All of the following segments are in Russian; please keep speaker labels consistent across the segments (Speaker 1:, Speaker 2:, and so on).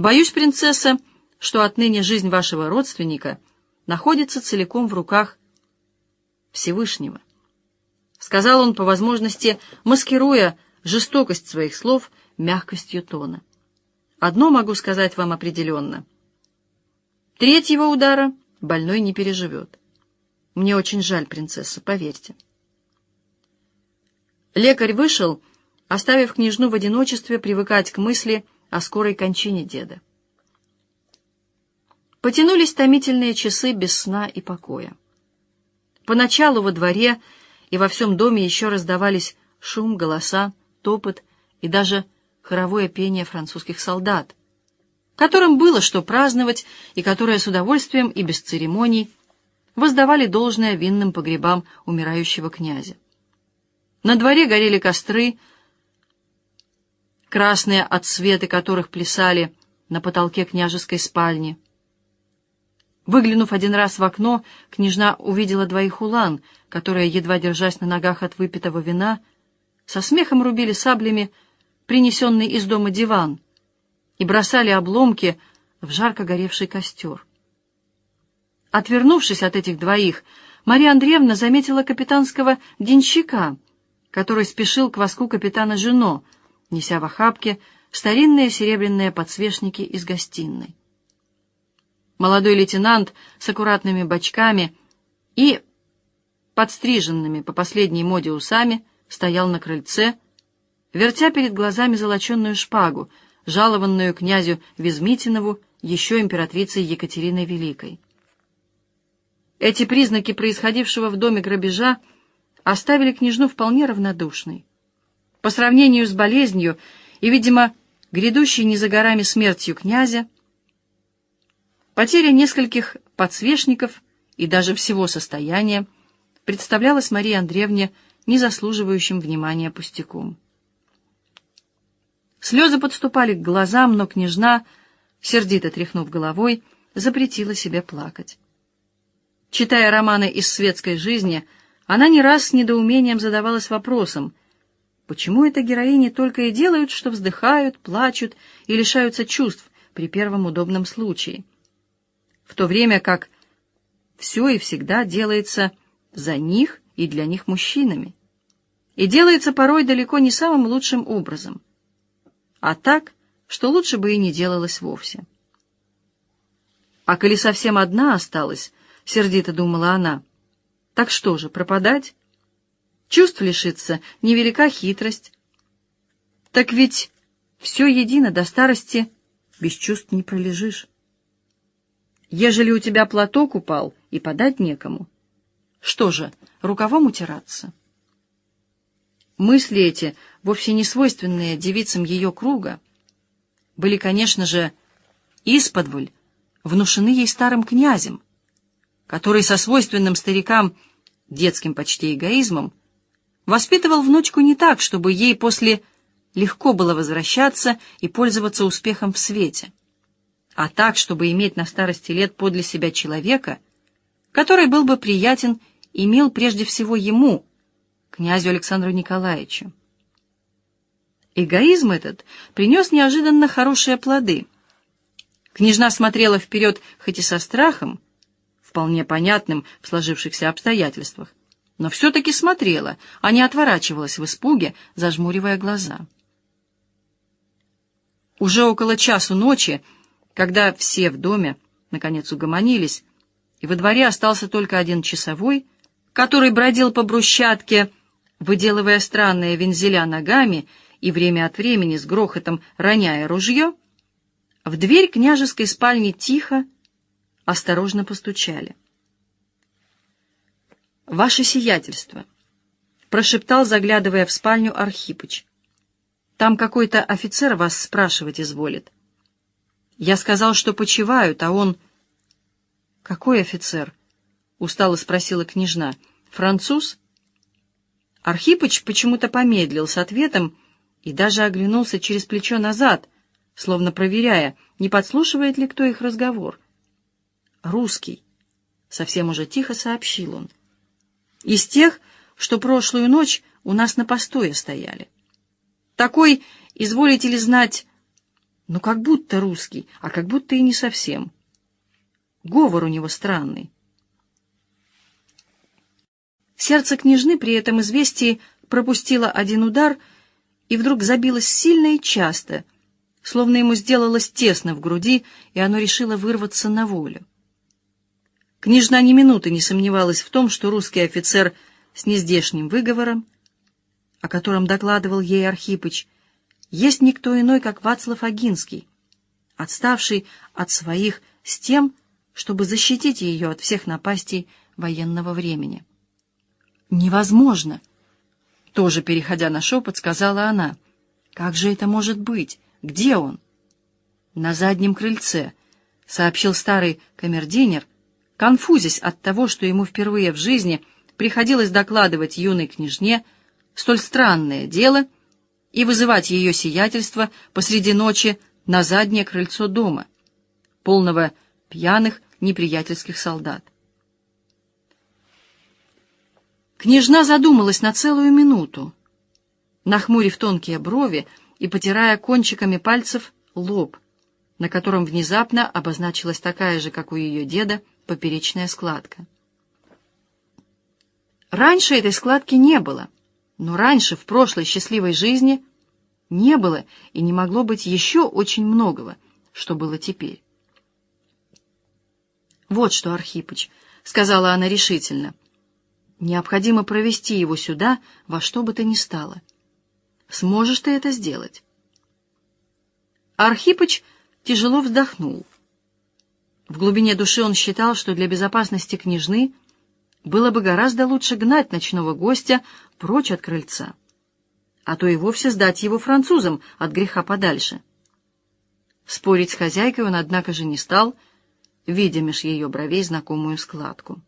Speaker 1: Боюсь, принцесса, что отныне жизнь вашего родственника находится целиком в руках Всевышнего. Сказал он по возможности, маскируя жестокость своих слов мягкостью тона. Одно могу сказать вам определенно. Третьего удара больной не переживет. Мне очень жаль, принцесса, поверьте. Лекарь вышел, оставив княжну в одиночестве привыкать к мысли о скорой кончине деда. Потянулись томительные часы без сна и покоя. Поначалу во дворе и во всем доме еще раздавались шум, голоса, топот и даже хоровое пение французских солдат, которым было что праздновать и которые с удовольствием и без церемоний воздавали должное винным погребам умирающего князя. На дворе горели костры, красные отсветы которых плясали на потолке княжеской спальни. Выглянув один раз в окно, княжна увидела двоих улан, которые, едва держась на ногах от выпитого вина, со смехом рубили саблями принесенный из дома диван и бросали обломки в жарко горевший костер. Отвернувшись от этих двоих, Мария Андреевна заметила капитанского денщика, который спешил к воску капитана Жено, неся в охапке старинные серебряные подсвечники из гостиной. Молодой лейтенант с аккуратными бочками и подстриженными по последней моде усами стоял на крыльце, вертя перед глазами золоченную шпагу, жалованную князю Визмитинову еще императрицей Екатериной Великой. Эти признаки происходившего в доме грабежа оставили княжну вполне равнодушной. По сравнению с болезнью и, видимо, грядущей не за горами смертью князя, Потеря нескольких подсвечников и даже всего состояния представлялась Марии Андреевне незаслуживающим внимания пустяком. Слезы подступали к глазам, но княжна, сердито тряхнув головой, запретила себе плакать. Читая романы из светской жизни, она не раз с недоумением задавалась вопросом, почему это героини только и делают, что вздыхают, плачут и лишаются чувств при первом удобном случае в то время как все и всегда делается за них и для них мужчинами. И делается порой далеко не самым лучшим образом. А так, что лучше бы и не делалось вовсе. А коли совсем одна осталась, сердито думала она, так что же, пропадать? Чувств лишиться невелика хитрость. Так ведь все едино до старости без чувств не пролежишь ежели у тебя платок упал и подать некому. Что же, рукавом утираться? Мысли эти, вовсе не свойственные девицам ее круга, были, конечно же, исподволь внушены ей старым князем, который со свойственным старикам детским почти эгоизмом воспитывал внучку не так, чтобы ей после легко было возвращаться и пользоваться успехом в свете а так, чтобы иметь на старости лет подле себя человека, который был бы приятен и мил прежде всего ему, князю Александру Николаевичу. Эгоизм этот принес неожиданно хорошие плоды. Княжна смотрела вперед хоть и со страхом, вполне понятным в сложившихся обстоятельствах, но все-таки смотрела, а не отворачивалась в испуге, зажмуривая глаза. Уже около часу ночи когда все в доме, наконец, угомонились, и во дворе остался только один часовой, который бродил по брусчатке, выделывая странные вензеля ногами и время от времени с грохотом роняя ружье, в дверь княжеской спальни тихо, осторожно постучали. «Ваше сиятельство», — прошептал, заглядывая в спальню Архипыч. «Там какой-то офицер вас спрашивать изволит». Я сказал, что почивают, а он... «Какой офицер?» — устало спросила княжна. «Француз?» Архипыч почему-то помедлил с ответом и даже оглянулся через плечо назад, словно проверяя, не подслушивает ли кто их разговор. «Русский», — совсем уже тихо сообщил он. «Из тех, что прошлую ночь у нас на постое стояли. Такой, изволите ли знать, Ну, как будто русский, а как будто и не совсем. Говор у него странный. Сердце княжны при этом известии пропустило один удар и вдруг забилось сильно и часто, словно ему сделалось тесно в груди, и оно решило вырваться на волю. Княжна ни минуты не сомневалась в том, что русский офицер с нездешним выговором, о котором докладывал ей Архипыч, есть никто иной, как Вацлав Агинский, отставший от своих с тем, чтобы защитить ее от всех напастей военного времени. «Невозможно!» Тоже, переходя на шепот, сказала она. «Как же это может быть? Где он?» «На заднем крыльце», — сообщил старый камердинер, конфузясь от того, что ему впервые в жизни приходилось докладывать юной княжне столь странное дело и вызывать ее сиятельство посреди ночи на заднее крыльцо дома, полного пьяных неприятельских солдат. Княжна задумалась на целую минуту, нахмурив тонкие брови и потирая кончиками пальцев лоб, на котором внезапно обозначилась такая же, как у ее деда, поперечная складка. Раньше этой складки не было, но раньше, в прошлой счастливой жизни, не было и не могло быть еще очень многого, что было теперь. «Вот что, Архипыч», — сказала она решительно, Необходимо провести его сюда во что бы то ни стало. Сможешь ты это сделать?» Архипыч тяжело вздохнул. В глубине души он считал, что для безопасности княжны было бы гораздо лучше гнать ночного гостя прочь от крыльца, а то и вовсе сдать его французам от греха подальше. Спорить с хозяйкой он, однако же, не стал, видя меж ее бровей знакомую складку.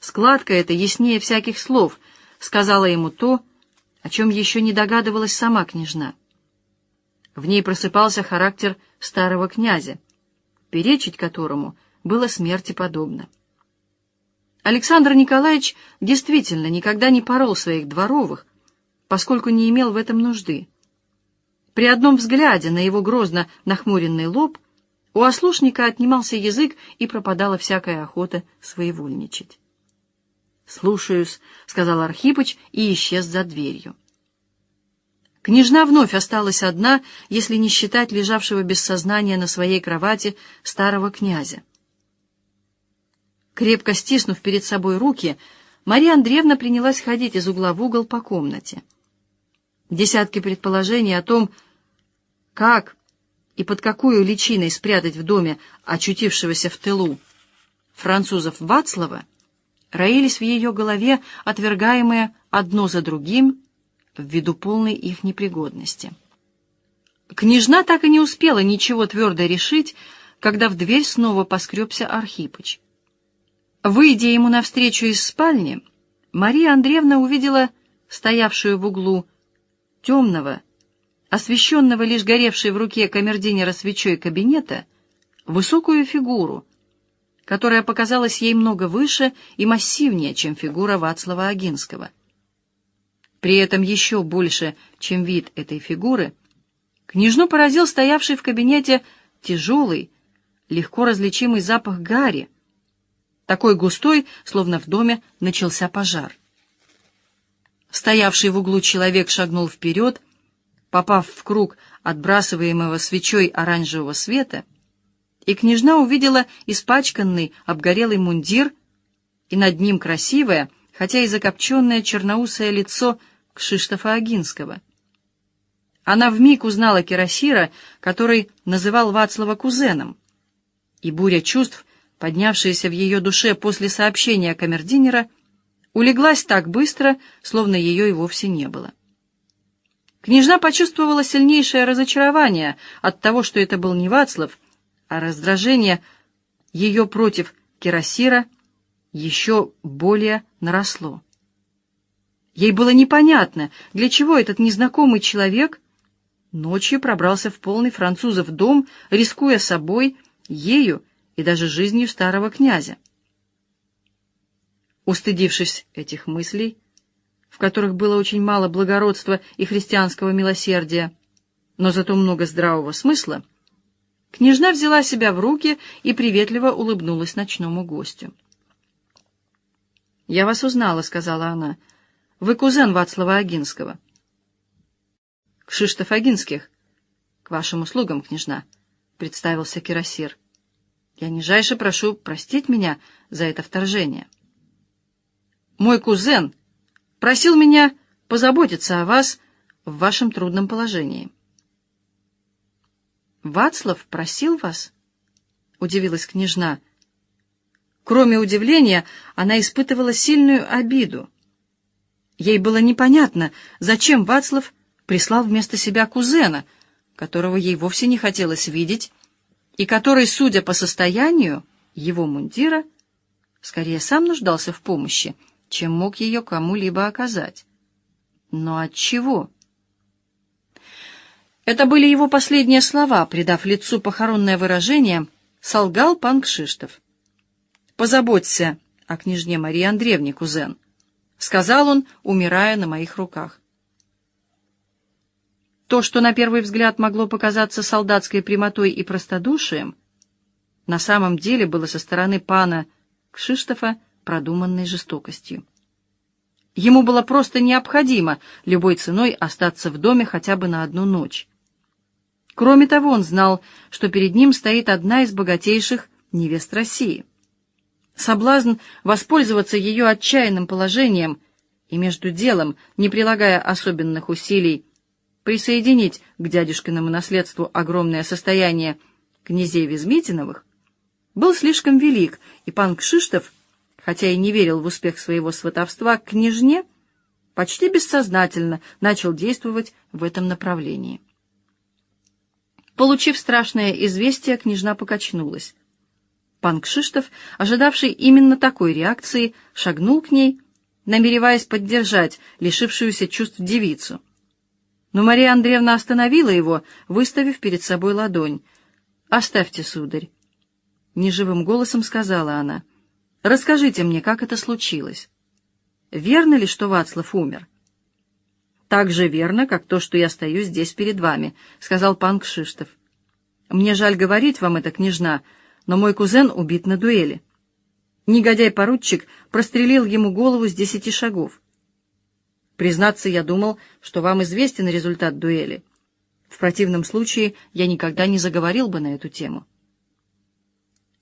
Speaker 1: Складка эта яснее всяких слов сказала ему то, о чем еще не догадывалась сама княжна. В ней просыпался характер старого князя, перечить которому было смерти подобно. Александр Николаевич действительно никогда не порол своих дворовых, поскольку не имел в этом нужды. При одном взгляде на его грозно нахмуренный лоб у ослушника отнимался язык и пропадала всякая охота своевольничать. «Слушаюсь», — сказал Архипыч и исчез за дверью. Княжна вновь осталась одна, если не считать лежавшего без сознания на своей кровати старого князя. Крепко стиснув перед собой руки, Мария Андреевна принялась ходить из угла в угол по комнате. Десятки предположений о том, как и под какую личиной спрятать в доме очутившегося в тылу французов Вацлава, роились в ее голове, отвергаемые одно за другим ввиду полной их непригодности. Княжна так и не успела ничего твердо решить, когда в дверь снова поскребся Архипыч. Выйдя ему навстречу из спальни, Мария Андреевна увидела стоявшую в углу темного, освещенного лишь горевшей в руке камердинера свечой кабинета, высокую фигуру, которая показалась ей много выше и массивнее, чем фигура Вацлава Агинского. При этом еще больше, чем вид этой фигуры, княжну поразил стоявший в кабинете тяжелый, легко различимый запах гари, такой густой, словно в доме начался пожар. Стоявший в углу человек шагнул вперед, попав в круг отбрасываемого свечой оранжевого света — и княжна увидела испачканный, обгорелый мундир, и над ним красивое, хотя и закопченное черноусое лицо Кшиштофа Агинского. Она вмиг узнала Кирасира, который называл Вацлава кузеном, и буря чувств, поднявшаяся в ее душе после сообщения камердинера, улеглась так быстро, словно ее и вовсе не было. Княжна почувствовала сильнейшее разочарование от того, что это был не Вацлав, а раздражение ее против Кирасира еще более наросло. Ей было непонятно, для чего этот незнакомый человек ночью пробрался в полный французов дом, рискуя собой, ею и даже жизнью старого князя. Устыдившись этих мыслей, в которых было очень мало благородства и христианского милосердия, но зато много здравого смысла, княжна взяла себя в руки и приветливо улыбнулась ночному гостю. «Я вас узнала», — сказала она. «Вы кузен Вацлава Агинского». «Кшиштоф Агинских. К вашим услугам, княжна», — представился Кирасир. «Я нижайше прошу простить меня за это вторжение. Мой кузен просил меня позаботиться о вас в вашем трудном положении». «Вацлав просил вас?» — удивилась княжна. Кроме удивления, она испытывала сильную обиду. Ей было непонятно, зачем Вацлав прислал вместо себя кузена, которого ей вовсе не хотелось видеть, и который, судя по состоянию его мундира, скорее сам нуждался в помощи, чем мог ее кому-либо оказать. Но от чего? Это были его последние слова, придав лицу похоронное выражение, солгал пан Кшиштов. «Позаботься о княжне Марии Андреевне, кузен», — сказал он, умирая на моих руках. То, что на первый взгляд могло показаться солдатской прямотой и простодушием, на самом деле было со стороны пана Кшиштофа продуманной жестокостью. Ему было просто необходимо любой ценой остаться в доме хотя бы на одну ночь. Кроме того, он знал, что перед ним стоит одна из богатейших невест России — Соблазн воспользоваться ее отчаянным положением и между делом, не прилагая особенных усилий, присоединить к дядюшкиному наследству огромное состояние князей Визмитиновых, был слишком велик, и пан Кшиштов, хотя и не верил в успех своего сватовства к княжне, почти бессознательно начал действовать в этом направлении. Получив страшное известие, княжна покачнулась. Пан Кшиштов, ожидавший именно такой реакции, шагнул к ней, намереваясь поддержать лишившуюся чувств девицу. Но Мария Андреевна остановила его, выставив перед собой ладонь. «Оставьте, сударь!» Неживым голосом сказала она. «Расскажите мне, как это случилось. Верно ли, что Вацлав умер?» «Так же верно, как то, что я стою здесь перед вами», — сказал пан Кшиштов. «Мне жаль говорить вам это, княжна, — но мой кузен убит на дуэли. Негодяй-поручик прострелил ему голову с десяти шагов. Признаться, я думал, что вам известен результат дуэли. В противном случае я никогда не заговорил бы на эту тему.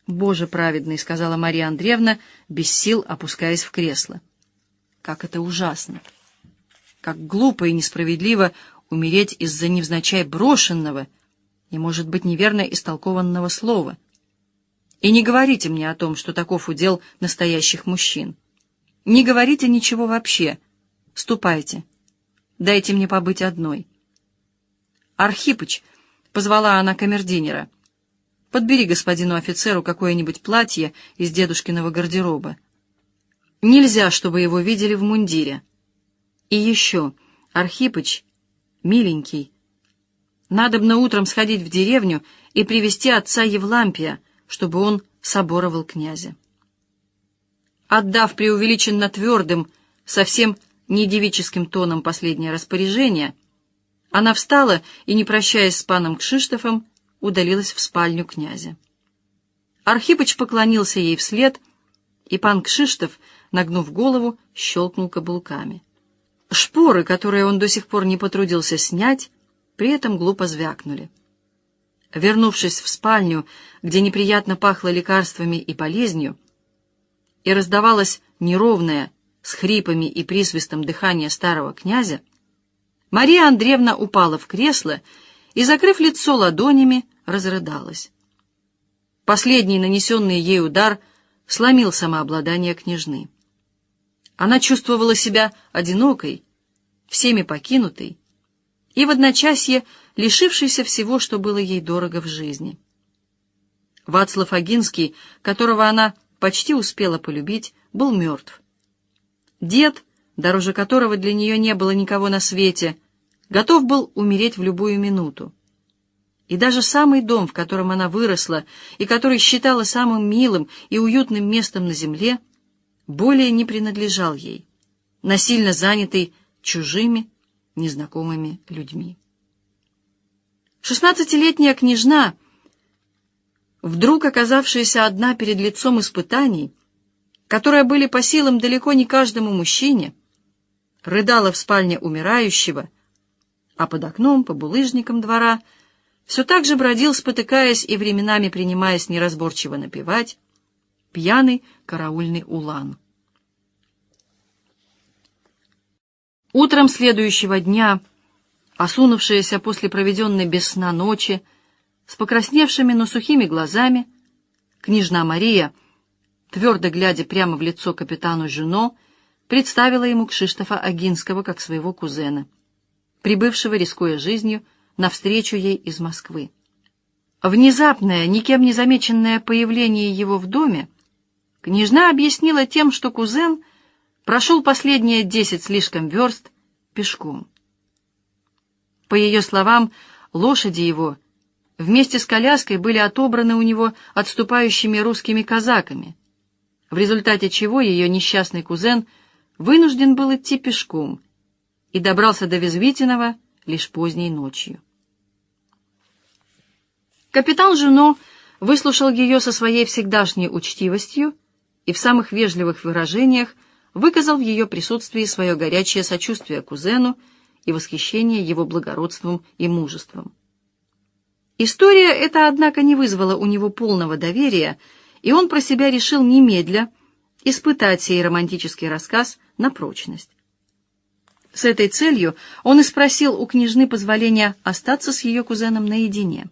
Speaker 1: «Боже праведный», — сказала Мария Андреевна, без сил опускаясь в кресло. «Как это ужасно! Как глупо и несправедливо умереть из-за невзначай брошенного и, может быть, неверно истолкованного слова!» И не говорите мне о том, что таков удел настоящих мужчин. Не говорите ничего вообще. Ступайте. Дайте мне побыть одной. Архипыч, — позвала она камердинера, — подбери господину офицеру какое-нибудь платье из дедушкиного гардероба. Нельзя, чтобы его видели в мундире. И еще, Архипыч, миленький, надобно утром сходить в деревню и привести отца Евлампия, чтобы он соборовал князя. Отдав преувеличенно твердым, совсем не девическим тоном последнее распоряжение, она встала и, не прощаясь с паном Кшиштофом, удалилась в спальню князя. Архипыч поклонился ей вслед, и пан Кшиштоф, нагнув голову, щелкнул каблуками. Шпоры, которые он до сих пор не потрудился снять, при этом глупо звякнули. Вернувшись в спальню, где неприятно пахло лекарствами и болезнью, и раздавалось неровное, с хрипами и присвистом дыхание старого князя, Мария Андреевна упала в кресло и, закрыв лицо ладонями, разрыдалась. Последний нанесенный ей удар сломил самообладание княжны. Она чувствовала себя одинокой, всеми покинутой, и в одночасье лишившейся всего, что было ей дорого в жизни. Вацлав Агинский, которого она почти успела полюбить, был мертв. Дед, дороже которого для нее не было никого на свете, готов был умереть в любую минуту. И даже самый дом, в котором она выросла и который считала самым милым и уютным местом на земле, более не принадлежал ей, насильно занятый чужими, незнакомыми людьми. Шестнадцатилетняя княжна, вдруг оказавшаяся одна перед лицом испытаний, которые были по силам далеко не каждому мужчине, рыдала в спальне умирающего, а под окном, по булыжникам двора, все так же бродил, спотыкаясь и временами принимаясь неразборчиво напевать, пьяный караульный улан. Утром следующего дня, осунувшаяся после проведенной без сна ночи, с покрасневшими, но сухими глазами, княжна Мария, твердо глядя прямо в лицо капитану Жюно, представила ему Кшиштофа Агинского как своего кузена, прибывшего, рискуя жизнью, навстречу ей из Москвы. Внезапное, никем не замеченное появление его в доме княжна объяснила тем, что кузен прошел последние десять слишком верст пешком. По ее словам, лошади его вместе с коляской были отобраны у него отступающими русскими казаками, в результате чего ее несчастный кузен вынужден был идти пешком и добрался до Везвитинова лишь поздней ночью. Капитан Жуно выслушал ее со своей всегдашней учтивостью и в самых вежливых выражениях выказал в ее присутствии свое горячее сочувствие кузену и восхищение его благородством и мужеством. История эта, однако, не вызвала у него полного доверия, и он про себя решил немедля испытать сей романтический рассказ на прочность. С этой целью он и спросил у княжны позволения остаться с ее кузеном наедине.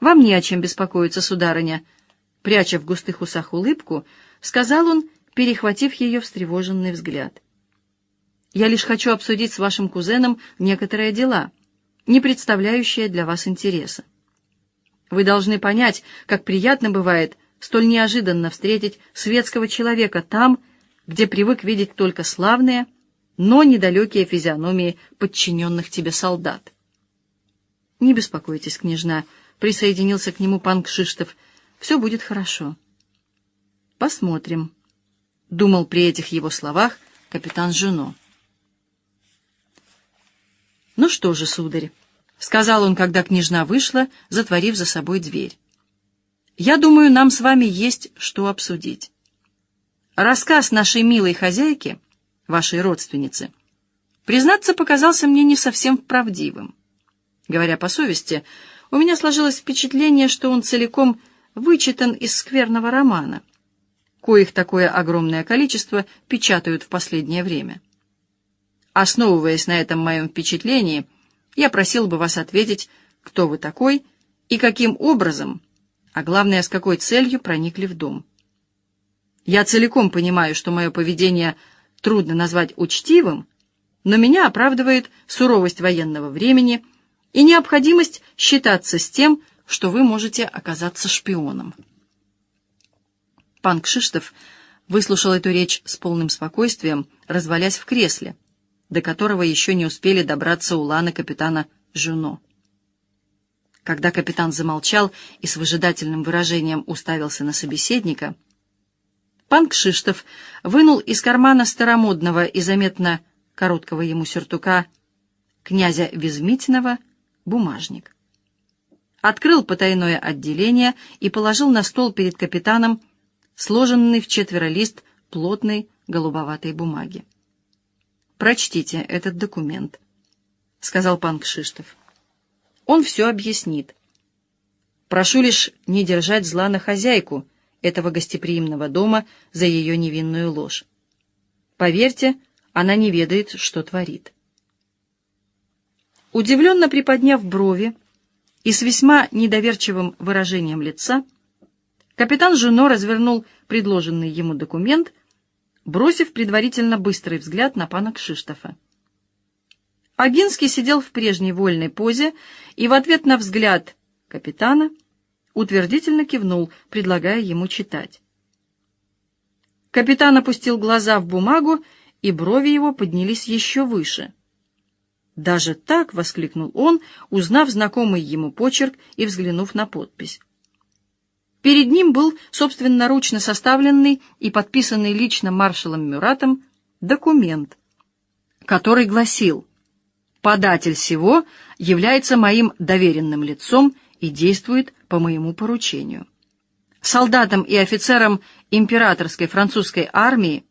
Speaker 1: «Вам не о чем беспокоиться, сударыня», — пряча в густых усах улыбку, сказал он, перехватив ее встревоженный взгляд. «Я лишь хочу обсудить с вашим кузеном некоторые дела, не представляющие для вас интереса. Вы должны понять, как приятно бывает столь неожиданно встретить светского человека там, где привык видеть только славные, но недалекие физиономии подчиненных тебе солдат. Не беспокойтесь, княжна, — присоединился к нему пан Кшиштов. «Все будет хорошо». «Посмотрим», — думал при этих его словах капитан Жуно. «Ну что же, сударь», — сказал он, когда княжна вышла, затворив за собой дверь. «Я думаю, нам с вами есть что обсудить. Рассказ нашей милой хозяйки, вашей родственницы, признаться, показался мне не совсем правдивым. Говоря по совести, у меня сложилось впечатление, что он целиком вычитан из скверного романа, коих такое огромное количество печатают в последнее время. Основываясь на этом моем впечатлении, я просил бы вас ответить, кто вы такой и каким образом, а главное, с какой целью проникли в дом. Я целиком понимаю, что мое поведение трудно назвать учтивым, но меня оправдывает суровость военного времени — и необходимость считаться с тем, что вы можете оказаться шпионом. Пан Кшиштов выслушал эту речь с полным спокойствием, развалясь в кресле, до которого еще не успели добраться уланы капитана Жуно. Когда капитан замолчал и с выжидательным выражением уставился на собеседника, пан Кшиштов вынул из кармана старомодного и заметно короткого ему сюртука князя Везмитинова бумажник. Открыл потайное отделение и положил на стол перед капитаном сложенный в четверо лист плотной голубоватой бумаги. «Прочтите этот документ», — сказал пан Кшиштов. «Он все объяснит. Прошу лишь не держать зла на хозяйку этого гостеприимного дома за ее невинную ложь. Поверьте, она не ведает, что творит». Удивленно приподняв брови и с весьма недоверчивым выражением лица, капитан Жено развернул предложенный ему документ, бросив предварительно быстрый взгляд на пана Кшиштофа. Агинский сидел в прежней вольной позе и в ответ на взгляд капитана утвердительно кивнул, предлагая ему читать. Капитан опустил глаза в бумагу, и брови его поднялись еще выше — «Даже так!» — воскликнул он, узнав знакомый ему почерк и взглянув на подпись. Перед ним был собственноручно составленный и подписанный лично маршалом Мюратом документ, который гласил Податель всего является моим доверенным лицом и действует по моему поручению. Солдатам и офицерам императорской французской армии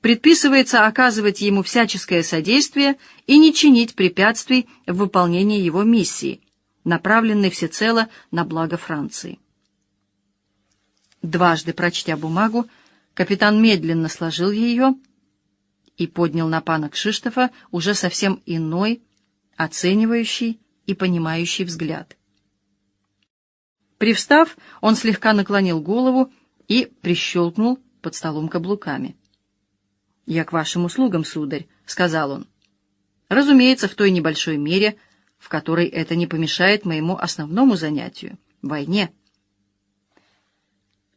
Speaker 1: предписывается оказывать ему всяческое содействие и не чинить препятствий в выполнении его миссии, направленной всецело на благо Франции. Дважды прочтя бумагу, капитан медленно сложил ее и поднял на пана Кшиштофа уже совсем иной, оценивающий и понимающий взгляд. Привстав, он слегка наклонил голову и прищелкнул под столом каблуками. «Я к вашим услугам, сударь», — сказал он. «Разумеется, в той небольшой мере, в которой это не помешает моему основному занятию — войне».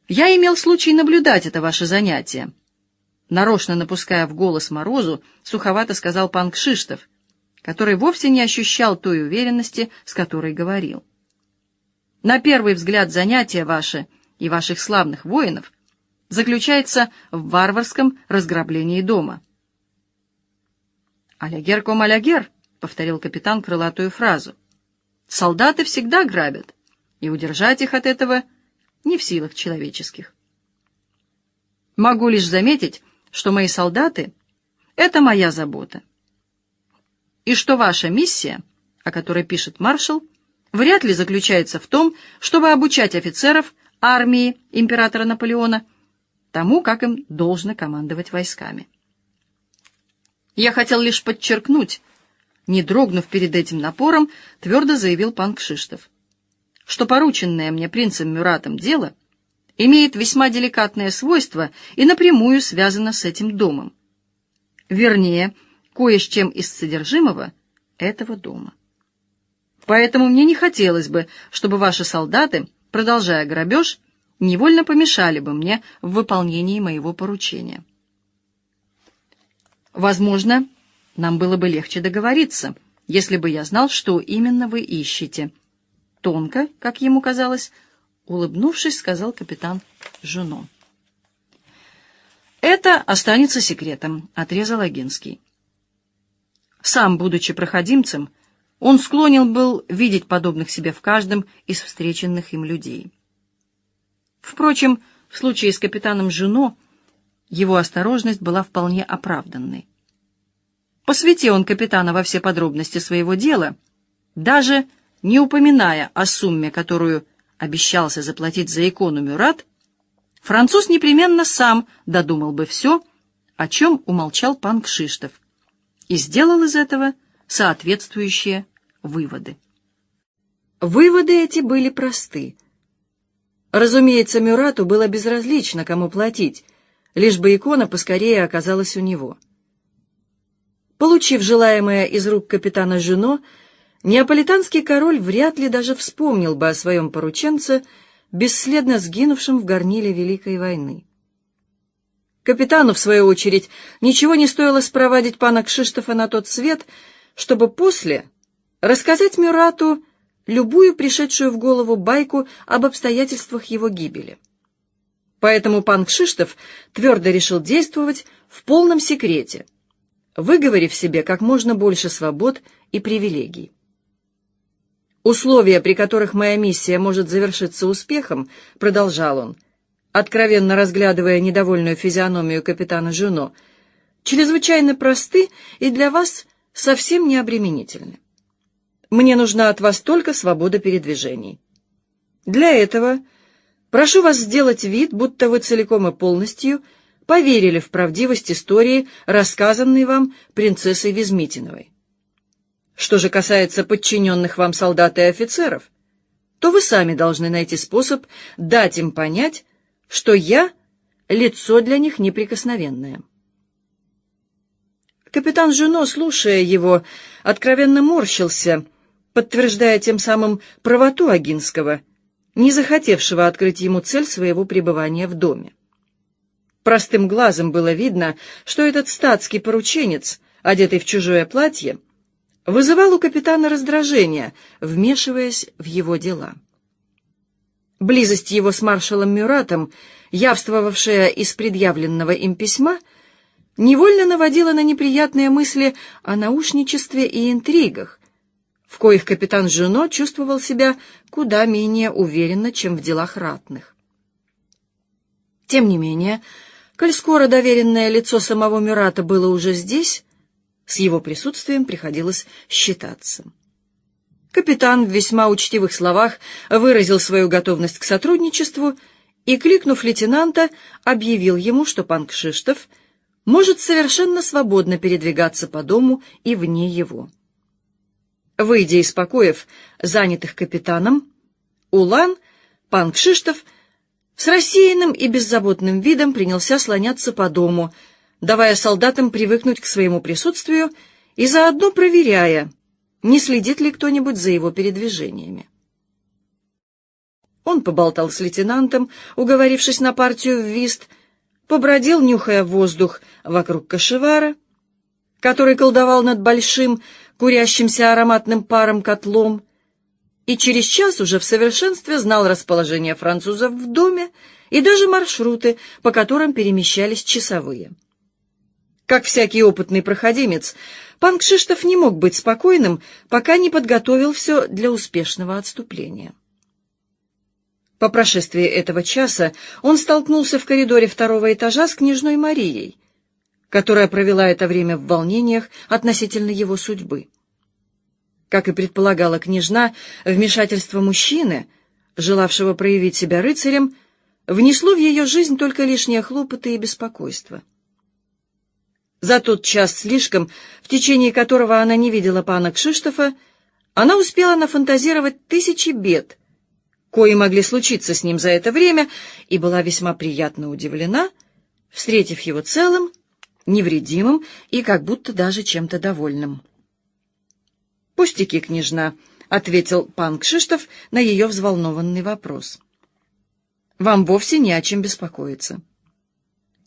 Speaker 1: «Я имел случай наблюдать это ваше занятие», — нарочно напуская в голос морозу, суховато сказал пан Кшиштов, который вовсе не ощущал той уверенности, с которой говорил. «На первый взгляд занятия ваши и ваших славных воинов заключается в варварском разграблении дома. «Алягер ком алягер», — повторил капитан крылатую фразу. «Солдаты всегда грабят, и удержать их от этого не в силах человеческих. Могу лишь заметить, что мои солдаты — это моя забота. И что ваша миссия, о которой пишет маршал, вряд ли заключается в том, чтобы обучать офицеров армии императора Наполеона — тому, как им должно командовать войсками. Я хотел лишь подчеркнуть, не дрогнув перед этим напором, твердо заявил пан Кшиштов, что порученное мне принцем Мюратом дело имеет весьма деликатное свойство и напрямую связано с этим домом. Вернее, кое с чем из содержимого этого дома. Поэтому мне не хотелось бы, чтобы ваши солдаты, продолжая грабеж, невольно помешали бы мне в выполнении моего поручения. Возможно, нам было бы легче договориться, если бы я знал, что именно вы ищете. Тонко, как ему казалось, улыбнувшись, сказал капитан Жуно. «Это останется секретом», — отрезал Агинский. Сам, будучи проходимцем, он склонен был видеть подобных себе в каждом из встреченных им людей. Впрочем, в случае с капитаном Жуно его осторожность была вполне оправданной. Посвяти он капитана во все подробности своего дела, даже не упоминая о сумме, которую обещался заплатить за икону Мюрат, француз непременно сам додумал бы все, о чем умолчал пан Кшиштов, и сделал из этого соответствующие выводы. Выводы эти были просты — Разумеется, Мюрату было безразлично, кому платить, лишь бы икона поскорее оказалась у него. Получив желаемое из рук капитана Жено, неаполитанский король вряд ли даже вспомнил бы о своем порученце, бесследно сгинувшем в горниле Великой войны. Капитану, в свою очередь, ничего не стоило спровадить пана Кшиштофа на тот свет, чтобы после рассказать Мюрату любую пришедшую в голову байку об обстоятельствах его гибели. Поэтому пан Кшиштов твердо решил действовать в полном секрете, выговорив себе как можно больше свобод и привилегий. «Условия, при которых моя миссия может завершиться успехом», — продолжал он, откровенно разглядывая недовольную физиономию капитана Жуно, «чрезвычайно просты и для вас совсем не обременительны. Мне нужна от вас только свобода передвижений. Для этого прошу вас сделать вид, будто вы целиком и полностью поверили в правдивость истории, рассказанной вам принцессой Визмитиновой. Что же касается подчиненных вам солдат и офицеров, то вы сами должны найти способ дать им понять, что я — лицо для них неприкосновенное. Капитан Жуно, слушая его, откровенно морщился — подтверждая тем самым правоту Агинского, не захотевшего открыть ему цель своего пребывания в доме. Простым глазом было видно, что этот статский порученец, одетый в чужое платье, вызывал у капитана раздражение, вмешиваясь в его дела. Близость его с маршалом Мюратом, явствовавшая из предъявленного им письма, невольно наводило на неприятные мысли о наушничестве и интригах, в коих капитан Жено чувствовал себя куда менее уверенно, чем в делах ратных. Тем не менее, коль скоро доверенное лицо самого Мюрата было уже здесь, с его присутствием приходилось считаться. Капитан в весьма учтивых словах выразил свою готовность к сотрудничеству и, кликнув лейтенанта, объявил ему, что пан Кшиштов может совершенно свободно передвигаться по дому и вне его. Выйдя из покоев, занятых капитаном, Улан, пан Кшиштов, с рассеянным и беззаботным видом принялся слоняться по дому, давая солдатам привыкнуть к своему присутствию и заодно проверяя, не следит ли кто-нибудь за его передвижениями. Он поболтал с лейтенантом, уговорившись на партию в вист, побродил, нюхая воздух вокруг кошевара, который колдовал над большим, курящимся ароматным паром котлом, и через час уже в совершенстве знал расположение французов в доме и даже маршруты, по которым перемещались часовые. Как всякий опытный проходимец, пан Кшиштов не мог быть спокойным, пока не подготовил все для успешного отступления. По прошествии этого часа он столкнулся в коридоре второго этажа с княжной Марией, которая провела это время в волнениях относительно его судьбы. Как и предполагала княжна, вмешательство мужчины, желавшего проявить себя рыцарем, внесло в ее жизнь только лишние хлопоты и беспокойство. За тот час слишком, в течение которого она не видела пана Кшиштофа, она успела нафантазировать тысячи бед, кои могли случиться с ним за это время, и была весьма приятно удивлена, встретив его целым, невредимым и как будто даже чем-то довольным. «Пустяки, княжна», — ответил пан Кшиштов на ее взволнованный вопрос. «Вам вовсе не о чем беспокоиться».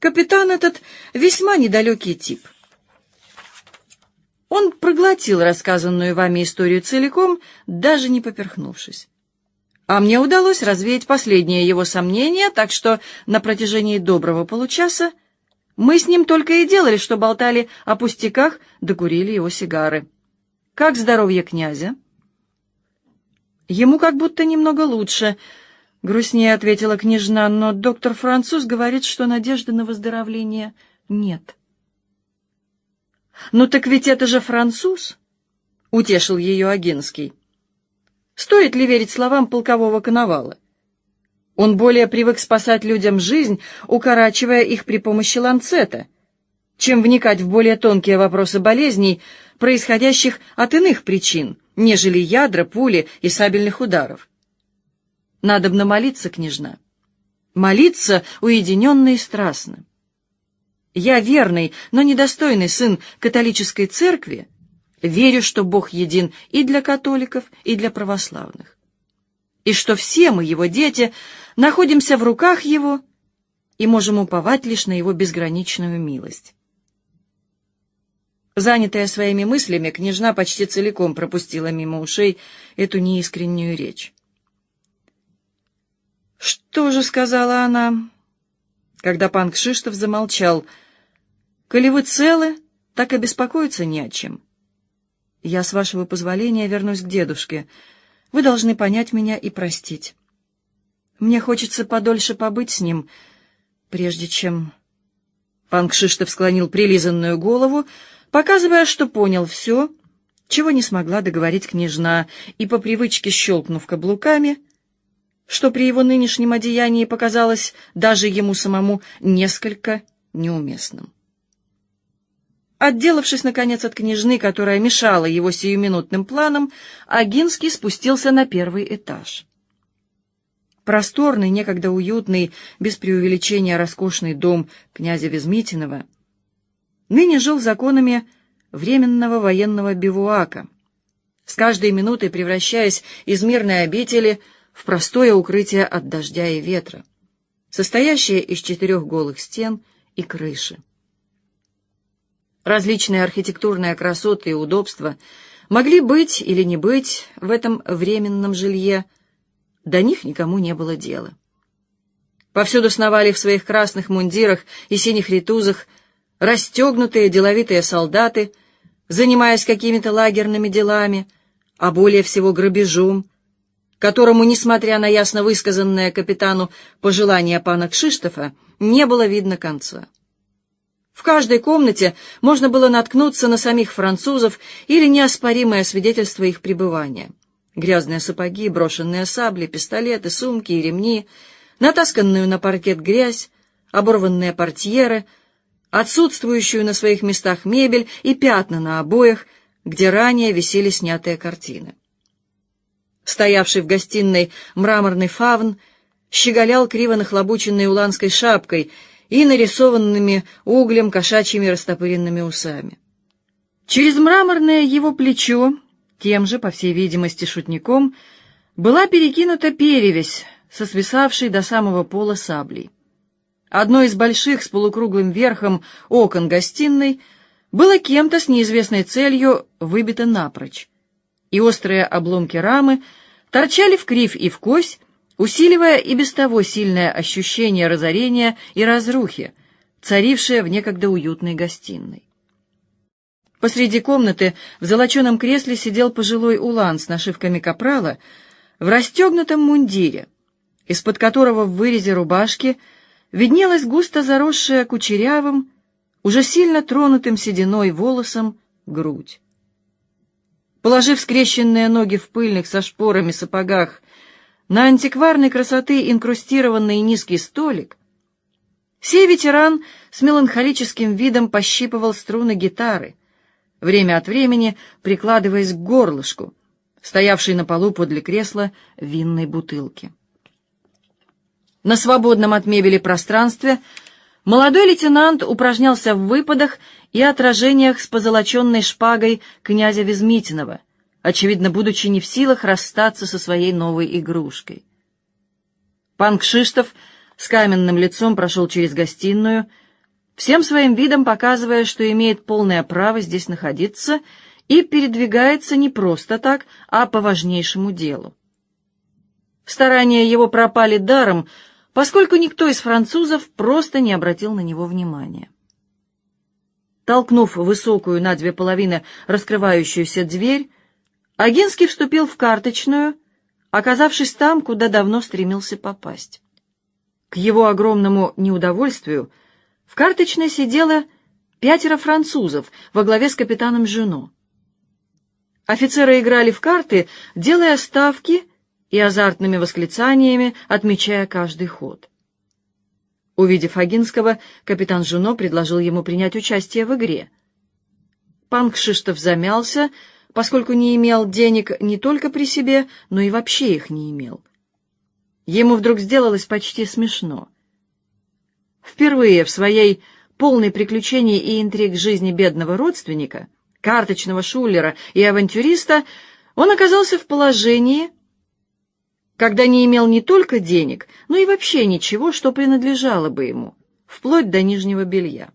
Speaker 1: Капитан этот весьма недалекий тип. Он проглотил рассказанную вами историю целиком, даже не поперхнувшись. А мне удалось развеять последние его сомнения, так что на протяжении доброго получаса мы с ним только и делали, что болтали о пустяках, докурили его сигары. Как здоровье князя? Ему как будто немного лучше —— грустнее ответила княжна, но доктор француз говорит, что надежды на выздоровление нет. «Ну так ведь это же француз!» — утешил ее Агинский. «Стоит ли верить словам полкового коновала? Он более привык спасать людям жизнь, укорачивая их при помощи ланцета, чем вникать в более тонкие вопросы болезней, происходящих от иных причин, нежели ядра, пули и сабельных ударов. Надобно молиться, княжна. Молиться уединенно и страстно. Я верный, но недостойный сын католической церкви, верю, что Бог един и для католиков, и для православных. И что все мы, его дети, находимся в руках его и можем уповать лишь на его безграничную милость. Занятая своими мыслями, княжна почти целиком пропустила мимо ушей эту неискреннюю речь. «Что же?» — сказала она, когда пан Кшиштов замолчал. «Коли вы целы, так и беспокоиться не о чем. Я, с вашего позволения, вернусь к дедушке. Вы должны понять меня и простить. Мне хочется подольше побыть с ним, прежде чем...» Пан Кшиштов склонил прилизанную голову, показывая, что понял все, чего не смогла договорить княжна, и по привычке щелкнув каблуками — что при его нынешнем одеянии показалось даже ему самому несколько неуместным. Отделавшись, наконец, от княжны, которая мешала его сиюминутным планам, Агинский спустился на первый этаж. Просторный, некогда уютный, без преувеличения роскошный дом князя Везмитинова ныне жил законами временного военного бивуака, с каждой минутой превращаясь из мирной обители в простое укрытие от дождя и ветра, состоящее из четырех голых стен и крыши. Различные архитектурные красоты и удобства могли быть или не быть в этом временном жилье, до них никому не было дела. Повсюду сновали в своих красных мундирах и синих ритузах расстегнутые деловитые солдаты, занимаясь какими-то лагерными делами, а более всего грабежом, которому, несмотря на ясно высказанное капитану пожелание пана Кшиштофа, не было видно конца. В каждой комнате можно было наткнуться на самих французов или неоспоримое свидетельство их пребывания. Грязные сапоги, брошенные сабли, пистолеты, сумки и ремни, натасканную на паркет грязь, оборванные портьеры, отсутствующую на своих местах мебель и пятна на обоях, где ранее висели снятые картины. Стоявший в гостиной мраморный фавн щеголял криво нахлобученной уланской шапкой и нарисованными углем кошачьими растопыренными усами. Через мраморное его плечо, тем же, по всей видимости, шутником, была перекинута перевязь со свисавшей до самого пола саблей. Одно из больших с полукруглым верхом окон гостиной было кем-то с неизвестной целью выбито напрочь, и острые обломки рамы торчали в кривь и в кось, усиливая и без того сильное ощущение разорения и разрухи, царившее в некогда уютной гостиной. Посреди комнаты в золоченом кресле сидел пожилой улан с нашивками капрала в расстегнутом мундире, из-под которого в вырезе рубашки виднелась густо заросшая кучерявым, уже сильно тронутым сединой волосом грудь. Положив скрещенные ноги в пыльных со шпорами сапогах на антикварной красоты инкрустированный низкий столик, сей ветеран с меланхолическим видом пощипывал струны гитары, время от времени прикладываясь к горлышку, стоявшей на полу подле кресла винной бутылки. На свободном от мебели пространстве молодой лейтенант упражнялся в выпадах и отражениях с позолоченной шпагой князя Везмитинова — очевидно, будучи не в силах расстаться со своей новой игрушкой. Пан Кшиштов с каменным лицом прошел через гостиную, всем своим видом показывая, что имеет полное право здесь находиться и передвигается не просто так, а по важнейшему делу. Старания его пропали даром, поскольку никто из французов просто не обратил на него внимания. Толкнув высокую на две половины раскрывающуюся дверь, Агинский вступил в карточную, оказавшись там, куда давно стремился попасть. К его огромному неудовольствию в карточной сидело пятеро французов во главе с капитаном Жено. Офицеры играли в карты, делая ставки и азартными восклицаниями, отмечая каждый ход. Увидев Агинского, капитан Жено предложил ему принять участие в игре. Пан Кшиштов замялся, поскольку не имел денег не только при себе, но и вообще их не имел. Ему вдруг сделалось почти смешно. Впервые в своей полной приключений и интриг жизни бедного родственника, карточного шулера и авантюриста, он оказался в положении, когда не имел не только денег, но и вообще ничего, что принадлежало бы ему, вплоть до нижнего белья.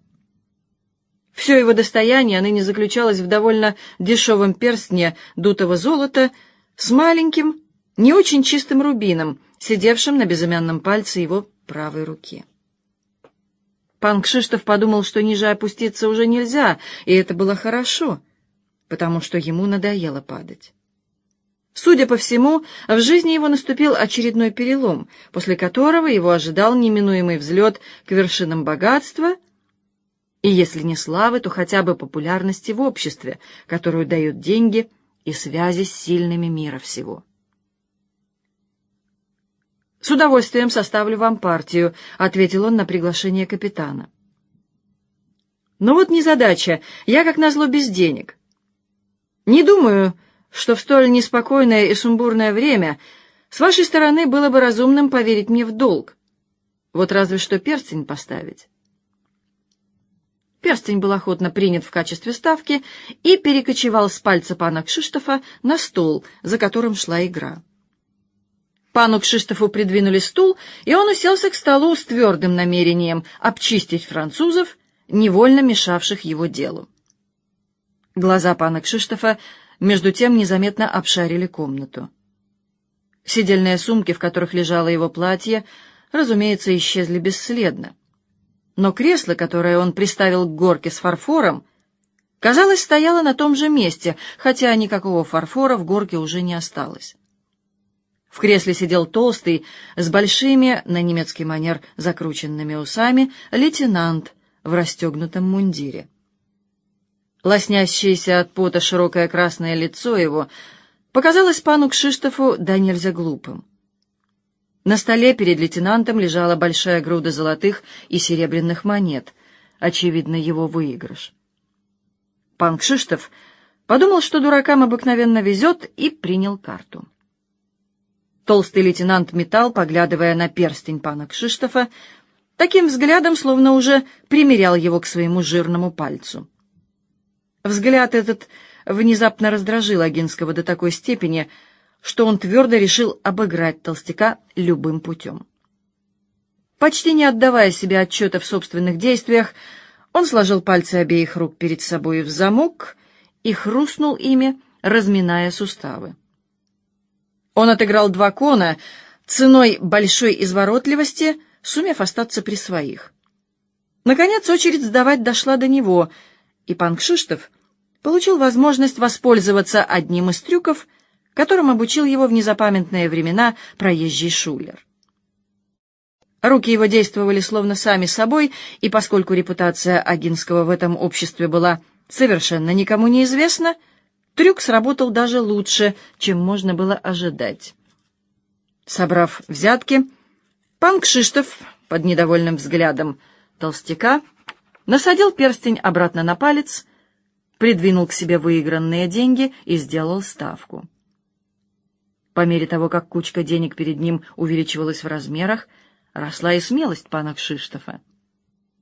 Speaker 1: Все его достояние ныне заключалось в довольно дешевом перстне дутого золота с маленьким, не очень чистым рубином, сидевшим на безымянном пальце его правой руки. Пан Кшиштов подумал, что ниже опуститься уже нельзя, и это было хорошо, потому что ему надоело падать. Судя по всему, в жизни его наступил очередной перелом, после которого его ожидал неминуемый взлет к вершинам богатства — и если не славы, то хотя бы популярности в обществе, которую дают деньги и связи с сильными мира всего. «С удовольствием составлю вам партию», — ответил он на приглашение капитана. «Но вот незадача, я как назло без денег. Не думаю, что в столь неспокойное и сумбурное время с вашей стороны было бы разумным поверить мне в долг. Вот разве что перстень поставить». Перстень был охотно принят в качестве ставки и перекочевал с пальца пана Кшиштофа на стол, за которым шла игра. Пану Кшиштофу придвинули стул, и он уселся к столу с твердым намерением обчистить французов, невольно мешавших его делу. Глаза пана Кшиштофа между тем незаметно обшарили комнату. Сидельные сумки, в которых лежало его платье, разумеется, исчезли бесследно. Но кресло, которое он приставил к горке с фарфором, казалось, стояло на том же месте, хотя никакого фарфора в горке уже не осталось. В кресле сидел толстый, с большими, на немецкий манер, закрученными усами, лейтенант в расстегнутом мундире. Лоснящееся от пота широкое красное лицо его показалось пану Кшиштофу да нельзя глупым. На столе перед лейтенантом лежала большая груда золотых и серебряных монет, очевидно, его выигрыш. Пан Кшиштоф подумал, что дуракам обыкновенно везет, и принял карту. Толстый лейтенант метал, поглядывая на перстень пана Кшиштофа, таким взглядом, словно уже примерял его к своему жирному пальцу. Взгляд этот внезапно раздражил Агинского до такой степени, что он твердо решил обыграть толстяка любым путем. Почти не отдавая себе отчета в собственных действиях, он сложил пальцы обеих рук перед собой в замок и хрустнул ими, разминая суставы. Он отыграл два кона ценой большой изворотливости, сумев остаться при своих. Наконец очередь сдавать дошла до него, и пан Кшиштов получил возможность воспользоваться одним из трюков, которым обучил его в незапамятные времена проезжий шулер. Руки его действовали словно сами собой, и поскольку репутация Агинского в этом обществе была совершенно никому неизвестна, Трюк сработал даже лучше, чем можно было ожидать. Собрав взятки, пан Кшиштов под недовольным взглядом толстяка насадил перстень обратно на палец, придвинул к себе выигранные деньги и сделал ставку. По мере того, как кучка денег перед ним увеличивалась в размерах, росла и смелость пана Кшиштофа.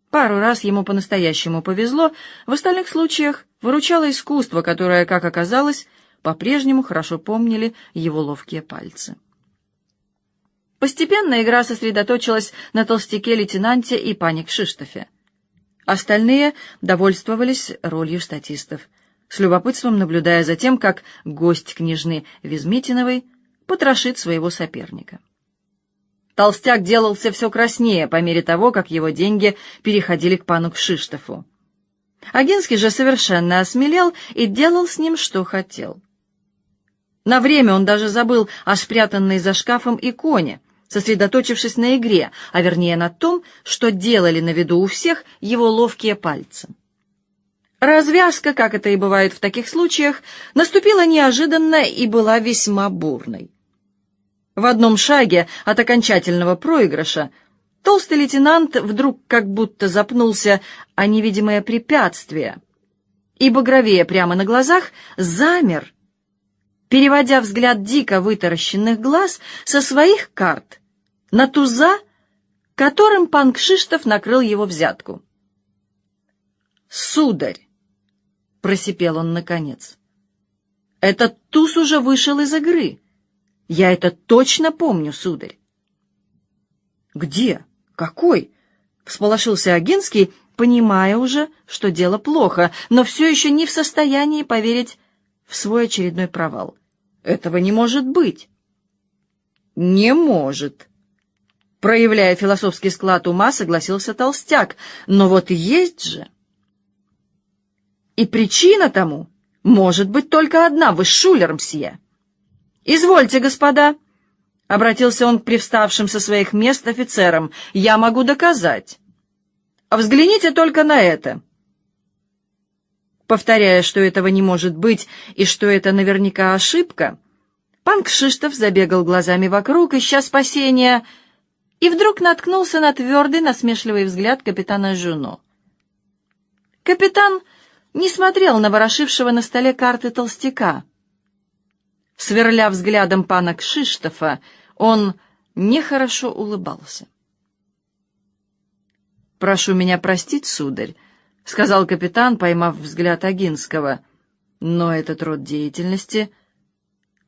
Speaker 1: Пару раз ему по-настоящему повезло, в остальных случаях выручало искусство, которое, как оказалось, по-прежнему хорошо помнили его ловкие пальцы. Постепенно игра сосредоточилась на толстяке-лейтенанте и пане Кшиштофе. Остальные довольствовались ролью статистов, с любопытством наблюдая за тем, как гость княжны Визмитиновой потрошит своего соперника. Толстяк делался все краснее по мере того, как его деньги переходили к пану Кшиштофу. Агинский же совершенно осмелел и делал с ним, что хотел. На время он даже забыл о спрятанной за шкафом иконе, сосредоточившись на игре, а вернее на том, что делали на виду у всех его ловкие пальцы. Развязка, как это и бывает в таких случаях, наступила неожиданно и была весьма бурной. В одном шаге от окончательного проигрыша толстый лейтенант вдруг как будто запнулся о невидимое препятствие и, багровее прямо на глазах, замер, переводя взгляд дико вытаращенных глаз со своих карт на туза, которым пан Кшиштов накрыл его взятку. «Сударь!» — просипел он наконец. «Этот туз уже вышел из игры». Я это точно помню, сударь. Где? Какой? Всполошился Агинский, понимая уже, что дело плохо, но все еще не в состоянии поверить в свой очередной провал. Этого не может быть. Не может. Проявляя философский склад ума, согласился толстяк. Но вот есть же. И причина тому может быть только одна. Вы шулер, мсье. «Извольте, господа!» — обратился он к привставшим со своих мест офицерам. «Я могу доказать. Взгляните только на это!» Повторяя, что этого не может быть и что это наверняка ошибка, пан Кшиштов забегал глазами вокруг, ища спасения, и вдруг наткнулся на твердый, насмешливый взгляд капитана Жуно. Капитан не смотрел на ворошившего на столе карты толстяка — Сверля взглядом пана Кшиштофа, он нехорошо улыбался. «Прошу меня простить, сударь», — сказал капитан, поймав взгляд Агинского, «но этот род деятельности,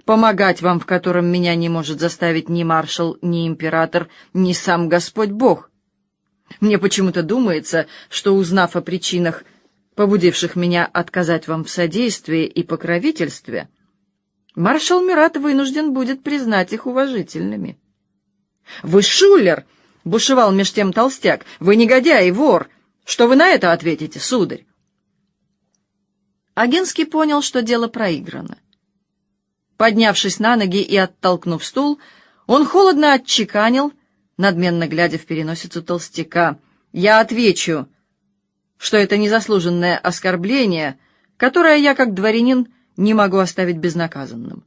Speaker 1: помогать вам в котором меня не может заставить ни маршал, ни император, ни сам Господь Бог. Мне почему-то думается, что, узнав о причинах, побудивших меня отказать вам в содействии и покровительстве, — маршал Мюрат вынужден будет признать их уважительными. «Вы шулер!» — бушевал меж тем толстяк. «Вы негодяй и вор! Что вы на это ответите, сударь?» Агенский понял, что дело проиграно. Поднявшись на ноги и оттолкнув стул, он холодно отчеканил, надменно глядя в переносицу толстяка. «Я отвечу, что это незаслуженное оскорбление, которое я, как дворянин, не могу оставить безнаказанным».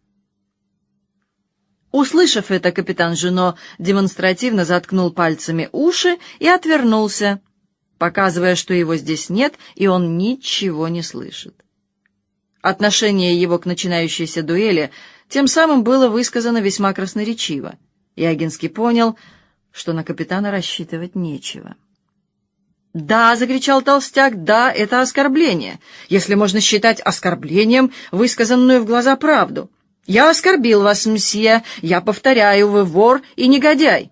Speaker 1: Услышав это, капитан Жено демонстративно заткнул пальцами уши и отвернулся, показывая, что его здесь нет, и он ничего не слышит. Отношение его к начинающейся дуэли тем самым было высказано весьма красноречиво, и Агинский понял, что на капитана рассчитывать нечего. «Да!» — закричал толстяк, «да, это оскорбление, если можно считать оскорблением высказанную в глаза правду. Я оскорбил вас, мсье, я повторяю, вы вор и негодяй.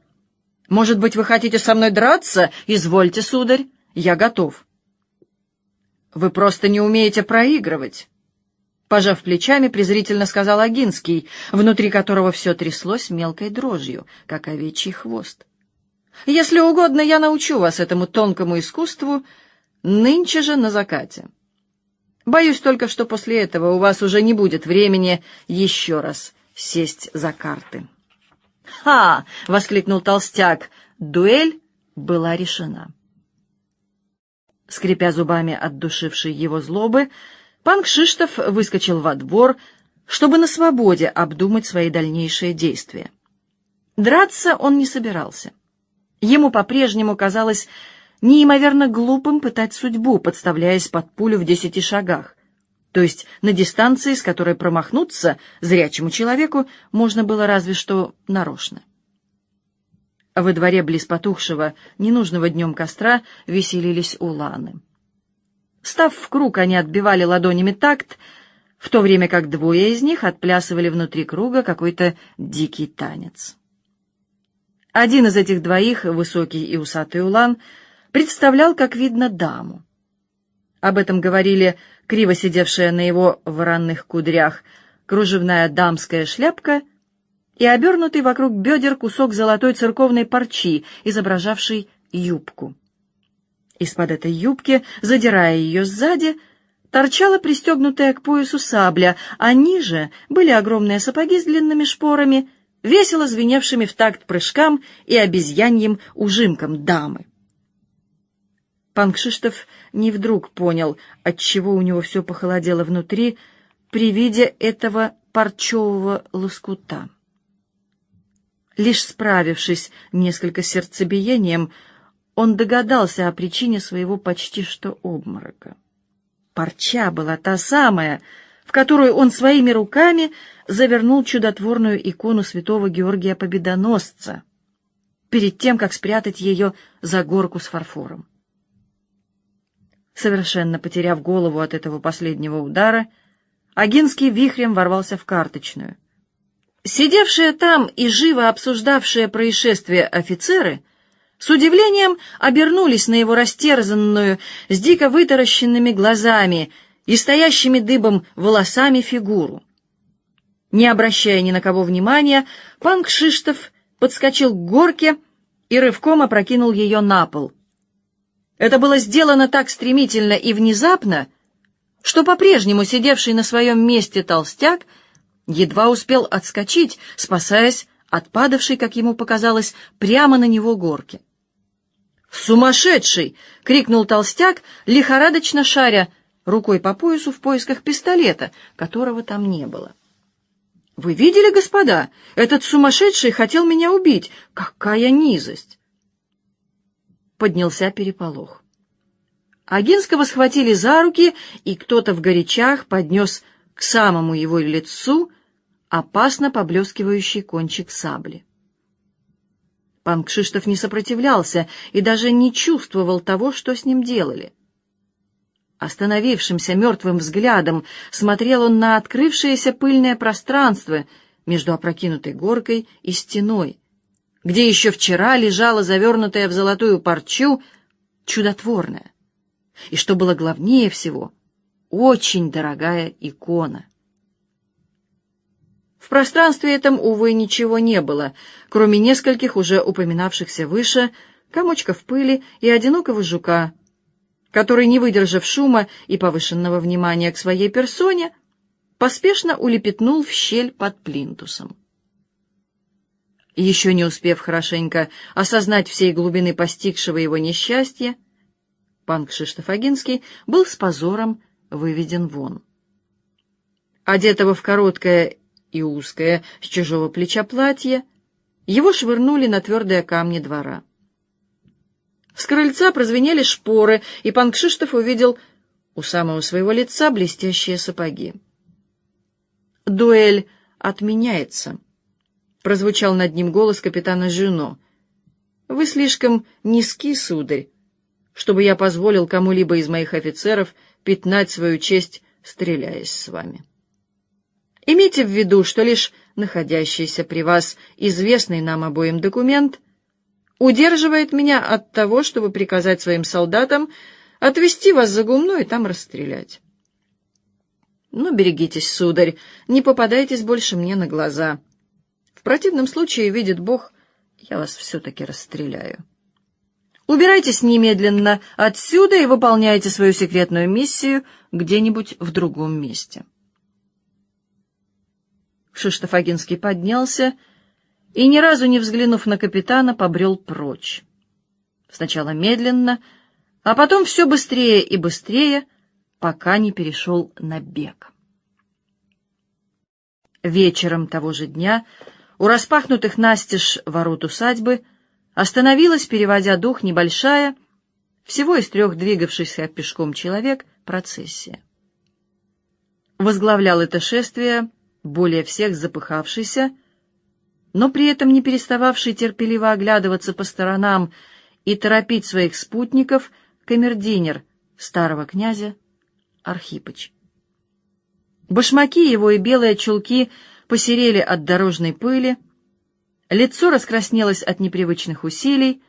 Speaker 1: Может быть, вы хотите со мной драться? Извольте, сударь, я готов». «Вы просто не умеете проигрывать». Пожав плечами, презрительно сказал Агинский, внутри которого все тряслось мелкой дрожью, как овечий хвост. «Если угодно, я научу вас этому тонкому искусству нынче же на закате. Боюсь только, что после этого у вас уже не будет времени еще раз сесть за карты». «Ха!» — воскликнул толстяк. Дуэль была решена. Скрипя зубами от душившей его злобы, Пан Кшиштов выскочил во двор, чтобы на свободе обдумать свои дальнейшие действия. Драться он не собирался. Ему по-прежнему казалось неимоверно глупым пытать судьбу, подставляясь под пулю в десяти шагах, то есть на дистанции, с которой промахнуться зрячему человеку можно было разве что нарочно. Во дворе близ потухшего, ненужного днем костра веселились уланы. Став в круг, они отбивали ладонями такт, в то время как двое из них отплясывали внутри круга какой-то дикий танец. Один из этих двоих, высокий и усатый улан, представлял, как видно, даму. Об этом говорили криво сидевшая на его воронных кудрях кружевная дамская шляпка и обернутый вокруг бедер кусок золотой церковной парчи, изображавший юбку. Из-под этой юбки, задирая ее сзади, торчала пристегнутая к поясу сабля, а ниже были огромные сапоги с длинными шпорами, весело звеневшими в такт прыжкам и обезьяньим ужимкам дамы. Пан Кшиштов не вдруг понял, отчего у него все похолодело внутри при виде этого парчевого лоскута. Лишь справившись несколько сердцебиением, он догадался о причине своего почти что обморока. Парча была та самая, в которую он своими руками завернул чудотворную икону святого Георгия Победоносца, перед тем, как спрятать ее за горку с фарфором. Совершенно потеряв голову от этого последнего удара, Агинский вихрем ворвался в карточную. Сидевшие там и живо обсуждавшие происшествие офицеры — с удивлением обернулись на его растерзанную, с дико вытаращенными глазами и стоящими дыбом волосами фигуру. Не обращая ни на кого внимания, пан Кшиштов подскочил к горке и рывком опрокинул ее на пол. Это было сделано так стремительно и внезапно, что по-прежнему сидевший на своем месте толстяк едва успел отскочить, спасаясь от падавшей, как ему показалось, прямо на него горки. «Сумасшедший!» — крикнул толстяк, лихорадочно шаря рукой по поясу в поисках пистолета, которого там не было. «Вы видели, господа? Этот сумасшедший хотел меня убить! Какая низость!» Поднялся переполох. Агинского схватили за руки, и кто-то в горячах поднес к самому его лицу опасно поблескивающий кончик сабли. Пан Кшиштов не сопротивлялся и даже не чувствовал того, что с ним делали. Остановившимся мертвым взглядом смотрел он на открывшееся пыльное пространство между опрокинутой горкой и стеной, где еще вчера лежала завернутая в золотую парчу чудотворная, и, что было главнее всего, очень дорогая икона. В пространстве этом, увы, ничего не было, кроме нескольких уже упоминавшихся выше комочков пыли и одинокого жука, который, не выдержав шума и повышенного внимания к своей персоне, поспешно улепетнул в щель под плинтусом. Еще не успев хорошенько осознать всей глубины постигшего его несчастья, пан Кшиштоф был с позором выведен вон. Одетого в короткое и узкое с чужого плеча платье, его швырнули на твердые камни двора. С крыльца прозвенели шпоры, и пан Кшиштоф увидел у самого своего лица блестящие сапоги. «Дуэль отменяется», — прозвучал над ним голос капитана Жюно. «Вы слишком низки, сударь, чтобы я позволил кому-либо из моих офицеров пятнать свою честь, стреляясь с вами». Имейте в виду, что лишь находящийся при вас известный нам обоим документ удерживает меня от того, чтобы приказать своим солдатам отвести вас за гумно и там расстрелять. Но ну, берегитесь, сударь, не попадайтесь больше мне на глаза. В противном случае, видит Бог, я вас все-таки расстреляю. Убирайтесь немедленно отсюда и выполняйте свою секретную миссию где-нибудь в другом месте. Шиштофагинский поднялся и, ни разу не взглянув на капитана, побрел прочь. Сначала медленно, а потом все быстрее и быстрее, пока не перешел на бег. Вечером того же дня у распахнутых настежь ворот усадьбы остановилась, переводя дух, небольшая, всего из трех двигавшихся пешком человек, процессия. Возглавлял это шествие более всех запыхавшийся, но при этом не перестававший терпеливо оглядываться по сторонам и торопить своих спутников камердинер старого князя Архипыч. Башмаки его и белые чулки посерели от дорожной пыли, лицо раскраснелось от непривычных усилий,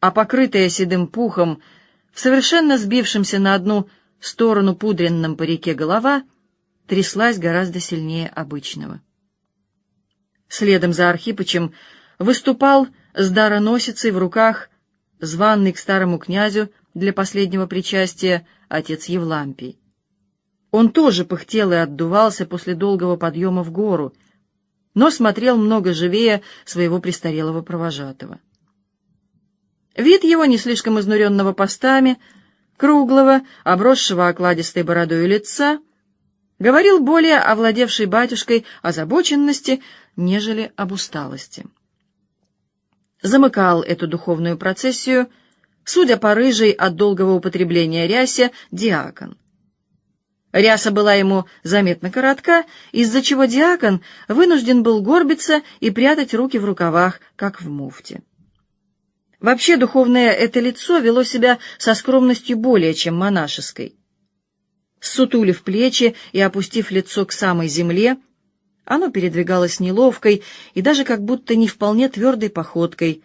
Speaker 1: а покрытая седым пухом, в совершенно сбившемся на одну сторону пудренном парике голова — тряслась гораздо сильнее обычного. Следом за Архипычем выступал с дароносицей в руках званный к старому князю для последнего причастия отец Евлампий. Он тоже пыхтел и отдувался после долгого подъема в гору, но смотрел много живее своего престарелого провожатого. Вид его, не слишком изнуренного постами, круглого, обросшего окладистой бородой лица — говорил более овладевший батюшкой озабоченности, нежели об усталости. Замыкал эту духовную процессию, судя по рыжей от долгого употребления рясе, диакон. Ряса была ему заметно коротка, из-за чего диакон вынужден был горбиться и прятать руки в рукавах, как в муфте. Вообще духовное это лицо вело себя со скромностью более чем монашеской. Сутулив плечи и опустив лицо к самой земле, оно передвигалось неловкой и даже как будто не вполне твердой походкой,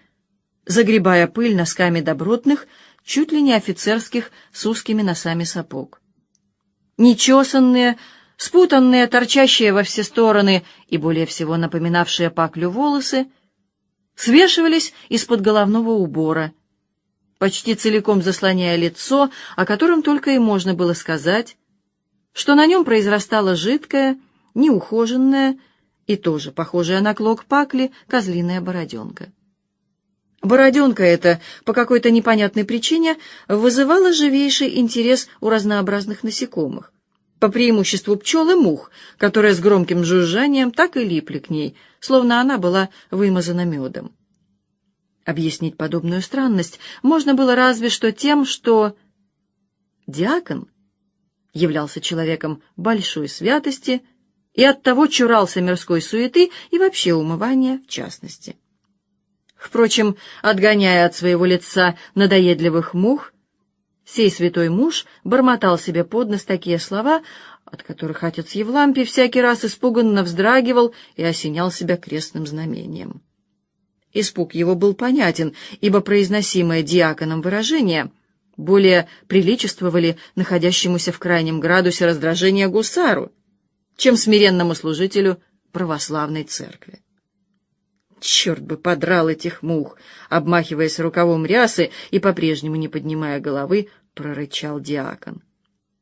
Speaker 1: загребая пыль носками добротных, чуть ли не офицерских с узкими носами сапог. Нечесанные, спутанные, торчащие во все стороны и более всего напоминавшие паклю волосы, свешивались из-под головного убора, почти целиком заслоняя лицо, о котором только и можно было сказать, что на нем произрастала жидкая, неухоженная и тоже похожая на клок пакли козлиная бороденка. Бороденка эта по какой-то непонятной причине вызывала живейший интерес у разнообразных насекомых, по преимуществу пчел и мух, которые с громким жужжанием так и липли к ней, словно она была вымазана медом. Объяснить подобную странность можно было разве что тем, что диакон — являлся человеком большой святости и оттого чурался мирской суеты и вообще умывания в частности. Впрочем, отгоняя от своего лица надоедливых мух, сей святой муж бормотал себе под нос такие слова, от которых отец Евлампий всякий раз испуганно вздрагивал и осенял себя крестным знамением. Испуг его был понятен, ибо произносимое диаконом выражение — более приличествовали находящемуся в крайнем градусе раздражения гусару, чем смиренному служителю православной церкви. Черт бы подрал этих мух! Обмахиваясь рукавом рясы и по-прежнему не поднимая головы, прорычал диакон.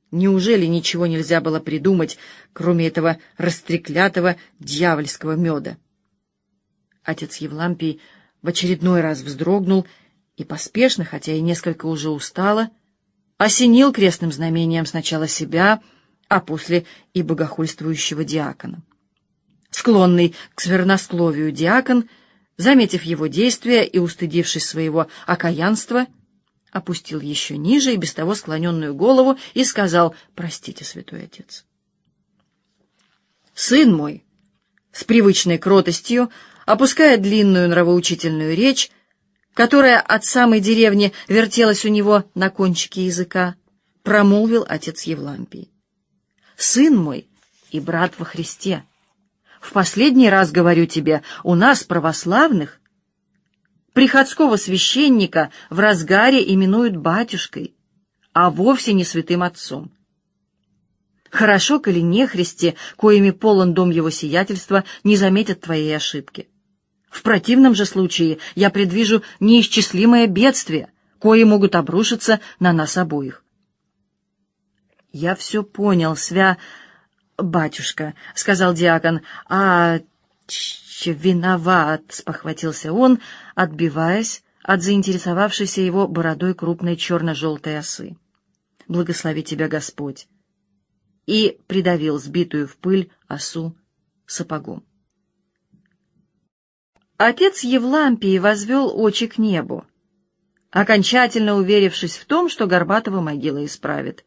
Speaker 1: Неужели ничего нельзя было придумать, кроме этого растреклятого дьявольского меда? Отец Евлампий в очередной раз вздрогнул и поспешно, хотя и несколько уже устало, осенил крестным знамением сначала себя, а после и богохульствующего диакона. Склонный к свернословию диакон, заметив его действия и устыдившись своего окаянства, опустил еще ниже и без того склоненную голову и сказал «Простите, святой отец». «Сын мой», с привычной кротостью, опуская длинную нравоучительную речь, которая от самой деревни вертелась у него на кончике языка, промолвил отец Евлампий. «Сын мой и брат во Христе, в последний раз говорю тебе, у нас, православных, приходского священника в разгаре именуют батюшкой, а вовсе не святым отцом. Хорошо, коли нехристи, коими полон дом его сиятельства, не заметят твоей ошибки. В противном же случае я предвижу неисчислимое бедствие, кои могут обрушиться на нас обоих. Я все понял, свя... «Батюшка», — сказал диакон, — «а ч виноват», — спохватился он, отбиваясь от заинтересовавшейся его бородой крупной черно-желтой осы. «Благослови тебя, Господь!» И придавил сбитую в пыль осу сапогом. Отец Евлампий возвел очи к небу, окончательно уверившись в том, что Горбатова могила исправит,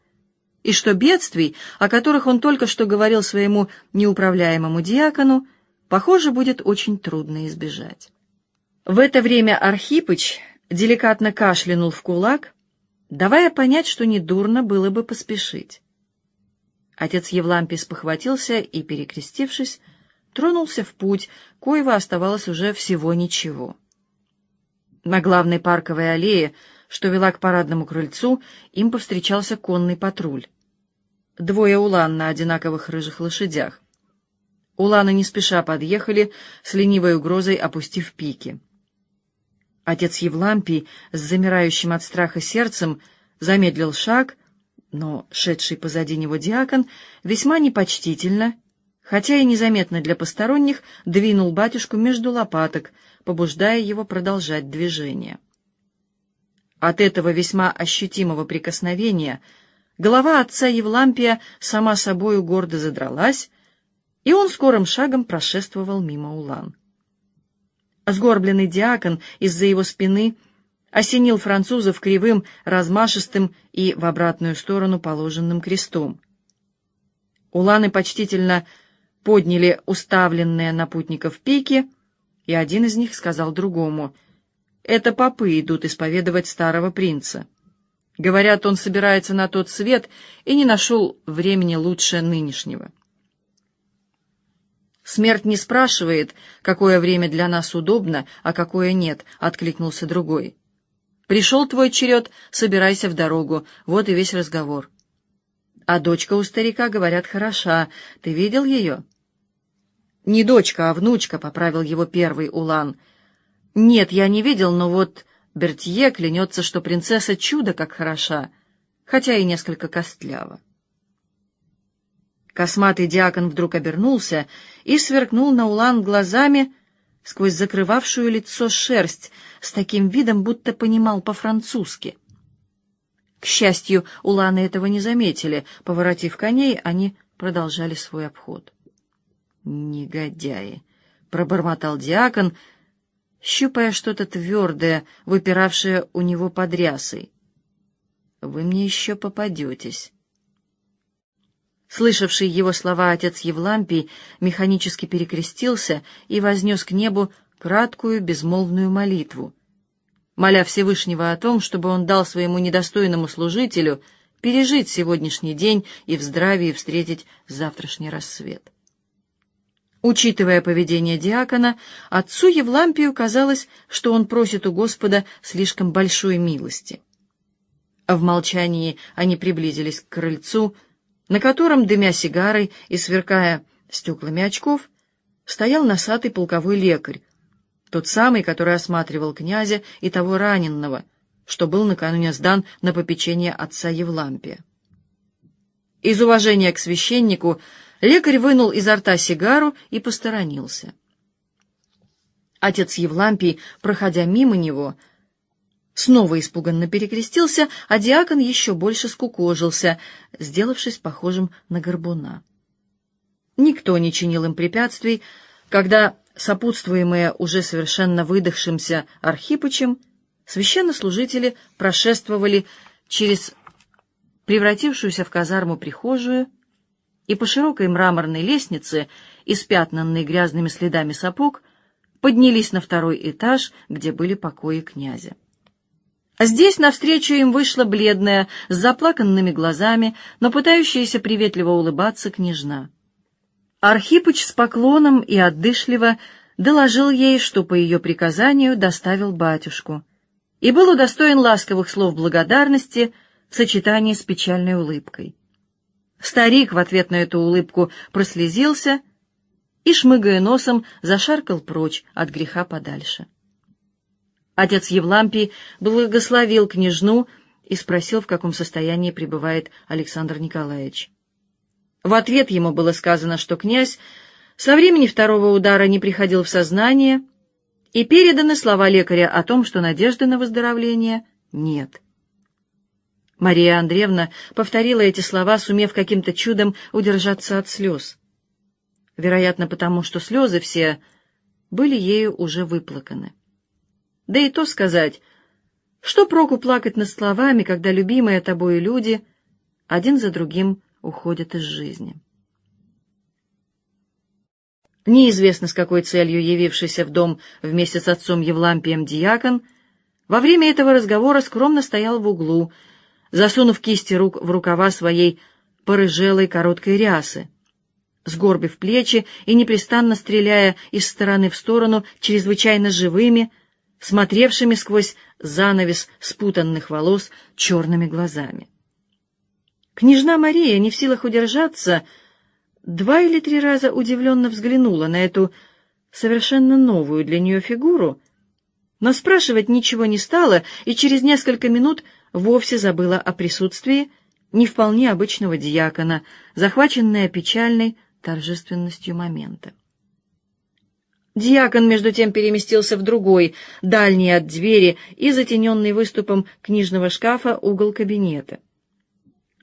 Speaker 1: и что бедствий, о которых он только что говорил своему неуправляемому диакону, похоже, будет очень трудно избежать. В это время Архипыч деликатно кашлянул в кулак, давая понять, что недурно было бы поспешить. Отец Евлампий спохватился и, перекрестившись, тронулся в путь, коего оставалось уже всего ничего. На главной парковой аллее, что вела к парадному крыльцу, им повстречался конный патруль. Двое улан на одинаковых рыжих лошадях. Уланы не спеша подъехали, с ленивой угрозой опустив пики. Отец Евлампий с замирающим от страха сердцем замедлил шаг, но шедший позади него диакон весьма непочтительно — хотя и незаметно для посторонних, двинул батюшку между лопаток, побуждая его продолжать движение. От этого весьма ощутимого прикосновения голова отца Евлампия сама собою гордо задралась, и он скорым шагом прошествовал мимо улан. Сгорбленный диакон из-за его спины осенил французов кривым, размашистым и в обратную сторону положенным крестом. Уланы почтительно подняли уставленные на путников пики, и один из них сказал другому, «Это попы идут исповедовать старого принца. Говорят, он собирается на тот свет и не нашел времени лучше нынешнего». «Смерть не спрашивает, какое время для нас удобно, а какое нет», — откликнулся другой. «Пришел твой черед, собирайся в дорогу, вот и весь разговор». А дочка у старика, говорят, хороша. Ты видел ее? Не дочка, а внучка, — поправил его первый Улан. Нет, я не видел, но вот Бертье клянется, что принцесса чудо как хороша, хотя и несколько костлява. Косматый диакон вдруг обернулся и сверкнул на Улан глазами сквозь закрывавшую лицо шерсть с таким видом, будто понимал по-французски. К счастью, уланы этого не заметили. Поворотив коней, они продолжали свой обход. «Негодяи!» — пробормотал диакон, щупая что-то твердое, выпиравшее у него под рясой. «Вы мне еще попадетесь». Слышавший его слова отец Евлампий механически перекрестился и вознес к небу краткую безмолвную молитву, моля Всевышнего о том, чтобы он дал своему недостойному служителю пережить сегодняшний день и в здравии встретить завтрашний рассвет. Учитывая поведение диакона, отцу Евлампию казалось, что он просит у Господа слишком большой милости. В молчании они приблизились к крыльцу, на котором, дымя сигарой и сверкая стеклами очков, стоял носатый полковой лекарь, тот самый, который осматривал князя и того раненного, что был накануне сдан на попечение отца Евлампия. Из уважения к священнику лекарь вынул изо рта сигару и посторонился. Отец Евлампий, проходя мимо него, снова испуганно перекрестился, а диакон еще больше скукожился, сделавшись похожим на горбуна. Никто не чинил им препятствий, когда, сопутствуемые уже совершенно выдохшимся Архипычем, священнослужители прошествовали через превратившуюся в казарму прихожую и по широкой мраморной лестнице, испятнанной грязными следами сапог, поднялись на второй этаж, где были покои князя. Здесь навстречу им вышла бледная, с заплаканными глазами, но пытающаяся приветливо улыбаться княжна. Архипыч с поклоном и отдышливо доложил ей, что по ее приказанию доставил батюшку, и был удостоен ласковых слов благодарности в сочетании с печальной улыбкой. Старик в ответ на эту улыбку прослезился и, шмыгая носом, зашаркал прочь от греха подальше. Отец Евлампий благословил княжну и спросил, в каком состоянии пребывает Александр Николаевич. В ответ ему было сказано, что князь со времени второго удара не приходил в сознание, и переданы слова лекаря о том, что надежды на выздоровление нет. Мария Андреевна повторила эти слова, сумев каким-то чудом удержаться от слез. Вероятно, потому что слезы все были ею уже выплаканы. Да и то сказать, что проку плакать над словами, когда любимые тобою люди один за другим уходят из жизни. Неизвестно, с какой целью явившийся в дом вместе с отцом Евлампием диакон, во время этого разговора скромно стоял в углу, засунув кисти рук в рукава своей порыжелой короткой рясы, сгорбив плечи и непрестанно стреляя из стороны в сторону чрезвычайно живыми, смотревшими сквозь занавес спутанных волос черными глазами. Княжна Мария, не в силах удержаться, два или три раза удивленно взглянула на эту совершенно новую для нее фигуру, но спрашивать ничего не стала и через несколько минут вовсе забыла о присутствии не вполне обычного диакона, захваченная печальной торжественностью момента. Диакон, между тем, переместился в другой, дальний от двери и затененный выступом книжного шкафа угол кабинета.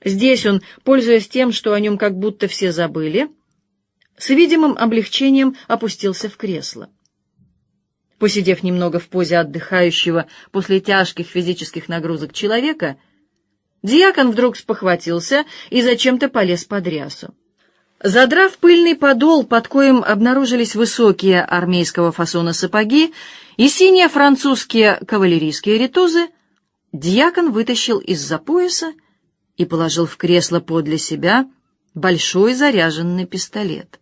Speaker 1: Здесь он, пользуясь тем, что о нем как будто все забыли, с видимым облегчением опустился в кресло. Посидев немного в позе отдыхающего после тяжких физических нагрузок человека, диакон вдруг спохватился и зачем-то полез под рясу. Задрав пыльный подол, под коем обнаружились высокие армейского фасона сапоги и синие французские кавалерийские ритузы, диакон вытащил из-за пояса и положил в кресло подле себя большой заряженный пистолет.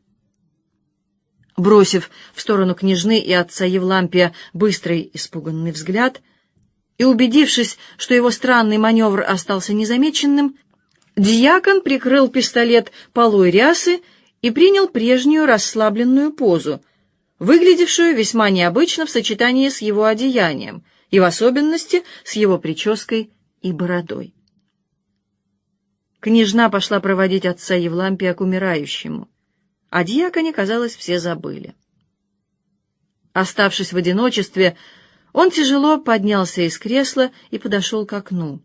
Speaker 1: Бросив в сторону княжны и отца Евлампия быстрый испуганный взгляд и убедившись, что его странный маневр остался незамеченным, Дьякон прикрыл пистолет полой рясы и принял прежнюю расслабленную позу, выглядевшую весьма необычно в сочетании с его одеянием и в особенности с его прической и бородой. Княжна пошла проводить отца Евлампия к умирающему, а дьяконе, казалось, все забыли. Оставшись в одиночестве, он тяжело поднялся из кресла и подошел к окну.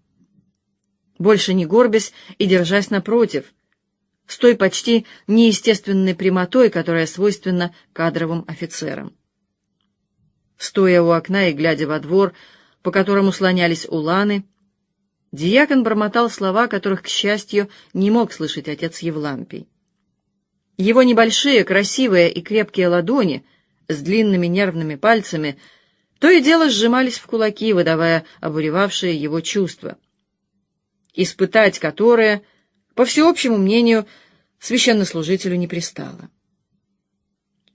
Speaker 1: Больше не горбясь и держась напротив, с той почти неестественной прямотой, которая свойственна кадровым офицерам. Стоя у окна и глядя во двор, по которому слонялись уланы, Диакон бормотал слова, которых, к счастью, не мог слышать отец Евлампий. Его небольшие, красивые и крепкие ладони с длинными нервными пальцами то и дело сжимались в кулаки, выдавая обуревавшие его чувства, испытать которые, по всеобщему мнению, священнослужителю не пристало.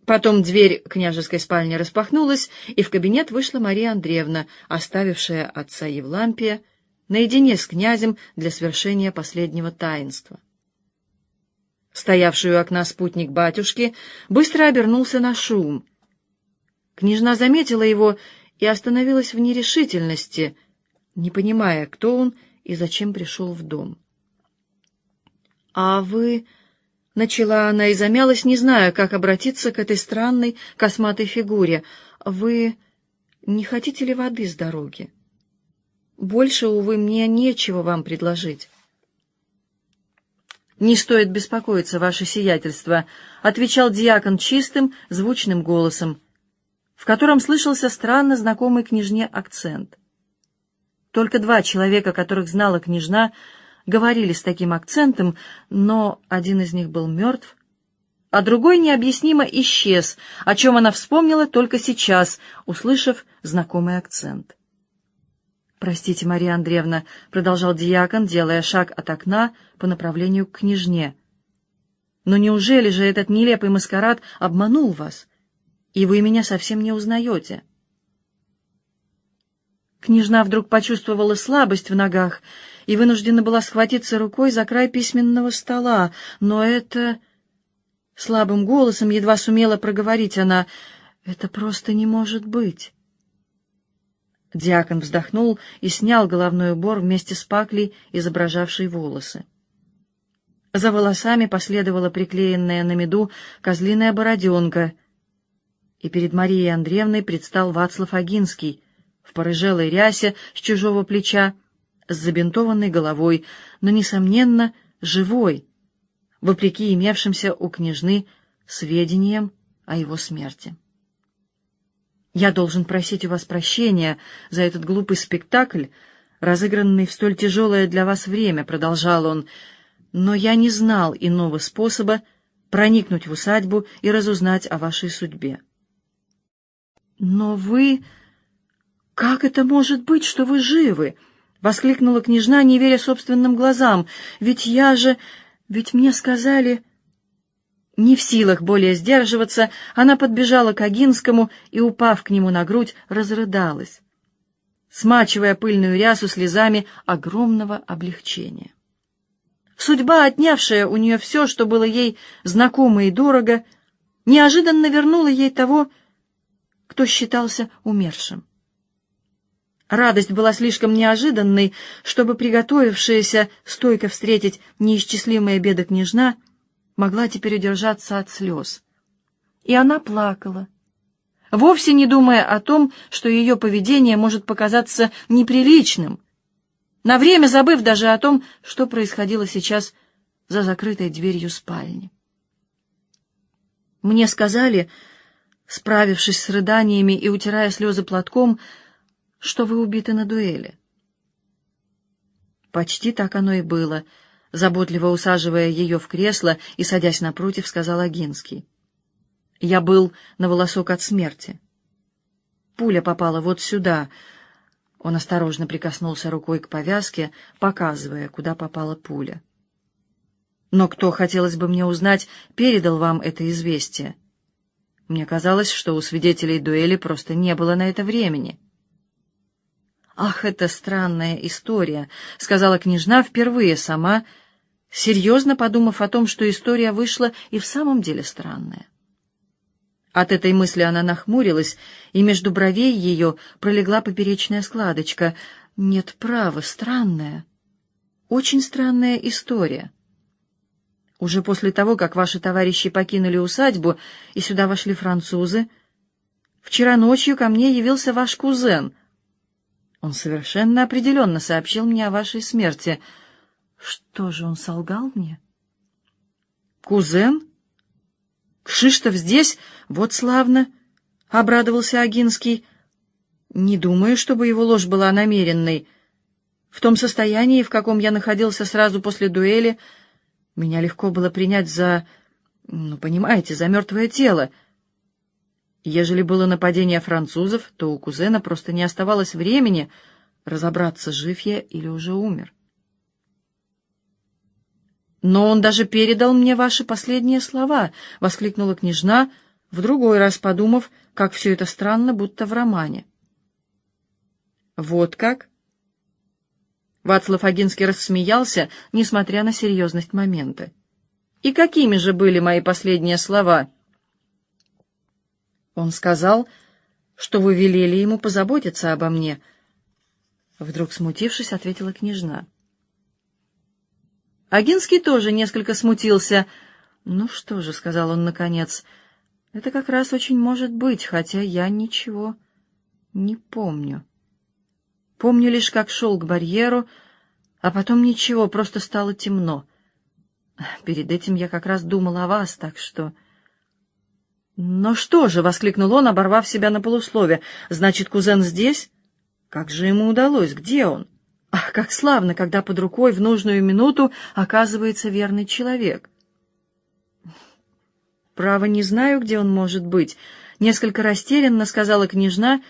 Speaker 1: Потом дверь княжеской спальни распахнулась, и в кабинет вышла Мария Андреевна, оставившая отца Евлампия, наедине с князем для свершения последнего таинства. Стоявший у окна спутник батюшки быстро обернулся на шум. Княжна заметила его и остановилась в нерешительности, не понимая, кто он и зачем пришел в дом. «А вы...» — начала она и замялась, не зная, как обратиться к этой странной косматой фигуре. «Вы не хотите ли воды с дороги? Больше, увы, мне нечего вам предложить». «Не стоит беспокоиться, ваше сиятельство», — отвечал диакон чистым, звучным голосом, в котором слышался странно знакомый княжне акцент. Только два человека, которых знала княжна, говорили с таким акцентом, но один из них был мертв, а другой необъяснимо исчез, о чем она вспомнила только сейчас, услышав знакомый акцент. «Простите, Мария Андреевна», — продолжал диакон, делая шаг от окна по направлению к княжне. «Но неужели же этот нелепый маскарад обманул вас, и вы меня совсем не узнаете?» Княжна вдруг почувствовала слабость в ногах и вынуждена была схватиться рукой за край письменного стола, но это... Слабым голосом едва сумела проговорить она. «Это просто не может быть». Диакон вздохнул и снял головной убор вместе с паклей, изображавшей волосы. За волосами последовала приклеенная на меду козлиная бороденка, и перед Марией Андреевной предстал Вацлав Агинский в порыжелой рясе с чужого плеча, с забинтованной головой, но, несомненно, живой, вопреки имевшимся у княжны сведениям о его смерти. Я должен просить у вас прощения за этот глупый спектакль, разыгранный в столь тяжелое для вас время, — продолжал он, — но я не знал иного способа проникнуть в усадьбу и разузнать о вашей судьбе. Но вы... Как это может быть, что вы живы? — воскликнула княжна, не веря собственным глазам. Ведь я же... Ведь мне сказали... Не в силах более сдерживаться, она подбежала к Агинскому и, упав к нему на грудь, разрыдалась, смачивая пыльную рясу слезами огромного облегчения. Судьба, отнявшая у нее все, что было ей знакомо и дорого, неожиданно вернула ей того, кто считался умершим. Радость была слишком неожиданной, чтобы приготовившаяся стойко встретить неисчислимые беды княжна — могла теперь удержаться от слез. И она плакала, вовсе не думая о том, что ее поведение может показаться неприличным, на время забыв даже о том, что происходило сейчас за закрытой дверью спальни. Мне сказали, справившись с рыданиями и утирая слезы платком, что вы убиты на дуэли. Почти так оно и было — заботливо усаживая ее в кресло и садясь напротив, сказал Агинский. «Я был на волосок от смерти. Пуля попала вот сюда». Он осторожно прикоснулся рукой к повязке, показывая, куда попала пуля. «Но кто, хотелось бы мне узнать, передал вам это известие? Мне казалось, что у свидетелей дуэли просто не было на это времени». «Ах, это странная история», — сказала княжна впервые сама, серьезно подумав о том, что история вышла и в самом деле странная. От этой мысли она нахмурилась, и между бровей ее пролегла поперечная складочка. «Нет права, странная, очень странная история». Уже после того, как ваши товарищи покинули усадьбу и сюда вошли французы, вчера ночью ко мне явился ваш кузен — он совершенно определенно сообщил мне о вашей смерти. Что же он солгал мне? Кузен? Кшиштов здесь? Вот славно! — обрадовался Агинский. Не думаю, чтобы его ложь была намеренной. В том состоянии, в каком я находился сразу после дуэли, меня легко было принять за... Ну, понимаете, за мертвое тело — Ежели было нападение французов, то у кузена просто не оставалось времени разобраться, жив я или уже умер. «Но он даже передал мне ваши последние слова», — воскликнула княжна, в другой раз подумав, как все это странно, будто в романе. «Вот как?» Вацлав Агинский рассмеялся, несмотря на серьезность момента. И какими же были мои последние слова? Он сказал, что вы велели ему позаботиться обо мне. Вдруг смутившись, ответила княжна. Агинский тоже несколько смутился. «Ну что же», — сказал он наконец, — «это как раз очень может быть, хотя я ничего не помню. Помню лишь, как шел к барьеру, а потом ничего, просто стало темно. Перед этим я как раз думал о вас, так что...» «Но что же!» — воскликнул он, оборвав себя на полуслове. «Значит, кузен здесь? Как же ему удалось? Где он?» Ах, как славно, когда под рукой в нужную минуту оказывается верный человек. «Право, не знаю, где он может быть», — несколько растерянно сказала княжна,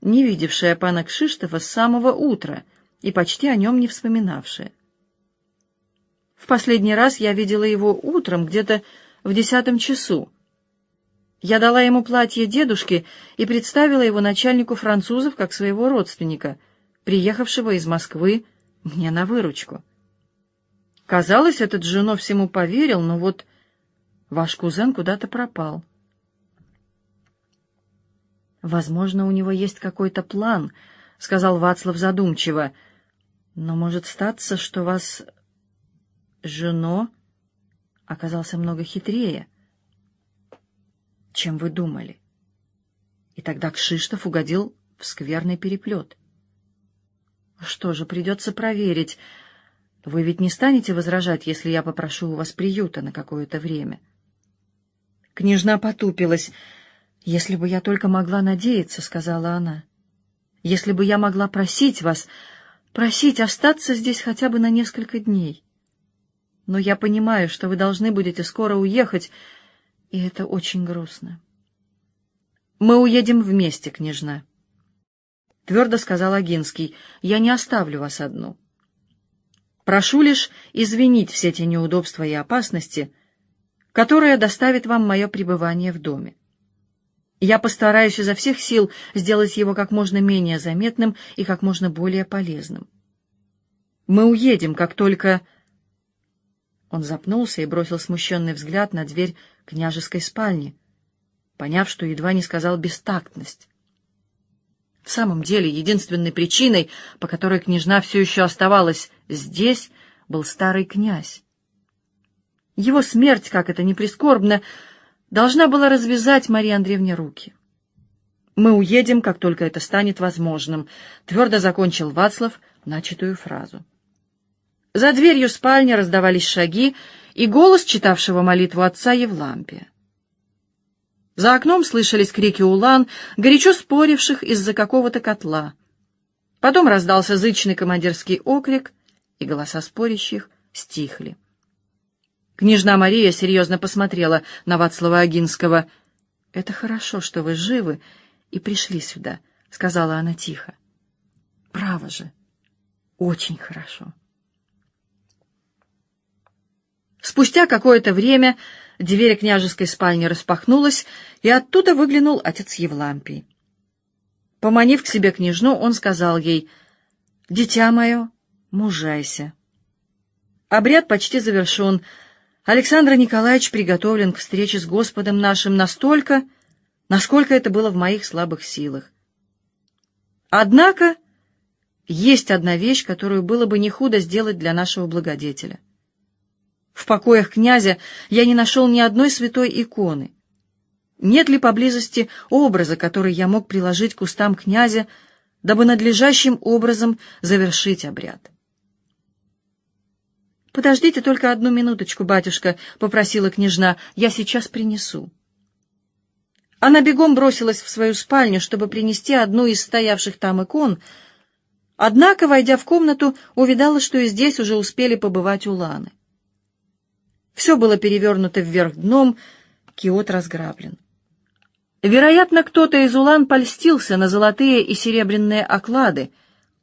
Speaker 1: не видевшая пана Кшиштофа с самого утра и почти о нем не вспоминавшая. В последний раз я видела его утром, где-то в десятом часу. Я дала ему платье дедушки и представила его начальнику французов как своего родственника — приехавшего из Москвы мне на выручку. Казалось, этот Женов всему поверил, но вот ваш кузен куда-то пропал. «Возможно, у него есть какой-то план», — сказал Вацлав задумчиво. «Но может статься, что вас Жено оказался много хитрее, чем вы думали. И тогда Кшиштов угодил в скверный переплет. Что же, придется проверить. Вы ведь не станете возражать, если я попрошу у вас приюта на какое-то время? Княжна потупилась. «Если бы я только могла надеяться», — сказала она. «Если бы я могла просить вас, просить остаться здесь хотя бы на несколько дней. Но я понимаю, что вы должны будете скоро уехать, и это очень грустно». «Мы уедем вместе, княжна». — твердо сказал Агинский, — я не оставлю вас одну. Прошу лишь извинить все те неудобства и опасности, которые доставит вам мое пребывание в доме. Я постараюсь изо всех сил сделать его как можно менее заметным и как можно более полезным. Мы уедем, как только... Он запнулся и бросил смущенный взгляд на дверь княжеской спальни, поняв, что едва не сказал бестактность. В самом деле, единственной причиной, по которой княжна все еще оставалась здесь, был старый князь. Его смерть, как это ни прискорбно, должна была развязать Марии Андреевне руки. «Мы уедем, как только это станет возможным», — твердо закончил Вацлав начатую фразу. За дверью спальни раздавались шаги и голос читавшего молитву отца Евлампия. За окном слышались крики улан, горячо споривших из-за какого-то котла. Потом раздался зычный командирский окрик, и голоса спорящих стихли. Княжна Мария серьезно посмотрела на Вацлава Агинского. — Это хорошо, что вы живы и пришли сюда, — сказала она тихо. — Право же, очень хорошо. Спустя какое-то время Дверь княжеской спальни распахнулась, и оттуда выглянул отец Евлампий. Поманив к себе княжну, он сказал ей, «Дитя мое, мужайся». Обряд почти завершен. Александр Николаевич приготовлен к встрече с Господом нашим настолько, насколько это было в моих слабых силах. Однако есть одна вещь, которую было бы не худо сделать для нашего благодетеля — в покоях князя я не нашел ни одной святой иконы. Нет ли поблизости образа, который я мог приложить к устам князя, дабы надлежащим образом завершить обряд? «Подождите только одну минуточку, батюшка», — попросила княжна, — «я сейчас принесу». Она бегом бросилась в свою спальню, чтобы принести одну из стоявших там икон, однако, войдя в комнату, увидала, что и здесь уже успели побывать уланы. Все было перевернуто вверх дном, киот разграблен. Вероятно, кто-то из улан польстился на золотые и серебряные оклады,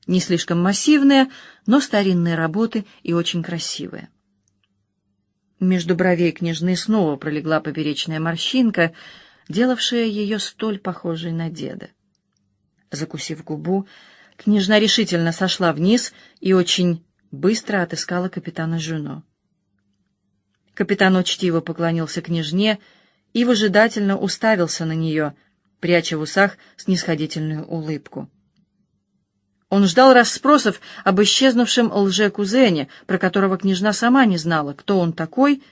Speaker 1: не слишком массивные, но старинные работы и очень красивые. Между бровей княжны снова пролегла поперечная морщинка, делавшая ее столь похожей на деда. Закусив губу, княжна решительно сошла вниз и очень быстро отыскала капитана Жюно. Капитан учтиво поклонился княжне и выжидательно уставился на нее, пряча в усах снисходительную улыбку. Он ждал расспросов об исчезнувшем лже-кузене, про которого княжна сама не знала, кто он такой,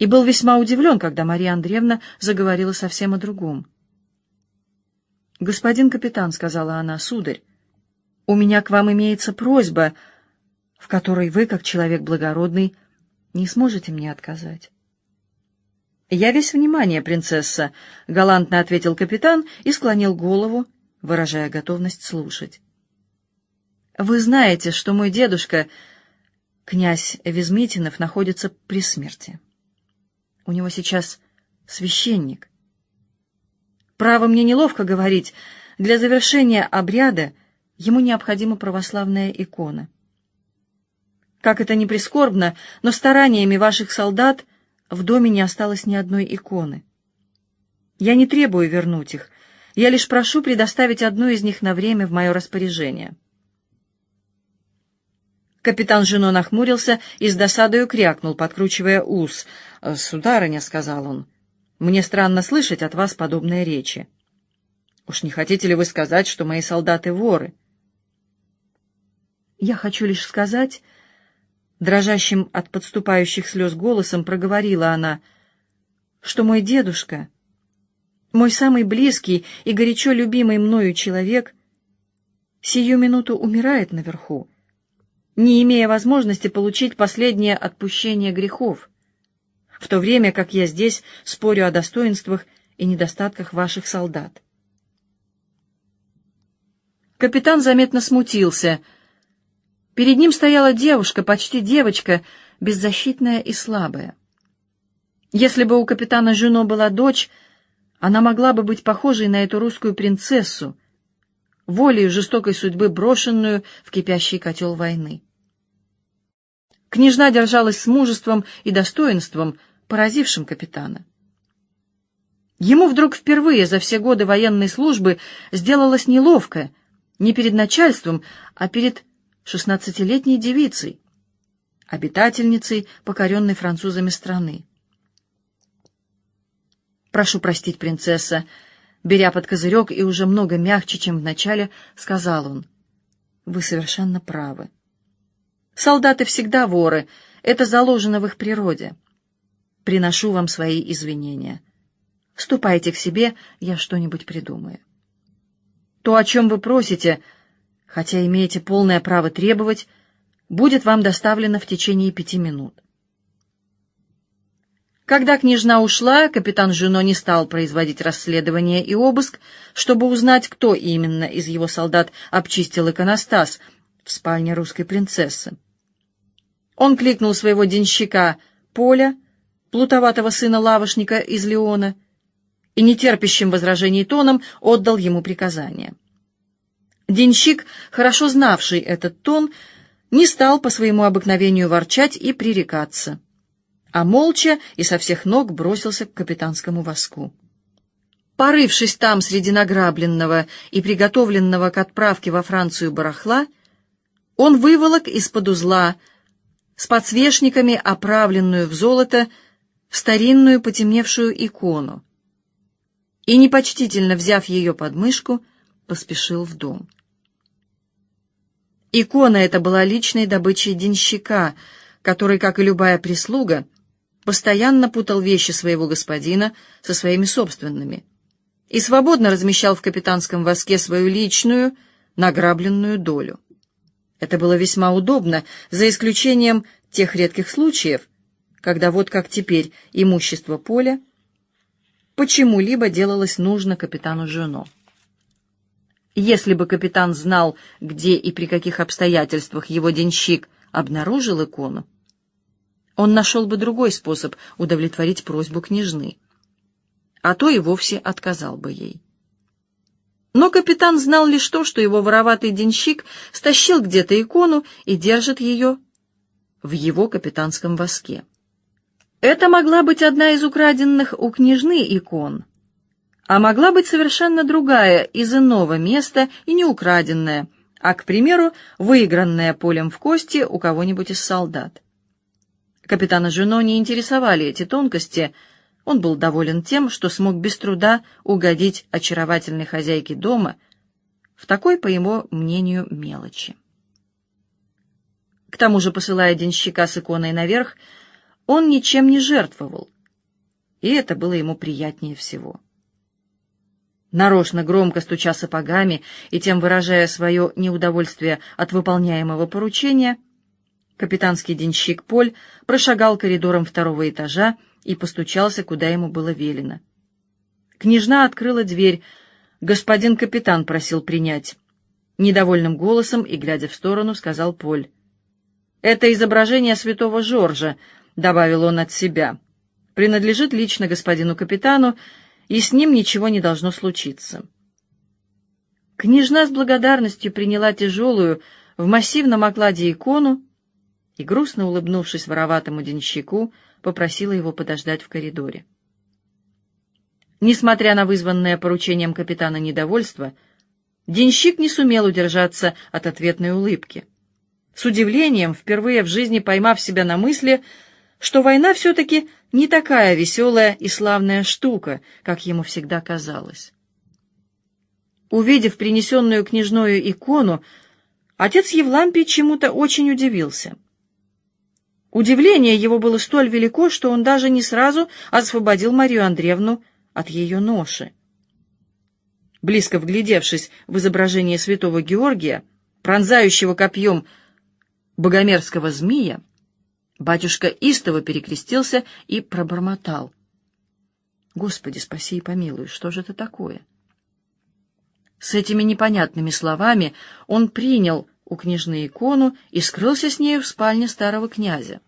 Speaker 1: и был весьма удивлен, когда Мария Андреевна заговорила совсем о другом. «Господин капитан», — сказала она, — «сударь, у меня к вам имеется просьба, в которой вы, как человек благородный, не сможете мне отказать». «Я весь внимание, принцесса», — галантно ответил капитан и склонил голову, выражая готовность слушать. «Вы знаете, что мой дедушка, князь Визмитинов, находится при смерти. У него сейчас священник. Право мне неловко говорить, для завершения обряда ему необходима православная икона. Как это ни прискорбно, но стараниями ваших солдат — в доме не осталось ни одной иконы. Я не требую вернуть их, я лишь прошу предоставить одну из них на время в мое распоряжение. Капитан Жено нахмурился и с досадою крякнул, подкручивая ус. «Сударыня», — сказал он, — «мне странно слышать от вас подобные речи. Уж не хотите ли вы сказать, что мои солдаты воры?» «Я хочу лишь сказать...» Дрожащим от подступающих слез голосом проговорила она, что мой дедушка, мой самый близкий и горячо любимый мною человек, сию минуту умирает наверху, не имея возможности получить последнее отпущение грехов, в то время как я здесь спорю о достоинствах и недостатках ваших солдат. Капитан заметно смутился — Перед ним стояла девушка, почти девочка, беззащитная и слабая. Если бы у капитана Жюно была дочь, она могла бы быть похожей на эту русскую принцессу, волею жестокой судьбы брошенную в кипящий котел войны. Княжна держалась с мужеством и достоинством, поразившим капитана. Ему вдруг впервые за все годы военной службы сделалось неловко, не перед начальством, а перед шестнадцатилетней девицей, обитательницей покоренной французами страны. «Прошу простить, принцесса», — беря под козырек и уже много мягче, чем вначале, сказал он. «Вы совершенно правы. Солдаты всегда воры, это заложено в их природе. Приношу вам свои извинения. Ступайте к себе, я что-нибудь придумаю. То, о чем вы просите, — хотя имеете полное право требовать, будет вам доставлено в течение пяти минут. Когда княжна ушла, капитан Жено не стал производить расследование и обыск, чтобы узнать, кто именно из его солдат обчистил иконостас в спальне русской принцессы. Он кликнул своего денщика Поля, плутоватого сына лавошника из Леона, и нетерпящим возражений тоном отдал ему приказание — Денщик, хорошо знавший этот тон, не стал по своему обыкновению ворчать и пререкаться, а молча и со всех ног бросился к капитанскому воску. Порывшись там среди награбленного и приготовленного к отправке во Францию барахла, он выволок из-под узла с подсвечниками оправленную в золото в старинную потемневшую икону и, непочтительно взяв ее под мышку, поспешил в дом. Икона эта была личной добычей денщика, который, как и любая прислуга, постоянно путал вещи своего господина со своими собственными и свободно размещал в капитанском воске свою личную, награбленную долю. Это было весьма удобно, за исключением тех редких случаев, когда вот как теперь имущество поля почему-либо делалось нужно капитану Жено. Если бы капитан знал, где и при каких обстоятельствах его денщик обнаружил икону, он нашел бы другой способ удовлетворить просьбу княжны, а то и вовсе отказал бы ей. Но капитан знал лишь то, что его вороватый денщик стащил где-то икону и держит ее в его капитанском воске. Это могла быть одна из украденных у княжны икон — а могла быть совершенно другая, из иного места и не украденная, а, к примеру, выигранная полем в кости у кого-нибудь из солдат. Капитана Жено не интересовали эти тонкости, он был доволен тем, что смог без труда угодить очаровательной хозяйке дома в такой, по его мнению, мелочи. К тому же, посылая денщика с иконой наверх, он ничем не жертвовал, и это было ему приятнее всего. Нарочно громко стуча сапогами и тем выражая свое неудовольствие от выполняемого поручения, капитанский денщик Поль прошагал коридором второго этажа и постучался, куда ему было велено. Княжна открыла дверь. «Господин капитан просил принять». Недовольным голосом и, глядя в сторону, сказал Поль. «Это изображение святого Жоржа», — добавил он от себя. «Принадлежит лично господину капитану, и с ним ничего не должно случиться». Княжна с благодарностью приняла тяжелую в массивном окладе икону и, грустно улыбнувшись вороватому денщику, попросила его подождать в коридоре. Несмотря на вызванное поручением капитана недовольство, денщик не сумел удержаться от ответной улыбки с удивлением, впервые в жизни поймав себя на мысли, что война все-таки не такая веселая и славная штука, как ему всегда казалось. Увидев принесенную княжную икону, отец Евлампий чему-то очень удивился. Удивление его было столь велико, что он даже не сразу освободил Марию Андреевну от ее ноши. Близко вглядевшись в изображение святого Георгия, пронзающего копьем богомерзкого змея, батюшка истово перекрестился и пробормотал. «Господи, спаси и помилуй, что же это такое?» С этими непонятными словами он принял у княжны икону и скрылся с нею в спальне старого князя.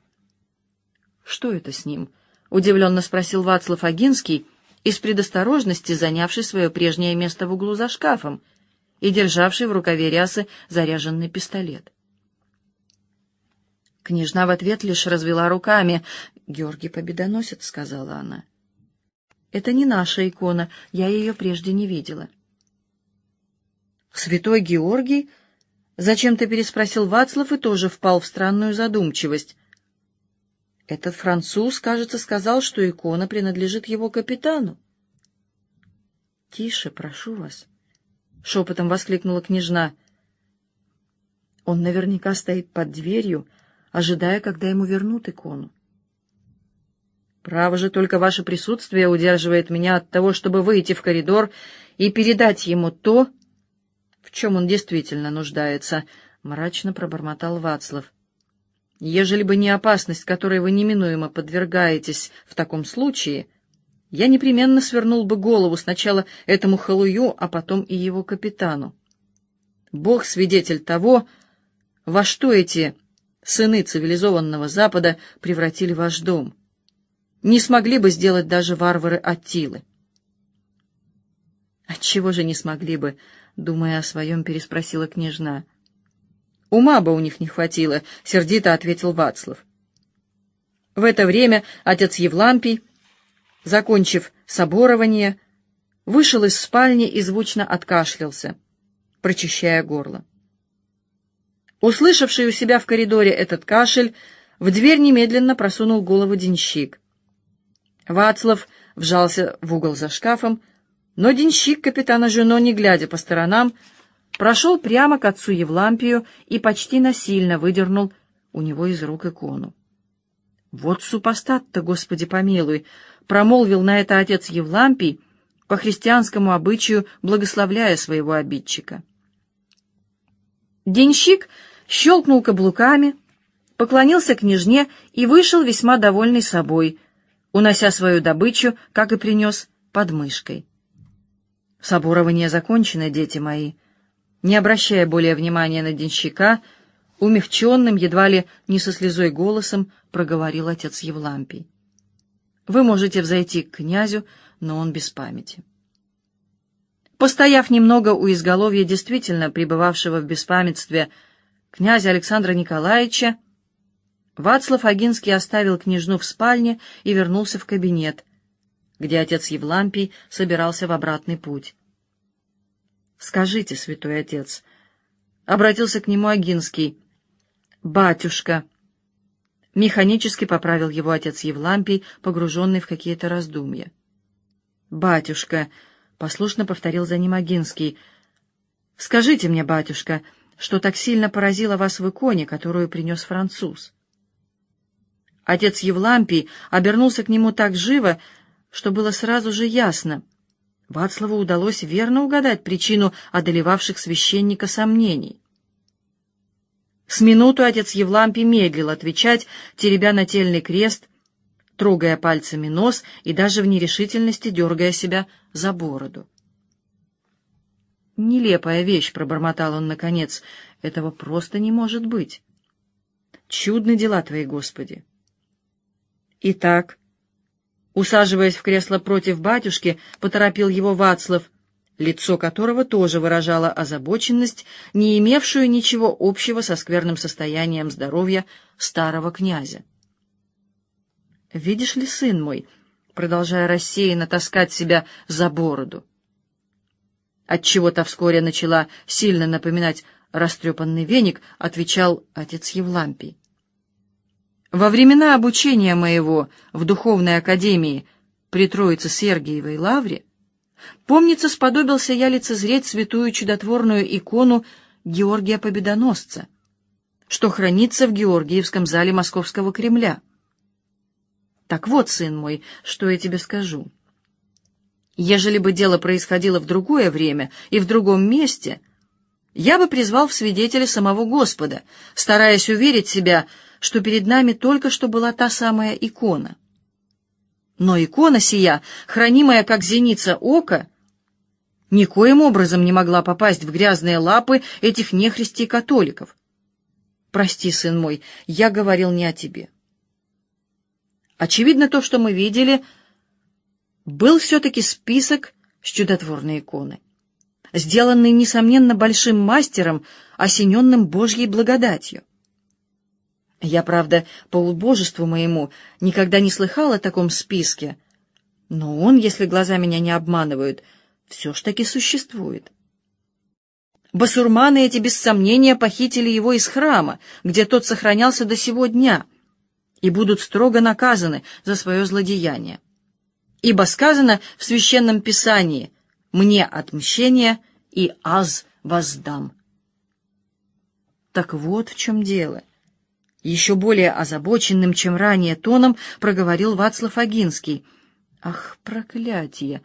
Speaker 1: «Что это с ним?» — удивленно спросил Вацлав Агинский, из предосторожности занявший свое прежнее место в углу за шкафом и державший в рукаве рясы заряженный пистолет. Княжна в ответ лишь развела руками. «Георгий Победоносец», — сказала она. «Это не наша икона, я ее прежде не видела». «Святой Георгий?» — зачем-то переспросил Вацлав и тоже впал в странную задумчивость. Этот француз, кажется, сказал, что икона принадлежит его капитану. «Тише, прошу вас», — шепотом воскликнула княжна. «Он наверняка стоит под дверью, — ожидая, когда ему вернут икону. Право же, только ваше присутствие удерживает меня от того, чтобы выйти в коридор и передать ему то, в чем он действительно нуждается, — мрачно пробормотал Вацлав. Ежели бы не опасность, которой вы неминуемо подвергаетесь в таком случае, я непременно свернул бы голову сначала этому халую, а потом и его капитану. Бог свидетель того, во что эти сыны цивилизованного Запада превратили ваш дом. Не смогли бы сделать даже варвары Аттилы. Отчего же не смогли бы, думая о своем, переспросила княжна. Ума бы у них не хватило, сердито ответил Вацлав. В это время отец Евлампий, закончив соборование, вышел из спальни и звучно откашлялся, прочищая горло. Услышавший у себя в коридоре этот кашель, в дверь немедленно просунул голову денщик. Вацлав вжался в угол за шкафом, но денщик капитана Жено, не глядя по сторонам, прошел прямо к отцу Евлампию и почти насильно выдернул у него из рук икону. «Вот супостат-то, Господи помилуй!» — промолвил на это отец Евлампий, по христианскому обычаю благословляя своего обидчика. Денщик щелкнул каблуками, поклонился княжне и вышел весьма довольный собой, унося свою добычу, как и принес, под мышкой. Соборование закончено, дети мои. Не обращая более внимания на денщика, умягченным, едва ли не со слезой голосом, проговорил отец Евлампий. Вы можете взойти к князю, но он без памяти. Постояв немного у изголовья действительно пребывавшего в беспамятстве князя Александра Николаевича, Вацлав Агинский оставил княжну в спальне и вернулся в кабинет, где отец Евлампий собирался в обратный путь. «Скажите, святой отец», — обратился к нему Агинский, — «батюшка, Механически поправил его отец Евлампий, погруженный в какие-то раздумья. «Батюшка», — послушно повторил за ним Агинский, — «скажите мне, батюшка, что так сильно поразило вас в иконе, которую принес француз?» Отец Евлампий обернулся к нему так живо, что было сразу же ясно. Вацлаву удалось верно угадать причину одолевавших священника сомнений. С минуту отец Евлампий медлил отвечать, теребя нательный крест, трогая пальцами нос и даже в нерешительности дергая себя за бороду. «Нелепая вещь», — пробормотал он наконец, — «этого просто не может быть. Чудны дела твои, Господи». Итак, усаживаясь в кресло против батюшки, поторопил его Вацлав — лицо которого тоже выражало озабоченность, не имевшую ничего общего со скверным состоянием здоровья старого князя. «Видишь ли, сын мой», продолжая рассеянно таскать себя за бороду, отчего-то вскоре начала сильно напоминать растрепанный веник, отвечал отец Евлампий. Во времена обучения моего в духовной академии при Троице Сергиевой Лавре Помнится, сподобился я лицезреть святую чудотворную икону Георгия Победоносца, что хранится в Георгиевском зале Московского Кремля. Так вот, сын мой, что я тебе скажу. Ежели бы дело происходило в другое время и в другом месте, я бы призвал в свидетели самого Господа, стараясь уверить себя, что перед нами только что была та самая икона. Но икона сия, хранимая как зеница ока, никоим образом не могла попасть в грязные лапы этих нехристей-католиков. Прости, сын мой, я говорил не о тебе. Очевидно, то, что мы видели, был все-таки список с чудотворной иконы, сделанный, несомненно, большим мастером, осененным Божьей благодатью. Я, правда, по убожеству моему никогда не слыхал о таком списке, но он, если глаза меня не обманывают, все ж таки существует. Басурманы эти, без сомнения, похитили его из храма, где тот сохранялся до сего дня, и будут строго наказаны за свое злодеяние. Ибо сказано в Священном Писании «Мне отмщение, и аз воздам». Так вот в чем дело. Еще более озабоченным, чем ранее тоном, проговорил Вацлав Агинский. «Ах, проклятие!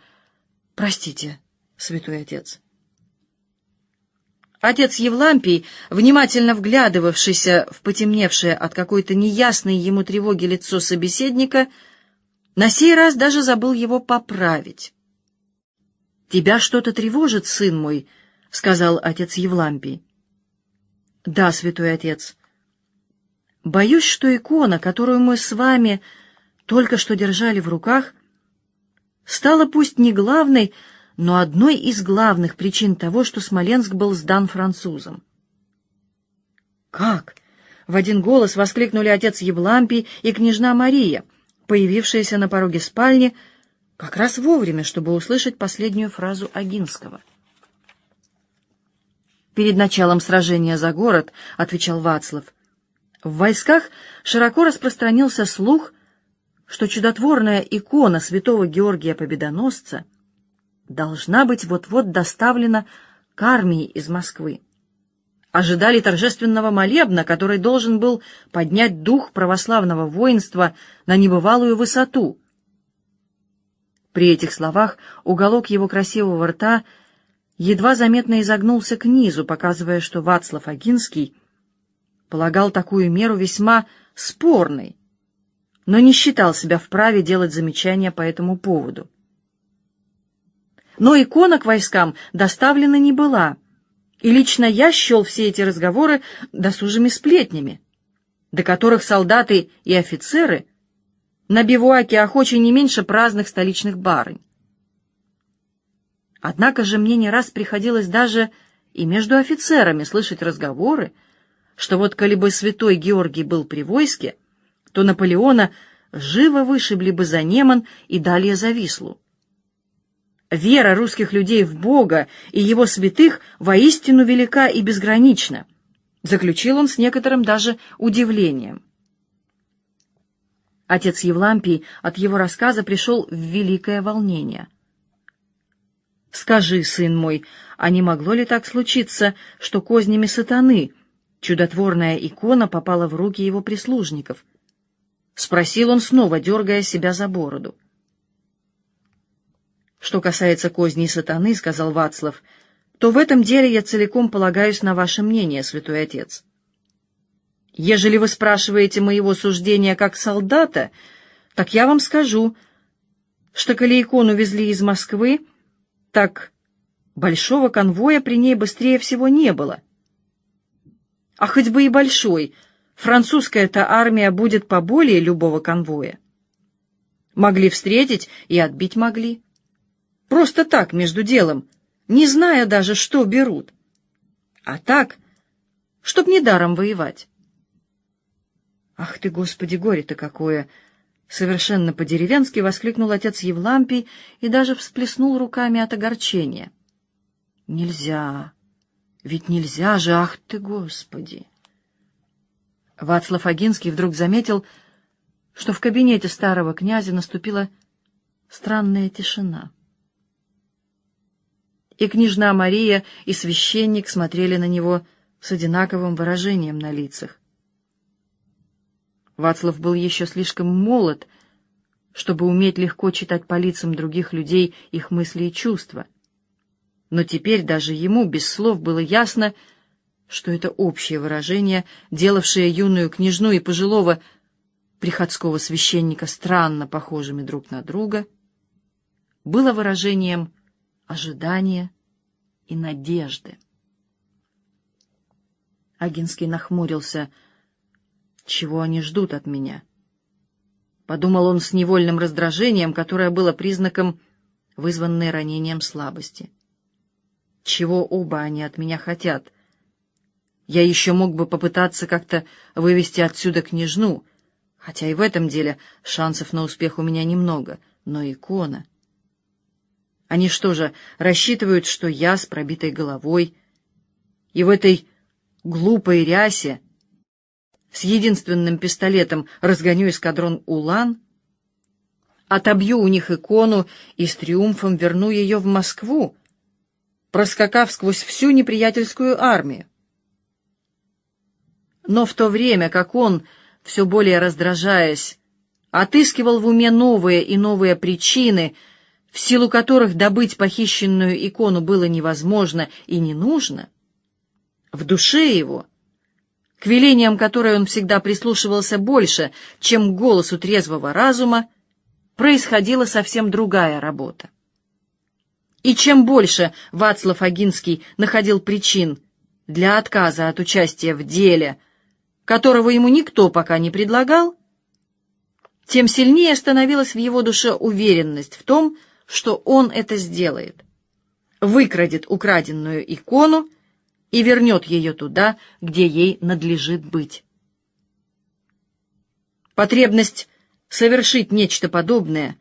Speaker 1: Простите, святой отец!» Отец Евлампий, внимательно вглядывавшийся в потемневшее от какой-то неясной ему тревоги лицо собеседника, на сей раз даже забыл его поправить. «Тебя что-то тревожит, сын мой?» — сказал отец Евлампий. «Да, святой отец», Боюсь, что икона, которую мы с вами только что держали в руках, стала пусть не главной, но одной из главных причин того, что Смоленск был сдан французам. «Как?» — в один голос воскликнули отец Евлампий и княжна Мария, появившиеся на пороге спальни, как раз вовремя, чтобы услышать последнюю фразу Агинского. «Перед началом сражения за город», — отвечал Вацлав, в войсках широко распространился слух, что чудотворная икона святого Георгия Победоносца должна быть вот-вот доставлена к армии из Москвы. Ожидали торжественного молебна, который должен был поднять дух православного воинства на небывалую высоту. При этих словах уголок его красивого рта едва заметно изогнулся к низу, показывая, что Вацлав Агинский — полагал такую меру весьма спорной, но не считал себя вправе делать замечания по этому поводу. Но икона к войскам доставлена не была, и лично я счел все эти разговоры досужими сплетнями, до которых солдаты и офицеры на бивуаке охочи не меньше праздных столичных барынь. Однако же мне не раз приходилось даже и между офицерами слышать разговоры, что вот коли бы святой Георгий был при войске, то Наполеона живо вышибли бы за Неман и далее за Вислу. Вера русских людей в Бога и его святых воистину велика и безгранична, заключил он с некоторым даже удивлением. Отец Евлампий от его рассказа пришел в великое волнение. «Скажи, сын мой, а не могло ли так случиться, что кознями сатаны чудотворная икона попала в руки его прислужников?» Спросил он снова, дергая себя за бороду. «Что касается козней сатаны, — сказал Вацлав, — то в этом деле я целиком полагаюсь на ваше мнение, святой отец. Ежели вы спрашиваете моего суждения как солдата, так я вам скажу, что коли икону везли из Москвы, так большого конвоя при ней быстрее всего не было. А хоть бы и большой, французская-то армия будет поболее любого конвоя. Могли встретить и отбить могли. Просто так, между делом, не зная даже, что берут. А так, чтоб недаром воевать. «Ах ты, Господи, горе-то какое!» Совершенно по-деревенски воскликнул отец Евлампий и даже всплеснул руками от огорчения. «Нельзя! Ведь нельзя же! Ах ты, Господи!» Вацлав Агинский вдруг заметил, что в кабинете старого князя наступила странная тишина. И княжна Мария, и священник смотрели на него с одинаковым выражением на лицах. Вацлав был еще слишком молод, чтобы уметь легко читать по лицам других людей их мысли и чувства. Но теперь даже ему без слов было ясно, что это общее выражение, делавшее юную княжну и пожилого приходского священника странно похожими друг на друга, было выражением ожидания и надежды. Агинский нахмурился — чего они ждут от меня? Подумал он с невольным раздражением, которое было признаком вызванной ранением слабости. Чего оба они от меня хотят? Я еще мог бы попытаться как-то вывести отсюда княжну, хотя и в этом деле шансов на успех у меня немного, но икона... Они что же, рассчитывают, что я с пробитой головой и в этой глупой рясе с единственным пистолетом разгоню эскадрон «Улан», отобью у них икону и с триумфом верну ее в Москву, проскакав сквозь всю неприятельскую армию. Но в то время, как он, все более раздражаясь, отыскивал в уме новые и новые причины, в силу которых добыть похищенную икону было невозможно и не нужно, в душе его — к велениям которой он всегда прислушивался больше, чем к голосу трезвого разума, происходила совсем другая работа. И чем больше Вацлав Агинский находил причин для отказа от участия в деле, которого ему никто пока не предлагал, тем сильнее становилась в его душе уверенность в том, что он это сделает. Выкрадет украденную икону и вернет ее туда, где ей надлежит быть. Потребность совершить нечто подобное,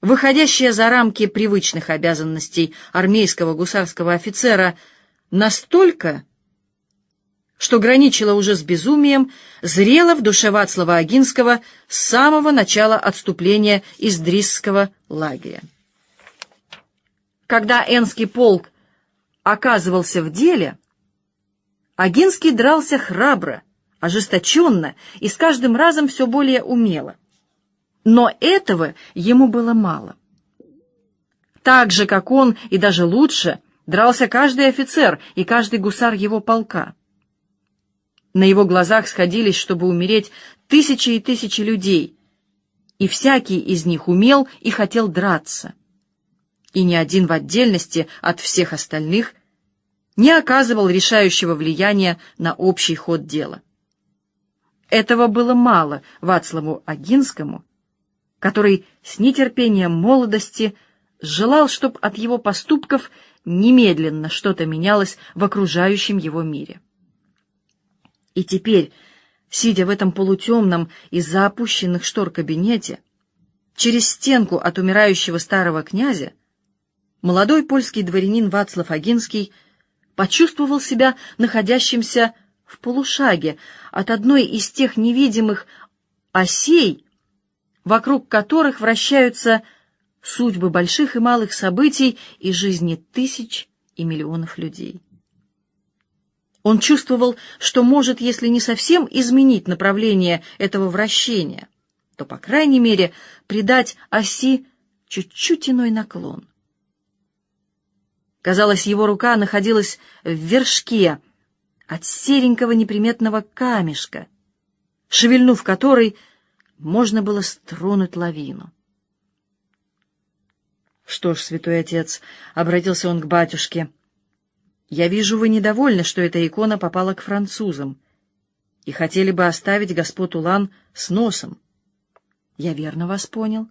Speaker 1: выходящее за рамки привычных обязанностей армейского гусарского офицера, настолько, что граничило уже с безумием, зрело в душе Вацлава Агинского с самого начала отступления из Дрисского лагеря. Когда Энский полк оказывался в деле, Агинский дрался храбро, ожесточенно и с каждым разом все более умело. Но этого ему было мало. Так же, как он, и даже лучше, дрался каждый офицер и каждый гусар его полка. На его глазах сходились, чтобы умереть, тысячи и тысячи людей, и всякий из них умел и хотел драться. И ни один в отдельности от всех остальных не оказывал решающего влияния на общий ход дела. Этого было мало Вацлаву Агинскому, который с нетерпением молодости желал, чтобы от его поступков немедленно что-то менялось в окружающем его мире. И теперь, сидя в этом полутемном из-за опущенных штор кабинете, через стенку от умирающего старого князя, молодой польский дворянин Вацлав Агинский — почувствовал себя находящимся в полушаге от одной из тех невидимых осей, вокруг которых вращаются судьбы больших и малых событий и жизни тысяч и миллионов людей. Он чувствовал, что может, если не совсем изменить направление этого вращения, то, по крайней мере, придать оси чуть-чуть иной наклон. Казалось, его рука находилась в вершке от серенького неприметного камешка, шевельнув который, можно было стронуть лавину. «Что ж, святой отец», — обратился он к батюшке, — «я вижу, вы недовольны, что эта икона попала к французам, и хотели бы оставить господ Улан с носом. Я верно вас понял?»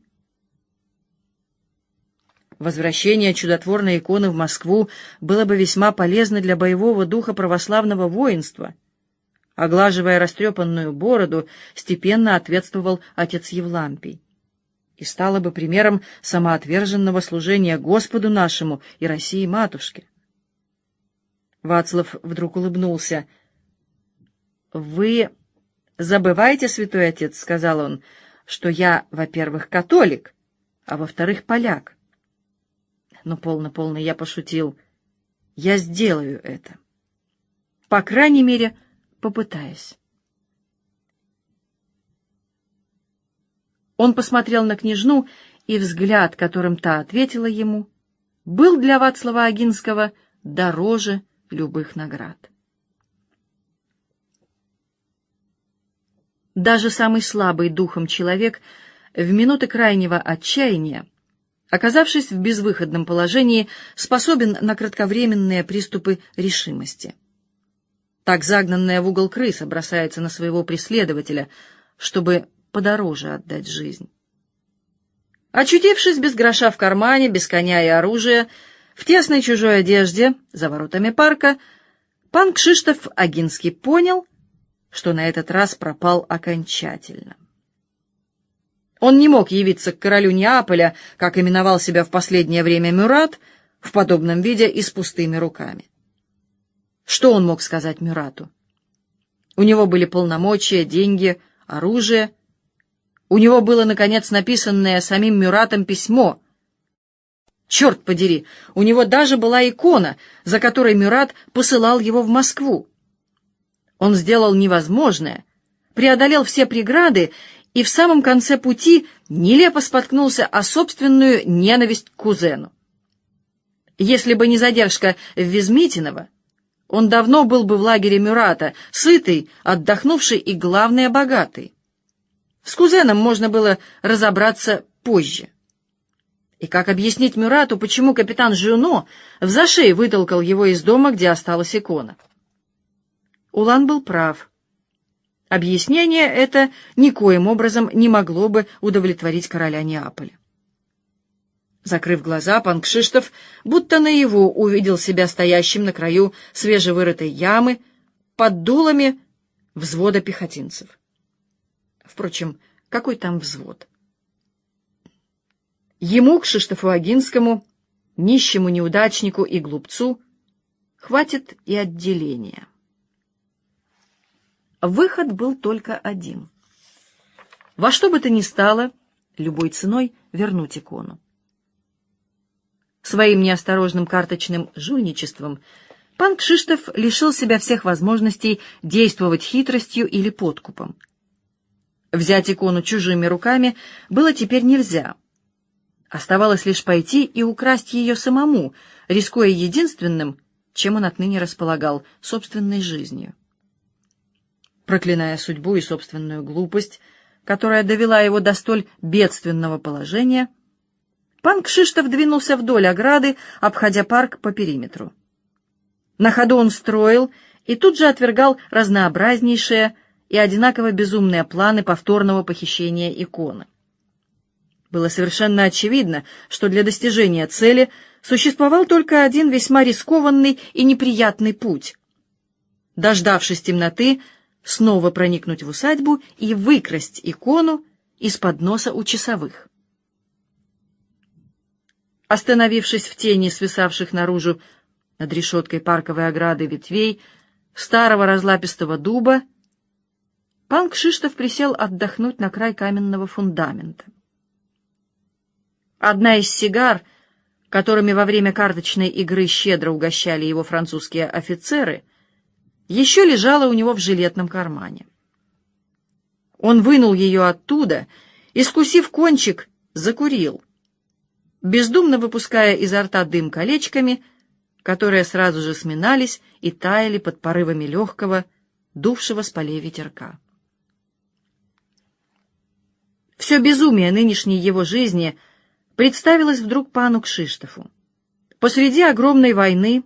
Speaker 1: Возвращение чудотворной иконы в Москву было бы весьма полезно для боевого духа православного воинства. Оглаживая растрепанную бороду, степенно ответствовал отец Евлампий. И стало бы примером самоотверженного служения Господу нашему и России-матушке. Вацлав вдруг улыбнулся. «Вы забываете, святой отец, — сказал он, — что я, во-первых, католик, а во-вторых, поляк. Но полно-полно я пошутил. Я сделаю это. По крайней мере, попытаюсь. Он посмотрел на княжну, и взгляд, которым та ответила ему, был для Вацлава Агинского дороже любых наград. Даже самый слабый духом человек в минуты крайнего отчаяния оказавшись в безвыходном положении, способен на кратковременные приступы решимости. Так загнанная в угол крыса бросается на своего преследователя, чтобы подороже отдать жизнь. Очутившись без гроша в кармане, без коня и оружия, в тесной чужой одежде, за воротами парка, пан Кшиштоф Агинский понял, что на этот раз пропал окончательно. Он не мог явиться к королю Неаполя, как именовал себя в последнее время Мюрат, в подобном виде и с пустыми руками. Что он мог сказать Мюрату? У него были полномочия, деньги, оружие. У него было, наконец, написанное самим Мюратом письмо. Черт подери, у него даже была икона, за которой Мюрат посылал его в Москву. Он сделал невозможное, преодолел все преграды и в самом конце пути нелепо споткнулся о собственную ненависть к кузену. Если бы не задержка Визмитинова, он давно был бы в лагере Мюрата, сытый, отдохнувший и, главное, богатый. С кузеном можно было разобраться позже. И как объяснить Мюрату, почему капитан Жюно в зашей вытолкал его из дома, где осталась икона? Улан был прав. Объяснение это никоим образом не могло бы удовлетворить короля Неаполя. Закрыв глаза, пан Кшиштов будто наяву увидел себя стоящим на краю свежевырытой ямы под дулами взвода пехотинцев. Впрочем, какой там взвод? Ему, Кшиштофу Агинскому, нищему неудачнику и глупцу, хватит и отделения. Выход был только один. Во что бы то ни стало, любой ценой вернуть икону. Своим неосторожным карточным жульничеством пан Кшиштов лишил себя всех возможностей действовать хитростью или подкупом. Взять икону чужими руками было теперь нельзя. Оставалось лишь пойти и украсть ее самому, рискуя единственным, чем он отныне располагал, собственной жизнью. Проклиная судьбу и собственную глупость, которая довела его до столь бедственного положения, пан Кшиштов двинулся вдоль ограды, обходя парк по периметру. На ходу он строил и тут же отвергал разнообразнейшие и одинаково безумные планы повторного похищения иконы. Было совершенно очевидно, что для достижения цели существовал только один весьма рискованный и неприятный путь. Дождавшись темноты, снова проникнуть в усадьбу и выкрасть икону из-под носа у часовых. Остановившись в тени свисавших наружу над решеткой парковой ограды ветвей старого разлапистого дуба, пан Кшиштов присел отдохнуть на край каменного фундамента. Одна из сигар, которыми во время карточной игры щедро угощали его французские офицеры, еще лежала у него в жилетном кармане. Он вынул ее оттуда и, скусив кончик, закурил, бездумно выпуская изо рта дым колечками, которые сразу же сминались и таяли под порывами легкого, дувшего с полей ветерка. Все безумие нынешней его жизни представилось вдруг пану Кшиштофу. Посреди огромной войны,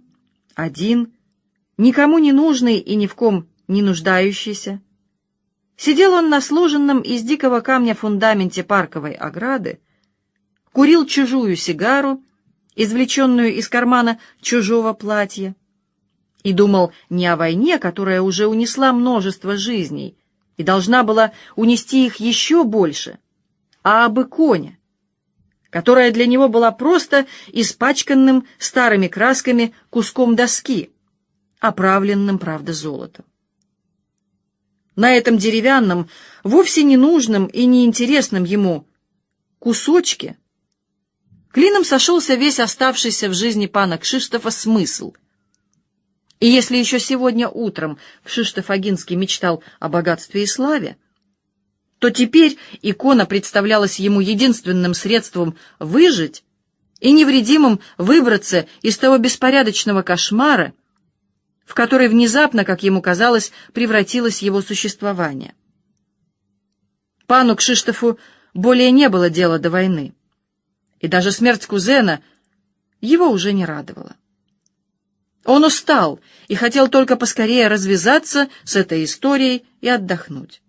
Speaker 1: один, никому не нужный и ни в ком не нуждающийся, сидел он на сложенном из дикого камня фундаменте парковой ограды, курил чужую сигару, извлеченную из кармана чужого платья, и думал не о войне, которая уже унесла множество жизней и должна была унести их еще больше, а об иконе, которая для него была просто испачканным старыми красками куском доски, оправленным, правда, золотом. На этом деревянном, вовсе ненужном и неинтересном ему кусочке клином сошелся весь оставшийся в жизни пана Кшиштофа смысл. И если еще сегодня утром Кшиштоф Агинский мечтал о богатстве и славе, то теперь икона представлялась ему единственным средством выжить и невредимым выбраться из того беспорядочного кошмара, в который внезапно, как ему казалось, превратилось его существование. Пану Кшиштофу более не было дела до войны, и даже смерть кузена его уже не радовала. Он устал и хотел только поскорее развязаться с этой историей и отдохнуть.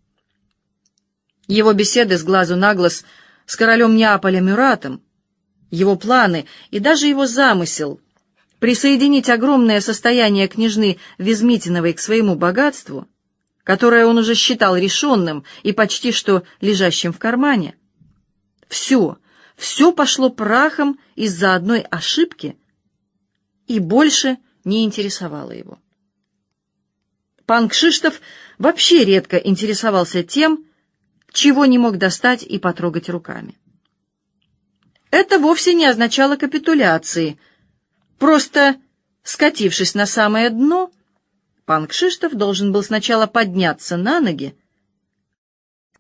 Speaker 1: Его беседы с глазу на глаз с королем Неаполя Мюратом, его планы и даже его замысел присоединить огромное состояние княжны Визмитиновой к своему богатству, которое он уже считал решенным и почти что лежащим в кармане, все, все пошло прахом из-за одной ошибки и больше не интересовало его. Пан Кшиштов вообще редко интересовался тем, чего не мог достать и потрогать руками. Это вовсе не означало капитуляции. Просто, скатившись на самое дно, пан Кшиштов должен был сначала подняться на ноги,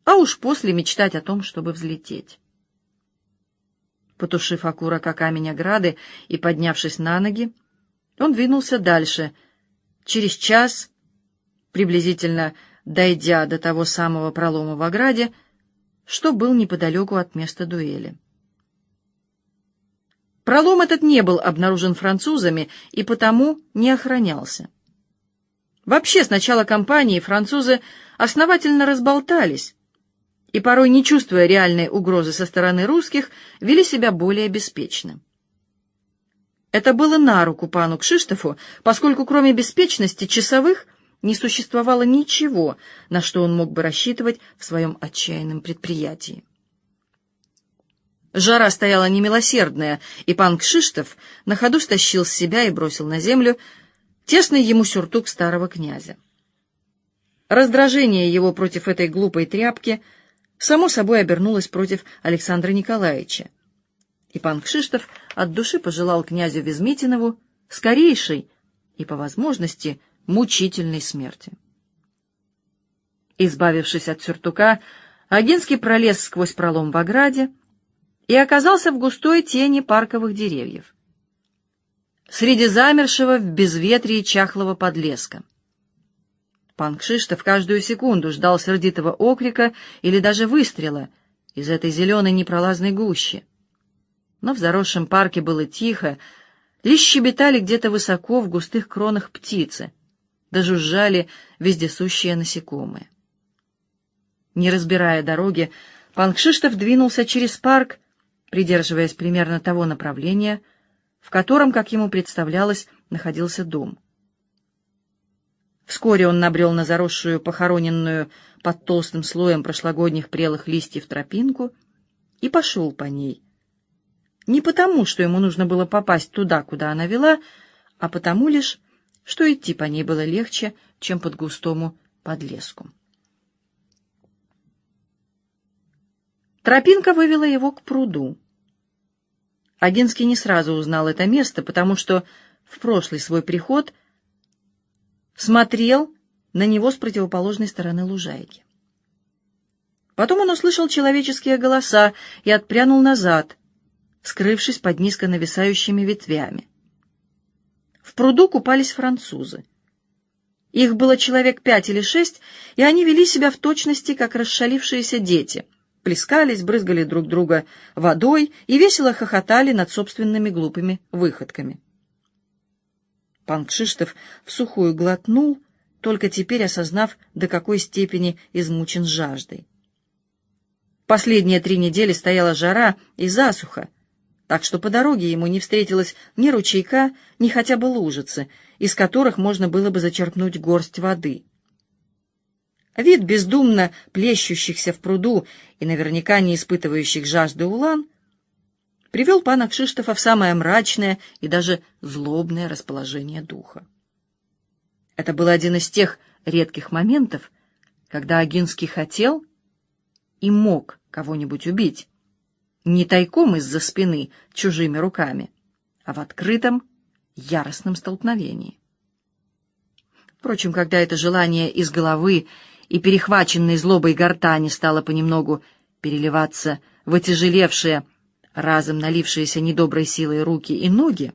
Speaker 1: а уж после мечтать о том, чтобы взлететь. Потушив окурок о камень ограды и поднявшись на ноги, он двинулся дальше. Через час, приблизительно дойдя до того самого пролома в ограде, что был неподалеку от места дуэли. Пролом этот не был обнаружен французами и потому не охранялся. Вообще, с начала кампании французы основательно разболтались и, порой не чувствуя реальной угрозы со стороны русских, вели себя более беспечно. Это было на руку пану Кшиштофу, поскольку кроме беспечности часовых не существовало ничего, на что он мог бы рассчитывать в своем отчаянном предприятии. Жара стояла немилосердная, и пан Кшиштов на ходу стащил с себя и бросил на землю тесный ему сюртук старого князя. Раздражение его против этой глупой тряпки само собой обернулось против Александра Николаевича. И пан Кшиштов от души пожелал князю Визмитинову скорейшей и, по возможности, мучительной смерти. Избавившись от сюртука, Агинский пролез сквозь пролом в ограде и оказался в густой тени парковых деревьев, среди замершего в безветрии чахлого подлеска. Пан Кшиштов каждую секунду ждал сердитого окрика или даже выстрела из этой зеленой непролазной гущи. Но в заросшем парке было тихо, лишь щебетали где-то высоко в густых кронах птицы — дожужжали вездесущие насекомые. Не разбирая дороги, пан Кшиштов двинулся через парк, придерживаясь примерно того направления, в котором, как ему представлялось, находился дом. Вскоре он набрел на заросшую, похороненную под толстым слоем прошлогодних прелых листьев тропинку и пошел по ней. Не потому, что ему нужно было попасть туда, куда она вела, а потому лишь, что идти по ней было легче, чем под густому подлеску. Тропинка вывела его к пруду. Агинский не сразу узнал это место, потому что в прошлый свой приход смотрел на него с противоположной стороны лужайки. Потом он услышал человеческие голоса и отпрянул назад, скрывшись под низко нависающими ветвями. В пруду купались французы. Их было человек пять или шесть, и они вели себя в точности, как расшалившиеся дети, плескались, брызгали друг друга водой и весело хохотали над собственными глупыми выходками. Пан Кшиштов сухую глотнул, только теперь осознав, до какой степени измучен жаждой. Последние три недели стояла жара и засуха, так что по дороге ему не встретилось ни ручейка, ни хотя бы лужицы, из которых можно было бы зачерпнуть горсть воды. Вид бездумно плещущихся в пруду и наверняка не испытывающих жажды улан привел пана Кшиштофа в самое мрачное и даже злобное расположение духа. Это был один из тех редких моментов, когда Агинский хотел и мог кого-нибудь убить, не тайком из-за спины, чужими руками, а в открытом, яростном столкновении. Впрочем, когда это желание из головы и перехваченной злобой гортани стало понемногу переливаться в отяжелевшие, разом налившиеся недоброй силой руки и ноги,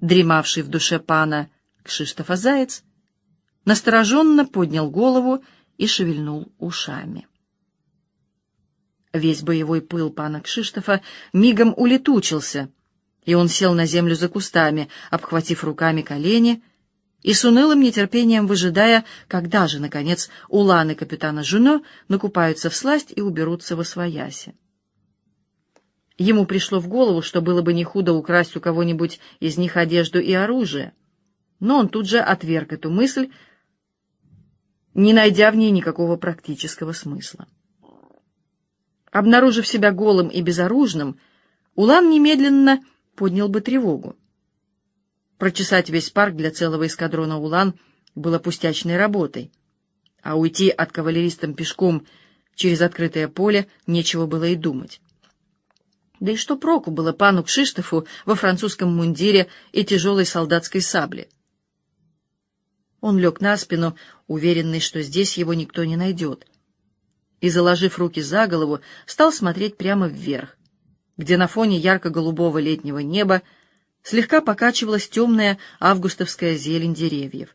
Speaker 1: дремавший в душе пана Кшиштофа Заяц, настороженно поднял голову и шевельнул ушами. Весь боевой пыл пана Кшиштофа мигом улетучился, и он сел на землю за кустами, обхватив руками колени и с унылым нетерпением выжидая, когда же, наконец, уланы капитана Жуно накупаются в сласть и уберутся во свояси. Ему пришло в голову, что было бы не худо украсть у кого-нибудь из них одежду и оружие, но он тут же отверг эту мысль, не найдя в ней никакого практического смысла. Обнаружив себя голым и безоружным, Улан немедленно поднял бы тревогу. Прочесать весь парк для целого эскадрона Улан было пустячной работой, а уйти от кавалеристам пешком через открытое поле нечего было и думать. Да и что проку было пану Кшиштофу во французском мундире и тяжелой солдатской сабле? Он лег на спину, уверенный, что здесь его никто не найдет и, заложив руки за голову, стал смотреть прямо вверх, где на фоне ярко-голубого летнего неба слегка покачивалась темная августовская зелень деревьев.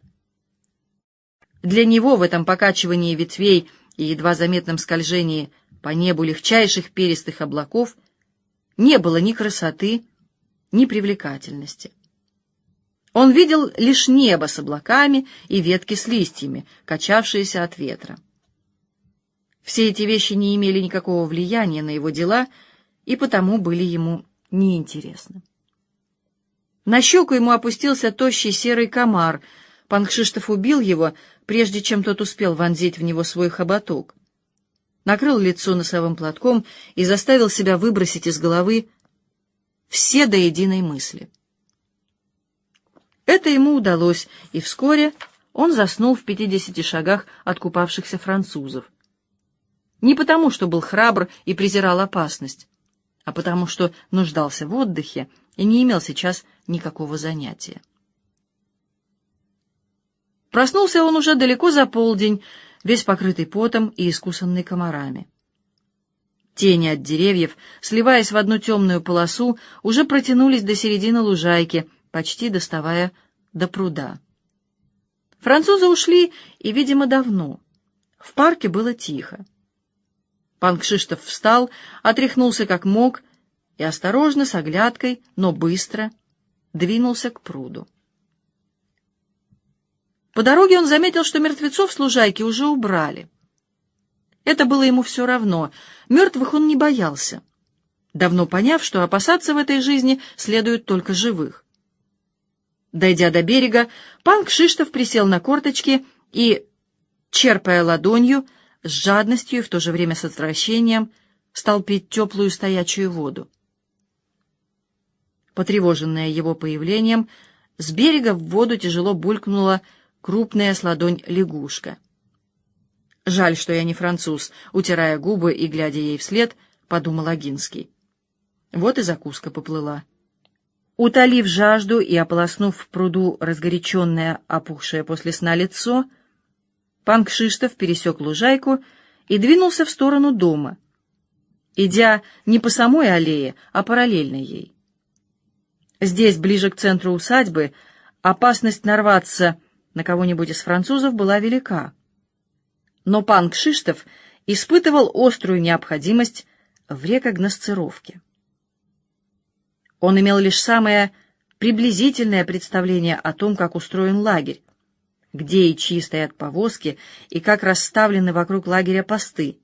Speaker 1: Для него в этом покачивании ветвей и едва заметном скольжении по небу легчайших перистых облаков не было ни красоты, ни привлекательности. Он видел лишь небо с облаками и ветки с листьями, качавшиеся от ветра. Все эти вещи не имели никакого влияния на его дела и потому были ему неинтересны. На щеку ему опустился тощий серый комар. Пан Кшиштоф убил его, прежде чем тот успел вонзить в него свой хоботок. Накрыл лицо носовым платком и заставил себя выбросить из головы все до единой мысли. Это ему удалось, и вскоре он заснул в пятидесяти шагах от купавшихся французов. Не потому, что был храбр и презирал опасность, а потому, что нуждался в отдыхе и не имел сейчас никакого занятия. Проснулся он уже далеко за полдень, весь покрытый потом и искусанный комарами. Тени от деревьев, сливаясь в одну темную полосу, уже протянулись до середины лужайки, почти доставая до пруда. Французы ушли, и, видимо, давно. В парке было тихо. Пан Кшиштов встал, отряхнулся как мог и осторожно, с оглядкой, но быстро двинулся к пруду. По дороге он заметил, что мертвецов с лужайки уже убрали. Это было ему все равно, мертвых он не боялся, давно поняв, что опасаться в этой жизни следует только живых. Дойдя до берега, пан Кшиштов присел на корточки и, черпая ладонью, с жадностью и в то же время с отвращением стал пить теплую стоячую воду. Потревоженная его появлением, с берега в воду тяжело булькнула крупная с ладонь лягушка. Жаль, что я не француз, утирая губы и глядя ей вслед, подумал Агинский. Вот и закуска поплыла. Утолив жажду и ополоснув в пруду разгоряченное, опухшее после сна лицо, пан Кшиштов пересек лужайку и двинулся в сторону дома, идя не по самой аллее, а параллельно ей. Здесь, ближе к центру усадьбы, опасность нарваться на кого-нибудь из французов была велика. Но пан Кшиштов испытывал острую необходимость в рекогносцировке. Он имел лишь самое приблизительное представление о том, как устроен лагерь, где и чьи стоят повозки, и как расставлены вокруг лагеря посты.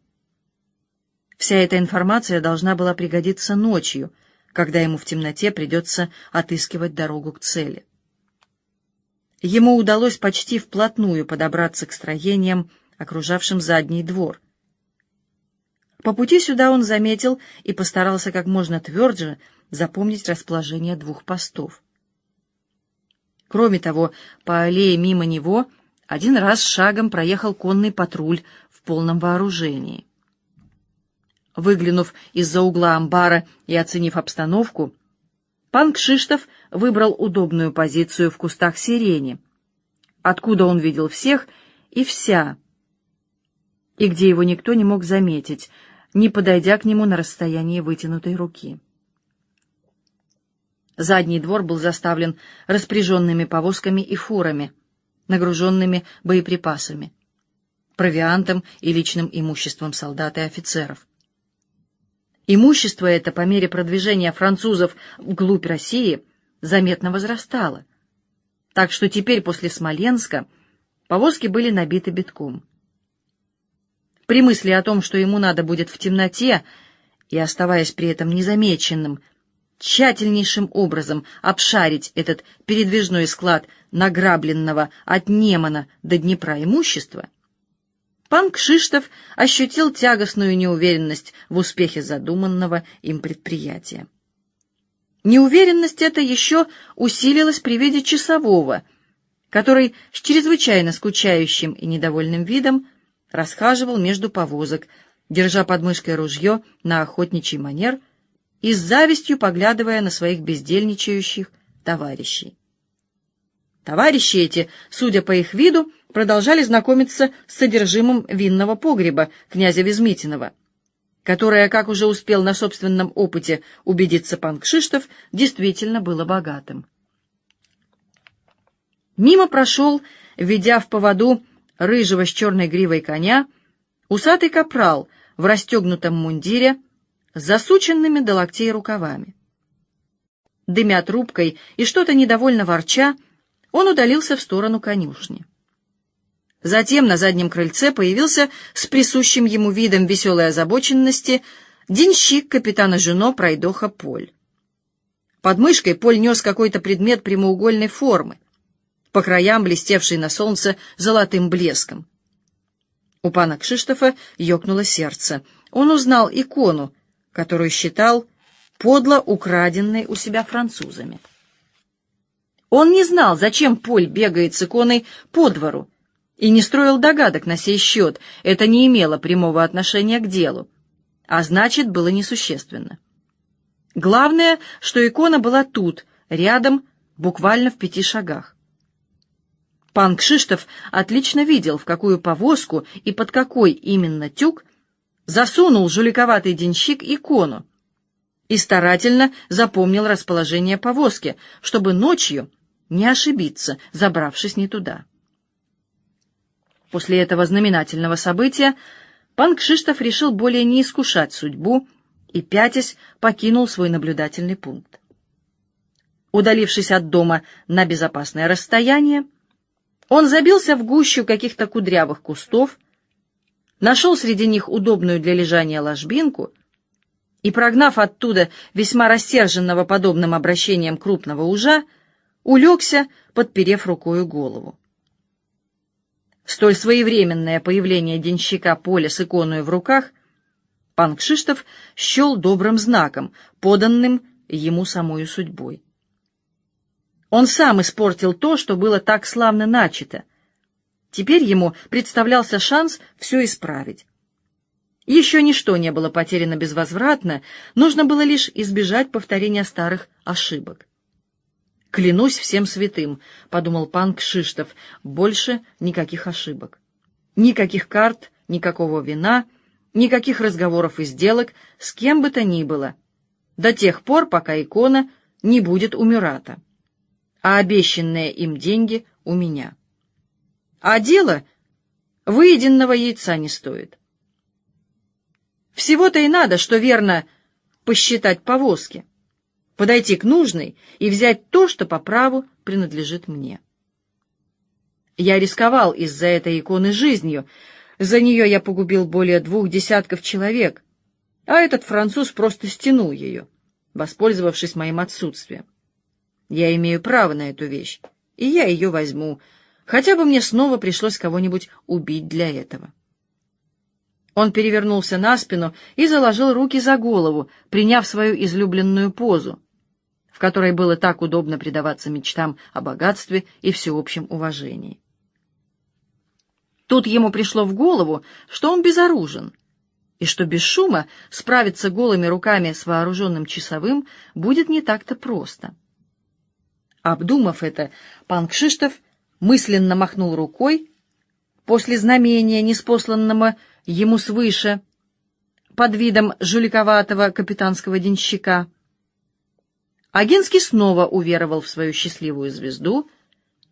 Speaker 1: Вся эта информация должна была пригодиться ночью, когда ему в темноте придется отыскивать дорогу к цели. Ему удалось почти вплотную подобраться к строениям, окружавшим задний двор. По пути сюда он заметил и постарался как можно тверже запомнить расположение двух постов. Кроме того, по аллее мимо него один раз шагом проехал конный патруль в полном вооружении. Выглянув из-за угла амбара и оценив обстановку, пан Кшиштов выбрал удобную позицию в кустах сирени, откуда он видел всех и вся, и где его никто не мог заметить, не подойдя к нему на расстоянии вытянутой руки. Задний двор был заставлен распряженными повозками и фурами, нагруженными боеприпасами, провиантом и личным имуществом солдат и офицеров. Имущество это по мере продвижения французов вглубь России заметно возрастало, так что теперь после Смоленска повозки были набиты битком. При мысли о том, что ему надо будет в темноте и, оставаясь при этом незамеченным, тщательнейшим образом обшарить этот передвижной склад награбленного от Немана до Днепра имущества, пан Кшиштов ощутил тягостную неуверенность в успехе задуманного им предприятия. Неуверенность эта еще усилилась при виде часового, который с чрезвычайно скучающим и недовольным видом расхаживал между повозок, держа под мышкой ружье на охотничий манер — и с завистью поглядывая на своих бездельничающих товарищей. Товарищи эти, судя по их виду, продолжали знакомиться с содержимым винного погреба князя Везмитинова, которое, как уже успел на собственном опыте убедиться пан Кшиштов, действительно было богатым. Мимо прошел, ведя в поводу рыжего с черной гривой коня, усатый капрал в расстегнутом мундире, с засученными до локтей рукавами. Дымя трубкой и что-то недовольно ворча, он удалился в сторону конюшни. Затем на заднем крыльце появился с присущим ему видом веселой озабоченности денщик капитана Жуно пройдоха Поль. Под мышкой Поль нес какой-то предмет прямоугольной формы, по краям блестевший на солнце золотым блеском. У пана Кшиштофа ёкнуло сердце. Он узнал икону, которую считал подло украденной у себя французами. Он не знал, зачем Поль бегает с иконой по двору, и не строил догадок на сей счет, это не имело прямого отношения к делу, а значит, было несущественно. Главное, что икона была тут, рядом, буквально в пяти шагах. Пан Кшиштов отлично видел, в какую повозку и под какой именно тюк засунул жуликоватый денщик икону и старательно запомнил расположение повозки, чтобы ночью не ошибиться, забравшись не туда. После этого знаменательного события пан Кшиштов решил более не искушать судьбу и, пятясь, покинул свой наблюдательный пункт. Удалившись от дома на безопасное расстояние, он забился в гущу каких-то кудрявых кустов, нашел среди них удобную для лежания ложбинку и, прогнав оттуда весьма рассерженного подобным обращением крупного ужа, улегся, подперев рукою голову. Столь своевременное появление денщика Поля с иконой в руках пан Кшиштов счел добрым знаком, поданным ему самою судьбой. Он сам испортил то, что было так славно начато, Теперь ему представлялся шанс все исправить. Еще ничто не было потеряно безвозвратно, нужно было лишь избежать повторения старых ошибок. «Клянусь всем святым», — подумал пан Кшиштов, — «больше никаких ошибок. Никаких карт, никакого вина, никаких разговоров и сделок с кем бы то ни было, до тех пор, пока икона не будет у Мюрата, а обещанные им деньги у меня. А дело выеденного яйца не стоит. Всего-то и надо, что верно посчитать повозки, подойти к нужной и взять то, что по праву принадлежит мне. Я рисковал из-за этой иконы жизнью. За нее я погубил более двух десятков человек, а этот француз просто стянул ее, воспользовавшись моим отсутствием. Я имею право на эту вещь, и я ее возьму, хотя бы мне снова пришлось кого-нибудь убить для этого. Он перевернулся на спину и заложил руки за голову, приняв свою излюбленную позу, которой было так удобно предаваться мечтам о богатстве и всеобщем уважении. Тут ему пришло в голову, что он безоружен, и что без шума справиться голыми руками с вооруженным часовым будет не так-то просто. Обдумав это, пан Кшиштов мысленно махнул рукой после знамения, неспосланного ему свыше, под видом жуликоватого капитанского денщика. Агинский снова уверовал в свою счастливую звезду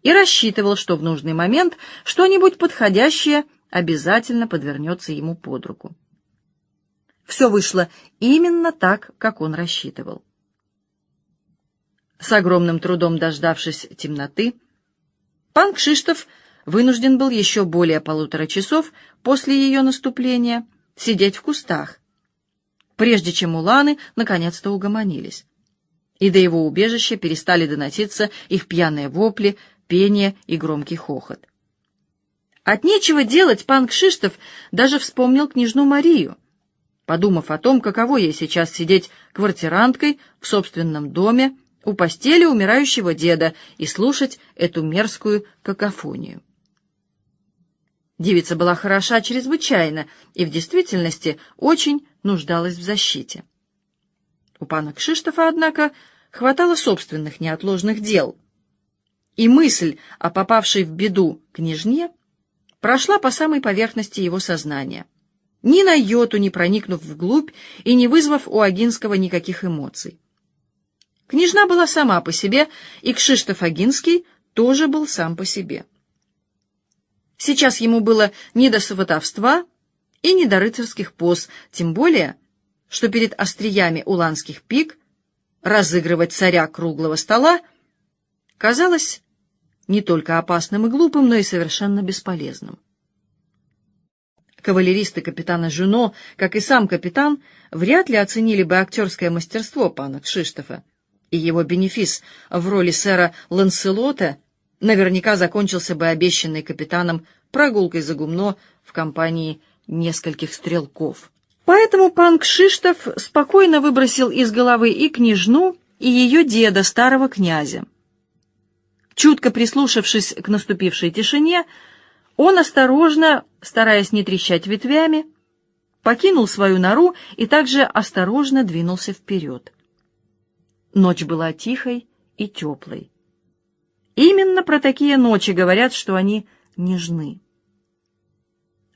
Speaker 1: и рассчитывал, что в нужный момент что-нибудь подходящее обязательно подвернется ему под руку. Все вышло именно так, как он рассчитывал. С огромным трудом дождавшись темноты, пан Кшиштов вынужден был еще более полутора часов после ее наступления сидеть в кустах, прежде чем уланы наконец-то угомонились. И до его убежища перестали доноситься их пьяные вопли, пение и громкий хохот. От нечего делать пан Кшиштов даже вспомнил княжну Марию, подумав о том, каково ей сейчас сидеть квартиранткой в собственном доме у постели умирающего деда и слушать эту мерзкую какофонию. Девица была хороша чрезвычайно и в действительности очень нуждалась в защите. У пана Кшиштофа, однако, хватало собственных неотложных дел, и мысль о попавшей в беду княжне прошла по самой поверхности его сознания, ни на йоту не проникнув вглубь и не вызвав у Агинского никаких эмоций. Княжна была сама по себе, и Кшиштоф Агинский тоже был сам по себе. Сейчас ему было не до сватовства и не до рыцарских поз, тем более, что перед остриями уланских пик разыгрывать царя круглого стола казалось не только опасным и глупым, но и совершенно бесполезным. Кавалеристы капитана Жуно, как и сам капитан, вряд ли оценили бы актерское мастерство пана Кшиштофа, и его бенефис в роли сэра Ланселота — наверняка закончился бы обещанной капитаном прогулкой за гумно в компании нескольких стрелков. Поэтому пан Кшиштов спокойно выбросил из головы и княжну, и ее деда, старого князя. Чутко прислушавшись к наступившей тишине, он осторожно, стараясь не трещать ветвями, покинул свою нору и также осторожно двинулся вперед. Ночь была тихой и теплой. Именно про такие ночи говорят, что они нежны.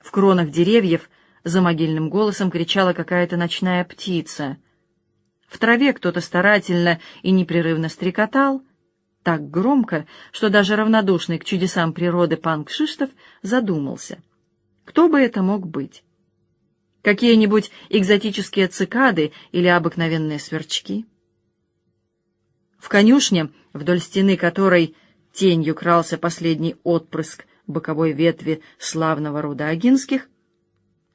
Speaker 1: В кронах деревьев за могильным голосом кричала какая-то ночная птица. В траве кто-то старательно и непрерывно стрекотал, так громко, что даже равнодушный к чудесам природы пан Кшиштов задумался. Кто бы это мог быть? Какие-нибудь экзотические цикады или обыкновенные сверчки? В конюшне, вдоль стены которой тенью крался последний отпрыск боковой ветви славного рода Агинских,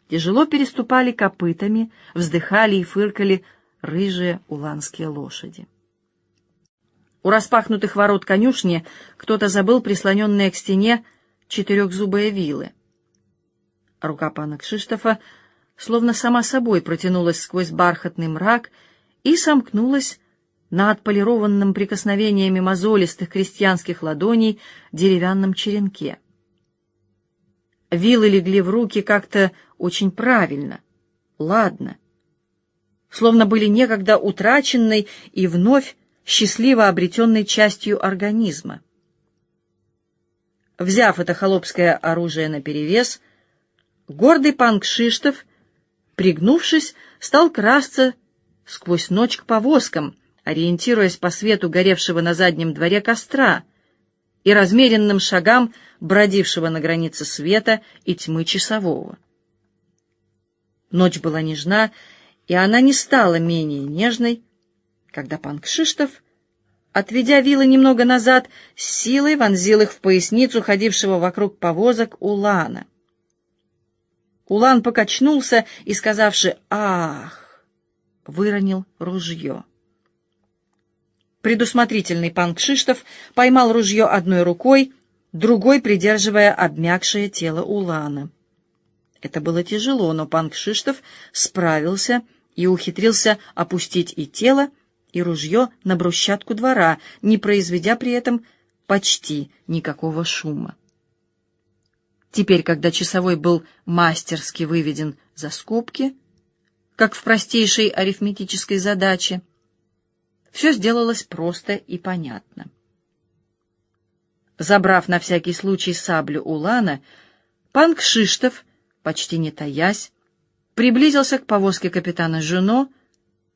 Speaker 1: тяжело переступали копытами, вздыхали и фыркали рыжие уланские лошади. У распахнутых ворот конюшни кто-то забыл прислоненные к стене четырехзубые вилы. Рука пана Кшиштофа словно сама собой протянулась сквозь бархатный мрак и сомкнулась на отполированном прикосновениями мозолистых крестьянских ладоней деревянном черенке. Вилы легли в руки как-то очень правильно, ладно, словно были некогда утраченной и вновь счастливо обретенной частью организма. Взяв это холопское оружие наперевес, гордый пан Кшиштов, пригнувшись, стал красться сквозь ночь к повозкам, ориентируясь по свету горевшего на заднем дворе костра и размеренным шагам бродившего на границе света и тьмы часового. Ночь была нежна, и она не стала менее нежной, когда пан Кшиштов отведя вилы немного назад, силой вонзил их в поясницу ходившего вокруг повозок Улана. Улан покачнулся и, сказавши «Ах!», выронил ружье. Предусмотрительный пан Кшиштов поймал ружье одной рукой, другой придерживая обмякшее тело Улана. Это было тяжело, но пан Кшиштов справился и ухитрился опустить и тело, и ружье на брусчатку двора, не произведя при этом почти никакого шума. Теперь, когда часовой был мастерски выведен за скобки, как в простейшей арифметической задаче, все сделалось просто и понятно. Забрав на всякий случай саблю Улана, пан Кшиштов, почти не таясь, приблизился к повозке капитана Жуно,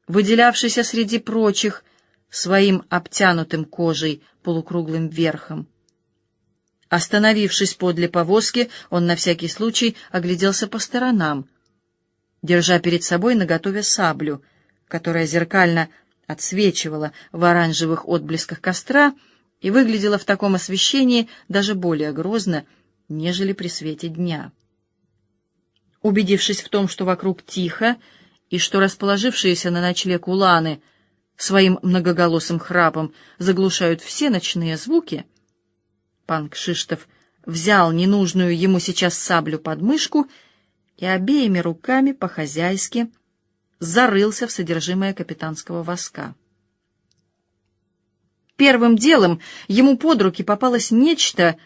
Speaker 1: выделявшийся среди прочих своим обтянутым кожей полукруглым верхом. Остановившись подле повозки, он на всякий случай огляделся по сторонам, держа перед собой наготове саблю, которая зеркально отсвечивала в оранжевых отблесках костра и выглядела в таком освещении даже более грозно, нежели при свете дня. Убедившись в том, что вокруг тихо, и что расположившиеся на ночлег уланы своим многоголосым храпом заглушают все ночные звуки, пан Кшиштов взял ненужную ему сейчас саблю под мышку и обеими руками по-хозяйски зарылся в содержимое капитанского воска. Первым делом ему под руки попалось нечто,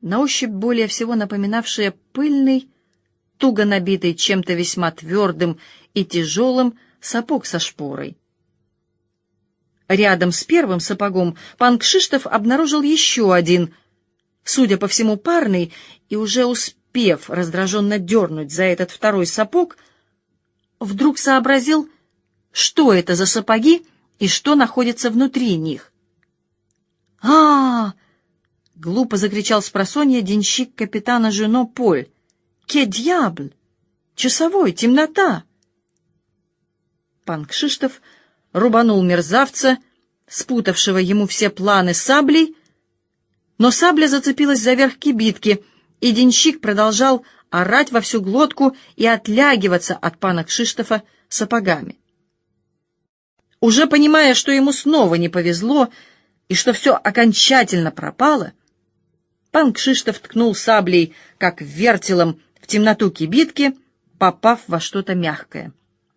Speaker 1: на ощупь более всего напоминавшее пыльный, туго набитый чем-то весьма твердым и тяжелым сапог со шпорой. Рядом с первым сапогом пан Кшиштов обнаружил еще один, судя по всему, парный, и уже успев раздраженно дернуть за этот второй сапог, вдруг сообразил, что это за сапоги и что находится внутри них. а, -а, -а глупо закричал с просонья денщик капитана Жено Поль. «Ке дьябль! Часовой, темнота!» Пан Кшиштов рубанул мерзавца, спутавшего ему все планы саблей, но сабля зацепилась за верх кибитки, и денщик продолжал орать во всю глотку и отлягиваться от пана Кшиштофа сапогами. Уже понимая, что ему снова не повезло и что все окончательно пропало, пан Кшиштоф ткнул саблей, как вертелом, темноту кибитки, попав во что-то мягкое.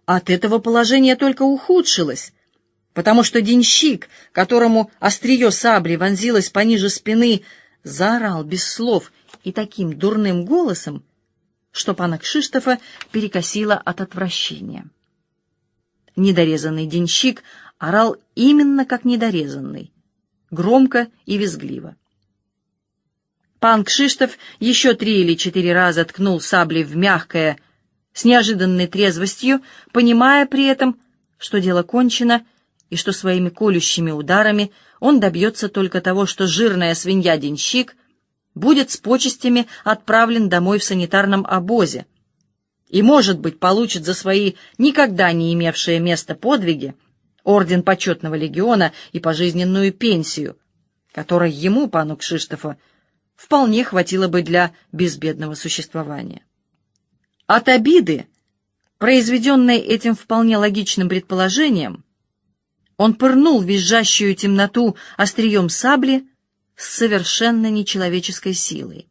Speaker 1: От этого положение только ухудшилось, потому что денщик, которому острие сабли вонзилось пониже спины, заорал без слов и таким дурным голосом, что пана Кшиштофа перекосило от отвращения. Недорезанный денщик орал именно как недорезанный, громко и визгливо. Пан Кшиштоф еще три или четыре раза ткнул саблей в мягкое, с неожиданной трезвостью, понимая при этом, что дело кончено и что своими колющими ударами он добьется только того, что жирная свинья-денщик будет с почестями отправлен домой в санитарном обозе и, может быть, получит за свои никогда не имевшие места подвиги орден почетного легиона и пожизненную пенсию, которой ему, пану Кшиштофу, вполне хватило бы для безбедного существования. От обиды, произведенной этим вполне логичным предположением, он пырнул визжащую темноту острием сабли с совершенно нечеловеческой силой.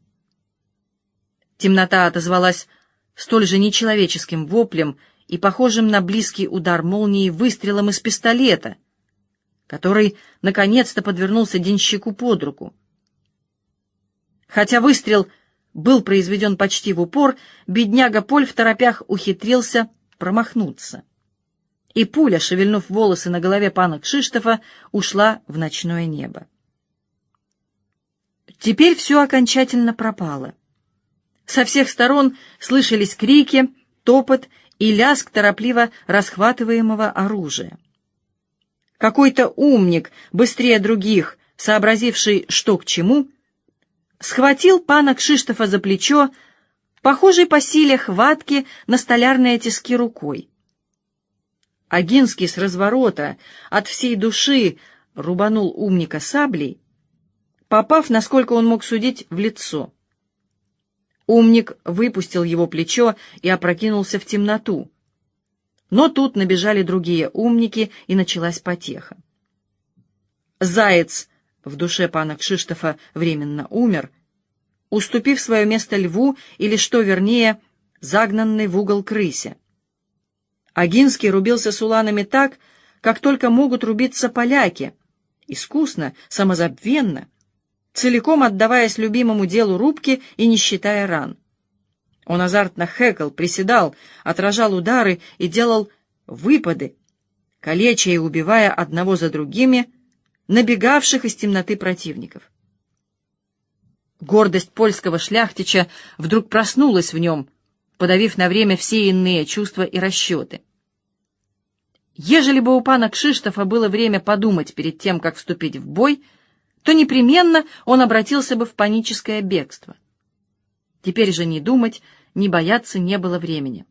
Speaker 1: Темнота отозвалась столь же нечеловеческим воплем и похожим на близкий удар молнии выстрелом из пистолета, который наконец-то подвернулся денщику под руку. Хотя выстрел был произведен почти в упор, бедняга Поль в торопях ухитрился промахнуться. И пуля, шевельнув волосы на голове пана Кшиштофа, ушла в ночное небо. Теперь все окончательно пропало. Со всех сторон слышались крики, топот и лязг торопливо расхватываемого оружия. Какой-то умник, быстрее других, сообразивший, что к чему, схватил пана Кшиштофа за плечо, похожий по силе хватки на столярные тиски рукой. Агинский с разворота от всей души рубанул умника саблей, попав, насколько он мог судить, в лицо. Умник выпустил его плечо и опрокинулся в темноту. Но тут набежали другие умники, и началась потеха. Заяц в душе пана Кшиштофа временно умер, уступив свое место льву или, что вернее, загнанный в угол крысе. Агинский рубился с уланами так, как только могут рубиться поляки, искусно, самозабвенно, целиком отдаваясь любимому делу рубки и не считая ран. Он азартно хэкал, приседал, отражал удары и делал выпады, калеча и убивая одного за другими набегавших из темноты противников. Гордость польского шляхтича вдруг проснулась в нем, подавив на время все иные чувства и расчеты. Ежели бы у пана Кшиштофа было время подумать перед тем, как вступить в бой, то непременно он обратился бы в паническое бегство. Теперь же ни думать, ни бояться не было времени.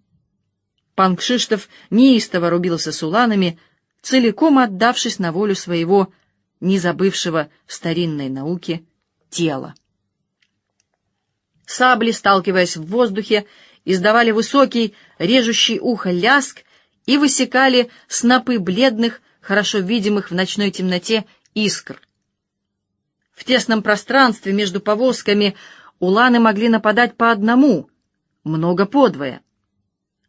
Speaker 1: Пан Кшиштоф неистово рубился с уланами, целиком отдавшись на волю своего, не забывшего старинной науки, тела. Сабли, сталкиваясь в воздухе, издавали высокий, режущий ухо ляск и высекали снопы бледных, хорошо видимых в ночной темноте искр. В тесном пространстве между повозками уланы могли нападать по одному, много подвое.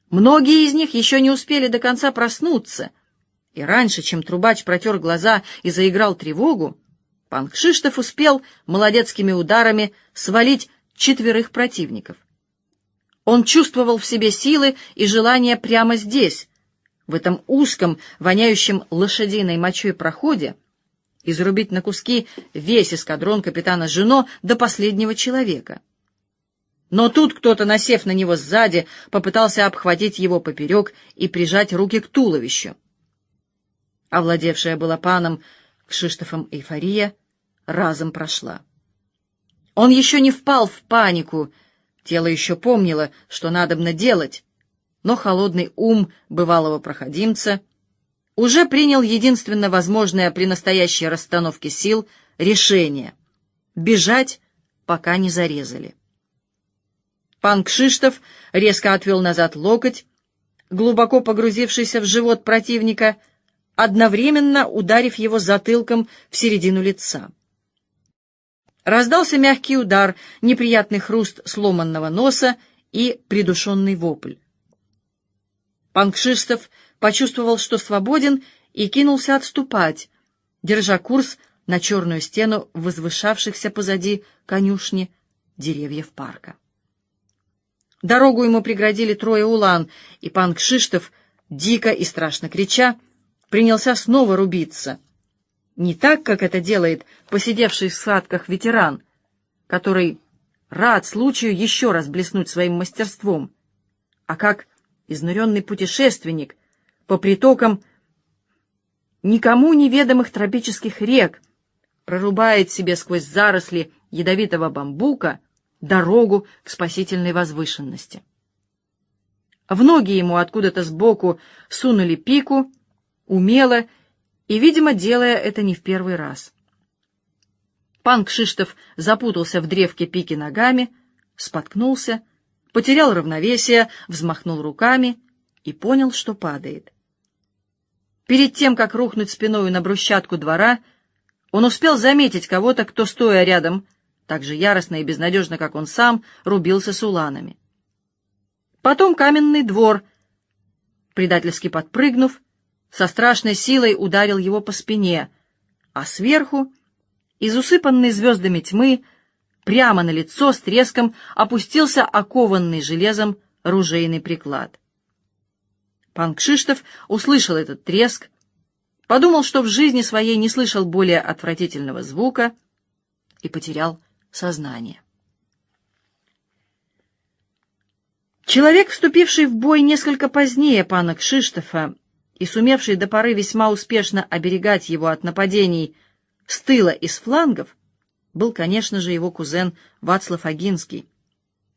Speaker 1: Многие из них еще не успели до конца проснуться, и раньше, чем трубач протер глаза и заиграл тревогу, пан Кшиштоф успел молодецкими ударами свалить четверых противников. Он чувствовал в себе силы и желание прямо здесь, в этом узком, воняющем лошадиной мочой проходе, изрубить на куски весь эскадрон капитана Жено до последнего человека. Но тут кто-то, насев на него сзади, попытался обхватить его поперек и прижать руки к туловищу. Овладевшая была паном Кшиштофом эйфория разом прошла. Он еще не впал в панику, тело еще помнило, что надобно делать, но холодный ум бывалого проходимца — уже принял единственно возможное при настоящей расстановке сил решение — бежать, пока не зарезали. Пан Кшиштов резко отвел назад локоть, глубоко погрузившийся в живот противника, одновременно ударив его затылком в середину лица. Раздался мягкий удар, неприятный хруст сломанного носа и придушенный вопль. Пан Кшиштов почувствовал, что свободен, и кинулся отступать, держа курс на черную стену возвышавшихся позади конюшни деревьев парка. Дорогу ему преградили трое улан, и пан Кшиштов, дико и страшно крича, принялся снова рубиться. Не так, как это делает посидевший в схватках ветеран, который рад случаю еще раз блеснуть своим мастерством, а как изнуренный путешественник, по притокам никому неведомых тропических рек, прорубает себе сквозь заросли ядовитого бамбука дорогу к спасительной возвышенности. В ноги ему откуда-то сбоку сунули пику, умело и, видимо, делая это не в первый раз. Пан Кшиштов запутался в древке пики ногами, споткнулся, потерял равновесие, взмахнул руками и понял, что падает. Перед тем, как рухнуть спиной на брусчатку двора, он успел заметить кого-то, кто, стоя рядом, так же яростно и безнадежно, как он сам, рубился с уланами. Потом каменный двор, предательски подпрыгнув, со страшной силой ударил его по спине, а сверху, из усыпанной звездами тьмы, прямо на лицо с треском опустился окованный железом ружейный приклад. Пан Кшиштов услышал этот треск, подумал, что в жизни своей не слышал более отвратительного звука и потерял сознание. Человек, вступивший в бой несколько позднее пана Кшиштофа и сумевший до поры весьма успешно оберегать его от нападений с тыла и с флангов, был, конечно же, его кузен Вацлав Агинский,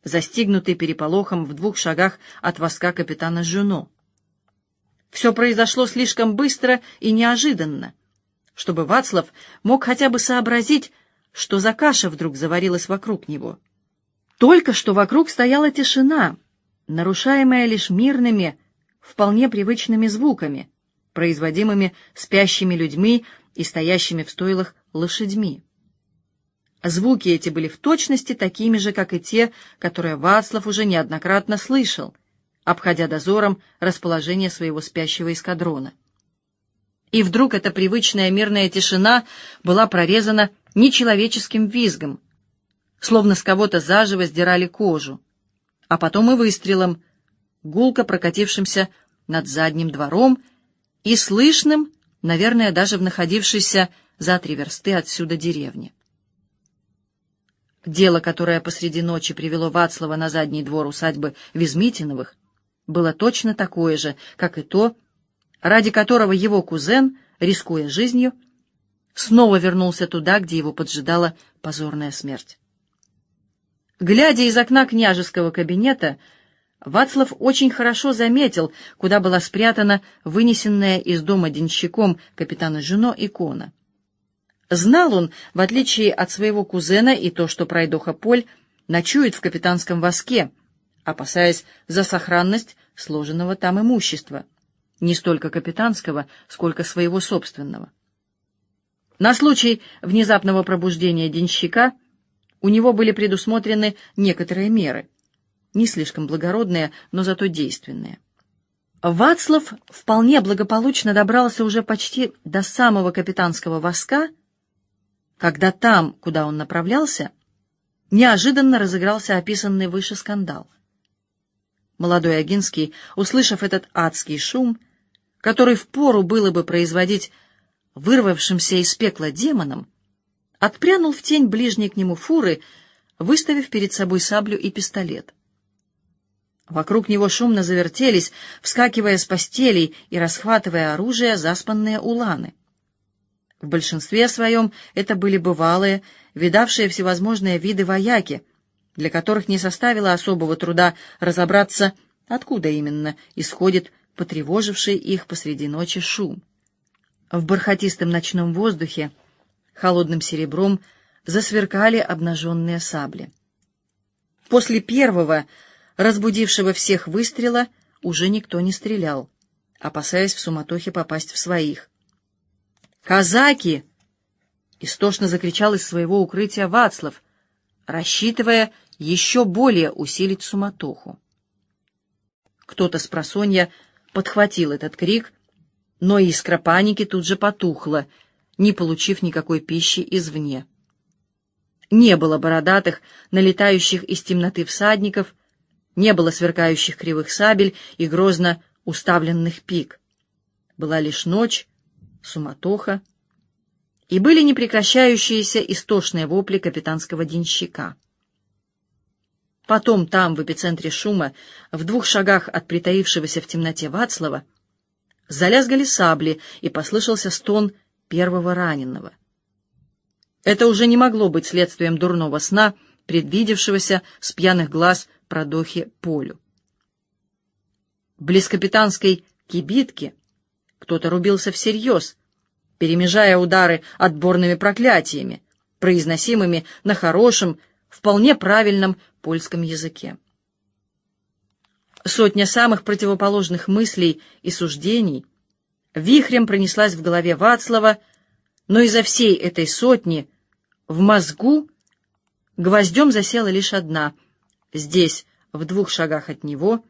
Speaker 1: застигнутый переполохом в двух шагах от воска капитана Жюно. Все произошло слишком быстро и неожиданно, чтобы Вацлав мог хотя бы сообразить, что за каша вдруг заварилась вокруг него. Только что вокруг стояла тишина, нарушаемая лишь мирными, вполне привычными звуками, производимыми спящими людьми и стоящими в стойлах лошадьми. Звуки эти были в точности такими же, как и те, которые Вацлав уже неоднократно слышал, обходя дозором расположение своего спящего эскадрона. И вдруг эта привычная мирная тишина была прорезана нечеловеческим визгом, словно с кого-то заживо сдирали кожу, а потом и выстрелом, гулко прокатившимся над задним двором и слышным, наверное, даже в находившейся за три версты отсюда деревне. Дело, которое посреди ночи привело Вацлава на задний двор усадьбы Визмитиновых, было точно такое же, как и то, ради которого его кузен, рискуя жизнью, снова вернулся туда, где его поджидала позорная смерть. Глядя из окна княжеского кабинета, Вацлав очень хорошо заметил, куда была спрятана вынесенная из дома денщиком капитана Жено икона. Знал он, в отличие от своего кузена, и то, что пройдоха Поль ночует в капитанском воске, опасаясь за сохранность сложенного там имущества, не столько капитанского, сколько своего собственного. На случай внезапного пробуждения денщика у него были предусмотрены некоторые меры, не слишком благородные, но зато действенные. Вацлав вполне благополучно добрался уже почти до самого капитанского воска, когда там, куда он направлялся, неожиданно разыгрался описанный выше скандал. Молодой Агинский, услышав этот адский шум, который впору было бы производить вырвавшимся из пекла демоном, отпрянул в тень ближней к нему фуры, выставив перед собой саблю и пистолет. Вокруг него шумно завертелись, вскакивая с постелей и расхватывая оружие заспанные уланы. В большинстве своем это были бывалые, видавшие всевозможные виды вояки, для которых не составило особого труда разобраться, откуда именно исходит потревоживший их посреди ночи шум. В бархатистом ночном воздухе холодным серебром засверкали обнаженные сабли. После первого, разбудившего всех выстрела, уже никто не стрелял, опасаясь в суматохе попасть в своих. «Казаки!» — истошно закричал из своего укрытия Вацлав, рассчитывая еще более усилить суматоху. Кто-то с просонья подхватил этот крик, но искра паники тут же потухла, не получив никакой пищи извне. Не было бородатых, налетающих из темноты всадников, не было сверкающих кривых сабель и грозно уставленных пик. Была лишь ночь, суматоха, и были непрекращающиеся истошные вопли капитанского денщика. Потом там, в эпицентре шума, в двух шагах от притаившегося в темноте Вацлава, залязгали сабли, и послышался стон первого раненого. Это уже не могло быть следствием дурного сна, предвидевшегося с пьяных глаз продохи Полю. Близ капитанской кибитки кто-то рубился всерьез, перемежая удары отборными проклятиями, произносимыми на хорошем, вполне правильном польском языке. Сотня самых противоположных мыслей и суждений вихрем пронеслась в голове Вацлава, но изо всей этой сотни в мозгу гвоздем засела лишь одна. Здесь, в двух шагах от него,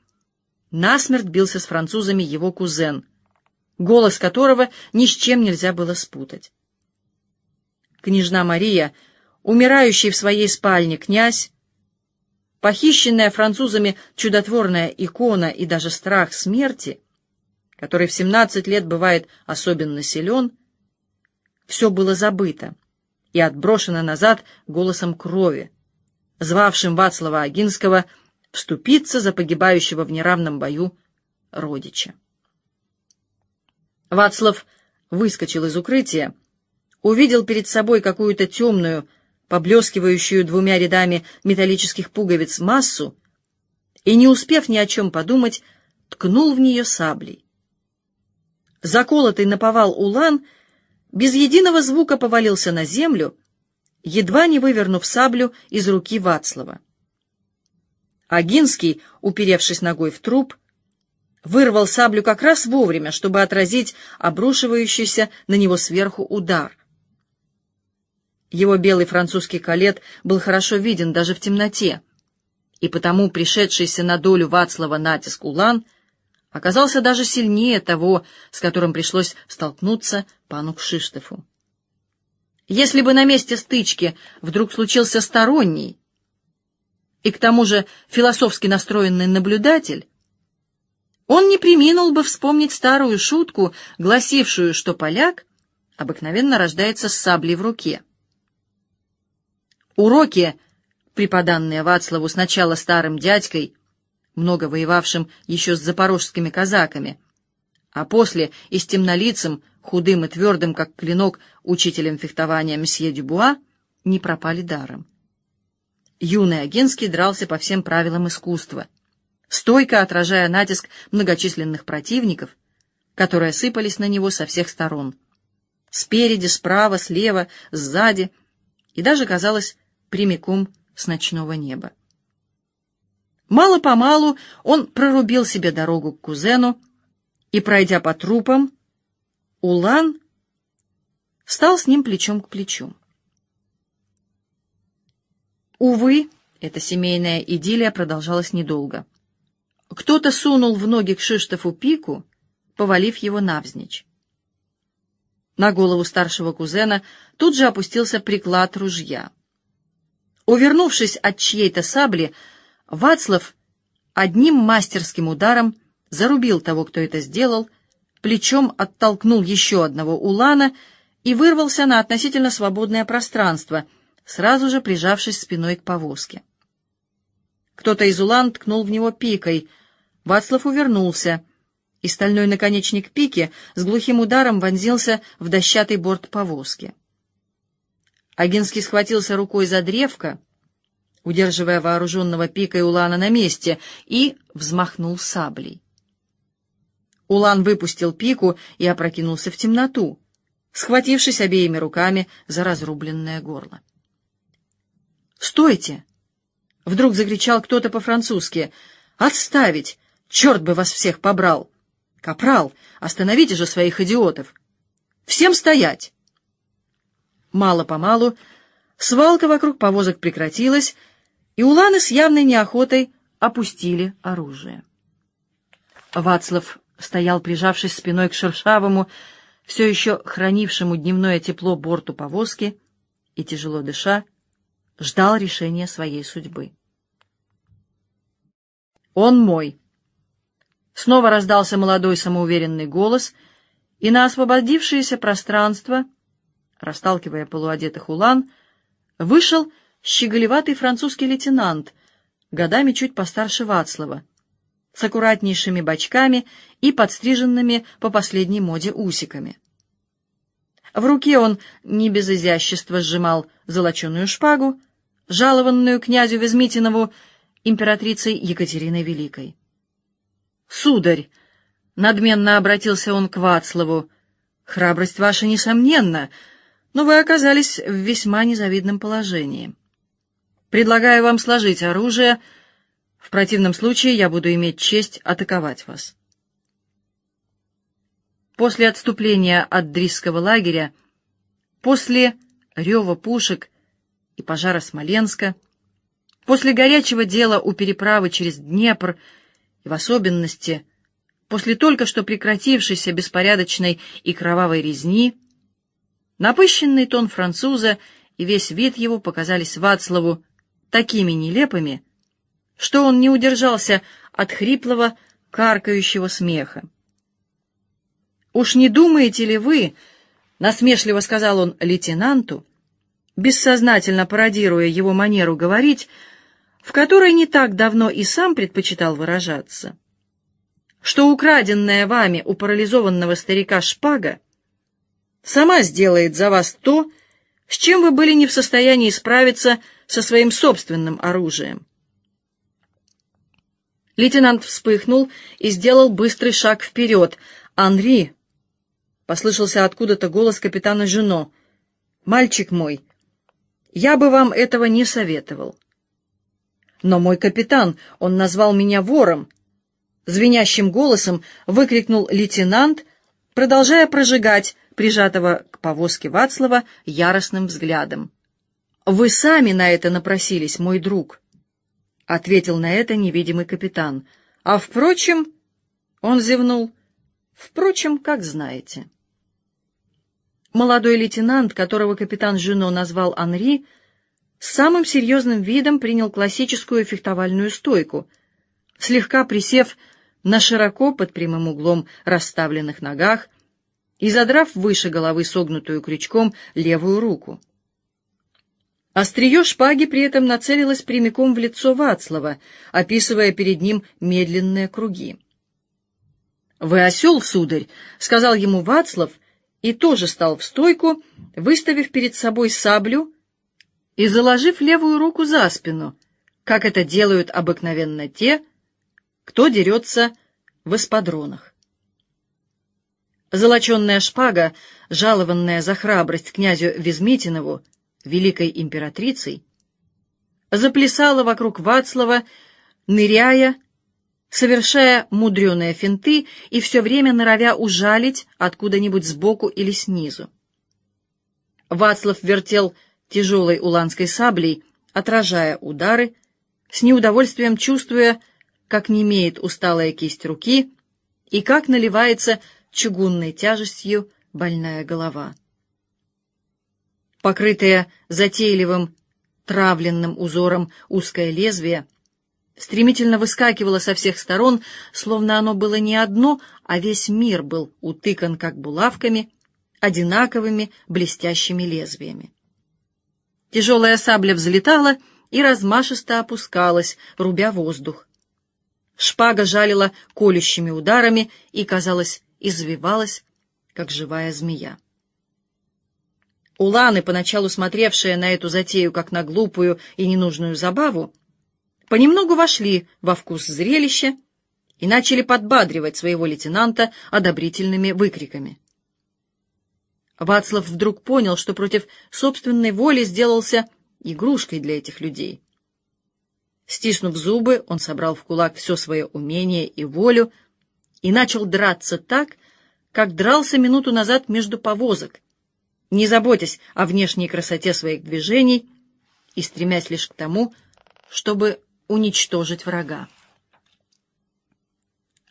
Speaker 1: насмерть бился с французами его кузен — голос которого ни с чем нельзя было спутать. Княжна Мария, умирающий в своей спальне князь, похищенная французами чудотворная икона и даже страх смерти, который в 17 лет бывает особенно силен, все было забыто и отброшено назад голосом крови, звавшим Вацлава Агинского вступиться за погибающего в неравном бою родича. Вацлав выскочил из укрытия, увидел перед собой какую-то темную, поблескивающую двумя рядами металлических пуговиц массу и, не успев ни о чем подумать, ткнул в нее саблей. Заколотый наповал улан без единого звука повалился на землю, едва не вывернув саблю из руки Вацлава. Агинский, уперевшись ногой в труп, вырвал саблю как раз вовремя, чтобы отразить обрушивающийся на него сверху удар — его белый французский калет был хорошо виден даже в темноте, и потому пришедшийся на долю Вацлава натиск Улан оказался даже сильнее того, с которым пришлось столкнуться пану Кшиштефу. Если бы на месте стычки вдруг случился сторонний и к тому же философски настроенный наблюдатель, он не приминул бы вспомнить старую шутку, гласившую, что поляк обыкновенно рождается с саблей в руке. Уроки, преподанные Вацлаву сначала старым дядькой, много воевавшим еще с запорожскими казаками, а после и с темнолицем, худым и твердым, как клинок, учителем фехтования месье Дюбуа, не пропали даром. Юный Агинский дрался по всем правилам искусства, стойко отражая натиск многочисленных противников, которые сыпались на него со всех сторон. Спереди, справа, слева, сзади, и даже, казалось, прямиком с ночного неба. Мало-помалу он прорубил себе дорогу к кузену и, пройдя по трупам, Улан стал с ним плечом к плечу. Увы, эта семейная идиллия продолжалась недолго. Кто-то сунул в ноги к Шиштофу пику, повалив его навзничь. На голову старшего кузена тут же опустился приклад ружья. Увернувшись от чьей-то сабли, Вацлав одним мастерским ударом зарубил того, кто это сделал, плечом оттолкнул еще одного улана и вырвался на относительно свободное пространство, сразу же прижавшись спиной к повозке. Кто-то из улан ткнул в него пикой. Вацлав увернулся, и стальной наконечник пики с глухим ударом вонзился в дощатый борт повозки. Агинский схватился рукой за древко, удерживая вооруженного пикой Улана на месте, и взмахнул саблей. Улан выпустил пику и опрокинулся в темноту, схватившись обеими руками за разрубленное горло. «Стойте!» — вдруг закричал кто-то по-французски. «Отставить! Черт бы вас всех побрал! Капрал, остановите же своих идиотов! Всем стоять!» Мало-помалу свалка вокруг повозок прекратилась, и уланы с явной неохотой опустили оружие. Вацлав стоял, прижавшись спиной к шершавому, все еще хранившему дневное тепло борту повозки, и, тяжело дыша, ждал решения своей судьбы. «Он мой!» Снова раздался молодой самоуверенный голос, и на освободившееся пространство расталкивая полуодетых улан, вышел щеголеватый французский лейтенант, годами чуть постарше Вацлава, с аккуратнейшими бочками и подстриженными по последней моде усиками. В руке он не без изящества сжимал золоченую шпагу, жалованную князю Везмитинову императрицей Екатериной Великой. «Сударь!» — надменно обратился он к Вацлаву. «Храбрость ваша несомненна, но вы оказались в весьма незавидном положении. Предлагаю вам сложить оружие, в противном случае я буду иметь честь атаковать вас. После отступления от Дрисского лагеря, после рева пушек и пожара Смоленска, после горячего дела у переправы через Днепр и в особенности после только что прекратившейся беспорядочной и кровавой резни, Напыщенный тон француза и весь вид его показались Вацлаву такими нелепыми, что он не удержался от хриплого, каркающего смеха. «Уж не думаете ли вы, — насмешливо сказал он лейтенанту, бессознательно пародируя его манеру говорить, в которой не так давно и сам предпочитал выражаться, что украденная вами у парализованного старика шпага сама сделает за вас то, с чем вы были не в состоянии справиться со своим собственным оружием. Лейтенант вспыхнул и сделал быстрый шаг вперед. «Анри!» — послышался откуда-то голос капитана Жено. «Мальчик мой, я бы вам этого не советовал». «Но мой капитан, он назвал меня вором!» Звенящим голосом выкрикнул лейтенант, продолжая прожигать прижатого к повозке Вацлава яростным взглядом. «Вы сами на это напросились, мой друг», — ответил на это невидимый капитан. «А впрочем...» — он зевнул. «Впрочем, как знаете». Молодой лейтенант, которого капитан Жено назвал Анри, с самым серьезным видом принял классическую фехтовальную стойку, слегка присев на широко под прямым углом расставленных ногах и задрав выше головы согнутую крючком левую руку. Острие шпаги при этом нацелилось прямиком в лицо Вацлава, описывая перед ним медленные круги. «Вы осел, сударь», — сказал ему Вацлав, и тоже стал в стойку, выставив перед собой саблю и заложив левую руку за спину, как это делают обыкновенно те, кто дерется в эспадронах. Золоченная шпага, жалованная за храбрость князю Визмитинову, великой императрицей, заплясала вокруг Вацлава, ныряя, совершая мудреные финты и все время норовя ужалить откуда-нибудь сбоку или снизу. Вацлав вертел тяжелой уланской саблей, отражая удары, с неудовольствием чувствуя, как немеет усталая кисть руки и как наливается чугунной тяжестью больная голова. Покрытое затейливым травленным узором узкое лезвие стремительно выскакивало со всех сторон, словно оно было не одно, а весь мир был утыкан как булавками, одинаковыми блестящими лезвиями. Тяжелая сабля взлетала и размашисто опускалась, рубя воздух. Шпага жалила колющими ударами и, казалось, извивалась, как живая змея. Уланы, поначалу смотревшие на эту затею как на глупую и ненужную забаву, понемногу вошли во вкус зрелища и начали подбадривать своего лейтенанта одобрительными выкриками. Вацлав вдруг понял, что против собственной воли сделался игрушкой для этих людей. Стиснув зубы, он собрал в кулак все свое умение и волю, и начал драться так, как дрался минуту назад между повозок, не заботясь о внешней красоте своих движений и стремясь лишь к тому, чтобы уничтожить врага.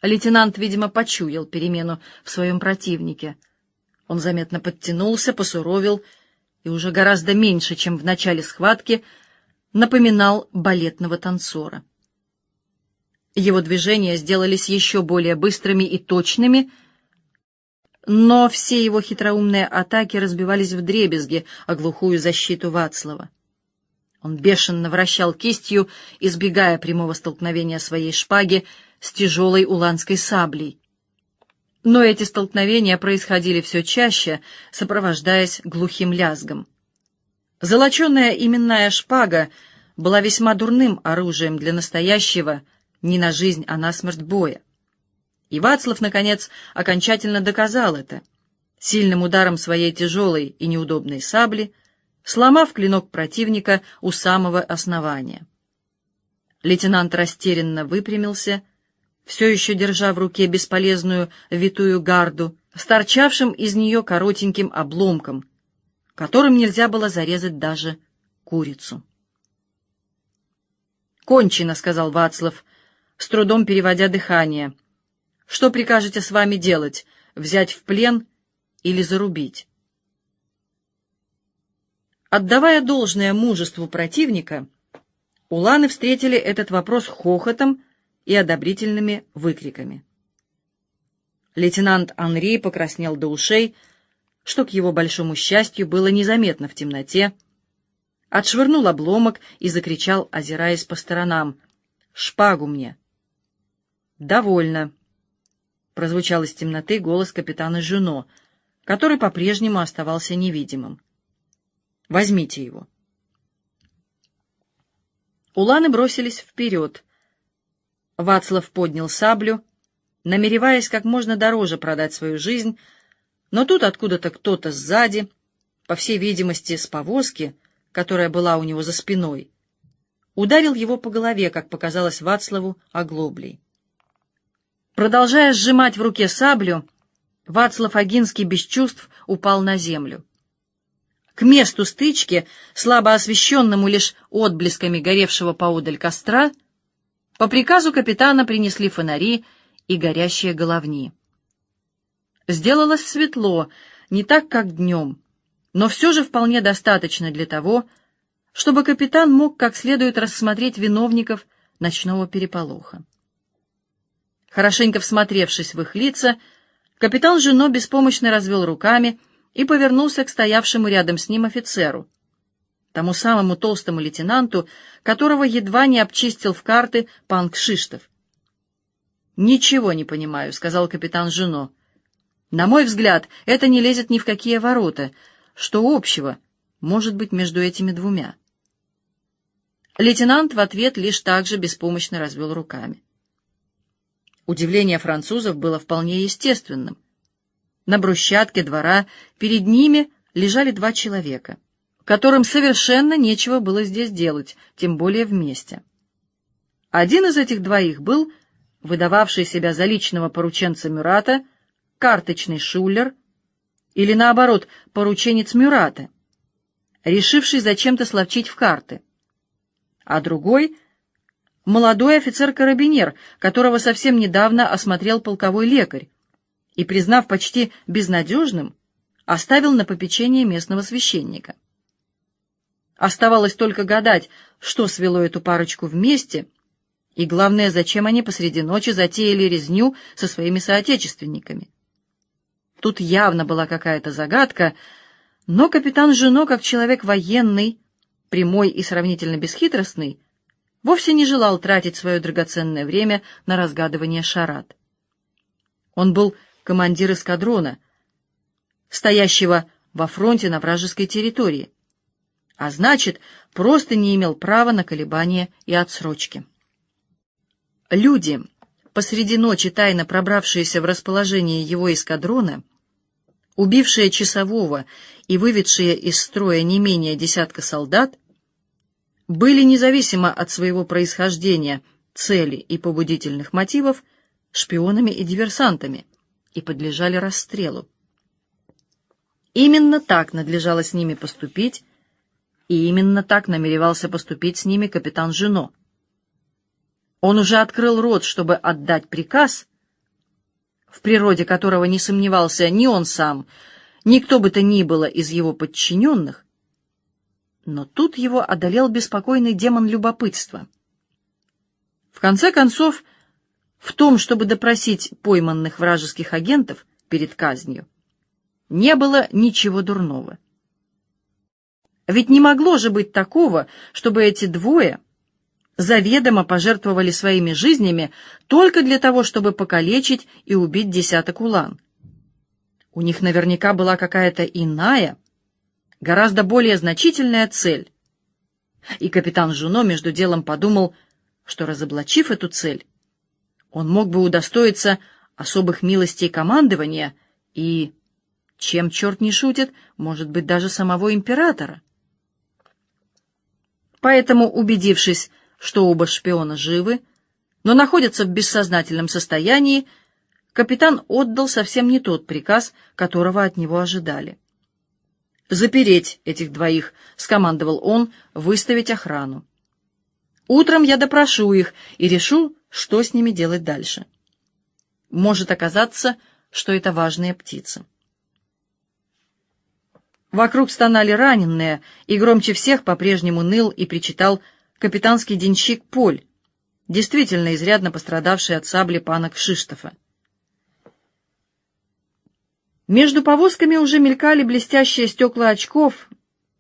Speaker 1: Лейтенант, видимо, почуял перемену в своем противнике. Он заметно подтянулся, посуровил и уже гораздо меньше, чем в начале схватки, напоминал балетного танцора. Его движения сделались еще более быстрыми и точными, но все его хитроумные атаки разбивались в дребезги о глухую защиту Вацлава. Он бешено вращал кистью, избегая прямого столкновения своей шпаги с тяжелой уланской саблей. Но эти столкновения происходили все чаще, сопровождаясь глухим лязгом. Золоченая именная шпага была весьма дурным оружием для настоящего, не на жизнь, а на смерть боя. И Вацлав, наконец, окончательно доказал это, сильным ударом своей тяжелой и неудобной сабли, сломав клинок противника у самого основания. Лейтенант растерянно выпрямился, все еще держа в руке бесполезную витую гарду, с из нее коротеньким обломком, которым нельзя было зарезать даже курицу. «Кончено», — сказал Вацлав, с трудом переводя дыхание. «Что прикажете с вами делать? Взять в плен или зарубить?» Отдавая должное мужеству противника, уланы встретили этот вопрос хохотом и одобрительными выкриками. Лейтенант Анри покраснел до ушей, что, к его большому счастью, было незаметно в темноте, отшвырнул обломок и закричал, озираясь по сторонам, «Шпагу мне!» «Довольно!» — прозвучал из темноты голос капитана Жюно, который по-прежнему оставался невидимым. «Возьмите его!» Уланы бросились вперед. Вацлав поднял саблю, намереваясь как можно дороже продать свою жизнь, но тут откуда-то кто-то сзади, по всей видимости, с повозки, которая была у него за спиной, ударил его по голове, как показалось Вацлаву, оглоблей. Продолжая сжимать в руке саблю, Вацлав Агинский без чувств упал на землю. К месту стычки, слабо освещенному лишь отблесками горевшего поодаль костра, по приказу капитана принесли фонари и горящие головни. Сделалось светло, не так, как днем, но все же вполне достаточно для того, чтобы капитан мог как следует рассмотреть виновников ночного переполоха. Хорошенько всмотревшись в их лица, капитан Жено беспомощно развел руками и повернулся к стоявшему рядом с ним офицеру, тому самому толстому лейтенанту, которого едва не обчистил в карты пан Кшиштов. «Ничего не понимаю», — сказал капитан Жено. «На мой взгляд, это не лезет ни в какие ворота. Что общего может быть между этими двумя?» Лейтенант в ответ лишь так же беспомощно развел руками. Удивление французов было вполне естественным. На брусчатке двора перед ними лежали два человека, которым совершенно нечего было здесь делать, тем более вместе. Один из этих двоих был выдававший себя за личного порученца Мюрата, карточный шулер, или, наоборот, порученец Мюрата, решивший зачем-то словчить в карты, а другой — молодой офицер-карабинер, которого совсем недавно осмотрел полковой лекарь и, признав почти безнадежным, оставил на попечение местного священника. Оставалось только гадать, что свело эту парочку вместе — и главное, зачем они посреди ночи затеяли резню со своими соотечественниками? Тут явно была какая-то загадка, но капитан Жено, как человек военный, прямой и сравнительно бесхитростный, вовсе не желал тратить свое драгоценное время на разгадывание шарат. Он был командир эскадрона, стоящего во фронте на вражеской территории, а значит, просто не имел права на колебания и отсрочки. Люди, посреди ночи тайно пробравшиеся в расположение его эскадрона, убившие часового и выведшие из строя не менее десятка солдат, были независимо от своего происхождения, цели и побудительных мотивов шпионами и диверсантами и подлежали расстрелу. Именно так надлежало с ними поступить, и именно так намеревался поступить с ними капитан Жено. Он уже открыл рот, чтобы отдать приказ, в природе которого не сомневался ни он сам, ни кто бы то ни было из его подчиненных, но тут его одолел беспокойный демон любопытства. В конце концов, в том, чтобы допросить пойманных вражеских агентов перед казнью, не было ничего дурного. Ведь не могло же быть такого, чтобы эти двое заведомо пожертвовали своими жизнями только для того, чтобы покалечить и убить десяток улан. У них наверняка была какая-то иная, гораздо более значительная цель. И капитан Жуно между делом подумал, что, разоблачив эту цель, он мог бы удостоиться особых милостей командования и, чем черт не шутит, может быть, даже самого императора. Поэтому, убедившись, что оба шпиона живы, но находятся в бессознательном состоянии, капитан отдал совсем не тот приказ, которого от него ожидали. «Запереть этих двоих», — скомандовал он, — «выставить охрану. Утром я допрошу их и решу, что с ними делать дальше. Может оказаться, что это важные птицы». Вокруг стонали раненые, и громче всех по-прежнему ныл и причитал капитанский денщик Поль, действительно изрядно пострадавший от сабли пана Кшиштофа. Между повозками уже мелькали блестящие стекла очков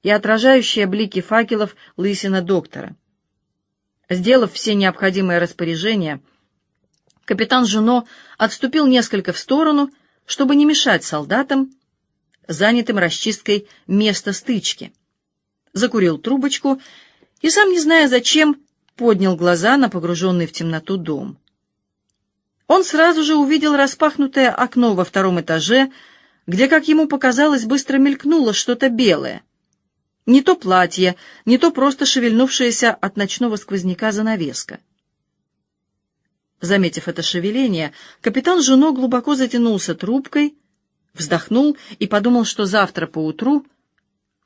Speaker 1: и отражающие блики факелов лысина доктора. Сделав все необходимые распоряжения, капитан Жуно отступил несколько в сторону, чтобы не мешать солдатам, занятым расчисткой места стычки. Закурил трубочку и, сам не зная зачем, поднял глаза на погруженный в темноту дом. Он сразу же увидел распахнутое окно во втором этаже, где, как ему показалось, быстро мелькнуло что-то белое. Не то платье, не то просто шевельнувшаяся от ночного сквозняка занавеска. Заметив это шевеление, капитан Жуно глубоко затянулся трубкой, вздохнул и подумал, что завтра поутру,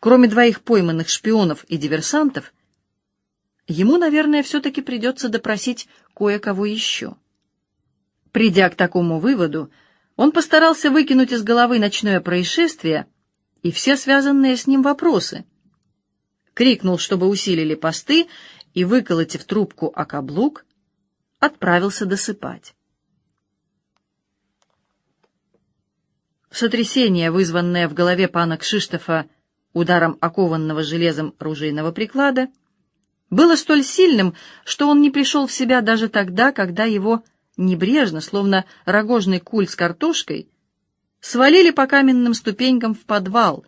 Speaker 1: кроме двоих пойманных шпионов и диверсантов, ему, наверное, все-таки придется допросить кое-кого еще. Придя к такому выводу, он постарался выкинуть из головы ночное происшествие и все связанные с ним вопросы. Крикнул, чтобы усилили посты, и, выколотив трубку о каблук, отправился досыпать. Сотрясение, вызванное в голове пана Кшиштофа ударом окованного железом ружейного приклада, было столь сильным, что он не пришел в себя даже тогда, когда его небрежно, словно рогожный куль с картошкой, свалили по каменным ступенькам в подвал,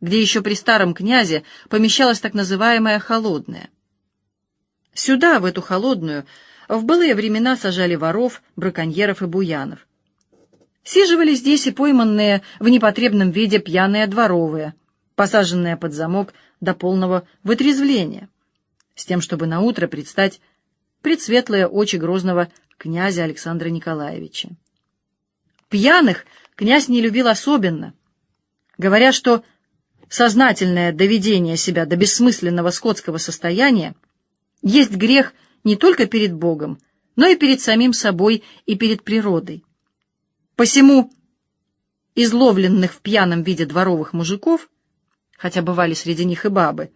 Speaker 1: где еще при старом князе помещалась так называемая холодная. Сюда, в эту холодную, в былые времена сажали воров, браконьеров и буянов. Сиживали здесь и пойманные в непотребном виде пьяные дворовые, посаженные под замок до полного вытрезвления, с тем, чтобы наутро предстать предсветлые очи грозного князя Александра Николаевича. Пьяных князь не любил особенно, говоря, что сознательное доведение себя до бессмысленного скотского состояния есть грех не только перед Богом, но и перед самим собой и перед природой. Посему изловленных в пьяном виде дворовых мужиков, хотя бывали среди них и бабы,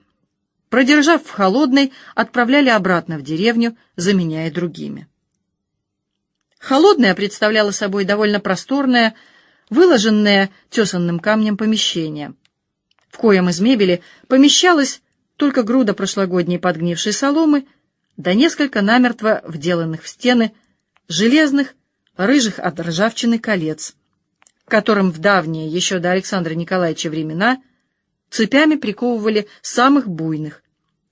Speaker 1: продержав в холодной, отправляли обратно в деревню, заменяя другими. Холодная представляла собой довольно просторное, выложенное тесанным камнем помещение, в коем из мебели помещалась только груда прошлогодней подгнившей соломы да несколько намертво вделанных в стены железных рыжих от ржавчины колец, которым в давние, еще до Александра Николаевича времена, цепями приковывали самых буйных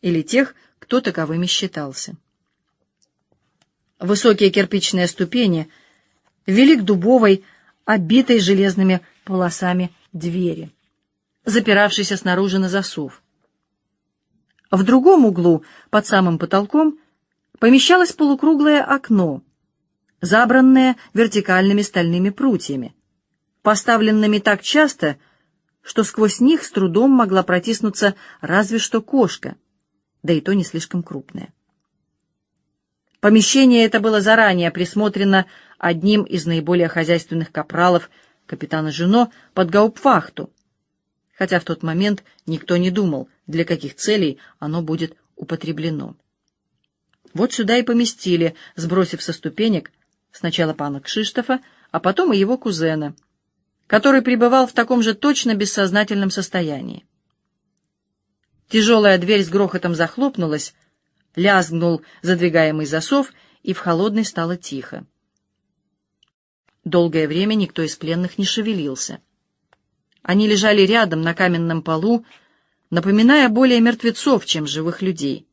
Speaker 1: или тех, кто таковыми считался. Высокие кирпичные ступени вели к дубовой, обитой железными полосами двери, запиравшейся снаружи на засов. В другом углу, под самым потолком, помещалось полукруглое окно — забранные вертикальными стальными прутьями, поставленными так часто, что сквозь них с трудом могла протиснуться разве что кошка, да и то не слишком крупная. Помещение это было заранее присмотрено одним из наиболее хозяйственных капралов капитана Жено под гауптвахту, хотя в тот момент никто не думал, для каких целей оно будет употреблено. Вот сюда и поместили, сбросив со ступенек, Сначала пана Кшиштофа, а потом и его кузена, который пребывал в таком же точно бессознательном состоянии. Тяжелая дверь с грохотом захлопнулась, лязгнул задвигаемый засов, и в холодной стало тихо. Долгое время никто из пленных не шевелился. Они лежали рядом на каменном полу, напоминая более мертвецов, чем живых людей.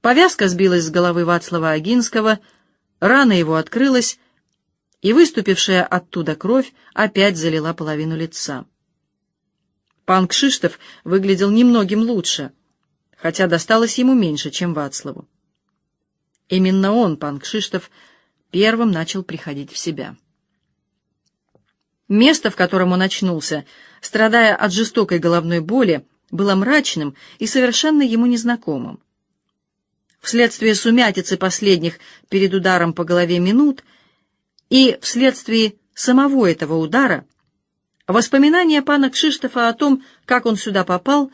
Speaker 1: Повязка сбилась с головы Вацлава Агинского — Рана его открылась, и выступившая оттуда кровь опять залила половину лица. Пан Кшиштов выглядел немногим лучше, хотя досталось ему меньше, чем Вацлаву. Именно он, пан Кшиштов, первым начал приходить в себя. Место, в котором он очнулся, страдая от жестокой головной боли, было мрачным и совершенно ему незнакомым. Вследствие сумятицы последних перед ударом по голове минут и вследствие самого этого удара Воспоминания пана Кшиштофа о том, как он сюда попал,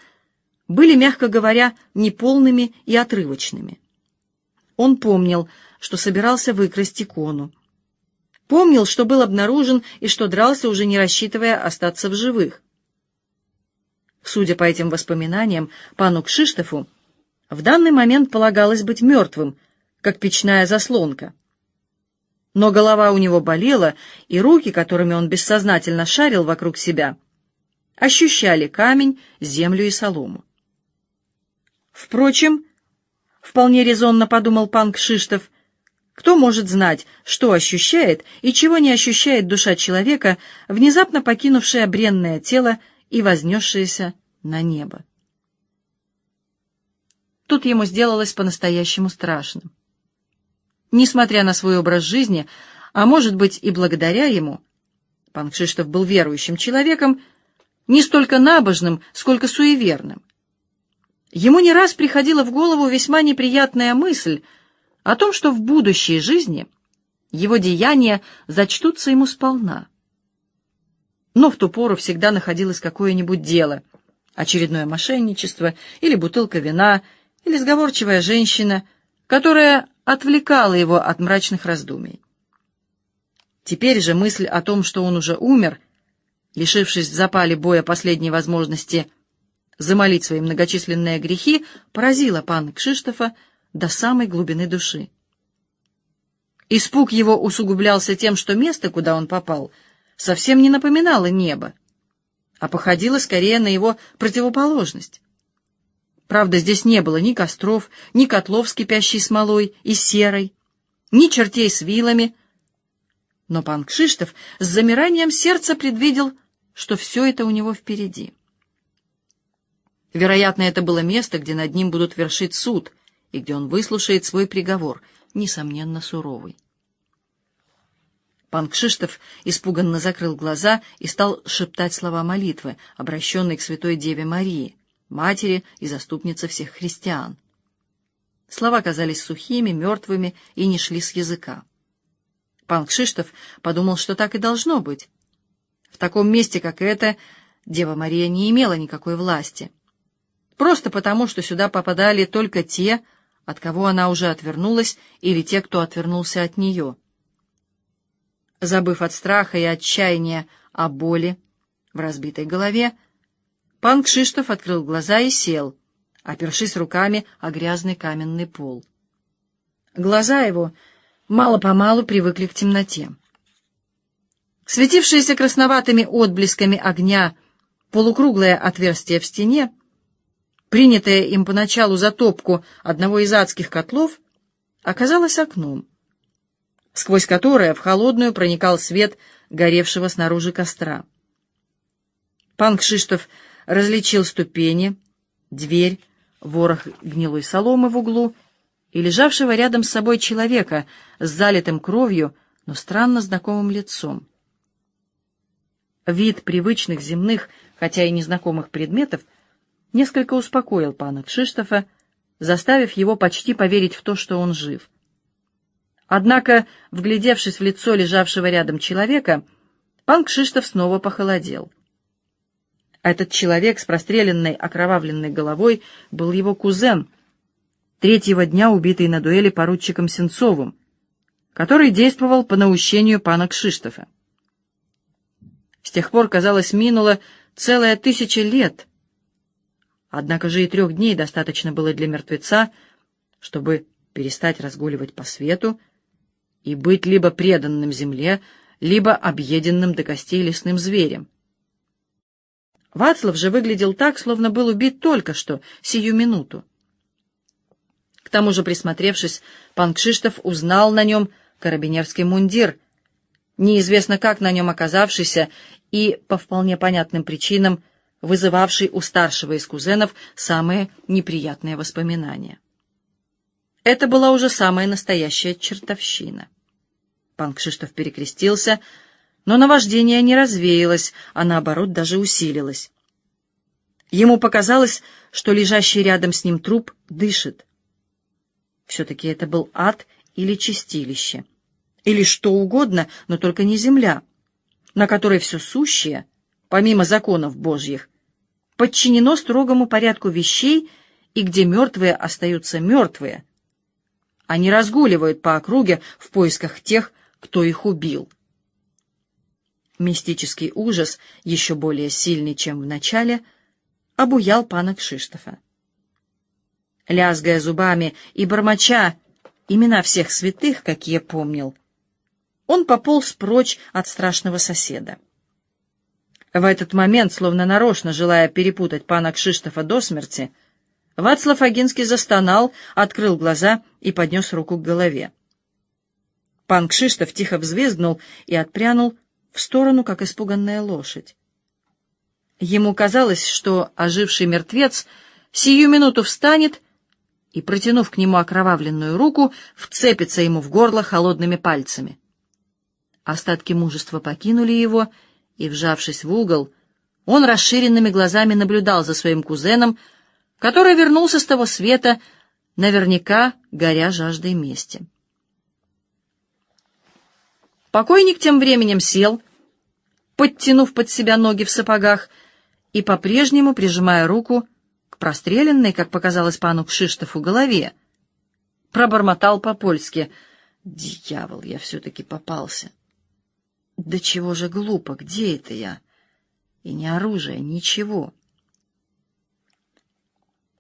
Speaker 1: были, мягко говоря, неполными и отрывочными. Он помнил, что собирался выкрасть икону. Помнил, что был обнаружен и что дрался, уже не рассчитывая остаться в живых. Судя по этим воспоминаниям, пану Кшиштофу в данный момент полагалось быть мертвым, как печная заслонка. Но голова у него болела, и руки, которыми он бессознательно шарил вокруг себя, ощущали камень, землю и солому. Впрочем, вполне резонно подумал пан Кшиштов, кто может знать, что ощущает и чего не ощущает душа человека, внезапно покинувшая бренное тело и вознесшаяся на небо. Тут ему сделалось по-настоящему страшным. Несмотря на свой образ жизни, а может быть и благодаря ему, пан Кшиштов был верующим человеком, не столько набожным, сколько суеверным. Ему не раз приходила в голову весьма неприятная мысль о том, что в будущей жизни его деяния зачтутся ему сполна. Но в ту пору всегда находилось какое-нибудь дело, очередное мошенничество или бутылка вина, или сговорчивая женщина, которая отвлекала его от мрачных раздумий. Теперь же мысль о том, что он уже умер, лишившись в запале боя последней возможности замолить свои многочисленные грехи, поразила пана Кшиштофа до самой глубины души. Испуг его усугублялся тем, что место, куда он попал, совсем не напоминало небо, а походило скорее на его противоположность. Правда, здесь не было ни костров, ни котлов с кипящей смолой и серой, ни чертей с вилами. Но пан Кшиштов с замиранием сердца предвидел, что все это у него впереди. Вероятно, это было место, где над ним будут вершить суд, и где он выслушает свой приговор, несомненно, суровый. Пан Кшиштов испуганно закрыл глаза и стал шептать слова молитвы, обращенной к святой Деве Марии, матери и заступнице всех христиан. Слова казались сухими, мертвыми и не шли с языка. Пан Кшиштов подумал, что так и должно быть. В таком месте, как это, Дева Мария не имела никакой власти. Просто потому, что сюда попадали только те, от кого она уже отвернулась, или те, кто отвернулся от нее. Забыв от страха и отчаяния о боли в разбитой голове, Пан Кшиштов открыл глаза и сел, опершись руками о грязный каменный пол. Глаза его мало-помалу привыкли к темноте. Светившиеся красноватыми отблесками огня полукруглое отверстие в стене, принятое им поначалу за топку одного из адских котлов, оказалось окном, сквозь которое в холодную проникал свет горевшего снаружи костра. Пан Кшиштов различил ступени, дверь, ворох гнилой соломы в углу и лежавшего рядом с собой человека с залитым кровью, но странно знакомым лицом. Вид привычных земных, хотя и незнакомых предметов, несколько успокоил пана Кшиштофа, заставив его почти поверить в то, что он жив. Однако, вглядевшись в лицо лежавшего рядом человека, пан Кшиштоф снова похолодел — этот человек с простреленной окровавленной головой был его кузен, третьего дня убитый на дуэли поручиком Сенцовым, который действовал по наущению пана Кшиштофа. С тех пор, казалось, минуло целая тысяча лет. Однако же и трех дней достаточно было для мертвеца, чтобы перестать разгуливать по свету и быть либо преданным земле, либо объеденным до костей лесным зверем. Вацлав же выглядел так, словно был убит только что, сию минуту. К тому же, присмотревшись, пан Кшиштов узнал на нем карабинерский мундир, неизвестно как на нем оказавшийся и, по вполне понятным причинам, вызывавший у старшего из кузенов самые неприятные воспоминания. Это была уже самая настоящая чертовщина. Пан Кшиштов перекрестился — но наваждение не развеялось, а наоборот даже усилилось. Ему показалось, что лежащий рядом с ним труп дышит. Все-таки это был ад или чистилище, или что угодно, но только не земля, на которой все сущее помимо законов Божьих, подчинено строгому порядку вещей и где мертвые остаются мертвые. Они разгуливают по округе в поисках тех, кто их убил. Мистический ужас, еще более сильный, чем в начале, обуял пана Кшиштофа. Лязгая зубами и бормоча имена всех святых, какие помнил, он пополз прочь от страшного соседа. В этот момент, словно нарочно желая перепутать пана Кшиштофа до смерти, Вацлав Агинский застонал, открыл глаза и поднес руку к голове. Пан Кшиштоф тихо взвизгнул и отпрянул в сторону, как испуганная лошадь. Ему казалось, что оживший мертвец сию минуту встанет и, протянув к нему окровавленную руку, вцепится ему в горло холодными пальцами. Остатки мужества покинули его, и, вжавшись в угол, он расширенными глазами наблюдал за своим кузеном, который вернулся с того света, наверняка горя жаждой мести. Покойник тем временем сел, подтянув под себя ноги в сапогах и по-прежнему прижимая руку к простреленной, как показалось пану Кшиштофу, голове. Пробормотал по-польски. «Дьявол, я все-таки попался!» Да чего же глупо, где это я? И ни оружия, ничего.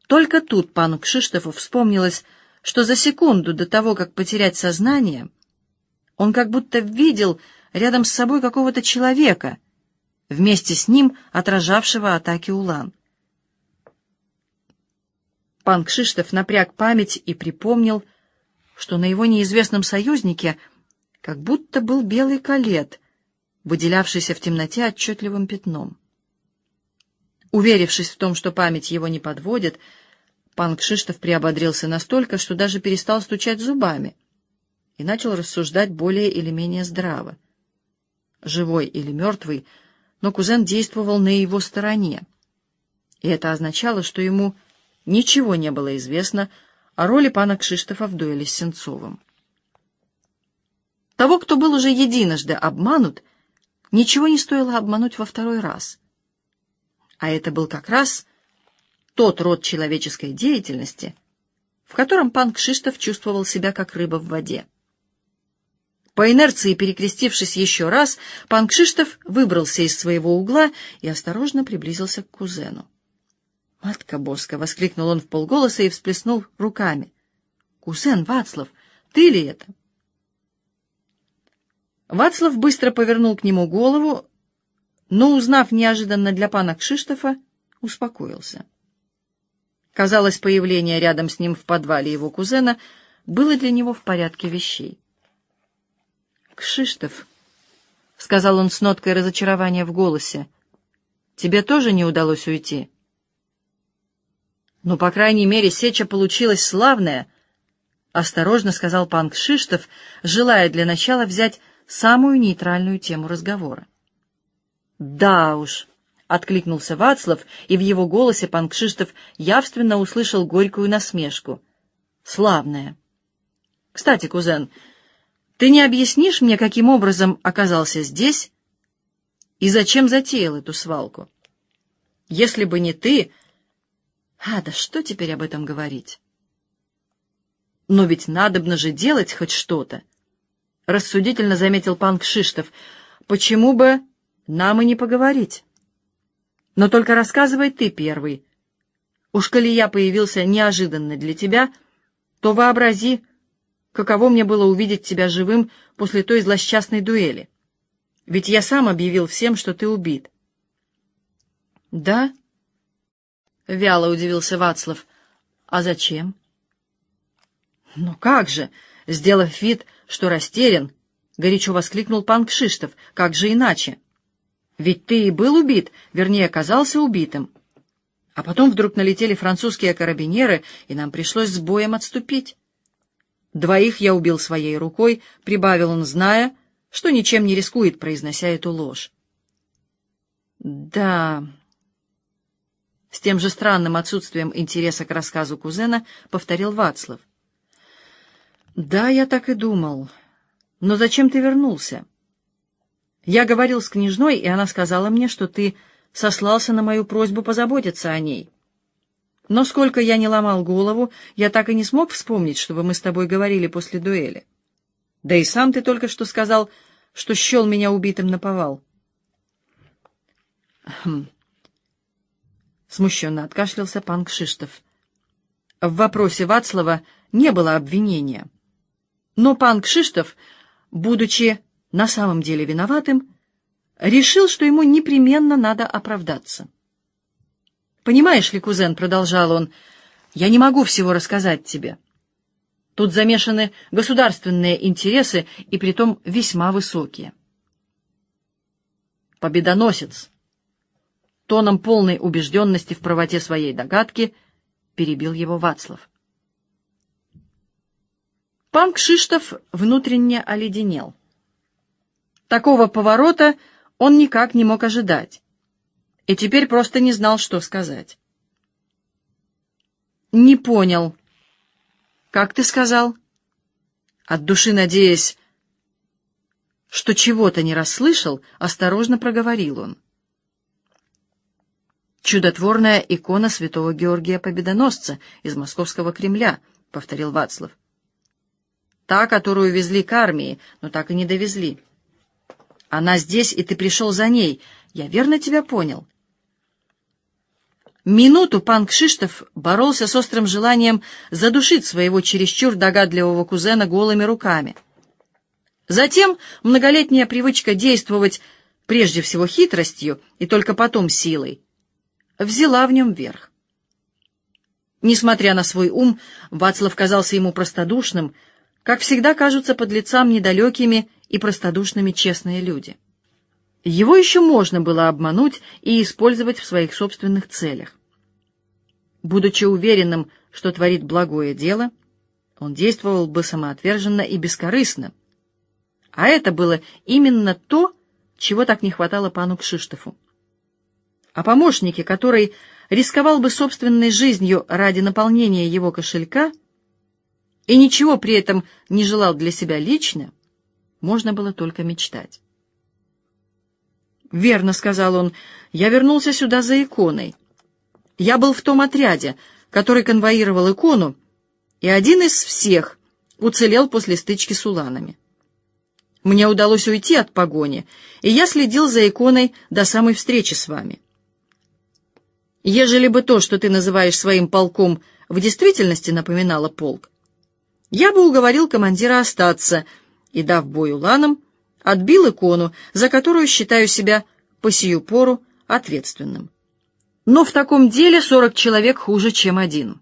Speaker 1: Только тут пану Кшиштофу вспомнилось, что за секунду до того, как потерять сознание, он как будто видел рядом с собой какого-то человека, вместе с ним отражавшего атаки Улан. Пан Кшиштоф напряг память и припомнил, что на его неизвестном союзнике как будто был белый калет — выделявшийся в темноте отчетливым пятном. Уверившись в том, что память его не подводит, пан Кшиштов приободрился настолько, что даже перестал стучать зубами и начал рассуждать более или менее здраво. Живой или мертвый, но кузен действовал на его стороне, и это означало, что ему ничего не было известно о роли пана Кшиштофа в дуэли с Сенцовым. Того, кто был уже единожды обманут, Ничего не стоило обмануть во второй раз. А это был как раз тот род человеческой деятельности, в котором пан Кшиштов чувствовал себя как рыба в воде. По инерции, перекрестившись еще раз, пан Кшиштов выбрался из своего угла и осторожно приблизился к кузену. «Матка Боска!» — воскликнул он в полголоса и всплеснул руками. «Кузен Вацлав, ты ли это?» Вацлав быстро повернул к нему голову, но, узнав неожиданно для пана Кшиштофа, успокоился. Казалось, появление рядом с ним в подвале его кузена было для него в порядке вещей. «Кшиштоф», — сказал он с ноткой разочарования в голосе, — «тебе тоже не удалось уйти?» «Ну, по крайней мере, сеча получилась славная», — осторожно сказал пан Кшиштоф, желая для начала взять самую нейтральную тему разговора. «Да уж», — откликнулся Вацлав, и в его голосе пан Кшиштов явственно услышал горькую насмешку. «Славная. Кстати, кузен, ты не объяснишь мне, каким образом оказался здесь и зачем затеял эту свалку? Если бы не ты... А, да что теперь об этом говорить? Но ведь надобно же делать хоть что-то рассудительно заметил пан Кшиштов. Почему бы нам и не поговорить? Но только рассказывай ты первый. Уж коли я появился неожиданно для тебя, то вообрази, каково мне было увидеть тебя живым после той злосчастной дуэли. Ведь я сам объявил всем, что ты убит. Да? Вяло удивился Вацлав. А зачем? Ну как же, сделав вид, что растерян, — горячо воскликнул пан Кшиштов. — Как же иначе? Ведь ты и был убит, вернее, оказался убитым. А потом вдруг налетели французские карабинеры, и нам пришлось с боем отступить. Двоих я убил своей рукой, прибавил он, зная, что ничем не рискует, произнося эту ложь. Да... С тем же странным отсутствием интереса к рассказу кузена повторил Вацлав. «Да, я так и думал. Но зачем ты вернулся?» Я говорил с княжной, и она сказала мне, что ты сослался на мою просьбу позаботиться о ней. Но сколько я не ломал голову, я так и не смог вспомнить, чтобы мы с тобой говорили после дуэли. Да и сам ты только что сказал, что счел меня убитым на повал. Хм. Смущенно откашлялся пан Кшиштов. В вопросе Вацлава не было обвинения. Но пан Кшиштов, будучи на самом деле виноватым, решил, что ему непременно надо оправдаться. «Понимаешь ли, кузен, — продолжал он, — я не могу всего рассказать тебе. Тут замешаны государственные интересы, и притом весьма высокие. Победоносец, тоном полной убежденности в правоте своей догадки, перебил его Вацлав. Пан Кшиштов внутренне оледенел. Такого поворота он никак не мог ожидать и теперь просто не знал, что сказать. «Не понял. Как ты сказал?» От души надеясь, что чего-то не расслышал, осторожно проговорил он. «Чудотворная икона святого Георгия Победоносца из Московского Кремля», — повторил Вацлав. «Та, которую везли к армии, но так и не довезли. Она здесь, и ты пришел за ней. Я верно тебя понял?» Минуту пан Кшиштов боролся с острым желанием задушить своего чересчур догадливого кузена голыми руками. Затем многолетняя привычка действовать прежде всего хитростью и только потом силой взяла в нем верх. Несмотря на свой ум, Вацлав казался ему простодушным, как всегда кажутся под лицам недалекими и простодушными честные люди. Его еще можно было обмануть и использовать в своих собственных целях. Будучи уверенным, что творит благое дело, он действовал бы самоотверженно и бескорыстно. А это было именно то, чего так не хватало пану Кшиштофу. А помощнике, который рисковал бы собственной жизнью ради наполнения его кошелька и ничего при этом не желал для себя лично, можно было только мечтать. «Верно», — сказал он, — «я вернулся сюда за иконой». Я был в том отряде, который конвоировал икону, и один из всех уцелел после стычки с уланами. Мне удалось уйти от погони, и я следил за иконой до самой встречи с вами. Ежели бы то, что ты называешь своим полком, в действительности напоминало полк, я бы уговорил командира остаться и, дав бой уланам, отбил икону, за которую считаю себя по сию пору ответственным. Но в таком деле сорок человек хуже, чем один.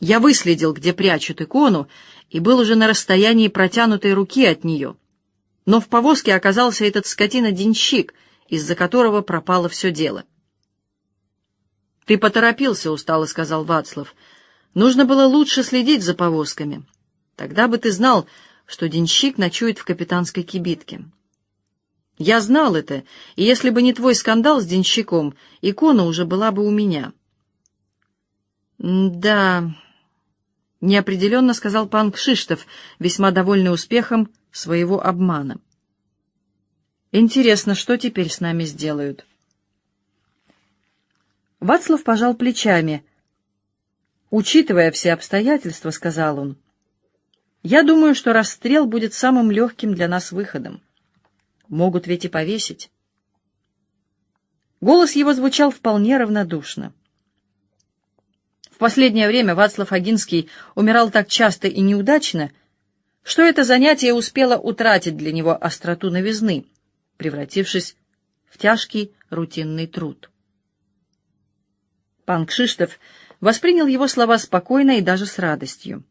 Speaker 1: Я выследил, где прячут икону, и был уже на расстоянии протянутой руки от нее. Но в повозке оказался этот скотина-денщик, из-за которого пропало все дело. «Ты поторопился», — устало сказал Вацлав. «Нужно было лучше следить за повозками. Тогда бы ты знал, что денщик ночует в капитанской кибитке». Я знал это, и если бы не твой скандал с денщиком, икона уже была бы у меня. «Да...» — неопределенно сказал пан Кшиштов, весьма довольный успехом своего обмана. «Интересно, что теперь с нами сделают?» Вацлав пожал плечами. «Учитывая все обстоятельства, — сказал он, — я думаю, что расстрел будет самым легким для нас выходом. Могут ведь и повесить. Голос его звучал вполне равнодушно. В последнее время Вацлав Агинский умирал так часто и неудачно, что это занятие успело утратить для него остроту новизны, превратившись в тяжкий рутинный труд. Пан Кшиштов воспринял его слова спокойно и даже с радостью.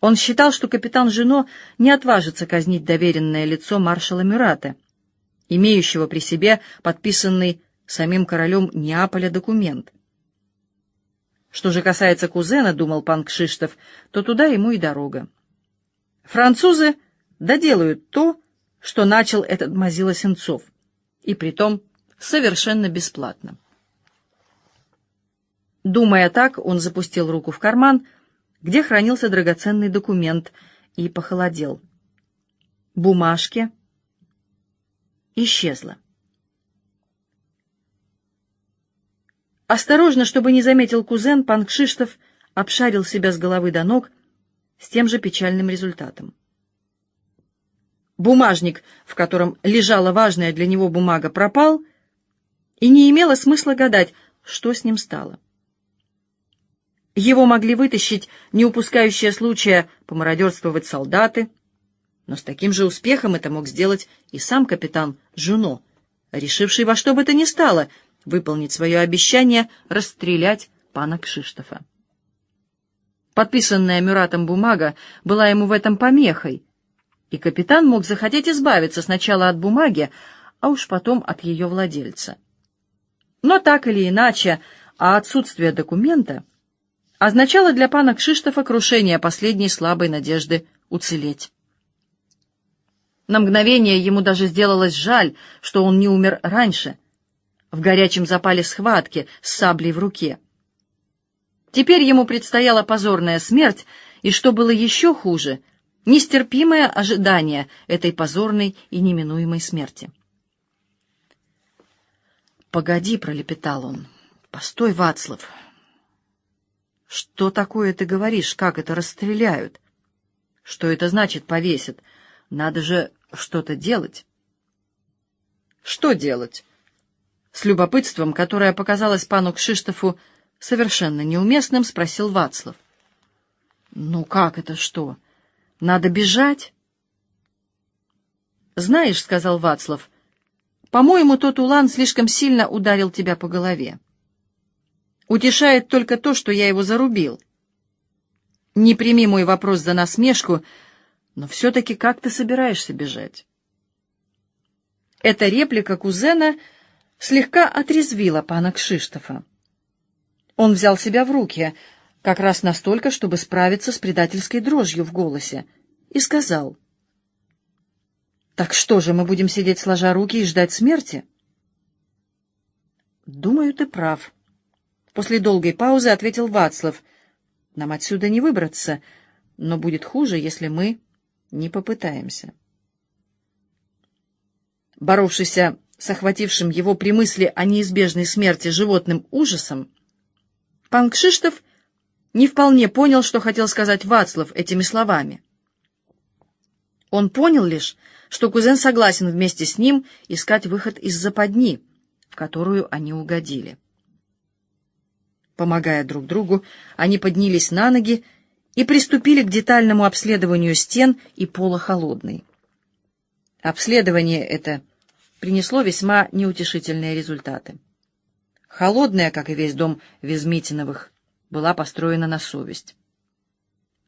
Speaker 1: Он считал, что капитан Жено не отважится казнить доверенное лицо маршала Мюрата, имеющего при себе подписанный самим королем Неаполя документ. Что же касается кузена, думал пан Кшиштов, то туда ему и дорога. Французы доделают то, что начал этот Мазила Сенцов, и притом совершенно бесплатно. Думая так, он запустил руку в карман — где хранился драгоценный документ, и похолодел. Бумажки. исчезла. Осторожно, чтобы не заметил кузен, пан Кшиштов обшарил себя с головы до ног с тем же печальным результатом. Бумажник, в котором лежала важная для него бумага, пропал, и не имело смысла гадать, что с ним стало. Его могли вытащить, не упускающие случая помародерствовать солдаты, но с таким же успехом это мог сделать и сам капитан Жуно, решивший во что бы то ни стало выполнить свое обещание расстрелять пана Кшиштофа. Подписанная Мюратом бумага была ему в этом помехой, и капитан мог захотеть избавиться сначала от бумаги, а уж потом от ее владельца. Но так или иначе, а отсутствие документа означало для пана Кшиштофа крушение последней слабой надежды уцелеть. На мгновение ему даже сделалось жаль, что он не умер раньше, в горячем запале схватки с саблей в руке. Теперь ему предстояла позорная смерть, и, что было еще хуже, нестерпимое ожидание этой позорной и неминуемой смерти. «Погоди», — пролепетал он. «Постой, Вацлав». «Что такое ты говоришь? Как это расстреляют? Что это значит повесят? Надо же что-то делать». «Что делать?» С любопытством, которое показалось пану Кшиштофу совершенно неуместным, спросил Вацлав. «Ну как это что? Надо бежать?» «Знаешь, — сказал Вацлав, — по-моему, тот улан слишком сильно ударил тебя по голове. Утешает только то, что я его зарубил. Не прими мой вопрос за насмешку, но все-таки как ты собираешься бежать? Эта реплика кузена слегка отрезвила пана Кшиштофа. Он взял себя в руки, как раз настолько, чтобы справиться с предательской дрожью в голосе, и сказал — так что же, мы будем сидеть сложа руки и ждать смерти? Думаю, ты прав. После долгой паузы ответил Вацлав. Нам отсюда не выбраться, но будет хуже, если мы не попытаемся. Боровшийся с охватившим его при мысли о неизбежной смерти животным ужасом, пан Кшиштов не вполне понял, что хотел сказать Вацлав этими словами. Он понял лишь, что кузен согласен вместе с ним искать выход из западни, в которую они угодили. Помогая друг другу, они поднялись на ноги и приступили к детальному обследованию стен и пола холодной. Обследование это принесло весьма неутешительные результаты. Холодная, как и весь дом Везмитиновых, была построена на совесть.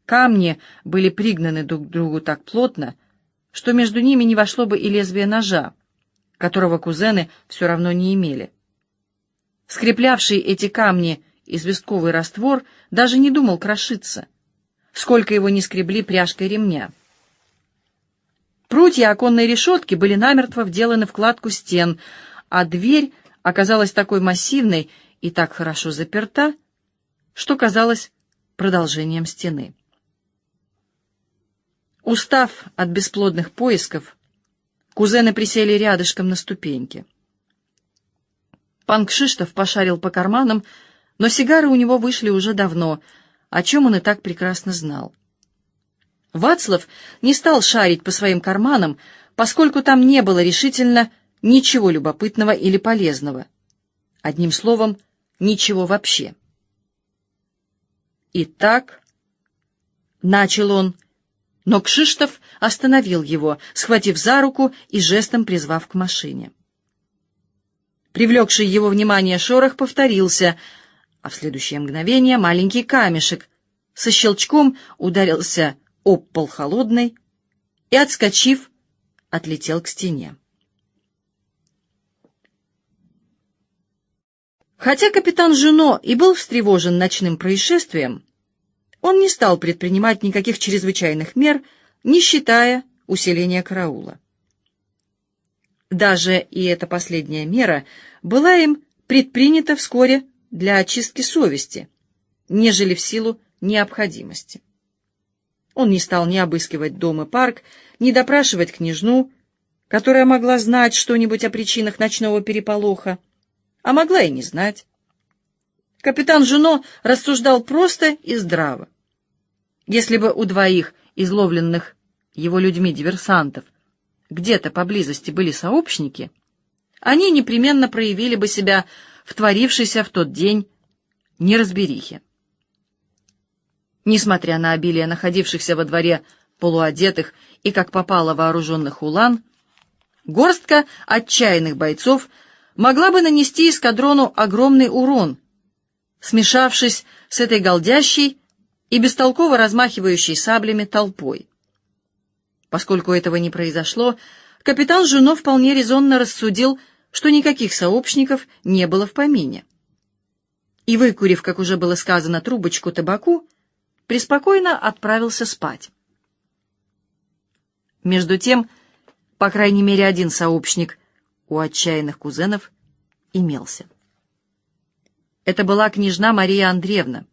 Speaker 1: Камни были пригнаны друг к другу так плотно, что между ними не вошло бы и лезвие ножа, которого кузены все равно не имели. Скреплявший эти камни известковый раствор даже не думал крошиться, сколько его не скребли пряжкой ремня. Прутья оконной решетки были намертво вделаны в кладку стен, а дверь оказалась такой массивной и так хорошо заперта, что казалось продолжением стены. Устав от бесплодных поисков, кузены присели рядышком на ступеньки. Пан Кшиштов пошарил по карманам, но сигары у него вышли уже давно, о чем он и так прекрасно знал. Вацлав не стал шарить по своим карманам, поскольку там не было решительно ничего любопытного или полезного. Одним словом, ничего вообще. «Итак», — начал он, — но Кшиштов остановил его, схватив за руку и жестом призвав к машине. Привлекший его внимание шорох повторился, а в следующее мгновение маленький камешек со щелчком ударился об пол холодной и, отскочив, отлетел к стене. Хотя капитан Жено и был встревожен ночным происшествием, он не стал предпринимать никаких чрезвычайных мер, не считая усиления караула. Даже и эта последняя мера была им предпринята вскоре для очистки совести, нежели в силу необходимости. Он не стал ни обыскивать дом и парк, ни допрашивать княжну, которая могла знать что-нибудь о причинах ночного переполоха, а могла и не знать. Капитан Жуно рассуждал просто и здраво. Если бы у двоих изловленных его людьми диверсантов где-то поблизости были сообщники, они непременно проявили бы себя в творившейся в тот день неразберихе. Несмотря на обилие находившихся во дворе полуодетых и, как попало, вооруженных улан, горстка отчаянных бойцов могла бы нанести эскадрону огромный урон, смешавшись с этой голдящей и бестолково размахивающей саблями толпой. Поскольку этого не произошло, капитан Жуно вполне резонно рассудил, что никаких сообщников не было в помине. И, выкурив, как уже было сказано, трубочку табаку, преспокойно отправился спать. Между тем, по крайней мере, один сообщник у отчаянных кузенов имелся. Это была княжна Мария Андреевна,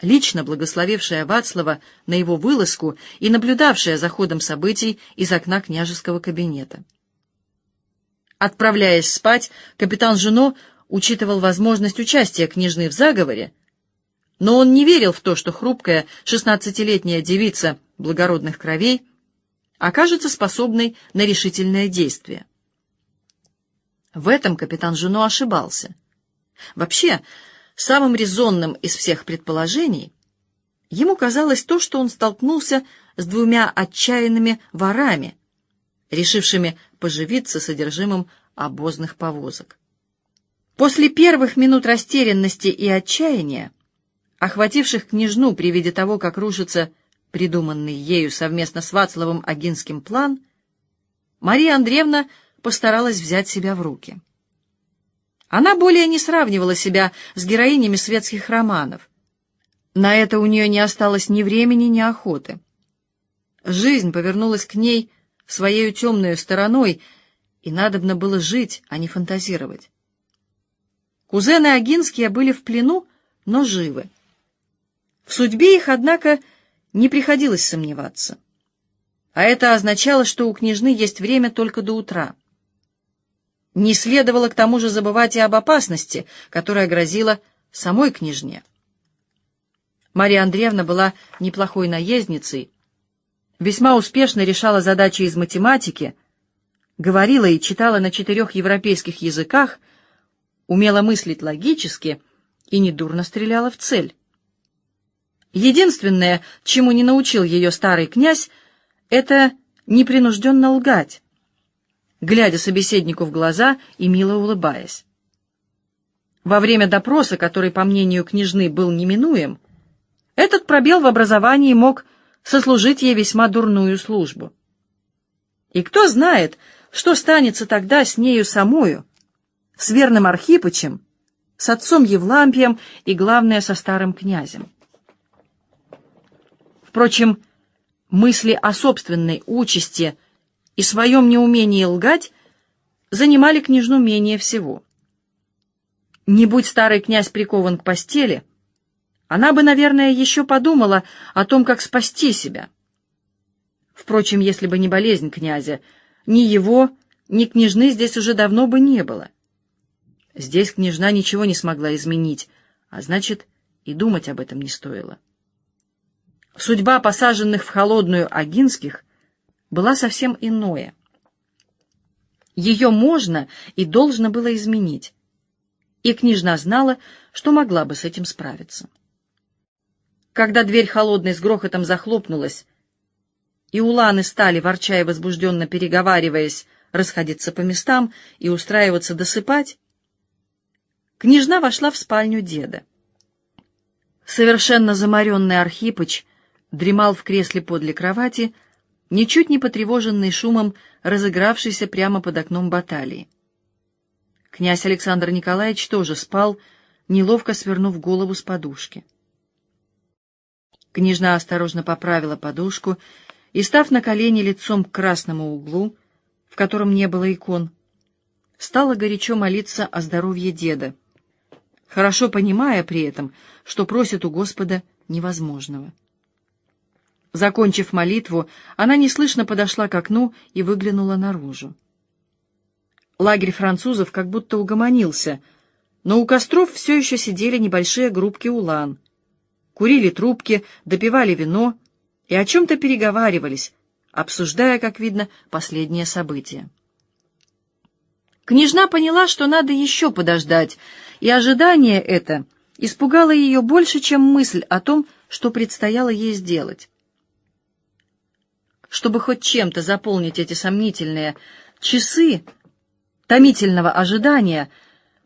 Speaker 1: лично благословившая Вацлава на его вылазку и наблюдавшая за ходом событий из окна княжеского кабинета. Отправляясь спать, капитан Жено учитывал возможность участия княжны в заговоре, но он не верил в то, что хрупкая шестнадцатилетняя девица благородных кровей окажется способной на решительное действие. В этом капитан Жено ошибался. Вообще, самым резонным из всех предположений ему казалось то, что он столкнулся с двумя отчаянными ворами, решившими поживиться содержимым обозных повозок. После первых минут растерянности и отчаяния, охвативших княжну при виде того, как рушится придуманный ею совместно с Вацлавом Агинским план, Мария Андреевна постаралась взять себя в руки. Она более не сравнивала себя с героинями светских романов. На это у нее не осталось ни времени, ни охоты. Жизнь повернулась к ней своей темной стороной, и надобно было жить, а не фантазировать. Кузены Агинские были в плену, но живы. В судьбе их, однако, не приходилось сомневаться. А это означало, что у княжны есть время только до утра. Не следовало к тому же забывать и об опасности, которая грозила самой княжне. Мария Андреевна была неплохой наездницей, весьма успешно решала задачи из математики, говорила и читала на четырех европейских языках, умела мыслить логически и недурно стреляла в цель. Единственное, чему не научил ее старый князь, это непринужденно лгать, глядя собеседнику в глаза и мило улыбаясь. Во время допроса, который, по мнению княжны, был неминуем, этот пробел в образовании мог сослужить ей весьма дурную службу. И кто знает, что станется тогда с нею самою, с верным Архипычем, с отцом Евлампием и, главное, со старым князем. Впрочем, мысли о собственной участи и своем неумении лгать занимали княжну менее всего. Не будь старый князь прикован к постели, она бы, наверное, еще подумала о том, как спасти себя. Впрочем, если бы не болезнь князя, ни его, ни княжны здесь уже давно бы не было. Здесь княжна ничего не смогла изменить, а значит, и думать об этом не стоило. Судьба посаженных в холодную Агинских была совсем иное. Ее можно и должно было изменить, и княжна знала, что могла бы с этим справиться. Когда дверь холодной с грохотом захлопнулась, и уланы стали, ворча и возбужденно переговариваясь, расходиться по местам и устраиваться досыпать, княжна вошла в спальню деда. Совершенно заморенный Архипыч дремал в кресле подле кровати, ничуть не потревоженный шумом, разыгравшийся прямо под окном баталии. Князь Александр Николаевич тоже спал, неловко свернув голову с подушки. Княжна осторожно поправила подушку и, став на колени лицом к красному углу, в котором не было икон, стала горячо молиться о здоровье деда, хорошо понимая при этом, что просит у Господа невозможного. Закончив молитву, она неслышно подошла к окну и выглянула наружу. Лагерь французов как будто угомонился, но у костров все еще сидели небольшие группки улан. Курили трубки, допивали вино и о чем-то переговаривались, обсуждая, как видно, последние события. Княжна поняла, что надо еще подождать, и ожидание это испугало ее больше, чем мысль о том, что предстояло ей сделать. Чтобы хоть чем-то заполнить эти сомнительные часы томительного ожидания,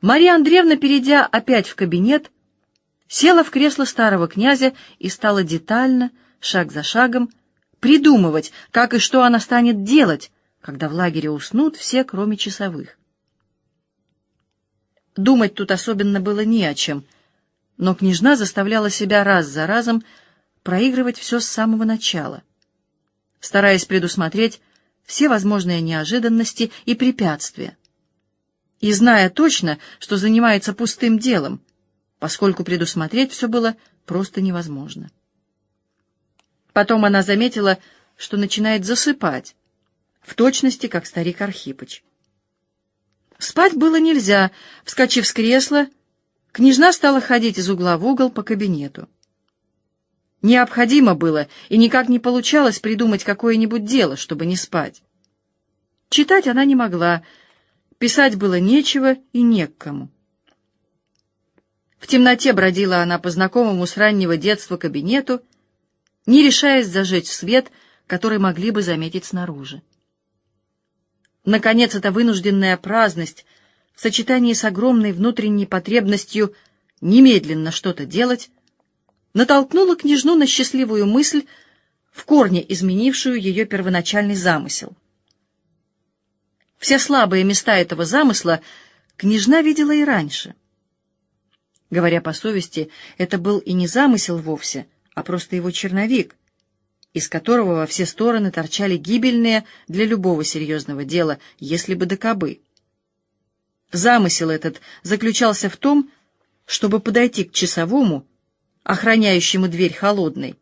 Speaker 1: Мария Андреевна, перейдя опять в кабинет, села в кресло старого князя и стала детально, шаг за шагом, придумывать, как и что она станет делать, когда в лагере уснут все, кроме часовых. Думать тут особенно было не о чем, но княжна заставляла себя раз за разом проигрывать все с самого начала, стараясь предусмотреть все возможные неожиданности и препятствия, и зная точно, что занимается пустым делом, поскольку предусмотреть все было просто невозможно. Потом она заметила, что начинает засыпать, в точности, как старик Архипыч. Спать было нельзя. Вскочив с кресла, княжна стала ходить из угла в угол по кабинету. Необходимо было, и никак не получалось придумать какое-нибудь дело, чтобы не спать. Читать она не могла, писать было нечего и не к кому. В темноте бродила она по знакомому с раннего детства кабинету, не решаясь зажечь свет, который могли бы заметить снаружи. Наконец, эта вынужденная праздность в сочетании с огромной внутренней потребностью немедленно что-то делать натолкнула княжну на счастливую мысль, в корне изменившую ее первоначальный замысел. Все слабые места этого замысла княжна видела и раньше. Говоря по совести, это был и не замысел вовсе, а просто его черновик, из которого во все стороны торчали гибельные для любого серьезного дела, если бы до кобы. Замысел этот заключался в том, чтобы подойти к часовому, охраняющему дверь холодной,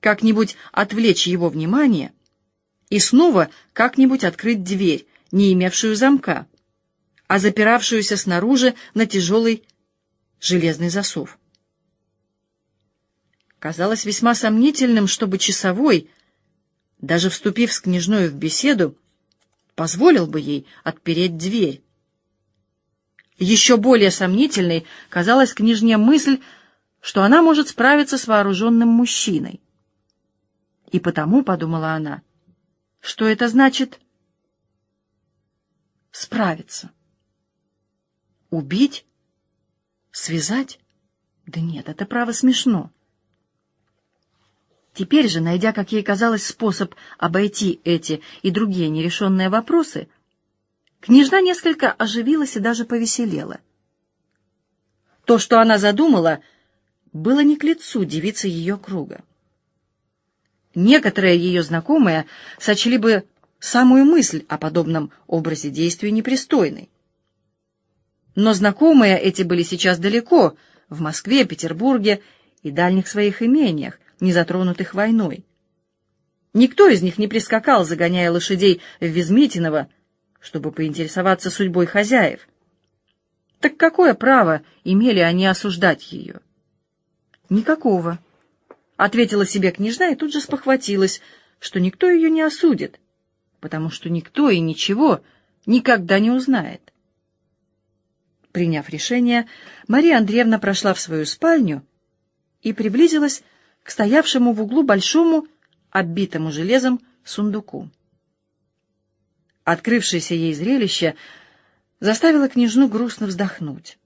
Speaker 1: как-нибудь отвлечь его внимание и снова как-нибудь открыть дверь, не имевшую замка, а запиравшуюся снаружи на тяжелый железный засов. Казалось весьма сомнительным, чтобы часовой, даже вступив с княжной в беседу, позволил бы ей отпереть дверь. Еще более сомнительной казалась княжне мысль, что она может справиться с вооруженным мужчиной. И потому, — подумала она, — что это значит справиться. Убить? Связать? Да нет, это право смешно. Теперь же, найдя, как ей казалось, способ обойти эти и другие нерешенные вопросы, княжна несколько оживилась и даже повеселела. То, что она задумала, было не к лицу девицы ее круга. Некоторые ее знакомые сочли бы самую мысль о подобном образе действия непристойной. Но знакомые эти были сейчас далеко, в Москве, Петербурге и дальних своих имениях, не затронутых войной. Никто из них не прискакал, загоняя лошадей в Везмитиново, чтобы поинтересоваться судьбой хозяев. Так какое право имели они осуждать ее? Никакого, — ответила себе княжна и тут же спохватилась, что никто ее не осудит, потому что никто и ничего никогда не узнает. Приняв решение, Мария Андреевна прошла в свою спальню и приблизилась к стоявшему в углу большому, оббитому железом, сундуку. Открывшееся ей зрелище заставило княжну грустно вздохнуть.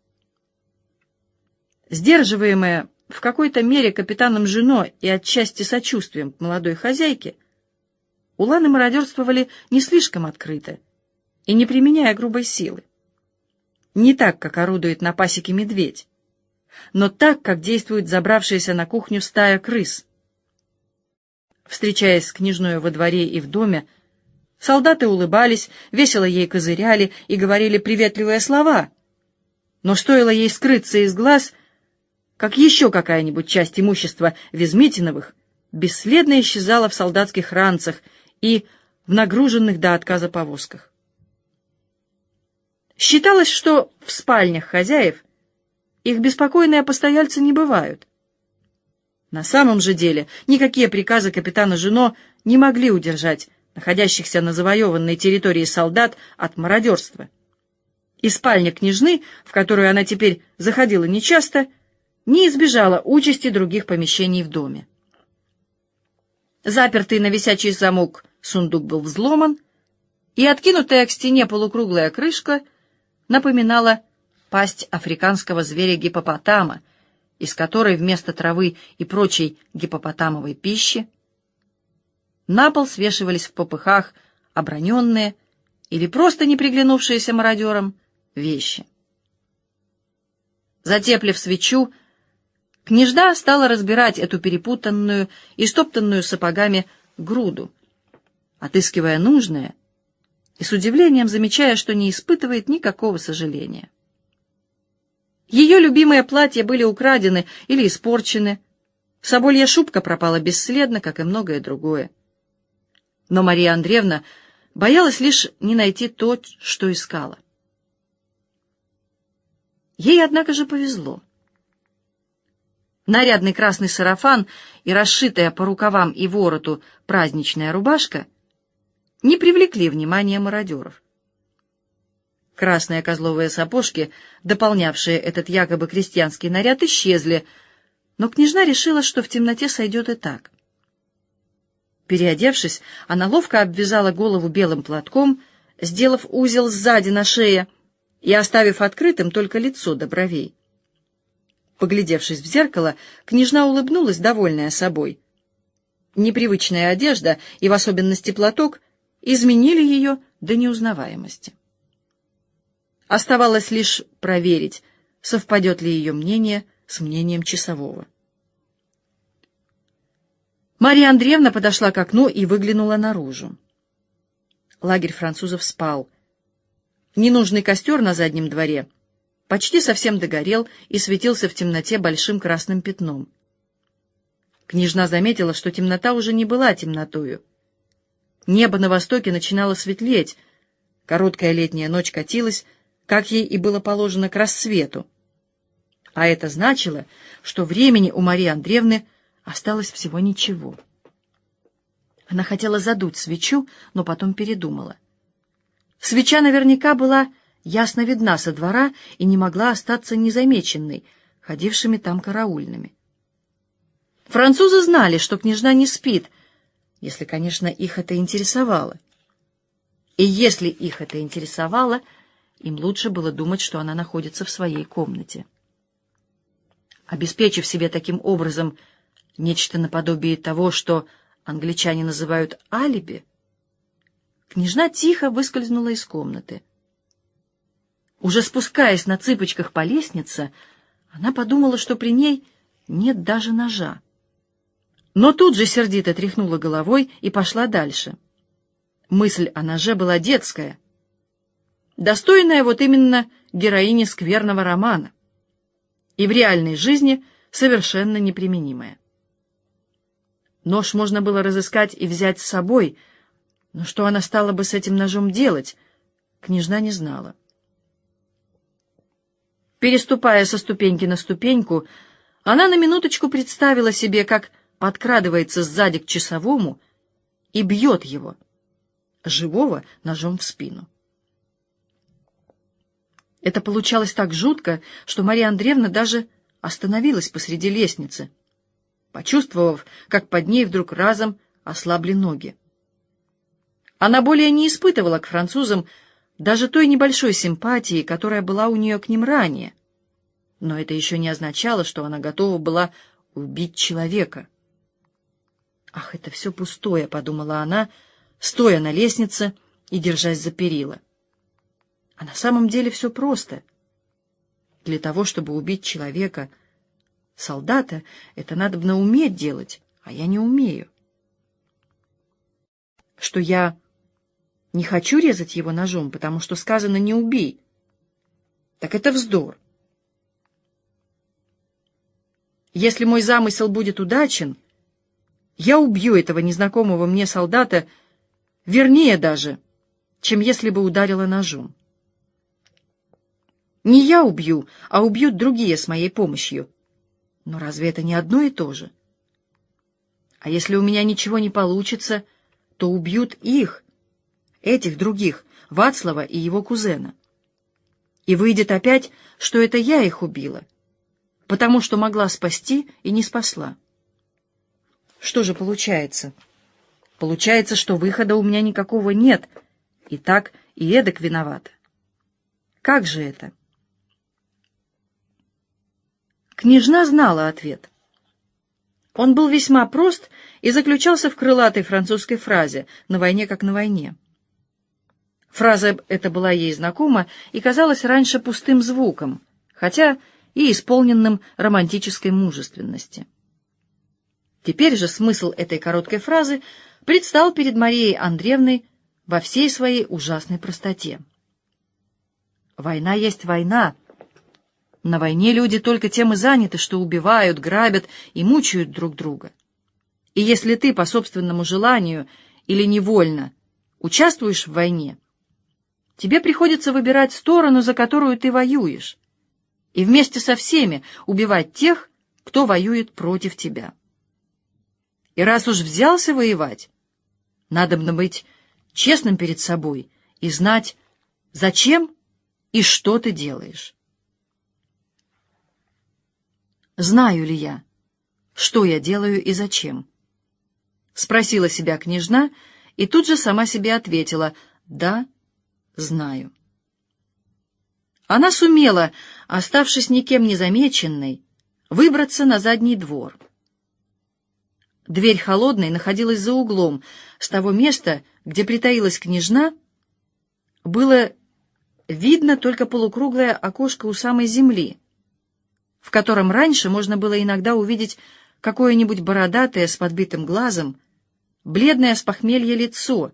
Speaker 1: Сдерживаемая в какой-то мере капитаном Жено и отчасти сочувствием к молодой хозяйке, уланы мародерствовали не слишком открыто и не применяя грубой силы. Не так, как орудует на пасеке медведь но так, как действует забравшаяся на кухню стая крыс. Встречаясь с княжной во дворе и в доме, солдаты улыбались, весело ей козыряли и говорили приветливые слова. Но стоило ей скрыться из глаз, как еще какая-нибудь часть имущества Везмитиновых бесследно исчезала в солдатских ранцах и в нагруженных до отказа повозках. Считалось, что в спальнях хозяев их беспокойные постояльцы не бывают. На самом же деле никакие приказы капитана Жено не могли удержать находящихся на завоеванной территории солдат от мародерства. И спальня княжны, в которую она теперь заходила нечасто, не избежала участи других помещений в доме. Запертый на висячий замок сундук был взломан, и откинутая к стене полукруглая крышка напоминала пасть африканского зверя-гипопотама, из которой вместо травы и прочей гипопотамовой пищи на пол свешивались в попыхах оброненные или просто не приглянувшиеся мародерам вещи. Затеплив свечу, княжда стала разбирать эту перепутанную и стоптанную сапогами груду, отыскивая нужное и с удивлением замечая, что не испытывает никакого сожаления. Ее любимые платья были украдены или испорчены, соболья шубка пропала бесследно, как и многое другое. Но Мария Андреевна боялась лишь не найти то, что искала. Ей, однако же, повезло. Нарядный красный сарафан и расшитая по рукавам и вороту праздничная рубашка не привлекли внимания мародеров. Красные козловые сапожки, дополнявшие этот якобы крестьянский наряд, исчезли, но княжна решила, что в темноте сойдет и так. Переодевшись, она ловко обвязала голову белым платком, сделав узел сзади на шее и оставив открытым только лицо до бровей. Поглядевшись в зеркало, княжна улыбнулась, довольная собой. Непривычная одежда, и в особенности платок, изменили ее до неузнаваемости. Оставалось лишь проверить, совпадет ли ее мнение с мнением часового. Мария Андреевна подошла к окну и выглянула наружу. Лагерь французов спал. Ненужный костер на заднем дворе почти совсем догорел и светился в темноте большим красным пятном. Княжна заметила, что темнота уже не была темнотою. Небо на востоке начинало светлеть, короткая летняя ночь катилась, как ей и было положено, к рассвету. А это значило, что времени у Марии Андреевны Осталось всего ничего. Она хотела задуть свечу, но потом передумала. Свеча наверняка была ясно видна со двора и не могла остаться незамеченной, ходившими там караульными. Французы знали, что княжна не спит, если, конечно, их это интересовало. И если их это интересовало, им лучше было думать, что она находится в своей комнате. Обеспечив себе таким образом Нечто наподобие того, что англичане называют алиби. Княжна тихо выскользнула из комнаты. Уже спускаясь на цыпочках по лестнице, она подумала, что при ней нет даже ножа. Но тут же сердито тряхнула головой и пошла дальше. Мысль о ноже была детская, достойная вот именно героини скверного романа и в реальной жизни совершенно неприменимая. Нож можно было разыскать и взять с собой, но что она стала бы с этим ножом делать, княжна не знала. Переступая со ступеньки на ступеньку, она на минуточку представила себе, как подкрадывается сзади к часовому и бьет его, живого, ножом в спину. Это получалось так жутко, что Мария Андреевна даже остановилась посреди лестницы — почувствовав, как под ней вдруг разом ослабли ноги. Она более не испытывала к французам даже той небольшой симпатии, которая была у нее к ним ранее. Но это еще не означало, что она готова была убить человека. «Ах, это все пустое», — подумала она, стоя на лестнице и держась за перила. А на самом деле все просто. Для того, чтобы убить человека — Солдата это надо бы уметь делать, а я не умею. Что я не хочу резать его ножом, потому что сказано «не убей». Так это вздор. Если мой замысел будет удачен, Я убью этого незнакомого мне солдата, вернее даже, чем если бы ударила ножом. Не я убью, а убьют другие с моей помощью. Но разве это не одно и то же? А если у меня ничего не получится, то убьют их, этих других, Вацлава и его кузена. И выйдет опять, что это я их убила, потому что могла спасти и не спасла. Что же получается? Получается, что выхода у меня никакого нет, и так и эдак виновата. Как же это? Княжна знала ответ. Он был весьма прост и заключался в крылатой французской фразе «на войне как на войне». Фраза эта была ей знакома и казалась раньше пустым звуком, хотя и исполненным романтической мужественности. Теперь же смысл этой короткой фразы предстал перед Марией Андреевной во всей своей ужасной простоте. Война есть война, на войне люди только тем и заняты, что убивают, грабят и мучают друг друга. И если ты по собственному желанию или невольно участвуешь в войне, тебе приходится выбирать сторону, за которую ты воюешь, и вместе со всеми убивать тех, кто воюет против тебя. И раз уж взялся воевать, надо быть честным перед собой и знать, зачем и что ты делаешь. Знаю ли я, что я делаю и зачем? Спросила себя княжна и тут же сама себе ответила «Да, знаю». Она сумела, оставшись никем не замеченной, выбраться на задний двор. Дверь холодной находилась за углом. С того места, где притаилась княжна, было видно только полукруглое окошко у самой земли — в котором раньше можно было иногда увидеть какое-нибудь бородатое с подбитым глазом, бледное с похмелья лицо,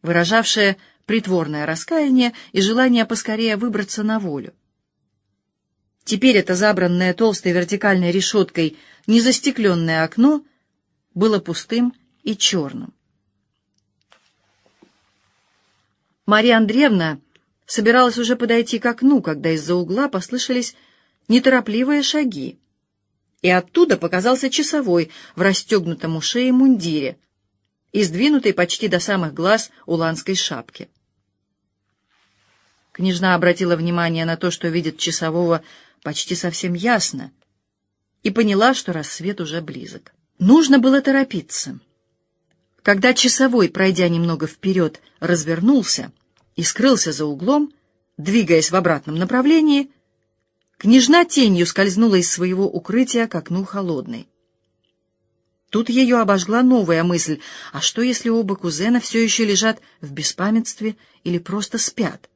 Speaker 1: выражавшее притворное раскаяние и желание поскорее выбраться на волю. Теперь это забранное толстой вертикальной решеткой незастекленное окно было пустым и черным. Мария Андреевна собиралась уже подойти к окну, когда из-за угла послышались неторопливые шаги. И оттуда показался часовой в расстегнутом у шеи мундире и сдвинутой почти до самых глаз уланской шапки. Княжна обратила внимание на то, что видит часового почти совсем ясно, и поняла, что рассвет уже близок. Нужно было торопиться. Когда часовой, пройдя немного вперед, развернулся и скрылся за углом, двигаясь в обратном направлении, Княжна тенью скользнула из своего укрытия к окну холодной. Тут ее обожгла новая мысль, а что, если оба кузена все еще лежат в беспамятстве или просто спят?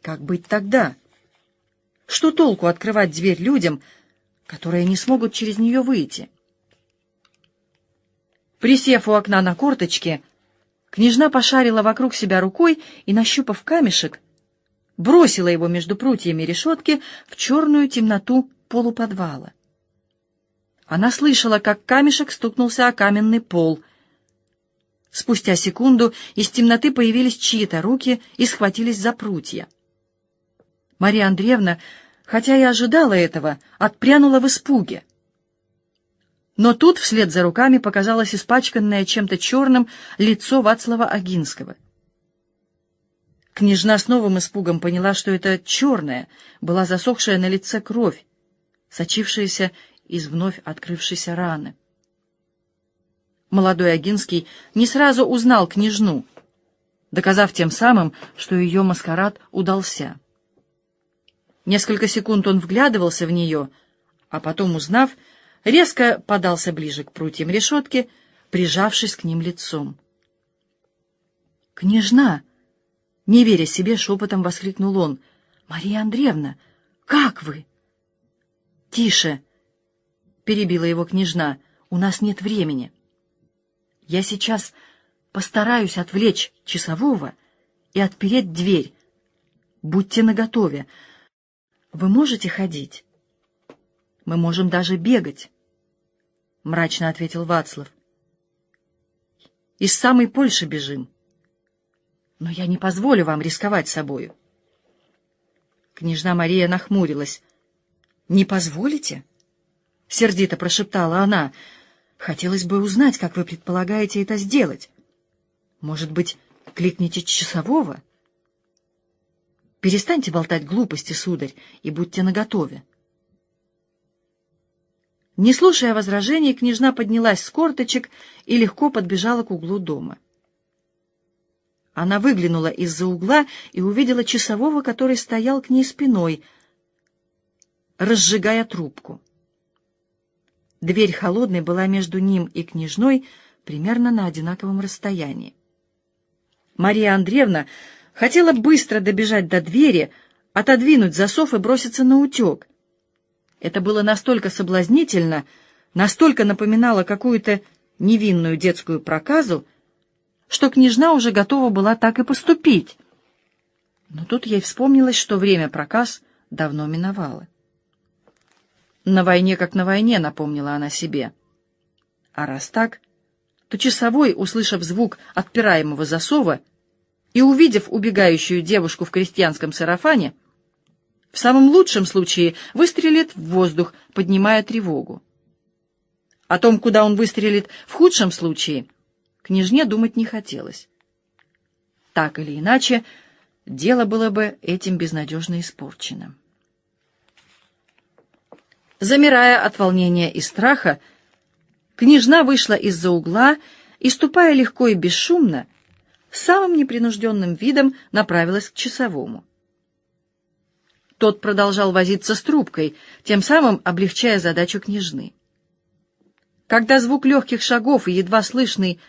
Speaker 1: Как быть тогда? Что толку открывать дверь людям, которые не смогут через нее выйти? Присев у окна на корточке, княжна пошарила вокруг себя рукой и, нащупав камешек, бросила его между прутьями решетки в черную темноту полуподвала. Она слышала, как камешек стукнулся о каменный пол. Спустя секунду из темноты появились чьи-то руки и схватились за прутья. Мария Андреевна, хотя и ожидала этого, отпрянула в испуге. Но тут вслед за руками показалось испачканное чем-то черным лицо Вацлава Агинского — Княжна с новым испугом поняла, что это черная, была засохшая на лице кровь, сочившаяся из вновь открывшейся раны. Молодой Агинский не сразу узнал княжну, доказав тем самым, что ее маскарад удался. Несколько секунд он вглядывался в нее, а потом, узнав, резко подался ближе к прутьям решетки, прижавшись к ним лицом. «Княжна!» Не веря себе, шепотом воскликнул он. «Мария Андреевна, как вы?» «Тише!» — перебила его княжна. «У нас нет времени. Я сейчас постараюсь отвлечь часового и отпереть дверь. Будьте наготове. Вы можете ходить? Мы можем даже бегать», — мрачно ответил Вацлав. Из самой Польши бежим. Но я не позволю вам рисковать собою. Княжна Мария нахмурилась. «Не позволите?» — сердито прошептала она. «Хотелось бы узнать, как вы предполагаете это сделать. Может быть, кликните часового?» «Перестаньте болтать глупости, сударь, и будьте наготове». Не слушая возражений, княжна поднялась с корточек и легко подбежала к углу дома. Она выглянула из-за угла и увидела часового, который стоял к ней спиной, разжигая трубку. Дверь холодной была между ним и княжной примерно на одинаковом расстоянии. Мария Андреевна хотела быстро добежать до двери, отодвинуть засов и броситься на утек — это было настолько соблазнительно, настолько напоминало какую-то невинную детскую проказу, что княжна уже готова была так и поступить. Но тут ей вспомнилось, что время проказ давно миновало. «На войне, как на войне», — напомнила она себе. А раз так, то часовой, услышав звук отпираемого засова и увидев убегающую девушку в крестьянском сарафане, — в самом лучшем случае выстрелит в воздух, поднимая тревогу. О том, куда он выстрелит в худшем случае, княжне думать не хотелось. Так или иначе, дело было бы этим безнадежно испорчено. Замирая от волнения и страха, княжна вышла из-за угла и, ступая легко и бесшумно, самым непринужденным видом направилась к часовому. Тот продолжал возиться с трубкой, тем самым облегчая задачу княжны. Когда звук легких шагов и едва слышный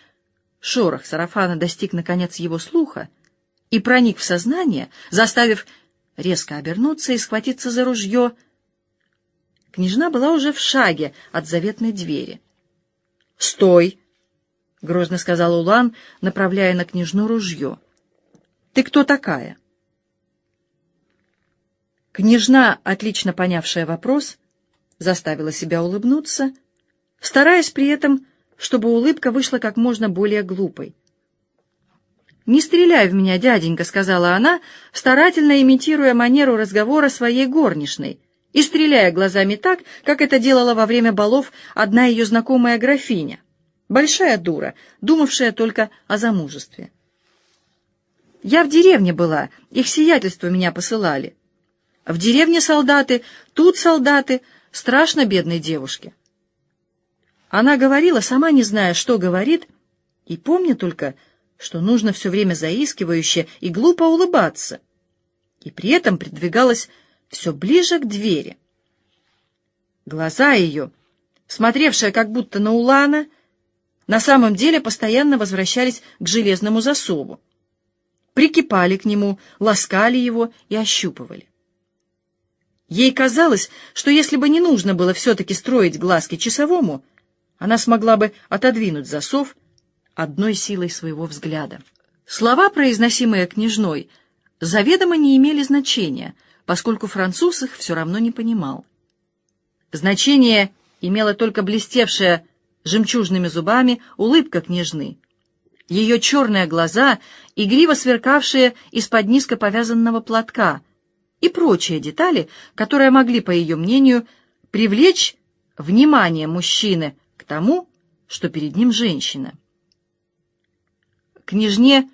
Speaker 1: шорох сарафана достиг, наконец, его слуха и проник в сознание, заставив резко обернуться и схватиться за ружье, княжна была уже в шаге от заветной двери. «Стой!» — грозно сказал Улан, направляя на княжну ружье. «Ты кто такая?» Княжна, отлично понявшая вопрос, заставила себя улыбнуться, стараясь при этом, чтобы улыбка вышла как можно более глупой. «Не стреляй в меня, дяденька», — сказала она, старательно имитируя манеру разговора своей горничной и стреляя глазами так, как это делала во время балов одна ее знакомая графиня, большая дура, думавшая только о замужестве. «Я в деревне была, их сиятельство меня посылали. В деревне солдаты, тут солдаты, страшно бедной девушке. Она говорила, сама не зная, что говорит, и помня только, что нужно все время заискивающе и глупо улыбаться, и при этом придвигалась все ближе к двери. Глаза ее, смотревшие как будто на Улана, на самом деле постоянно возвращались к железному засову, прикипали к нему, ласкали его и ощупывали. Ей казалось, что если бы не нужно было все-таки строить глазки часовому, она смогла бы отодвинуть засов одной силой своего взгляда. Слова, произносимые княжной, заведомо не имели значения, поскольку француз их все равно не понимал. Значение имела только блестевшая жемчужными зубами улыбка княжны, ее черные глаза, игриво сверкавшие из-под низко повязанного платка — и прочие детали, которые могли, по ее мнению, привлечь внимание мужчины к тому, что перед ним женщина. Княжне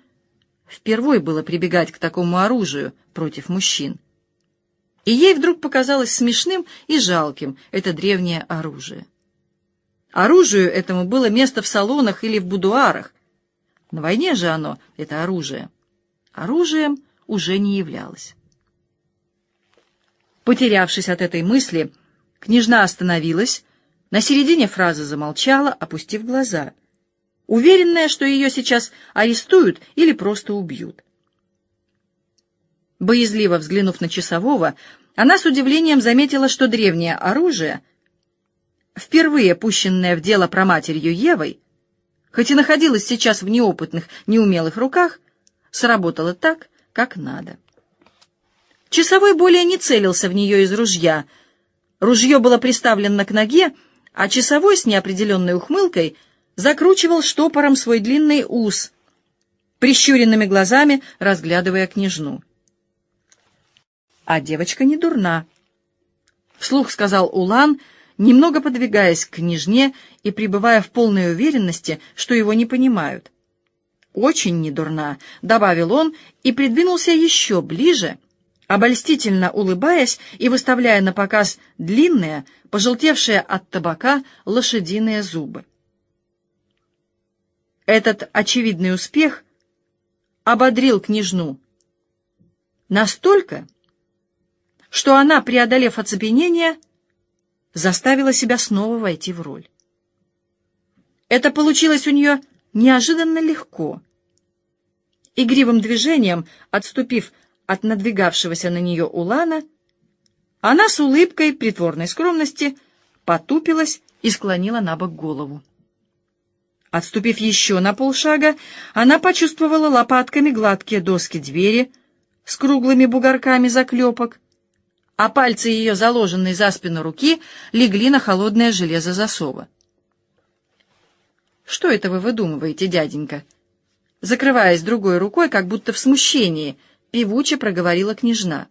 Speaker 1: впервые было прибегать к такому оружию против мужчин. И ей вдруг показалось смешным и жалким это древнее оружие. Оружию этому было место в салонах или в будуарах. На войне же оно, это оружие, оружием уже не являлось. Потерявшись от этой мысли, княжна остановилась, на середине фразы замолчала, опустив глаза, уверенная, что ее сейчас арестуют или просто убьют. Боязливо взглянув на часового, она с удивлением заметила, что древнее оружие, впервые пущенное в дело проматерью Евой, хоть и находилось сейчас в неопытных, неумелых руках, сработало так, как надо. Часовой более не целился в нее из ружья. Ружье было приставлено к ноге, а часовой с неопределенной ухмылкой закручивал штопором свой длинный ус, прищуренными глазами разглядывая княжну. А девочка не дурна. Вслух сказал Улан, немного подвигаясь к княжне и пребывая в полной уверенности, что его не понимают. «Очень недурна», — добавил он и придвинулся еще ближе, обольстительно улыбаясь и выставляя на показ длинные, пожелтевшие от табака лошадиные зубы. Этот очевидный успех ободрил княжну настолько, что она, преодолев оцепенение, заставила себя снова войти в роль. Это получилось у нее неожиданно легко. Игривым движением, отступив от надвигавшегося на нее Улана, она с улыбкой притворной скромности потупилась и склонила на бок голову. Отступив еще на полшага, она почувствовала лопатками гладкие доски двери с круглыми бугорками заклепок, а пальцы ее, заложенные за спину руки, легли на холодное железо засова. «Что это вы выдумываете, дяденька?» Закрываясь другой рукой, как будто в смущении, певуче проговорила княжна.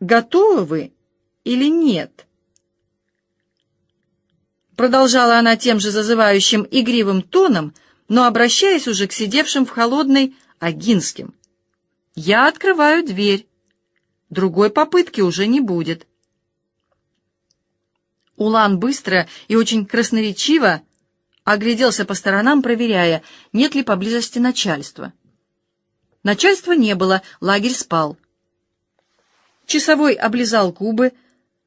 Speaker 1: «Готовы вы или нет?» Продолжала она тем же зазывающим игривым тоном, но обращаясь уже к сидевшим в холодной Агинским. «Я открываю дверь. Другой попытки уже не будет». Улан быстро и очень красноречиво огляделся по сторонам, проверяя, нет ли поблизости начальства. Начальства не было, лагерь спал. Часовой облизал губы,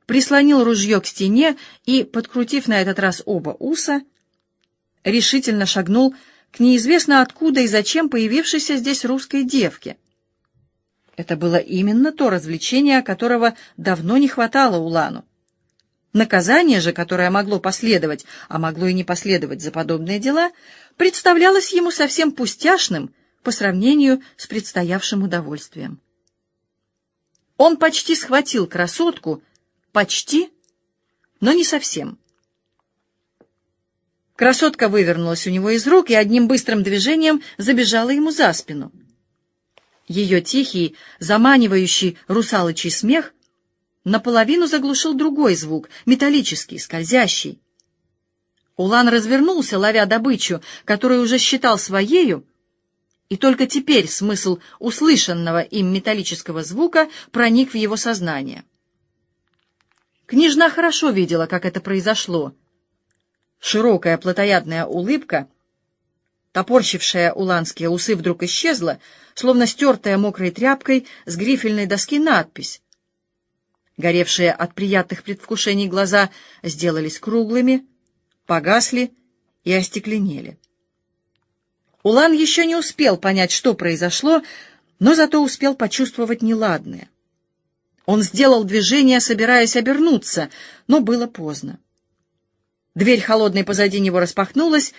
Speaker 1: прислонил ружье к стене и, подкрутив на этот раз оба уса, решительно шагнул к неизвестно откуда и зачем появившейся здесь русской девке. Это было именно то развлечение, которого давно не хватало Улану. Наказание же, которое могло последовать, а могло и не последовать за подобные дела, представлялось ему совсем пустяшным по сравнению с предстоявшим удовольствием. Он почти схватил красотку, Почти, но не совсем. Красотка вывернулась у него из рук и одним быстрым движением забежала ему за спину. Ее тихий, заманивающий русалочий смех наполовину заглушил другой звук, металлический, скользящий. Улан развернулся, ловя добычу, которую уже считал своею, и только теперь смысл услышанного им металлического звука проник в его сознание. Княжна хорошо видела, как это произошло. Широкая плотоядная улыбка, топорщившая уланские усы, вдруг исчезла, словно стертая мокрой тряпкой с грифельной доски надпись. Горевшие от приятных предвкушений глаза сделались круглыми, погасли и остекленели. Улан еще не успел понять, что произошло, но зато успел почувствовать неладное — он сделал движение, собираясь обернуться, но было поздно. Дверь холодной позади него распахнулась,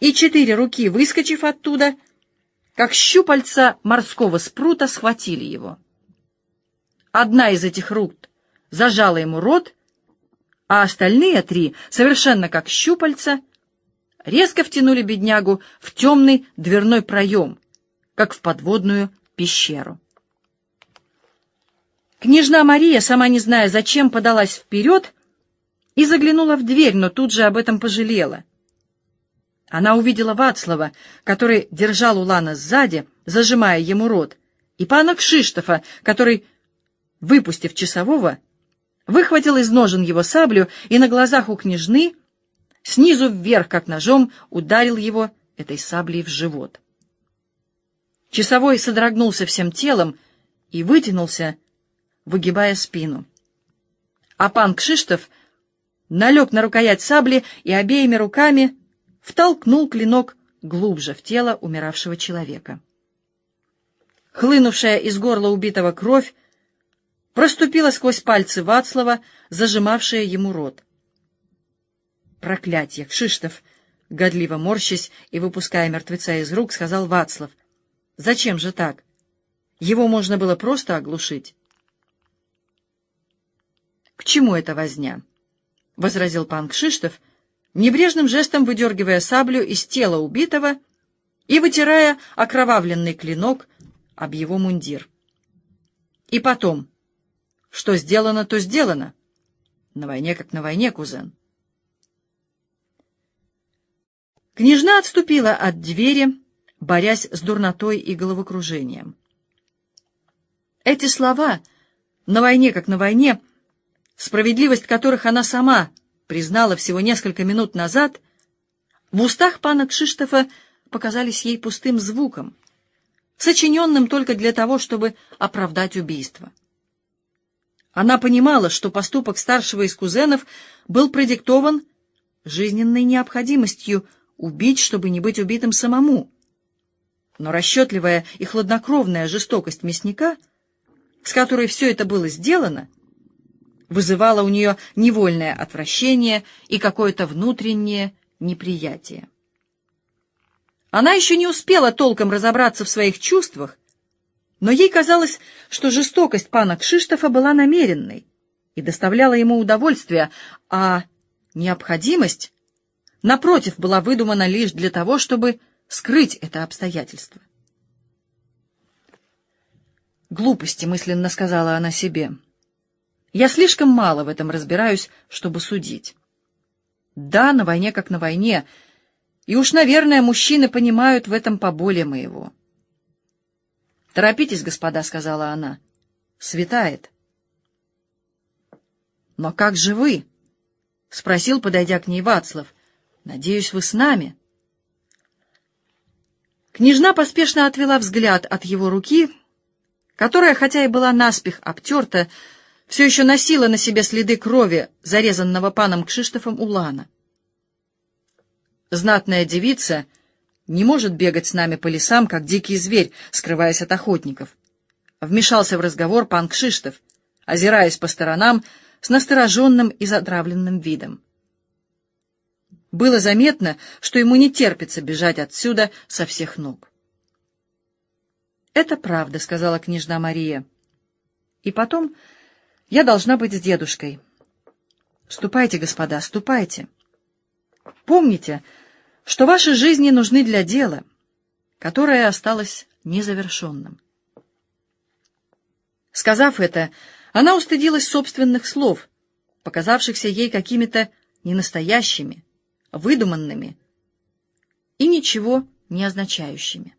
Speaker 1: и четыре руки, выскочив оттуда, как щупальца морского спрута, схватили его. Одна из этих рук зажала ему рот, а остальные три, совершенно как щупальца, резко втянули беднягу в темный дверной проем, как в подводную пещеру. Княжна Мария, сама не зная зачем, подалась вперед и заглянула в дверь, но тут же об этом пожалела. Она увидела Вацлава, который держал Улана сзади, зажимая ему рот, и пана Кшиштофа, который, выпустив часового, выхватил из ножен его саблю и на глазах у княжны снизу вверх, как ножом, ударил его этой саблей в живот. Часовой содрогнулся всем телом и вытянулся, выгибая спину. А пан Кшиштов налег на рукоять сабли и обеими руками втолкнул клинок глубже в тело умиравшего человека. Хлынувшая из горла убитого кровь проступила сквозь пальцы Вацлава, зажимавшие ему рот. «Проклятье! Кшиштов!» — годливо морщась и выпуская мертвеца из рук, сказал Вацлав. «Зачем же так? Его можно было просто оглушить». «К чему эта возня?» — возразил пан Кшиштов, небрежным жестом выдергивая саблю из тела убитого и вытирая окровавленный клинок об его мундир. И потом, что сделано, то сделано. На войне как на войне, кузен. Княжна отступила от двери, борясь с дурнотой и головокружением. Эти слова «на войне как на войне», справедливость которых она сама признала всего несколько минут назад, в устах пана Кшиштофа показались ей пустым звуком, сочиненным только для того, чтобы оправдать убийство. Она понимала, что поступок старшего из кузенов был продиктован жизненной необходимостью убить, чтобы не быть убитым самому. Но расчетливая и хладнокровная жестокость мясника, с которой все это было сделано, вызывала у нее невольное отвращение и какое-то внутреннее неприятие. Она еще не успела толком разобраться в своих чувствах, но ей казалось, что жестокость пана Кшиштофа была намеренной и доставляла ему удовольствие, а необходимость, напротив, была выдумана лишь для того, чтобы скрыть это обстоятельство. «Глупости», — мысленно сказала она себе. «Я слишком мало в этом разбираюсь, чтобы судить. Да, на войне как на войне, и уж, наверное, мужчины понимают в этом поболее моего». «Торопитесь, господа», — сказала она. «Светает». «Но как же вы?» — спросил, подойдя к ней Вацлав. «Надеюсь, вы с нами?» Княжна поспешно отвела взгляд от его руки, которая, хотя и была наспех обтерта, все еще носила на себе следы крови, зарезанного паном Кшиштофом Улана. Знатная девица не может бегать с нами по лесам, как дикий зверь, скрываясь от охотников. Вмешался в разговор пан Кшиштов, озираясь по сторонам с настороженным и затравленным видом. Было заметно, что ему не терпится бежать отсюда со всех ног. «Это правда», — сказала княжна Мария. «И потом я должна быть с дедушкой. Ступайте, господа, ступайте. Помните, что ваши жизни нужны для дела, которое осталось незавершенным. Сказав это, она устыдилась собственных слов, показавшихся ей какими-то ненастоящими, выдуманными и ничего не означающими.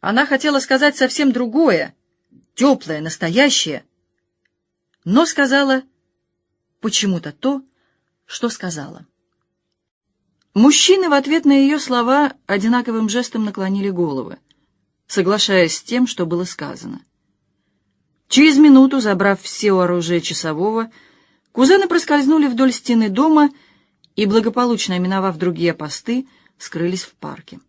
Speaker 1: Она хотела сказать совсем другое, теплое, настоящее, но сказала почему-то то, что сказала. Мужчины в ответ на ее слова одинаковым жестом наклонили головы, соглашаясь с тем, что было сказано. Через минуту, забрав все оружие часового, кузены проскользнули вдоль стены дома и, благополучно миновав другие посты, скрылись в парке.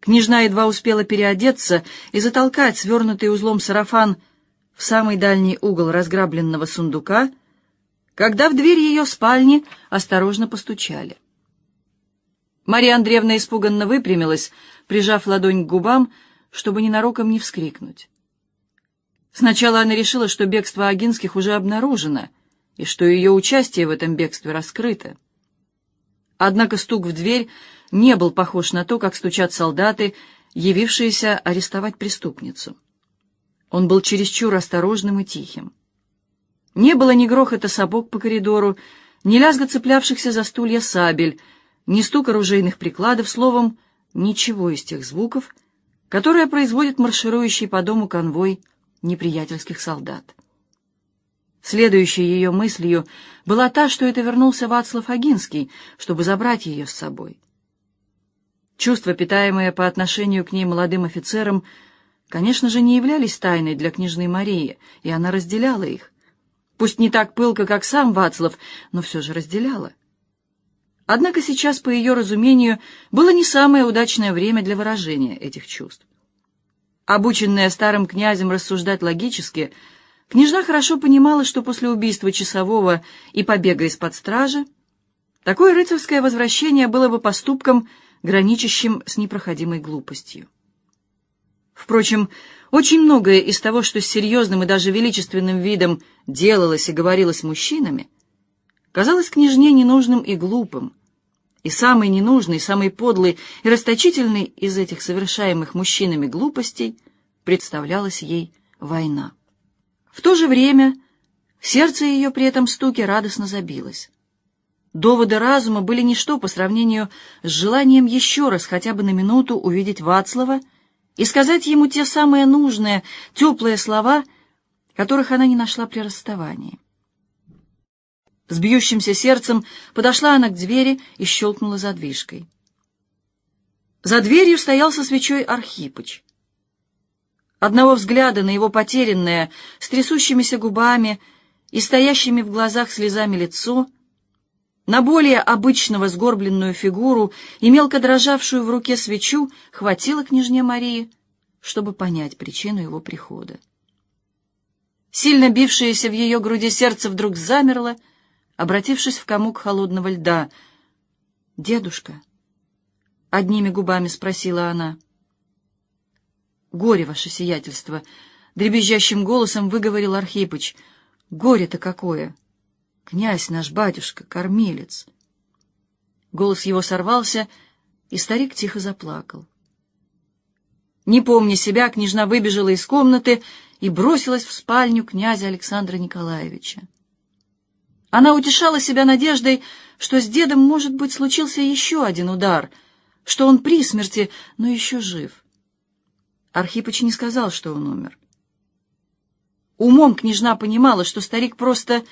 Speaker 1: Княжна едва успела переодеться и затолкать свернутый узлом сарафан в самый дальний угол разграбленного сундука — когда в дверь ее спальни осторожно постучали. Мария Андреевна испуганно выпрямилась, прижав ладонь к губам, чтобы ненароком не вскрикнуть. Сначала она решила, что бегство Агинских уже обнаружено, и что ее участие в этом бегстве раскрыто. Однако стук в дверь не был похож на то, как стучат солдаты, явившиеся арестовать преступницу. Он был чересчур осторожным и тихим. Не было ни грохота сапог по коридору, ни лязга цеплявшихся за стулья сабель, ни стук оружейных прикладов, словом, ничего из тех звуков, которые производит марширующий по дому конвой неприятельских солдат. Следующей ее мыслью была та, что это вернулся Вацлав Агинский, чтобы забрать ее с собой. Чувства, питаемые по отношению к ней молодым офицерам, конечно же, не являлись тайной для княжны Марии, и она разделяла их пусть не так пылко, как сам Вацлав, но все же разделяла. Однако сейчас, по ее разумению, было не самое удачное время для выражения этих чувств. Обученная старым князем рассуждать логически, княжна хорошо понимала, что после убийства часового и побега из-под стражи такое рыцарское возвращение было бы поступком, граничащим с непроходимой глупостью. Впрочем, очень многое из того, что с серьезным и даже величественным видом делалось и говорилось мужчинами, казалось княжне ненужным и глупым. И самый ненужный, самый подлый и расточительный из этих совершаемых мужчинами глупостей представлялась ей война. В то же время сердце ее при этом стуке радостно забилось. Доводы разума были ничто по сравнению с желанием еще раз хотя бы на минуту увидеть Вацлава и сказать ему те самые нужные, теплые слова, которых она не нашла при расставании. С бьющимся сердцем подошла она к двери и щелкнула задвижкой. За дверью стоял со свечой Архипыч. Одного взгляда на его потерянное, с трясущимися губами и стоящими в глазах слезами лицо, на более обычного сгорбленную фигуру и мелко дрожавшую в руке свечу хватило княжне Марии, чтобы понять причину его прихода. Сильно бившееся в ее груди сердце вдруг замерло, обратившись в комок холодного льда. «Дедушка?» — одними губами спросила она. «Горе, ваше сиятельство!» — дребезжащим голосом выговорил Архипыч. «Горе-то какое! Князь наш батюшка, кормилец!» Голос его сорвался, и старик тихо заплакал. Не помня себя, княжна выбежала из комнаты и бросилась в спальню князя Александра Николаевича. Она утешала себя надеждой, что с дедом, может быть, случился еще один удар, что он при смерти, но еще жив. Архипыч не сказал, что он умер. Умом княжна понимала, что старик просто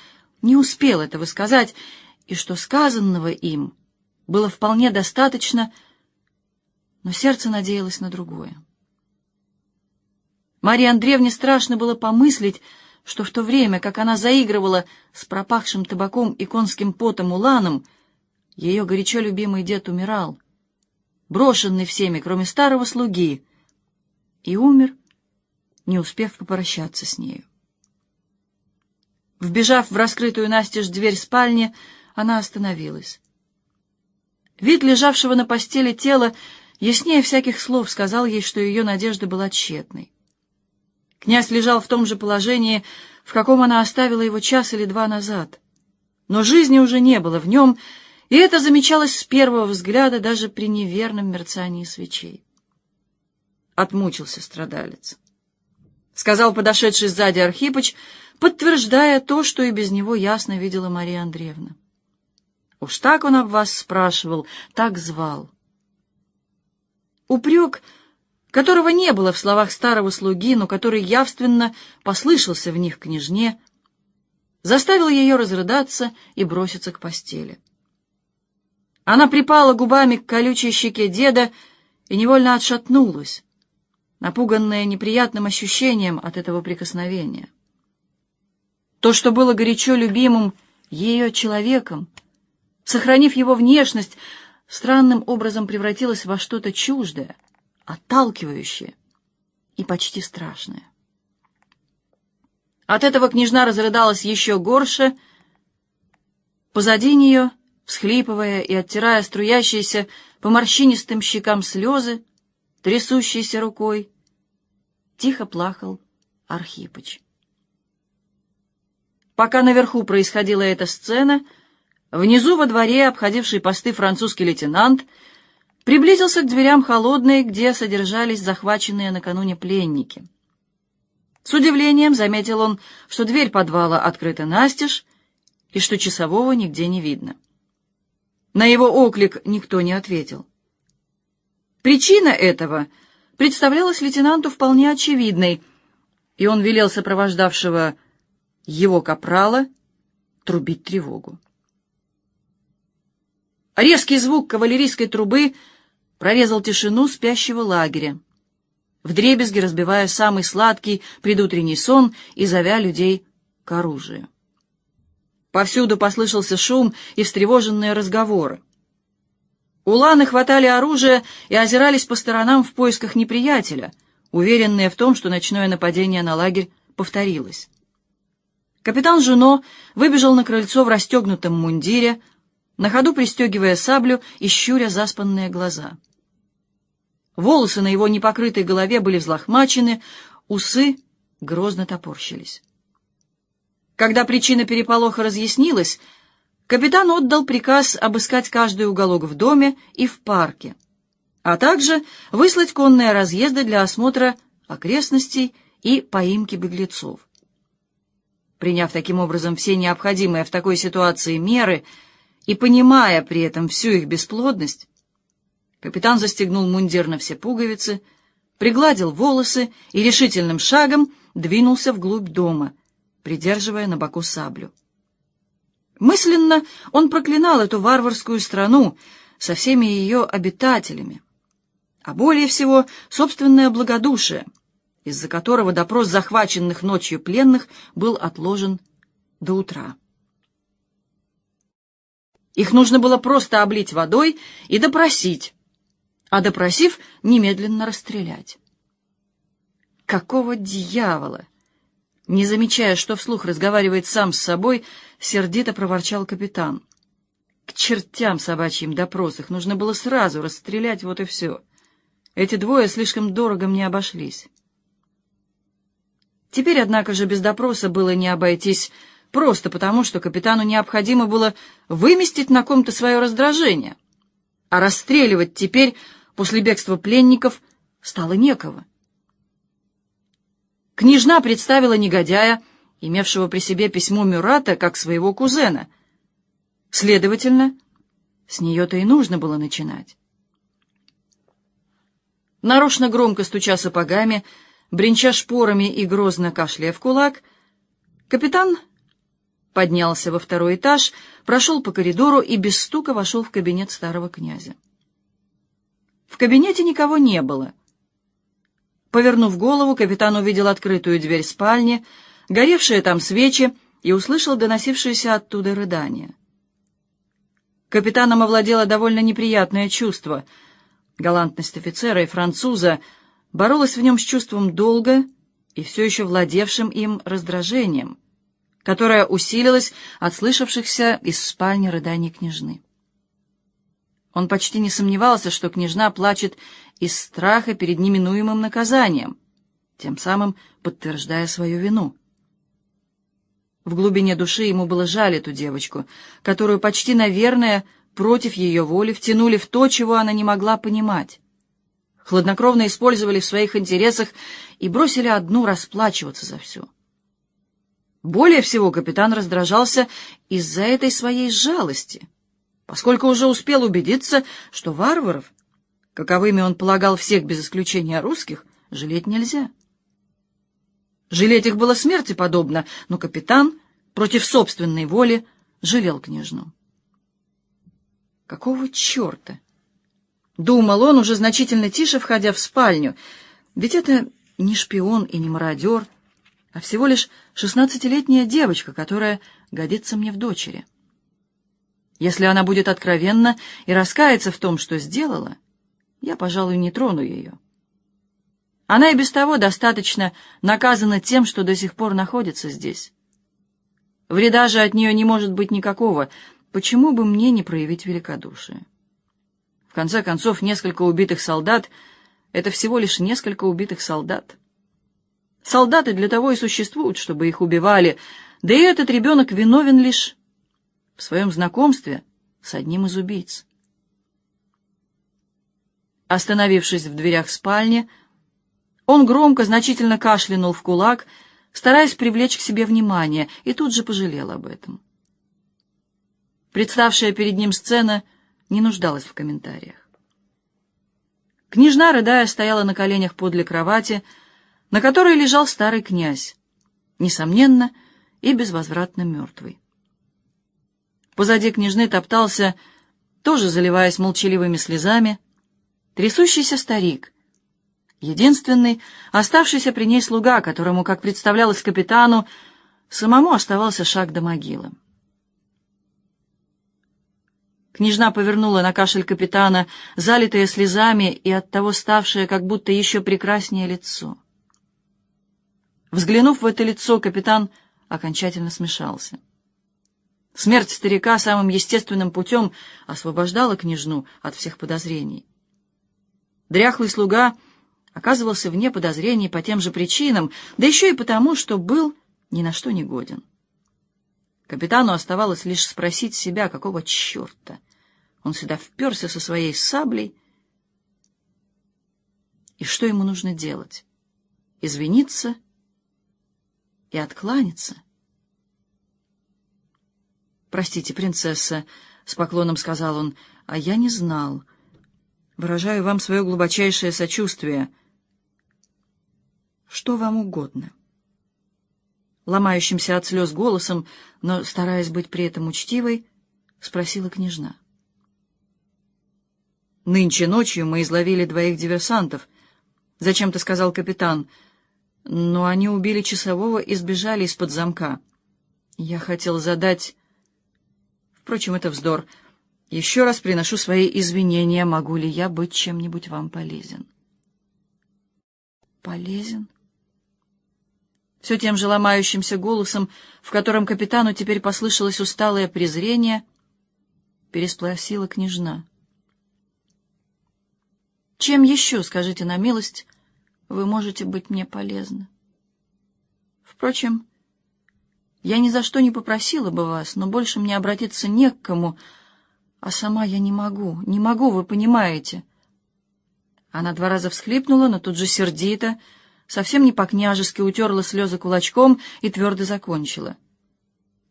Speaker 1: не успел этого сказать, и что сказанного им было вполне достаточно, но сердце надеялось на другое. Марии Андреевне страшно было помыслить, что в то время, как она заигрывала с пропахшим табаком и конским потом уланом, ее горячо любимый дед умирал, брошенный всеми, кроме старого слуги, и умер, не успев попрощаться с нею. Вбежав в раскрытую настежь дверь спальни, она остановилась. Вид лежавшего на постели тела яснее всяких слов сказал ей, что ее надежда была тщетной. Князь лежал в том же положении, в каком она оставила его час или два назад. Но жизни уже не было в нем, и это замечалось с первого взгляда даже при неверном мерцании свечей. Отмучился страдалец. Сказал подошедший сзади Архипыч, подтверждая то, что и без него ясно видела Мария Андреевна. Уж так он об вас спрашивал, так звал. Упрек — которого не было в словах старого слуги, но который явственно послышался в них княжне, заставил ее разрыдаться и броситься к постели. Она припала губами к колючей щеке деда и невольно отшатнулась, напуганная неприятным ощущением от этого прикосновения. То, что было горячо любимым ее человеком, сохранив его внешность, странным образом превратилось во что-то чуждое — отталкивающее и почти страшное. От этого княжна разрыдалась еще горше. Позади нее, всхлипывая и оттирая струящиеся по морщинистым щекам слезы, трясущейся рукой, тихо плакал Архипыч. Пока наверху происходила эта сцена, внизу во дворе, обходивший посты французский лейтенант, приблизился к дверям холодной, где содержались захваченные накануне пленники. С удивлением заметил он, что дверь подвала открыта настежь и что часового нигде не видно. На его оклик никто не ответил. Причина этого представлялась лейтенанту вполне очевидной, и он велел сопровождавшего его капрала трубить тревогу. Резкий звук кавалерийской трубы прорезал тишину спящего лагеря, вдребезги разбивая самый сладкий предутренний сон и зовя людей к оружию. Повсюду послышался шум и встревоженные разговоры. Уланы хватали оружие и озирались по сторонам в поисках неприятеля, уверенные в том, что ночное нападение на лагерь повторилось. Капитан Жуно выбежал на крыльцо в расстегнутом мундире, на ходу пристегивая саблю и щуря заспанные глаза. Волосы на его непокрытой голове были взлохмачены, усы грозно топорщились. Когда причина переполоха разъяснилась, капитан отдал приказ обыскать каждый уголок в доме и в парке, а также выслать конные разъезды для осмотра окрестностей и поимки беглецов. Приняв таким образом все необходимые в такой ситуации меры и понимая при этом всю их бесплодность, капитан застегнул мундир на все пуговицы, пригладил волосы и решительным шагом двинулся вглубь дома, придерживая на боку саблю. Мысленно он проклинал эту варварскую страну со всеми ее обитателями, а более всего собственное благодушие — из-за которого допрос захваченных ночью пленных был отложен до утра. Их нужно было просто облить водой и допросить, а допросив, немедленно расстрелять. Какого дьявола? Не замечая, что вслух разговаривает сам с собой, сердито проворчал капитан. К чертям собачьим допрос, нужно было сразу расстрелять, вот и все. Эти двое слишком дорого мне обошлись. Теперь, однако же, без допроса было не обойтись, просто потому, что капитану необходимо было выместить на ком-то свое раздражение. А расстреливать теперь, после бегства пленников, стало некого. Княжна представила негодяя, имевшего при себе письмо Мюрата, как своего кузена. Следовательно, с нее-то и нужно было начинать. Нарочно громко стуча сапогами, бренча шпорами и грозно кашляя в кулак, капитан поднялся во второй этаж, прошел по коридору и без стука вошел в кабинет старого князя. В кабинете никого не было. Повернув голову, капитан увидел открытую дверь спальни, горевшие там свечи и услышал доносившееся оттуда рыдание. Капитаном овладело довольно неприятное чувство. Галантность офицера и француза — боролась в нем с чувством долга и все еще владевшим им раздражением, которое усилилось от слышавшихся из спальни рыданий княжны. Он почти не сомневался, что княжна плачет из страха перед неминуемым наказанием, тем самым подтверждая свою вину. В глубине души ему было жаль эту девочку, которую почти, наверное, против ее воли втянули в то, чего она не могла понимать хладнокровно использовали в своих интересах и бросили одну расплачиваться за все. Более всего капитан раздражался из-за этой своей жалости, поскольку уже успел убедиться, что варваров, каковыми он полагал всех без исключения русских, жалеть нельзя. Жалеть их было смерти подобно, но капитан против собственной воли жалел княжну. Какого черта? Думал он, уже значительно тише, входя в спальню. Ведь это не шпион и не мародер, а всего лишь шестнадцатилетняя девочка, которая годится мне в дочери. Если она будет откровенна и раскается в том, что сделала, я, пожалуй, не трону ее. Она и без того достаточно наказана тем, что до сих пор находится здесь. Вреда же от нее не может быть никакого. Почему бы мне не проявить великодушие? В конце концов, несколько убитых солдат — это всего лишь несколько убитых солдат. Солдаты для того и существуют, чтобы их убивали, да и этот ребенок виновен лишь в своем знакомстве с одним из убийц. Остановившись в дверях спальни, он громко, значительно кашлянул в кулак, стараясь привлечь к себе внимание, и тут же пожалел об этом. Представшая перед ним сцена — не нуждалась в комментариях. Княжна, рыдая, стояла на коленях подле кровати, на которой лежал старый князь, несомненно, и безвозвратно мертвый. Позади княжны топтался, тоже заливаясь молчаливыми слезами, трясущийся старик, единственный, оставшийся при ней слуга, которому, как представлялось капитану, самому оставался шаг до могилы. Княжна повернула на кашель капитана, залитое слезами и оттого ставшее как будто еще прекраснее лицо. Взглянув в это лицо, капитан окончательно смешался. Смерть старика самым естественным путем освобождала княжну от всех подозрений. Дряхлый слуга оказывался вне подозрений по тем же причинам, да еще и потому, что был ни на что не годен. Капитану оставалось лишь спросить себя, какого черта он сюда вперся со своей саблей, и что ему нужно делать? Извиниться и откланяться? «Простите, принцесса», — с поклоном сказал он, — «а я не знал. Выражаю вам свое глубочайшее сочувствие. Что вам угодно?» Ломающимся от слез голосом, но стараясь быть при этом учтивой, спросила княжна. «Нынче ночью мы изловили двоих диверсантов», — зачем-то сказал капитан. «Но они убили часового и сбежали из-под замка. Я хотел задать...» Впрочем, это вздор. Еще раз приношу свои извинения. Могу ли я быть чем-нибудь вам полезен?»
Speaker 2: «Полезен?»
Speaker 1: Все тем же ломающимся голосом, в котором капитану теперь послышалось усталое презрение, переспросила княжна. Чем еще, скажите на милость, вы можете быть мне полезны? Впрочем, я ни за что не попросила бы вас, но больше мне обратиться не к кому, а сама я не могу, не могу, вы понимаете. Она два раза всхлипнула, но тут же сердито, совсем не по-княжески утерла слезы кулачком и твердо закончила.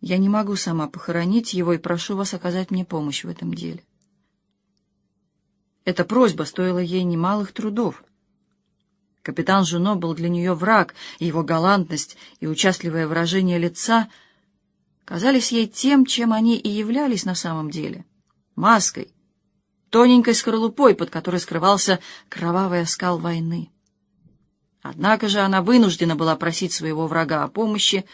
Speaker 1: Я не могу сама похоронить его и прошу вас оказать мне помощь в этом деле. Эта просьба стоила ей немалых трудов. Капитан Жуно был для нее враг, и его галантность и участливое выражение лица казались ей тем, чем они и являлись на самом деле — маской, тоненькой скорлупой, под которой скрывался кровавый оскал войны. Однако же она вынуждена была просить своего врага о помощи,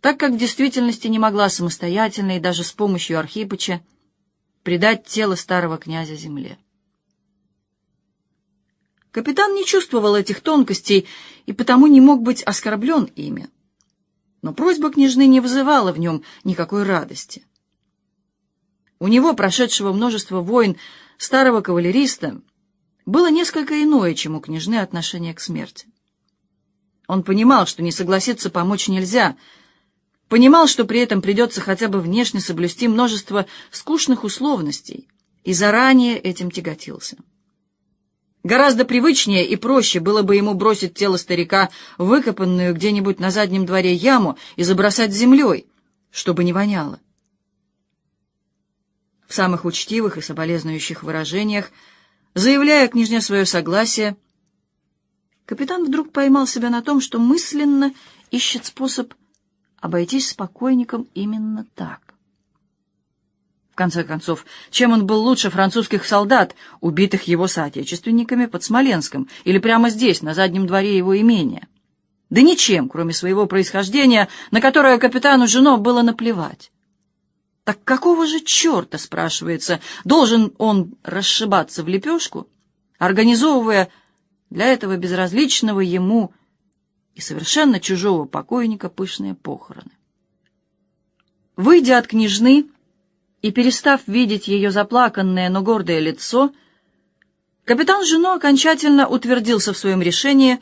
Speaker 1: так как в действительности не могла самостоятельно и даже с помощью Архипыча предать тело старого князя земле. Капитан не чувствовал этих тонкостей и потому не мог быть оскорблен ими. Но просьба княжны не вызывала в нем никакой радости. У него, прошедшего множество войн, старого кавалериста, было несколько иное, чем у княжны отношение к смерти. Он понимал, что не согласиться помочь нельзя, понимал, что при этом придется хотя бы внешне соблюсти множество скучных условностей, и заранее этим тяготился. Гораздо привычнее и проще было бы ему бросить тело старика выкопанную где-нибудь на заднем дворе яму и забросать землей, чтобы не воняло. В самых учтивых и соболезнующих выражениях, заявляя княжне свое согласие, капитан вдруг поймал себя на том, что мысленно ищет способ обойтись с покойником именно так. В конце концов, чем он был лучше французских солдат, убитых его соотечественниками под Смоленском или прямо здесь, на заднем дворе его имения? Да ничем, кроме своего происхождения, на которое капитану Жено было наплевать. Так какого же черта, спрашивается, должен он расшибаться в лепешку, организовывая для этого безразличного ему и совершенно чужого покойника пышные похороны? Выйдя от княжны, и, перестав видеть ее заплаканное, но гордое лицо, капитан Жено окончательно утвердился в своем решении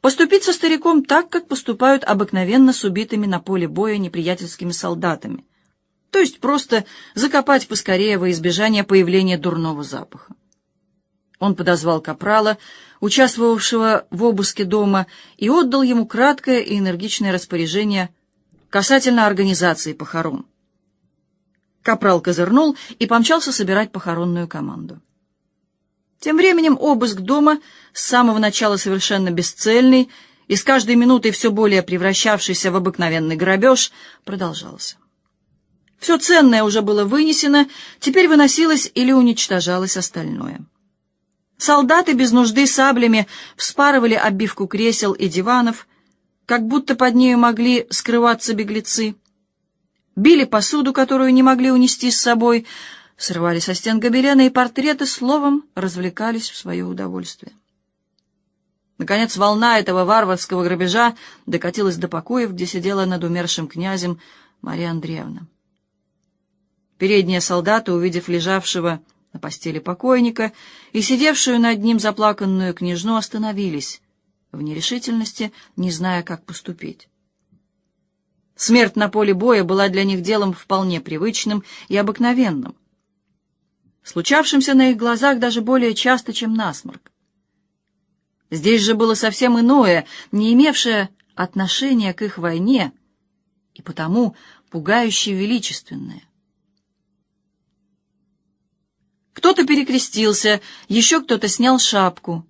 Speaker 1: поступить со стариком так, как поступают обыкновенно с убитыми на поле боя неприятельскими солдатами, то есть просто закопать поскорее во избежание появления дурного запаха. Он подозвал капрала, участвовавшего в обыске дома, и отдал ему краткое и энергичное распоряжение касательно организации похорон. Капрал козырнул и помчался собирать похоронную команду. Тем временем обыск дома, с самого начала совершенно бесцельный и с каждой минутой все более превращавшийся в обыкновенный грабеж, продолжался. Все ценное уже было вынесено, теперь выносилось или уничтожалось остальное. Солдаты без нужды саблями вспарывали обивку кресел и диванов, как будто под нею могли скрываться беглецы били посуду, которую не могли унести с собой, срывали со стен гобелены и портреты, словом, развлекались в свое удовольствие. Наконец, волна этого варварского грабежа докатилась до покоев, где сидела над умершим князем Мария Андреевна. Передние солдаты, увидев лежавшего на постели покойника и сидевшую над ним заплаканную княжну, остановились в нерешительности, не зная, как поступить. Смерть на поле боя была для них делом вполне привычным и обыкновенным, случавшимся на их глазах даже более часто, чем насморк. Здесь же было совсем иное, не имевшее отношения к их войне, и потому пугающе величественное. Кто-то перекрестился, еще кто-то снял шапку.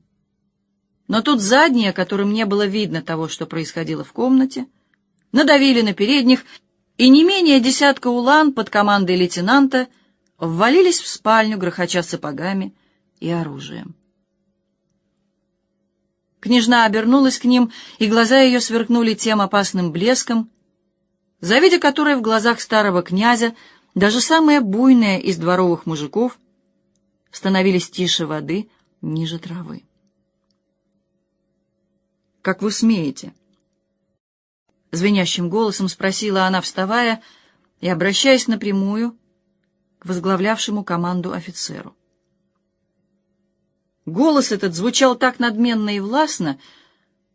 Speaker 1: Но тут задние, которым не было видно того, что происходило в комнате, надавили на передних, и не менее десятка улан под командой лейтенанта ввалились в спальню, грохоча сапогами и оружием. Княжна обернулась к ним, и глаза ее сверкнули тем опасным блеском, завидя который в глазах старого князя даже самые буйные из дворовых мужиков становились тише воды, ниже травы. «Как вы смеете?» Звенящим голосом спросила она, вставая и обращаясь напрямую к возглавлявшему команду офицеру. Голос этот звучал так надменно и властно,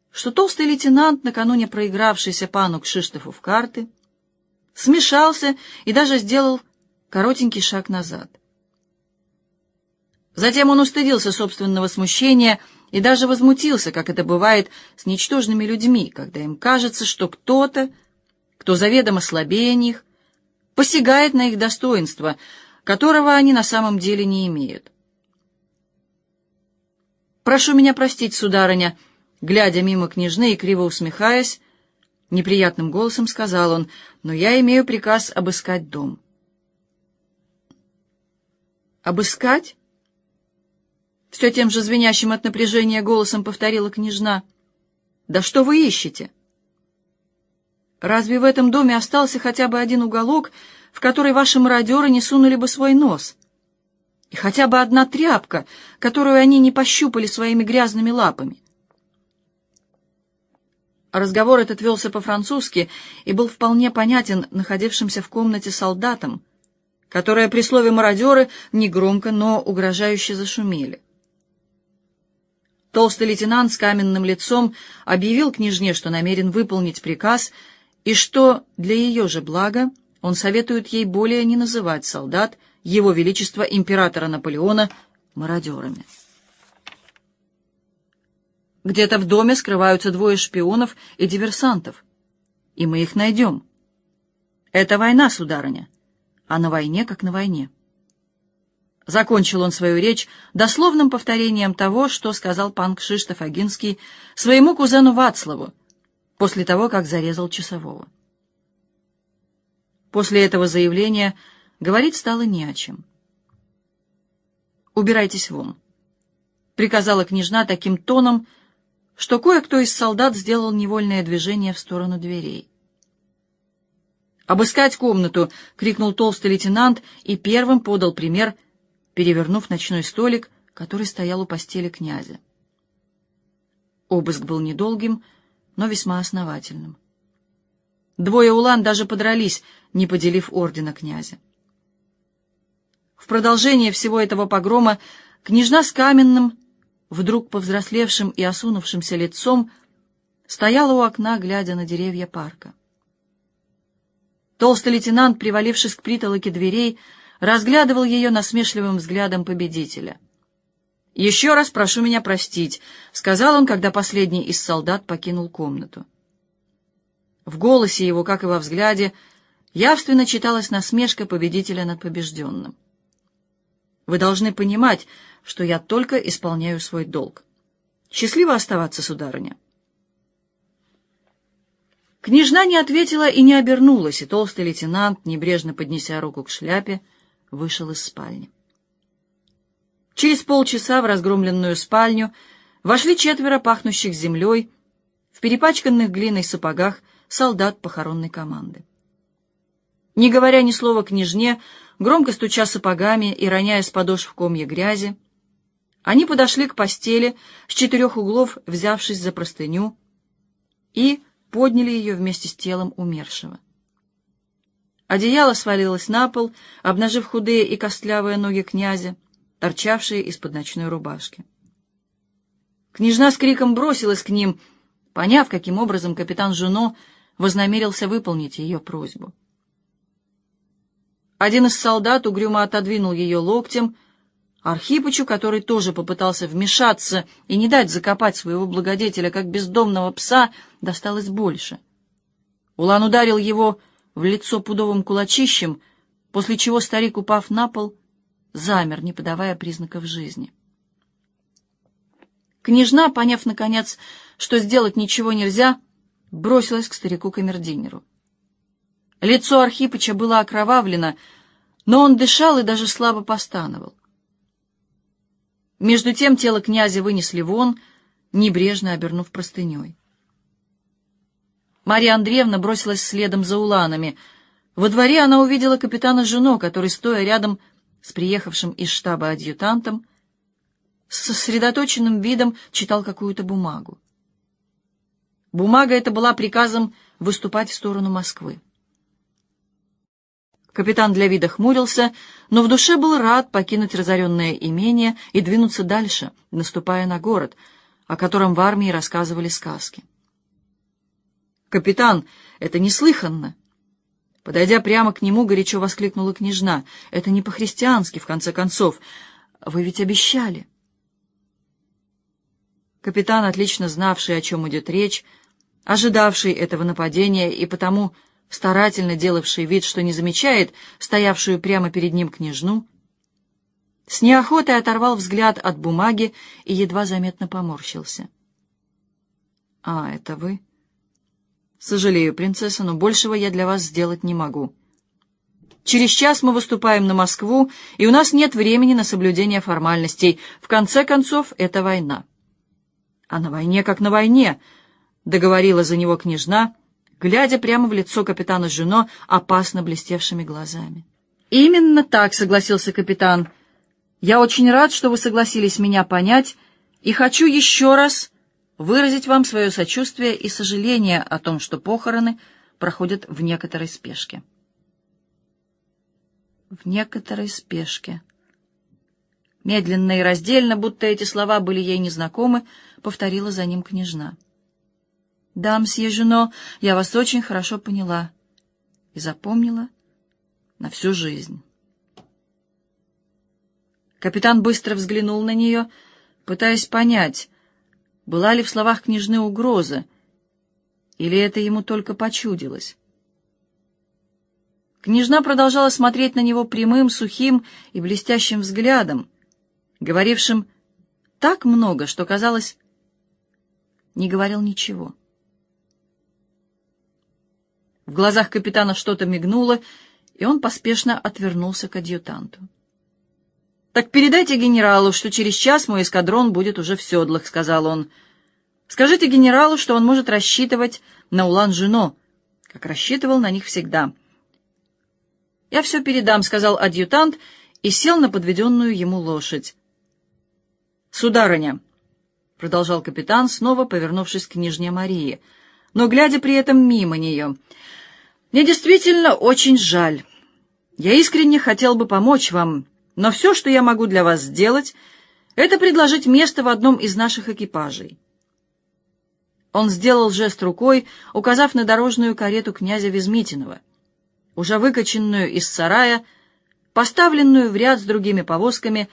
Speaker 1: что толстый лейтенант, накануне проигравшийся пану Кшиштофу в карты, смешался и даже сделал коротенький шаг назад. Затем он устыдился собственного смущения и даже возмутился, как это бывает с ничтожными людьми, когда им кажется, что кто-то, кто заведомо слабее них, посягает на их достоинство, которого они на самом деле не имеют. «Прошу меня простить, сударыня», глядя мимо княжны и криво усмехаясь, неприятным голосом сказал он, «но я имею приказ обыскать дом». «Обыскать?» Все тем же звенящим от напряжения голосом повторила княжна. «Да что вы ищете?» «Разве в этом доме остался хотя бы один уголок, в который ваши мародеры не сунули бы свой нос?» И хотя бы одна тряпка, которую они не пощупали своими грязными лапами. Разговор этот велся по-французски и был вполне понятен находившимся в комнате солдатам, которые при слове «мародеры» негромко, но угрожающе зашумели. Толстый лейтенант с каменным лицом объявил княжне, что намерен выполнить приказ и что для ее же блага он советует ей более не называть солдат его Величества императора Наполеона мародерами. Где-то в доме скрываются двое шпионов и диверсантов, и мы их найдем. Это война, сударыня, а на войне как на войне. Закончил он свою речь дословным повторением того, что сказал пан Кшиштоф Агинский своему кузену Вацлаву после того, как зарезал часового. После этого заявления говорить стало не о чем. «Убирайтесь вон», — приказала княжна таким тоном, что кое-кто из солдат сделал невольное движение в сторону дверей. «Обыскать комнату!» — крикнул толстый лейтенант и первым подал пример, перевернув ночной столик, который стоял у постели князя. Обыск был недолгим, но весьма основательным. Двое улан даже подрались, не поделив ордена князя. В продолжение всего этого погрома княжна с каменным, вдруг повзрослевшим и осунувшимся лицом, стояла у окна, глядя на деревья парка. Толстый лейтенант, привалившись к притолоке дверей, разглядывал ее насмешливым взглядом победителя. «Еще раз прошу меня простить», — сказал он, когда последний из солдат покинул комнату. В голосе его, как и во взгляде, явственно читалась насмешка победителя над побежденным. Вы должны понимать, что я только исполняю свой долг. Счастливо оставаться, сударыня. Княжна не ответила и не обернулась, и толстый лейтенант, небрежно поднеся руку к шляпе, вышел из спальни. Через полчаса в разгромленную спальню вошли четверо пахнущих землей в перепачканных глиной сапогах солдат похоронной команды. Не говоря ни слова княжне, громко стуча сапогами и роняя с подошв комья грязи, они подошли к постели с четырех углов, взявшись за простыню, и подняли ее вместе с телом умершего. Одеяло свалилось на пол, обнажив худые и костлявые ноги князя, торчавшие из-под ночной рубашки. Княжна с криком бросилась к ним, поняв, каким образом капитан Жуно вознамерился выполнить ее просьбу. Один из солдат угрюмо отодвинул ее локтем, Архипычу, который тоже попытался вмешаться и не дать закопать своего благодетеля, как бездомного пса, досталось больше. Улан ударил его в лицо пудовым кулачищем, после чего старик, упав на пол, замер, не подавая признаков жизни. Княжна, поняв, наконец, что сделать ничего нельзя, бросилась к старику-камердинеру. Лицо Архипыча было окровавлено, но он дышал и даже слабо постановал. Между тем тело князя вынесли вон, небрежно обернув простыней. Марья Андреевна бросилась следом за уланами. Во дворе она увидела капитана Жено, который, стоя рядом с приехавшим из штаба адъютантом, с сосредоточенным видом читал какую-то бумагу. Бумага эта была приказом выступать в сторону Москвы. Капитан для вида хмурился, но в душе был рад покинуть разоренное имение и двинуться дальше, наступая на город, о котором в армии рассказывали сказки. «Капитан, это неслыханно!» Подойдя прямо к нему, горячо воскликнула княжна. «Это не по-христиански, в конце концов. Вы ведь обещали!» Капитан, отлично знавший, о чем идет речь, ожидавший этого нападения и потому старательно делавший вид, что не замечает стоявшую прямо перед ним княжну, с неохотой оторвал взгляд от бумаги и едва заметно поморщился. «А, это вы?» «Сожалею, принцесса, но большего я для вас сделать не могу. Через час мы выступаем на Москву, и у нас нет времени на соблюдение формальностей. В конце концов, это война». «А на войне как на войне», — договорила за него княжна, — глядя прямо в лицо капитана Жено опасно блестевшими глазами. «Именно так», — согласился капитан. «Я очень рад, что вы согласились меня понять, и хочу еще раз выразить вам свое сочувствие и сожаление о том, что похороны проходят в некоторой спешке». «В некоторой спешке». Медленно и раздельно, будто эти слова были ей незнакомы, повторила за ним княжна. «Да, мсье я вас очень хорошо поняла и запомнила на всю жизнь». Капитан быстро взглянул на нее, пытаясь понять, была ли в словах княжны угроза, или это ему только почудилось. Княжна продолжала смотреть на него прямым, сухим и блестящим взглядом, говорившим так много, что, казалось, не говорил ничего. В глазах капитана что-то мигнуло, и он поспешно отвернулся к адъютанту. «Так передайте генералу, что через час мой эскадрон будет уже в седлах», — сказал он. «Скажите генералу, что он может рассчитывать на Улан-Жено, как рассчитывал на них всегда». «Я все передам», — сказал адъютант и сел на подведенную ему лошадь. «Сударыня», — продолжал капитан, снова повернувшись к княжне Марии, но глядя при этом мимо нее, — мне действительно очень жаль. Я искренне хотел бы помочь вам, но все, что я могу для вас сделать, это предложить место в одном из наших экипажей. Он сделал жест рукой, указав на дорожную карету князя Везмитинова, уже выкаченную из сарая, поставленную в ряд с другими повозками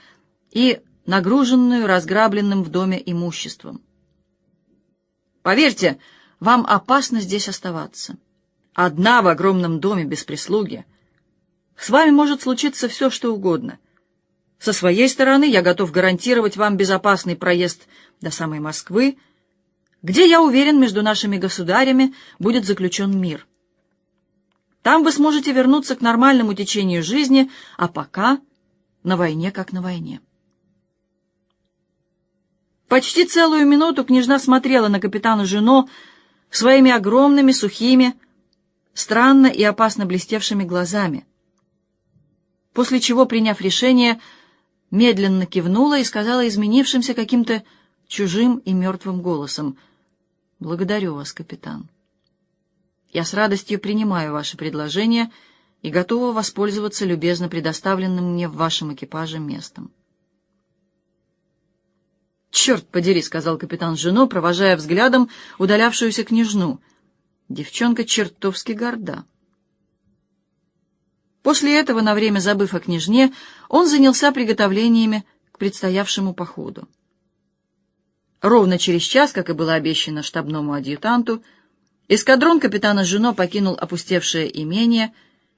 Speaker 1: и нагруженную разграбленным в доме имуществом. Поверьте, вам опасно здесь оставаться одна в огромном доме без прислуги. С вами может случиться все, что угодно. Со своей стороны я готов гарантировать вам безопасный проезд до самой Москвы, где, я уверен, между нашими государями будет заключен мир. Там вы сможете вернуться к нормальному течению жизни, а пока на войне как на войне. Почти целую минуту княжна смотрела на капитана Жено своими огромными, сухими, странно и опасно блестевшими глазами. После чего, приняв решение, медленно кивнула и сказала изменившимся каким-то чужим и мертвым голосом, «Благодарю вас, капитан. Я с радостью принимаю ваше предложение и готова воспользоваться любезно предоставленным мне в вашем экипаже местом». «Черт подери», — сказал капитан с женой, провожая взглядом удалявшуюся княжну — Девчонка чертовски горда. После этого, на время забыв о княжне, он занялся приготовлениями к предстоявшему походу. Ровно через час, как и было обещано штабному адъютанту, эскадрон капитана Жино покинул опустевшее имение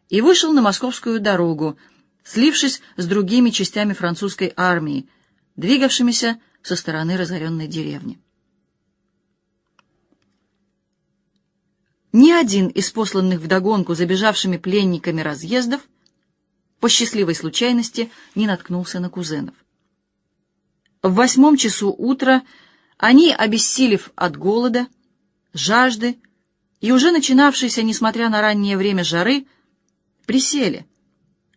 Speaker 1: и вышел на московскую дорогу, слившись с другими частями французской армии, двигавшимися со стороны разоренной деревни. Ни один из посланных вдогонку забежавшими пленниками разъездов по счастливой случайности не наткнулся на кузенов. В восьмом часу утра они, обессилев от голода, жажды и уже начинавшейся, несмотря на раннее время жары, присели,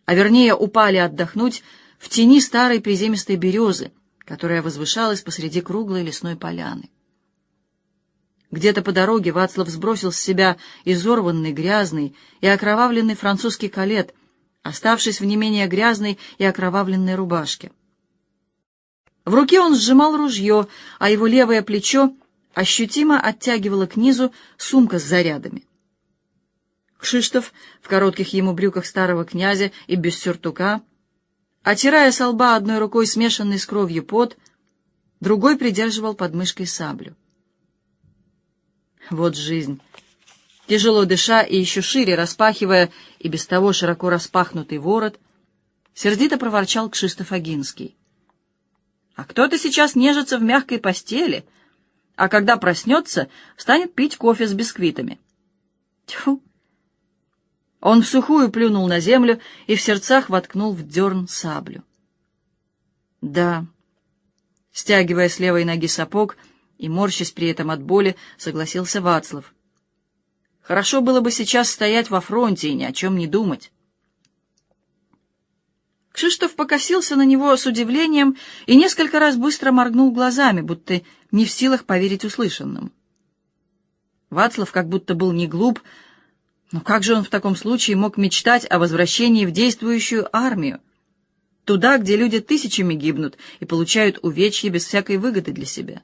Speaker 1: а вернее упали отдохнуть в тени старой приземистой березы, которая возвышалась посреди круглой лесной поляны. Где-то по дороге Вацлав сбросил с себя изорванный, грязный и окровавленный французский калет, оставшись в не менее грязной и окровавленной рубашке. В руке он сжимал ружье, а его левое плечо ощутимо оттягивало к низу сумка с зарядами. Кшиштов в коротких ему брюках старого князя и без сюртука, отирая со лба одной рукой смешанный с кровью пот, другой придерживал под мышкой саблю. Вот жизнь. Тяжело дыша и еще шире распахивая и без того широко распахнутый ворот, сердито проворчал Кшиштоф Агинский. А кто-то сейчас нежится в мягкой постели, а когда проснется, станет пить кофе с бисквитами. Тьфу! Он в сухую плюнул на землю и в сердцах воткнул в дерн саблю. Да, стягивая с левой ноги сапог, и, морщась при этом от боли, согласился Вацлав. Хорошо было бы сейчас стоять во фронте и ни о чем не думать. Кшиштоф покосился на него с удивлением и несколько раз быстро моргнул глазами, будто не в силах поверить услышанному. Вацлав как будто был не глуп, но как же он в таком случае мог мечтать о возвращении в действующую армию, туда, где люди тысячами гибнут и получают увечья без всякой выгоды для себя?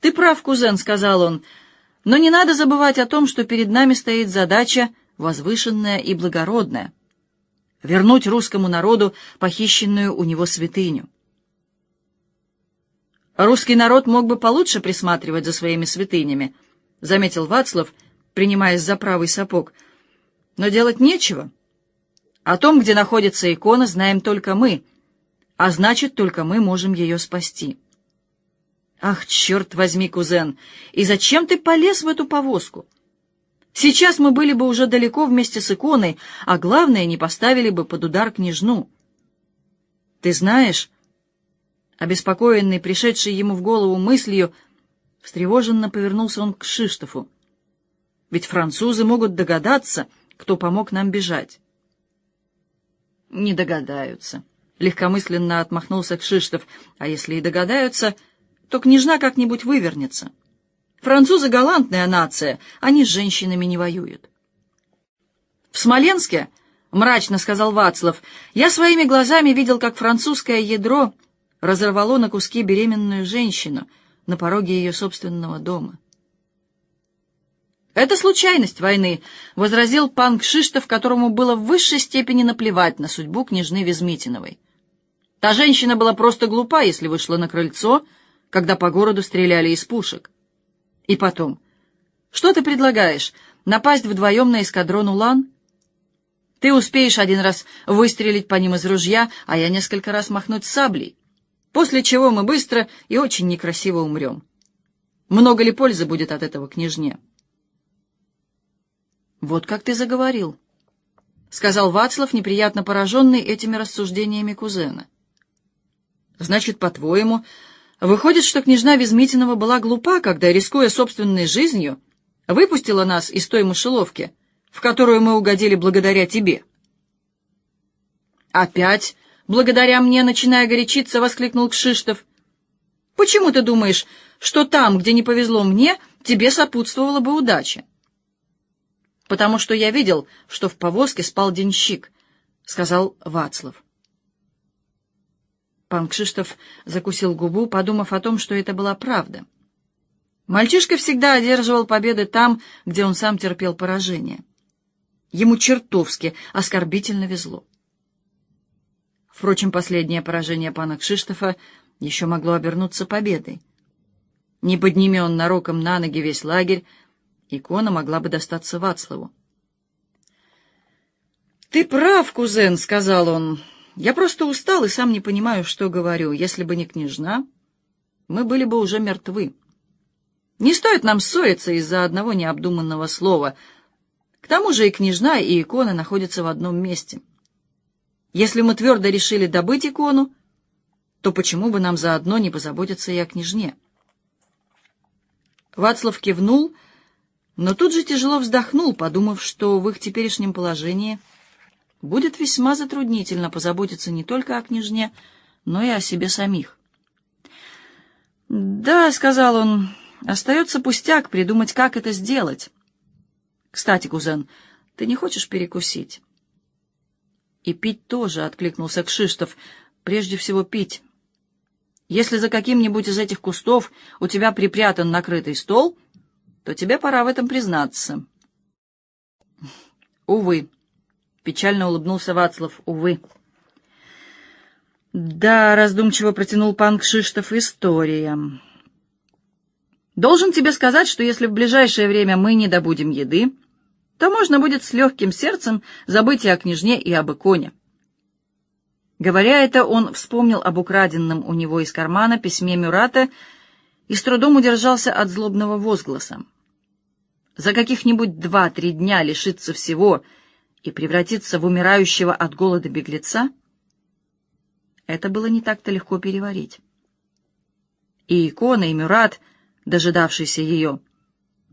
Speaker 1: «Ты прав, кузен», — сказал он, — «но не надо забывать о том, что перед нами стоит задача возвышенная и благородная — вернуть русскому народу похищенную у него святыню». «Русский народ мог бы получше присматривать за своими святынями», — заметил Вацлав, принимаясь за правый сапог. «Но делать нечего. О том, где находится икона, знаем только мы, а значит, только мы можем ее спасти». «Ах, черт возьми, кузен, и зачем ты полез в эту повозку? Сейчас мы были бы уже далеко вместе с иконой, а главное, не поставили бы под удар княжну. Ты знаешь...» Обеспокоенный, пришедший ему в голову мыслью, встревоженно повернулся он к Шиштофу. «Ведь французы могут догадаться, кто помог нам бежать». «Не догадаются», — легкомысленно отмахнулся Кшиштов. «А если и догадаются, то княжна как-нибудь вывернется. Французы — галантная нация, они с женщинами не воюют. В Смоленске, — мрачно сказал Вацлав, — я своими глазами видел, как французское ядро разорвало на куски беременную женщину на пороге ее собственного дома. «Это случайность войны», — возразил пан Кшиштов, которому было в высшей степени наплевать на судьбу княжны Везмитиновой. Та женщина была просто глупа, если вышла на крыльцо — когда по городу стреляли из пушек. И потом, что ты предлагаешь, напасть вдвоем на эскадрон Улан? Ты успеешь один раз выстрелить по ним из ружья, а я несколько раз махнуть саблей, после чего мы быстро и очень некрасиво умрем. Много ли пользы будет от этого княжне? «Вот как ты заговорил», — сказал Вацлав, неприятно пораженный этими рассуждениями кузена. «Значит, по-твоему, Выходит, что княжна Везмитинова была глупа, когда, рискуя собственной жизнью, выпустила нас из той мышеловки, в которую мы угодили благодаря тебе. «Опять, благодаря мне, начиная горячиться, — воскликнул Кшиштов. Почему ты думаешь, что там, где не повезло мне, тебе сопутствовала бы удача?» «Потому что я видел, что в повозке спал денщик», — сказал Вацлав. Пан Кшиштоф закусил губу, подумав о том, что это была правда. Мальчишка всегда одерживал победы там, где он сам терпел поражение. Ему чертовски оскорбительно везло. Впрочем, последнее поражение пана Кшиштофа еще могло обернуться победой. Не подними он нароком на ноги весь лагерь, икона могла бы достаться Вацлаву. «Ты прав, кузен», — сказал он. «Я просто устал и сам не понимаю, что говорю. Если бы не княжна, мы были бы уже мертвы. Не стоит нам ссориться из-за одного необдуманного слова. К тому же и княжна, и икона находятся в одном месте. Если мы твердо решили добыть икону, то почему бы нам заодно не позаботиться и о княжне?» Вацлав кивнул, но тут же тяжело вздохнул, подумав, что в их теперешнем положении будет весьма затруднительно позаботиться не только о княжне, но и о себе самих. «Да», — сказал он, — «остается пустяк придумать, как это сделать. Кстати, кузен, ты не хочешь перекусить?» «И пить тоже», — откликнулся Кшиштов, — «прежде всего пить». Если за каким-нибудь из этих кустов у тебя припрятан накрытый стол, то тебе пора в этом признаться. Увы, печально улыбнулся Вацлав, увы. Да, раздумчиво протянул пан Кшиштов, история. Должен тебе сказать, что если в ближайшее время мы не добудем еды, то можно будет с легким сердцем забыть и о княжне, и об иконе. Говоря это, он вспомнил об украденном у него из кармана письме Мюрата и с трудом удержался от злобного возгласа. За каких-нибудь два-три дня лишиться всего и превратиться в умирающего от голода беглеца? Это было не так-то легко переварить. И икона, и Мюрат, дожидавшийся ее,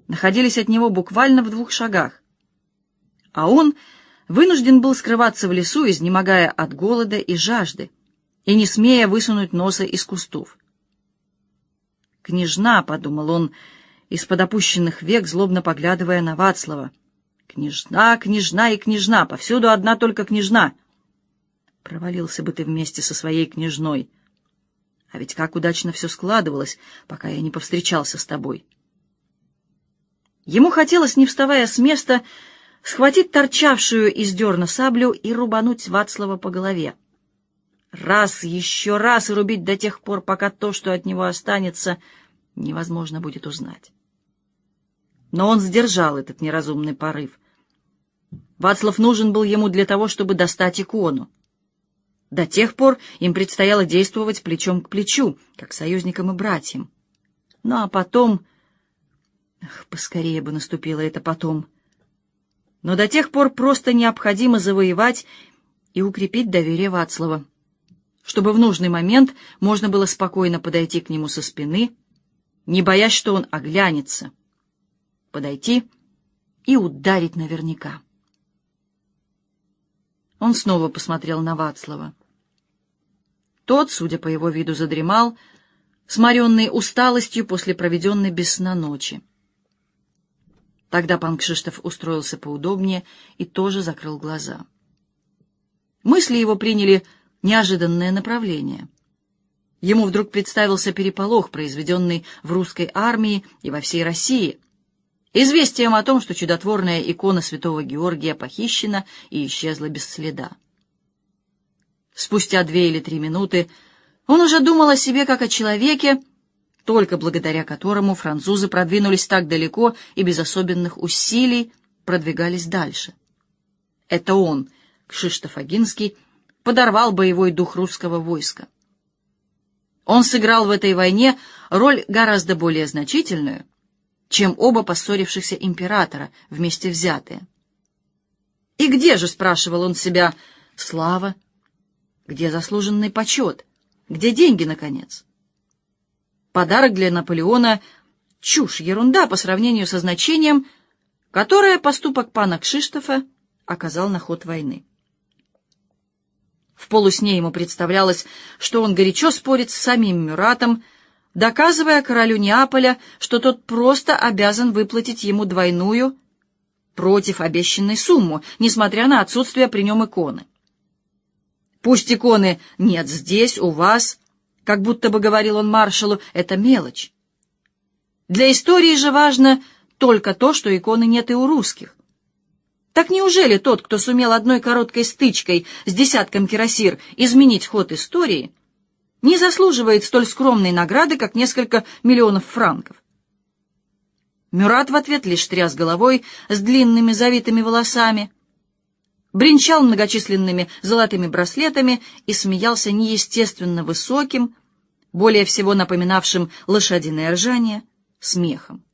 Speaker 1: находились от него буквально в двух шагах. А он вынужден был скрываться в лесу, изнемогая от голода и жажды, и не смея высунуть носа из кустов. «Княжна», — подумал он, из-под опущенных век, злобно поглядывая на Вацлава. «Княжна, княжна и княжна, повсюду одна только княжна!» Провалился бы ты вместе со своей княжной. А ведь как удачно все складывалось, пока я не повстречался с тобой. Ему хотелось, не вставая с места, схватить торчавшую из дерна саблю и рубануть Вацлава по голове. Раз, еще раз рубить до тех пор, пока то, что от него останется, невозможно будет узнать. Но он сдержал этот неразумный порыв. Вацлав нужен был ему для того, чтобы достать икону. До тех пор им предстояло действовать плечом к плечу, как союзникам и братьям. Ну а потом... Ах, поскорее бы наступило это потом — но до тех пор просто необходимо завоевать и укрепить доверие Вацлава, чтобы в нужный момент можно было спокойно подойти к нему со спины, не боясь, что он оглянется, подойти и ударить наверняка. Он снова посмотрел на Вацлава. Тот, судя по его виду, задремал, сморенный усталостью после проведенной без сна ночи. Тогда пан Кшиштоф устроился поудобнее и тоже закрыл глаза. Мысли его приняли неожиданное направление. Ему вдруг представился переполох, произведенный в русской армии и во всей России, известием о том, что чудотворная икона святого Георгия похищена и исчезла без следа. Спустя две или три минуты он уже думал о себе как о человеке, только благодаря которому французы продвинулись так далеко и без особенных усилий продвигались дальше. Это он, Кшиштоф Агинский, подорвал боевой дух русского войска. Он сыграл в этой войне роль гораздо более значительную, чем оба поссорившихся императора вместе взятые. И где же, спрашивал он себя, слава? Где заслуженный почет? Где деньги, наконец? Подарок для Наполеона — чушь, ерунда по сравнению со значением, которое поступок пана Кшиштофа оказал на ход войны. В полусне ему представлялось, что он горячо спорит с самим Мюратом, доказывая королю Неаполя, что тот просто обязан выплатить ему двойную против обещанной сумму, несмотря на отсутствие при нем иконы. Пусть иконы нет здесь, у вас, как будто бы говорил он маршалу, это мелочь. Для истории же важно только то, что иконы нет и у русских. Так неужели тот, кто сумел одной короткой стычкой с десятком кирасир изменить ход истории, не заслуживает столь скромной награды, как несколько миллионов франков? Мюрат в ответ лишь тряс головой с длинными завитыми волосами, бренчал многочисленными золотыми браслетами и смеялся неестественно высоким, более всего напоминавшим лошадиное ржание, смехом.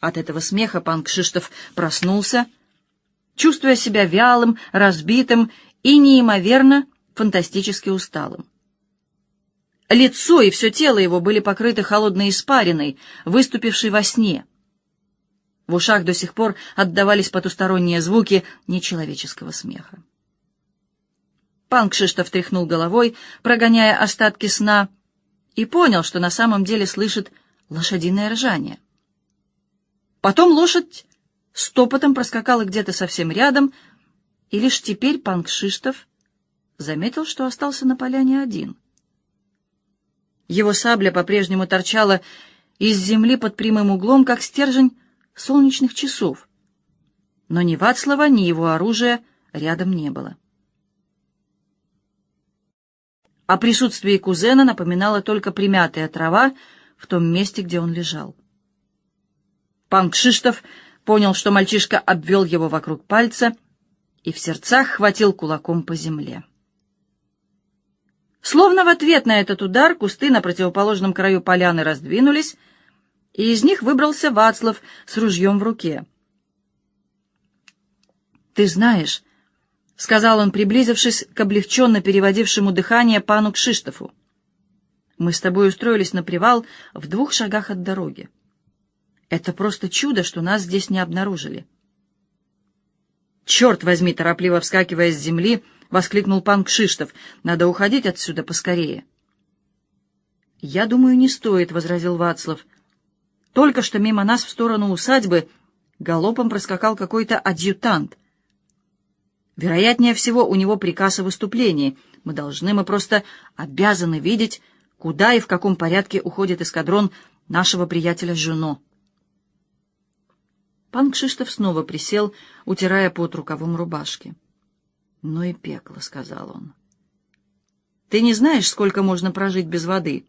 Speaker 1: От этого смеха пан Кшиштов проснулся, чувствуя себя вялым, разбитым и неимоверно фантастически усталым. Лицо и все тело его были покрыты холодной испариной, выступившей во сне. В ушах до сих пор отдавались потусторонние звуки нечеловеческого смеха. Пан Кшиштов тряхнул головой, прогоняя остатки сна, и понял, что на самом деле слышит лошадиное ржание. Потом лошадь стопотом проскакала где-то совсем рядом, и лишь теперь пан Кшиштов заметил, что остался на поляне один — его сабля по-прежнему торчала из земли под прямым углом, как стержень солнечных часов. Но ни Вацлава, ни его оружия рядом не было. О присутствии кузена напоминала только примятая трава в том месте, где он лежал. Пан Кшиштов понял, что мальчишка обвел его вокруг пальца и в сердцах хватил кулаком по земле. Словно в ответ на этот удар кусты на противоположном краю поляны раздвинулись, и из них выбрался Вацлав с ружьем в руке. «Ты знаешь», — сказал он, приблизившись к облегченно переводившему дыхание пану Кшиштофу, «мы с тобой устроились на привал в двух шагах от дороги. Это просто чудо, что нас здесь не обнаружили». «Черт возьми!» — торопливо вскакивая с земли —— воскликнул пан Кшиштов. «Надо уходить отсюда поскорее». «Я думаю, не стоит», — возразил Вацлав. «Только что мимо нас в сторону усадьбы галопом проскакал какой-то адъютант. Вероятнее всего, у него приказ о выступлении. Мы должны, мы просто обязаны видеть, куда и в каком порядке уходит эскадрон нашего приятеля Жуно». Пан Кшиштов снова присел, утирая пот рукавом рубашки. «Ну и пекло», — сказал он. «Ты не знаешь, сколько можно прожить без воды?»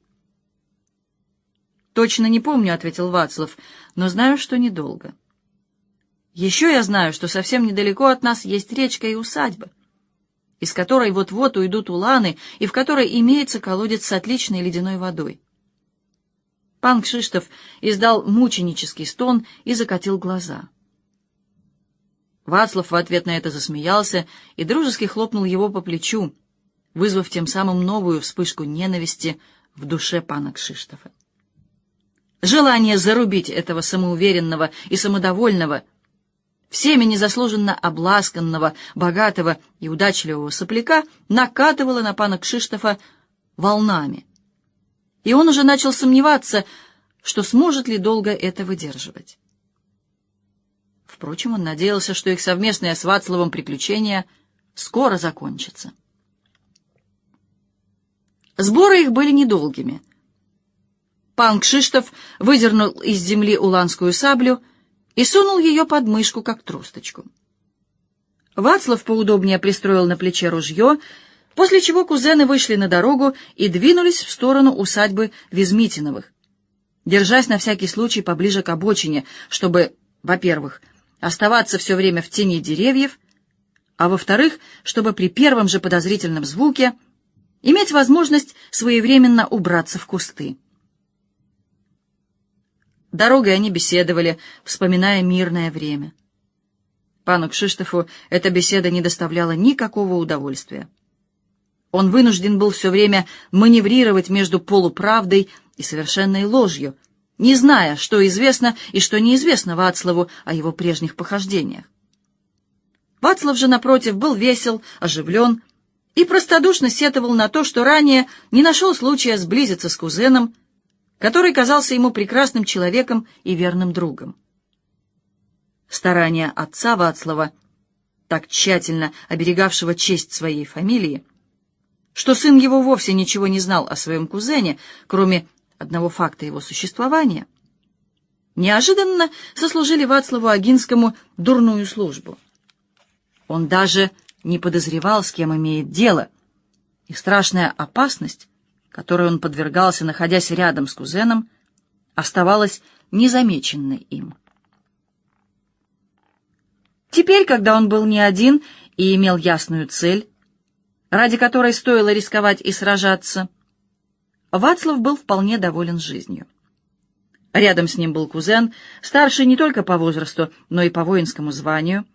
Speaker 1: «Точно не помню», — ответил Вацлав, — «но знаю, что недолго. Еще я знаю, что совсем недалеко от нас есть речка и усадьба, из которой вот-вот уйдут уланы и в которой имеется колодец с отличной ледяной водой». Пан Кшиштов издал мученический стон и закатил глаза. Вацлав в ответ на это засмеялся и дружески хлопнул его по плечу, вызвав тем самым новую вспышку ненависти в душе пана Кшиштофа. Желание зарубить этого самоуверенного и самодовольного, всеми незаслуженно обласканного, богатого и удачливого сопляка накатывало на пана Кшиштофа волнами. И он уже начал сомневаться, что сможет ли долго это выдерживать. Впрочем, он надеялся, что их совместное с Вацлавом приключение скоро закончится. Сборы их были недолгими. Пан Кшиштов выдернул из земли уланскую саблю и сунул ее под мышку, как тросточку. Вацлав поудобнее пристроил на плече ружье, после чего кузены вышли на дорогу и двинулись в сторону усадьбы Визмитиновых, держась на всякий случай поближе к обочине, чтобы, во-первых, оставаться все время в тени деревьев, а во-вторых, чтобы при первом же подозрительном звуке иметь возможность своевременно убраться в кусты. Дорогой они беседовали, вспоминая мирное время. Пану Кшиштофу эта беседа не доставляла никакого удовольствия. Он вынужден был все время маневрировать между полуправдой и совершенной ложью — не зная, что известно и что неизвестно Вацлаву о его прежних похождениях. Вацлав же, напротив, был весел, оживлен и простодушно сетовал на то, что ранее не нашел случая сблизиться с кузеном, который казался ему прекрасным человеком и верным другом. Старания отца Вацлава, так тщательно оберегавшего честь своей фамилии, что сын его вовсе ничего не знал о своем кузене, кроме одного факта его существования — неожиданно сослужили Вацлаву Агинскому дурную службу. Он даже не подозревал, с кем имеет дело, и страшная опасность, которой он подвергался, находясь рядом с кузеном, оставалась незамеченной им. Теперь, когда он был не один и имел ясную цель, ради которой стоило рисковать и сражаться, Вацлав был вполне доволен жизнью. Рядом с ним был кузен, старший не только по возрасту, но и по воинскому званию.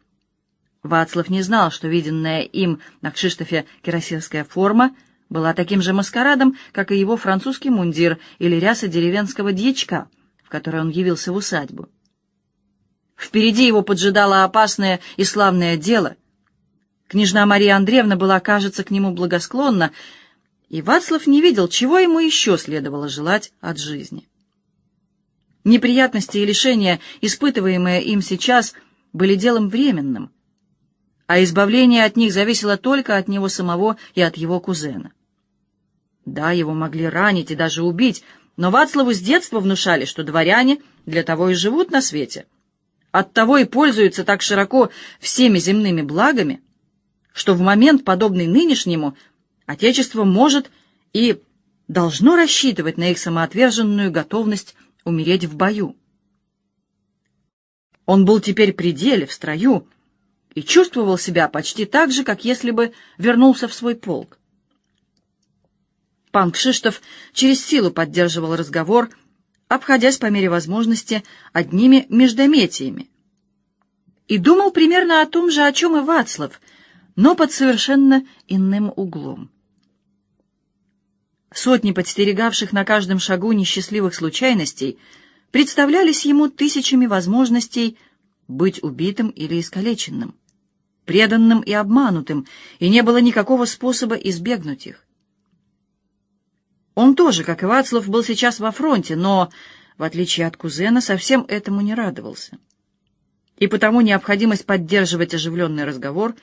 Speaker 1: Вацлав не знал, что виденная им на Кшиштофе кирасирская форма была таким же маскарадом, как и его французский мундир или ряса деревенского дьячка, в которой он явился в усадьбу. Впереди его поджидало опасное и славное дело. Княжна Мария Андреевна была, кажется, к нему благосклонна, и Вацлав не видел, чего ему еще следовало желать от жизни. Неприятности и лишения, испытываемые им сейчас, были делом временным, а избавление от них зависело только от него самого и от его кузена. Да, его могли ранить и даже убить, но Вацлаву с детства внушали, что дворяне для того и живут на свете. Оттого и пользуются так широко всеми земными благами, что в момент, подобный нынешнему, Отечество может и должно рассчитывать на их самоотверженную готовность умереть в бою. Он был теперь при деле, в строю, и чувствовал себя почти так же, как если бы вернулся в свой полк. Пан Кшиштов через силу поддерживал разговор, обходясь по мере возможности одними междометиями. И думал примерно о том же, о чем и Вацлав, но под совершенно иным углом. Сотни подстерегавших на каждом шагу несчастливых случайностей представлялись ему тысячами возможностей быть убитым или искалеченным, преданным и обманутым, и не было никакого способа избегнуть их. Он тоже, как и Вацлав, был сейчас во фронте, но, в отличие от кузена, совсем этому не радовался. И потому необходимость поддерживать оживленный разговор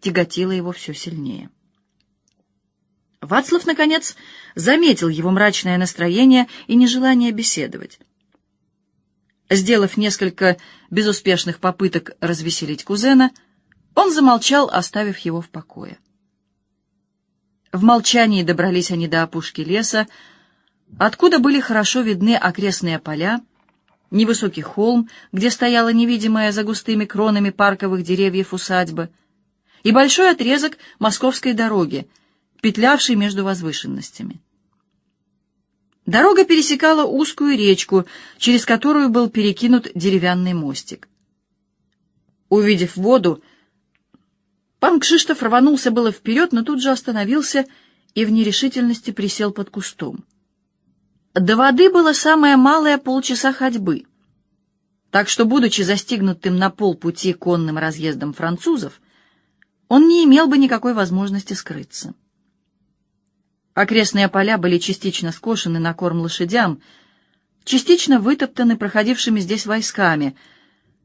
Speaker 1: тяготила его все сильнее. Вацлав, наконец, заметил его мрачное настроение и нежелание беседовать. Сделав несколько безуспешных попыток развеселить кузена, он замолчал, оставив его в покое. В молчании добрались они до опушки леса, откуда были хорошо видны окрестные поля, невысокий холм, где стояла невидимая за густыми кронами парковых деревьев усадьба, и большой отрезок московской дороги — петлявший между возвышенностями. Дорога пересекала узкую речку, через которую был перекинут деревянный мостик. Увидев воду, пан Кшиштоф рванулся было вперед, но тут же остановился и в нерешительности присел под кустом. До воды было самое малое полчаса ходьбы, так что, будучи застигнутым на полпути конным разъездом французов, он не имел бы никакой возможности скрыться. Окрестные поля были частично скошены на корм лошадям, частично вытоптаны проходившими здесь войсками,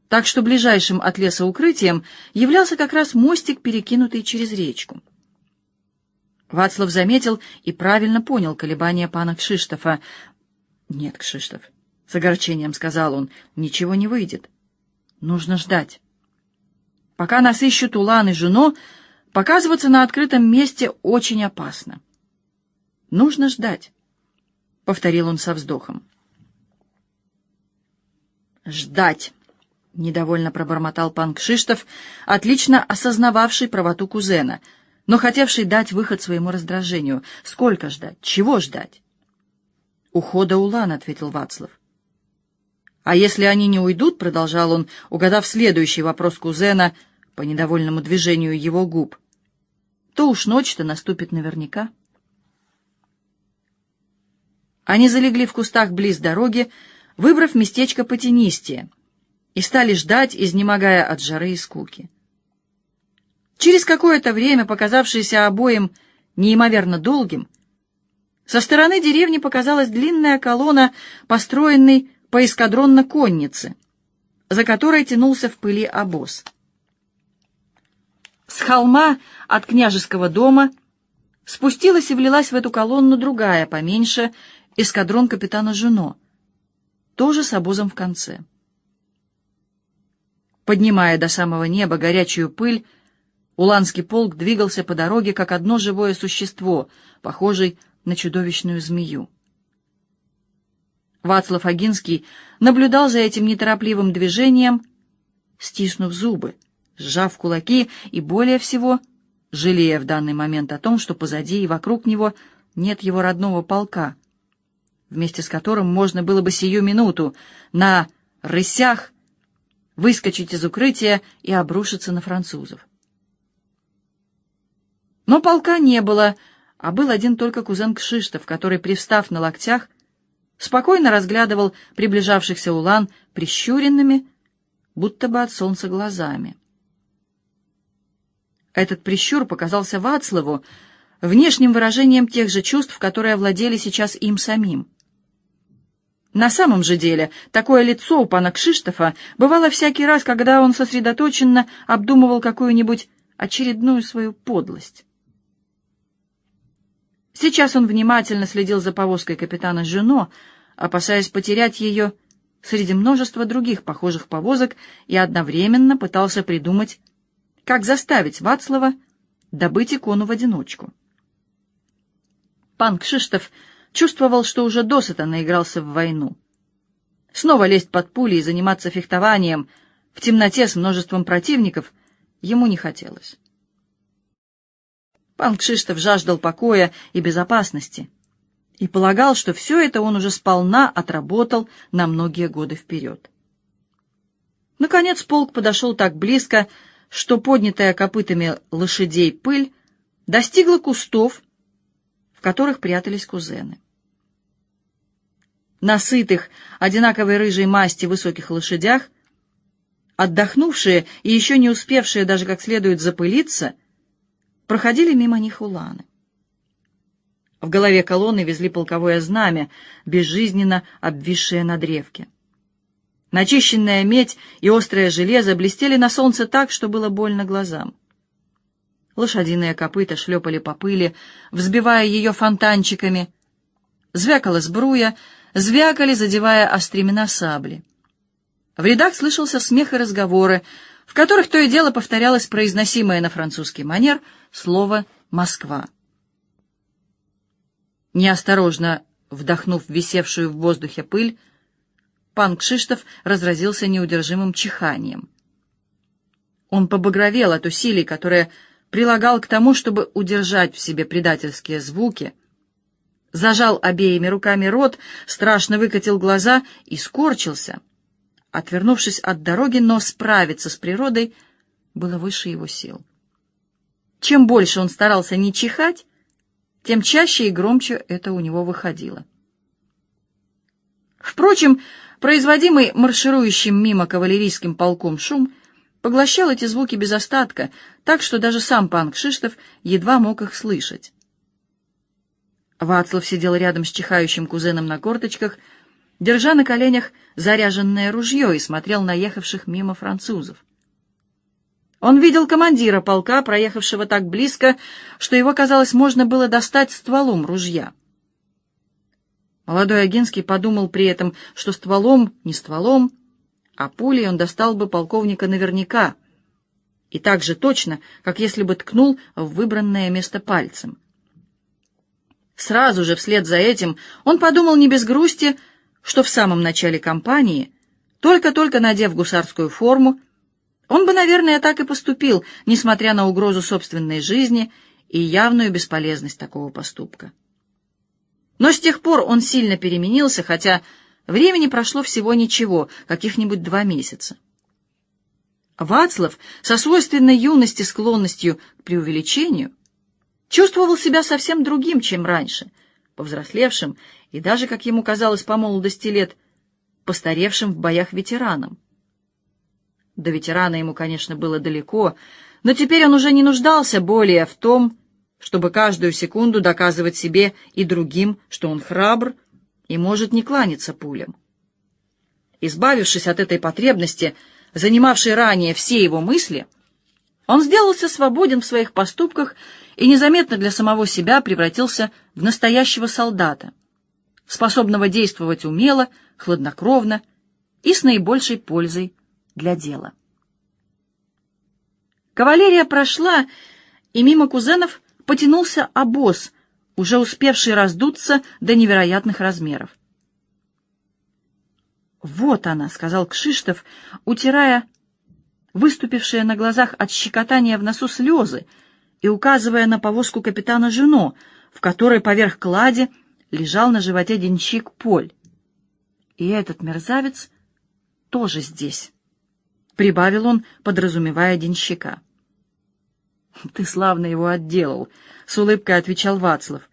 Speaker 1: так что ближайшим от леса укрытием являлся как раз мостик, перекинутый через речку. Вацлав заметил и правильно понял колебания пана Кшиштофа. «Нет, Кшиштоф», — с огорчением сказал он, — «ничего не выйдет. Нужно ждать. Пока нас ищут Улан и Жуно, показываться на открытом месте очень опасно. Нужно ждать, — повторил он со вздохом. «Ждать!» — недовольно пробормотал пан Кшиштов, отлично осознававший правоту кузена, но хотевший дать выход своему раздражению. «Сколько ждать? Чего ждать?» «Ухода Улан», — ответил Вацлав. «А если они не уйдут?» — продолжал он, угадав следующий вопрос кузена по недовольному движению его губ. «То уж ночь-то наступит наверняка». Они залегли в кустах близ дороги, выбрав местечко потенистее, и стали ждать, изнемогая от жары и скуки. Через какое-то время, показавшееся обоим неимоверно долгим, со стороны деревни показалась длинная колонна, построенной по эскадронно-коннице, за которой тянулся в пыли обоз. С холма от княжеского дома спустилась и влилась в эту колонну другая, поменьше, эскадрон капитана Жуно, тоже с обозом в конце. Поднимая до самого неба горячую пыль, Уланский полк двигался по дороге, как одно живое существо, похожий на чудовищную змею. Вацлав Агинский наблюдал за этим неторопливым движением, стиснув зубы, сжав кулаки и, более всего, жалея в данный момент о том, что позади и вокруг него нет его родного полка, вместе с которым можно было бы сию минуту на рысях выскочить из укрытия и обрушиться на французов. Но полка не было, а был один только кузен Кшиштов, который, привстав на локтях, спокойно разглядывал приближавшихся улан прищуренными, будто бы от солнца глазами. Этот прищур показался Вацлаву внешним выражением тех же чувств, которые овладели сейчас им самим. На самом же деле, такое лицо у пана Кшиштофа бывало всякий раз, когда он сосредоточенно обдумывал какую-нибудь очередную свою подлость. Сейчас он внимательно следил за повозкой капитана Жено, опасаясь потерять ее среди множества других похожих повозок и одновременно пытался придумать, как заставить Вацлава добыть икону в одиночку. Пан Кшиштоф чувствовал, что уже досыта наигрался в войну. Снова лезть под пули и заниматься фехтованием в темноте с множеством противников ему не хотелось. Пан Кшиштов жаждал покоя и безопасности и полагал, что все это он уже сполна отработал на многие годы вперед. Наконец полк подошел так близко, что поднятая копытами лошадей пыль достигла кустов, в которых прятались кузены. На сытых, одинаковой рыжей масти высоких лошадях, отдохнувшие и еще не успевшие даже как следует запылиться, проходили мимо них уланы. В голове колонны везли полковое знамя, безжизненно обвисшее на древке. Начищенная медь и острое железо блестели на солнце так, что было больно глазам. Лошадиные копыта шлепали по пыли, взбивая ее фонтанчиками. Звякала сбруя, звякали, задевая остремена сабли. В рядах слышался смех и разговоры, в которых то и дело повторялось произносимое на французский манер слово «Москва». Неосторожно вдохнув висевшую в воздухе пыль, пан Кшиштов разразился неудержимым чиханием. Он побагровел от усилий, которые прилагал к тому, чтобы удержать в себе предательские звуки — зажал обеими руками рот, страшно выкатил глаза и скорчился. Отвернувшись от дороги, но справиться с природой было выше его сил. Чем больше он старался не чихать, тем чаще и громче это у него выходило. Впрочем, производимый марширующим мимо кавалерийским полком шум поглощал эти звуки без остатка, так что даже сам пан Кшиштов едва мог их слышать. Вацлав сидел рядом с чихающим кузеном на корточках, держа на коленях заряженное ружье и смотрел на ехавших мимо французов. Он видел командира полка, проехавшего так близко, что его, казалось, можно было достать стволом ружья. Молодой Агинский подумал при этом, что стволом не стволом, а пулей он достал бы полковника наверняка, и так же точно, как если бы ткнул в выбранное место пальцем. Сразу же вслед за этим он подумал не без грусти, что в самом начале кампании, только-только надев гусарскую форму, он бы, наверное, так и поступил, несмотря на угрозу собственной жизни и явную бесполезность такого поступка. Но с тех пор он сильно переменился, хотя времени прошло всего ничего, каких-нибудь два месяца. Вацлав, со свойственной юности склонностью к преувеличению, чувствовал себя совсем другим, чем раньше, повзрослевшим и даже, как ему казалось по молодости лет, постаревшим в боях ветераном. До ветерана ему, конечно, было далеко, но теперь он уже не нуждался более в том, чтобы каждую секунду доказывать себе и другим, что он храбр и может не кланяться пулям. Избавившись от этой потребности, занимавшей ранее все его мысли, он сделался свободен в своих поступках и незаметно для самого себя превратился в настоящего солдата, способного действовать умело, хладнокровно и с наибольшей пользой для дела. Кавалерия прошла, и мимо кузенов потянулся обоз, уже успевший раздуться до невероятных размеров. «Вот она», — сказал Кшиштов, утирая выступившие на глазах от щекотания в носу слезы и указывая на повозку капитана Жено, в которой поверх клади лежал на животе денщик Поль. И этот мерзавец тоже здесь, — прибавил он, подразумевая денщика. «Ты славно его отделал», — с улыбкой отвечал Вацлав.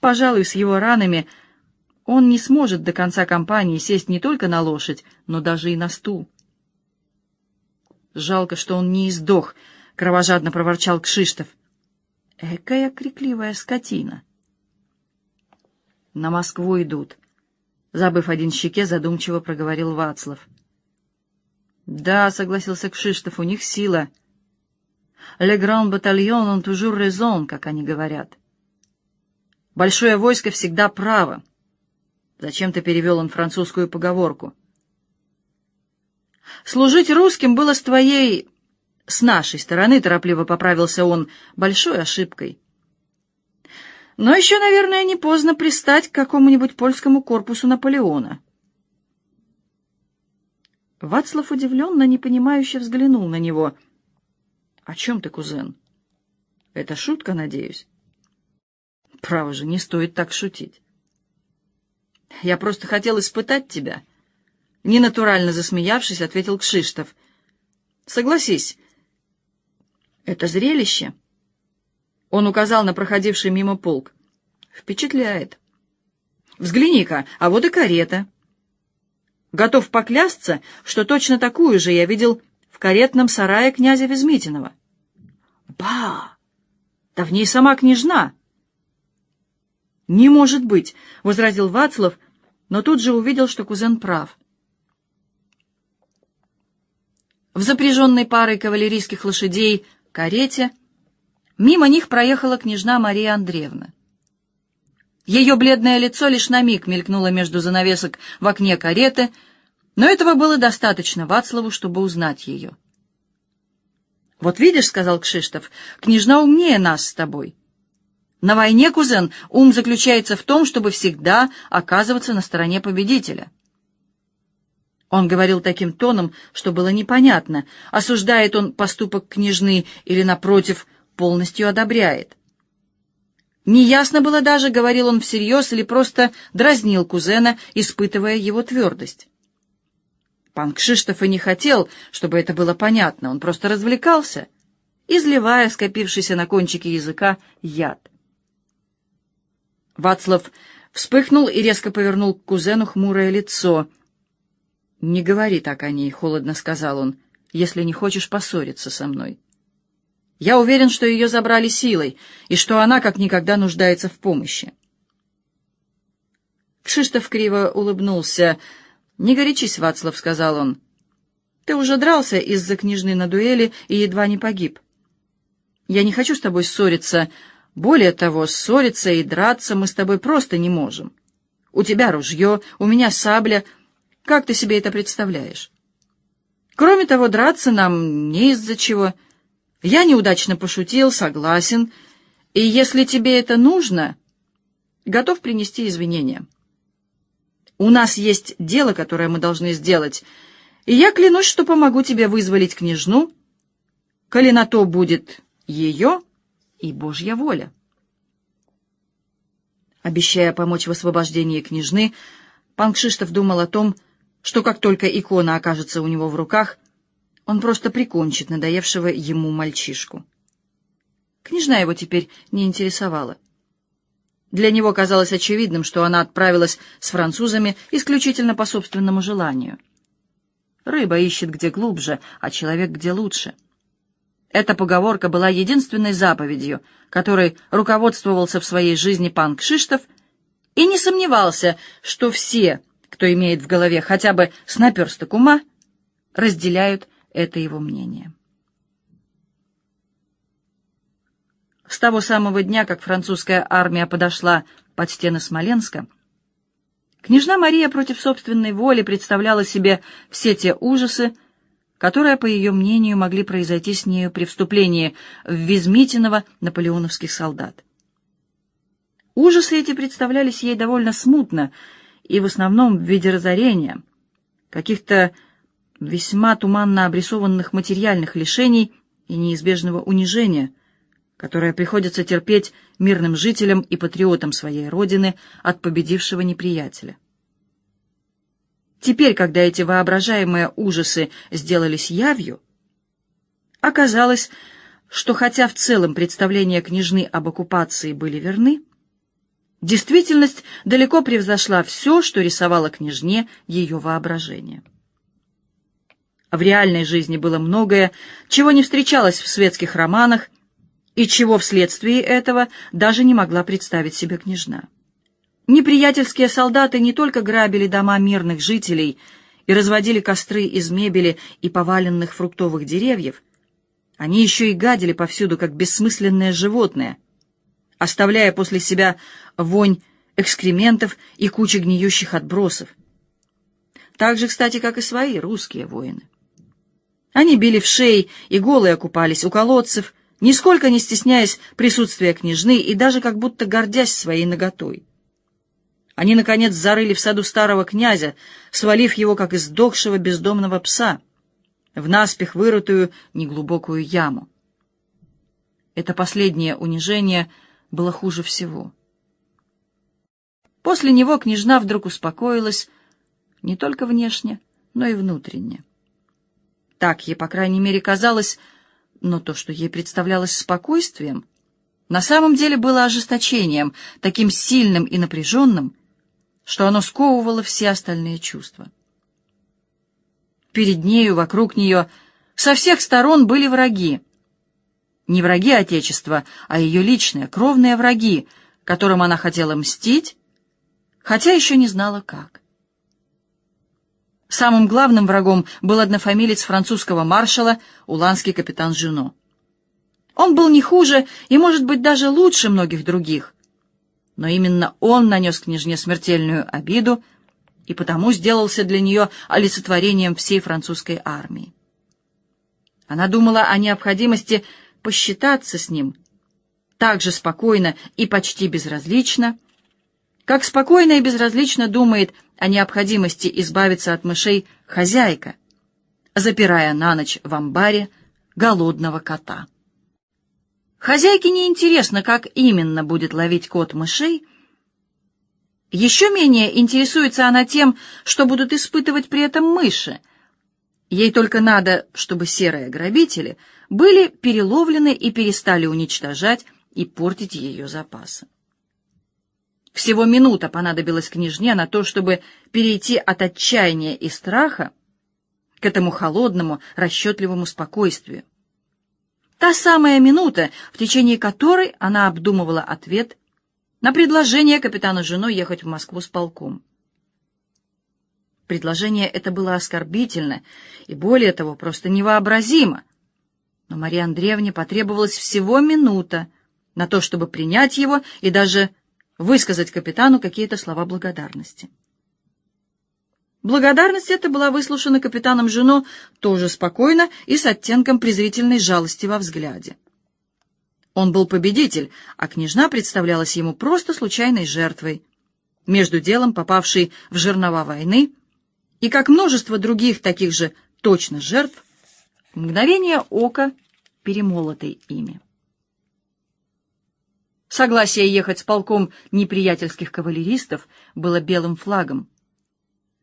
Speaker 1: «Пожалуй, с его ранами он не сможет до конца кампании сесть не только на лошадь, но даже и на стул». «Жалко, что он не издох», — кровожадно проворчал Кшиштов. «Экая крикливая скотина». «На Москву идут», — забыв один щеке, задумчиво проговорил Вацлав. «Да», — согласился Кшиштов, — «у них сила». «Le grand bataillon он toujours raison», как они говорят. «Большое войско всегда право». Зачем-то перевел он французскую поговорку. «Служить русским было с твоей... с нашей стороны», — торопливо поправился он, — «большой ошибкой». Но еще, наверное, не поздно пристать к какому-нибудь польскому корпусу Наполеона. Вацлав удивленно, непонимающе взглянул на него — «О чем ты, кузен?» «Это шутка, надеюсь?» «Право же, не стоит так шутить». «Я просто хотел испытать тебя». Ненатурально засмеявшись, ответил Кшиштов. «Согласись, это зрелище». Он указал на проходивший мимо полк. «Впечатляет. Взгляни-ка, а вот и карета». Готов поклясться, что точно такую же я видел в каретном сарае князя Везмитинова. Ба! Да в ней сама княжна!» «Не может быть!» — возразил Вацлав, но тут же увидел, что кузен прав. В запряженной парой кавалерийских лошадей карете мимо них проехала княжна Мария Андреевна. Ее бледное лицо лишь на миг мелькнуло между занавесок в окне кареты, но этого было достаточно Вацлаву, чтобы узнать ее. «Вот видишь, — сказал Кшиштов, — княжна умнее нас с тобой. На войне, кузен, ум заключается в том, чтобы всегда оказываться на стороне победителя». Он говорил таким тоном, что было непонятно, осуждает он поступок княжны или, напротив, полностью одобряет. Неясно было даже, говорил он всерьез или просто дразнил кузена, испытывая его твердость. Пан Кшиштоф и не хотел, чтобы это было понятно, он просто развлекался, изливая скопившийся на кончике языка яд. Вацлав вспыхнул и резко повернул к кузену хмурое лицо. «Не говори так о ней», — холодно сказал он, — «если не хочешь поссориться со мной. Я уверен, что ее забрали силой, и что она как никогда нуждается в помощи». Кшиштоф криво улыбнулся — «Не горячись, Вацлав», — сказал он. «Ты уже дрался из-за княжны на дуэли и едва не погиб. Я не хочу с тобой ссориться. Более того, ссориться и драться мы с тобой просто не можем. У тебя ружье, у меня сабля. Как ты себе это представляешь? Кроме того, драться нам не из-за чего. Я неудачно пошутил, согласен. И если тебе это нужно, готов принести извинения». У нас есть дело, которое мы должны сделать, и я клянусь, что помогу тебе вызволить княжну, коли на то будет ее и Божья воля. Обещая помочь в освобождении княжны, пан Кшиштов думал о том, что как только икона окажется у него в руках, он просто прикончит надоевшего ему мальчишку. Княжна его теперь не интересовала. Для него казалось очевидным, что она отправилась с французами исключительно по собственному желанию. Рыба ищет где глубже, а человек где лучше. Эта поговорка была единственной заповедью, которой руководствовался в своей жизни пан Кшиштов, и не сомневался, что все, кто имеет в голове хотя бы с наперсток ума, разделяют это его мнение. С того самого дня, как французская армия подошла под стены Смоленска, Княжна Мария против собственной воли представляла себе все те ужасы, которые, по ее мнению, могли произойти с нею при вступлении в Визмитиново наполеоновских солдат. Ужасы эти представлялись ей довольно смутно и в основном в виде разорения, каких-то весьма туманно обрисованных материальных лишений и неизбежного унижения, которое приходится терпеть мирным жителям и патриотам своей родины от победившего неприятеля. Теперь, когда эти воображаемые ужасы сделались явью, оказалось, что хотя в целом представления княжны об оккупации были верны, действительность далеко превзошла все, что рисовало княжне ее воображение. В реальной жизни было многое, чего не встречалось в светских романах, и чего вследствие этого даже не могла представить себе княжна. Неприятельские солдаты не только грабили дома мирных жителей и разводили костры из мебели и поваленных фруктовых деревьев, они еще и гадили повсюду, как бессмысленные животные, оставляя после себя вонь экскрементов и кучи гниющих отбросов. Так же, кстати, как и свои русские воины. Они били в шеи и голые купались у колодцев, нисколько не стесняясь присутствия княжны и даже как будто гордясь своей наготой. Они, наконец, зарыли в саду старого князя, свалив его, как издохшего бездомного пса, в наспех вырытую неглубокую яму. Это последнее унижение было хуже всего. После него княжна вдруг успокоилась не только внешне, но и внутренне. Так ей, по крайней мере, казалось, но то, что ей представлялось спокойствием, на самом деле было ожесточением, таким сильным и напряженным, что оно сковывало все остальные чувства. Перед нею, вокруг нее, со всех сторон были враги. Не враги Отечества, а ее личные, кровные враги, которым она хотела мстить, хотя еще не знала как. Самым главным врагом был однофамилец французского маршала, уланский капитан Жюно. Он был не хуже и, может быть, даже лучше многих других, но именно он нанес княжне смертельную обиду и потому сделался для нее олицетворением всей французской армии. Она думала о необходимости посчитаться с ним так же спокойно и почти безразлично, как спокойно и безразлично думает о необходимости избавиться от мышей хозяйка, запирая на ночь в амбаре голодного кота. Хозяйке не интересно, как именно будет ловить кот мышей. Еще менее интересуется она тем, что будут испытывать при этом мыши. Ей только надо, чтобы серые грабители были переловлены и перестали уничтожать и портить ее запасы. Всего минута понадобилась княжне на то, чтобы перейти от отчаяния и страха к этому холодному, расчетливому спокойствию. Та самая минута, в течение которой она обдумывала ответ на предложение капитана женой ехать в Москву с полком. Предложение это было оскорбительно и, более того, просто невообразимо. Но Марии Андреевне потребовалось всего минута на то, чтобы принять его и даже высказать капитану какие-то слова благодарности. Благодарность эта была выслушана капитаном Жено тоже спокойно и с оттенком презрительной жалости во взгляде. Он был победитель, а княжна представлялась ему просто случайной жертвой, между делом попавшей в жернова войны, и, как множество других таких же точно жертв, мгновение ока, перемолотой ими. Согласие ехать с полком неприятельских кавалеристов было белым флагом,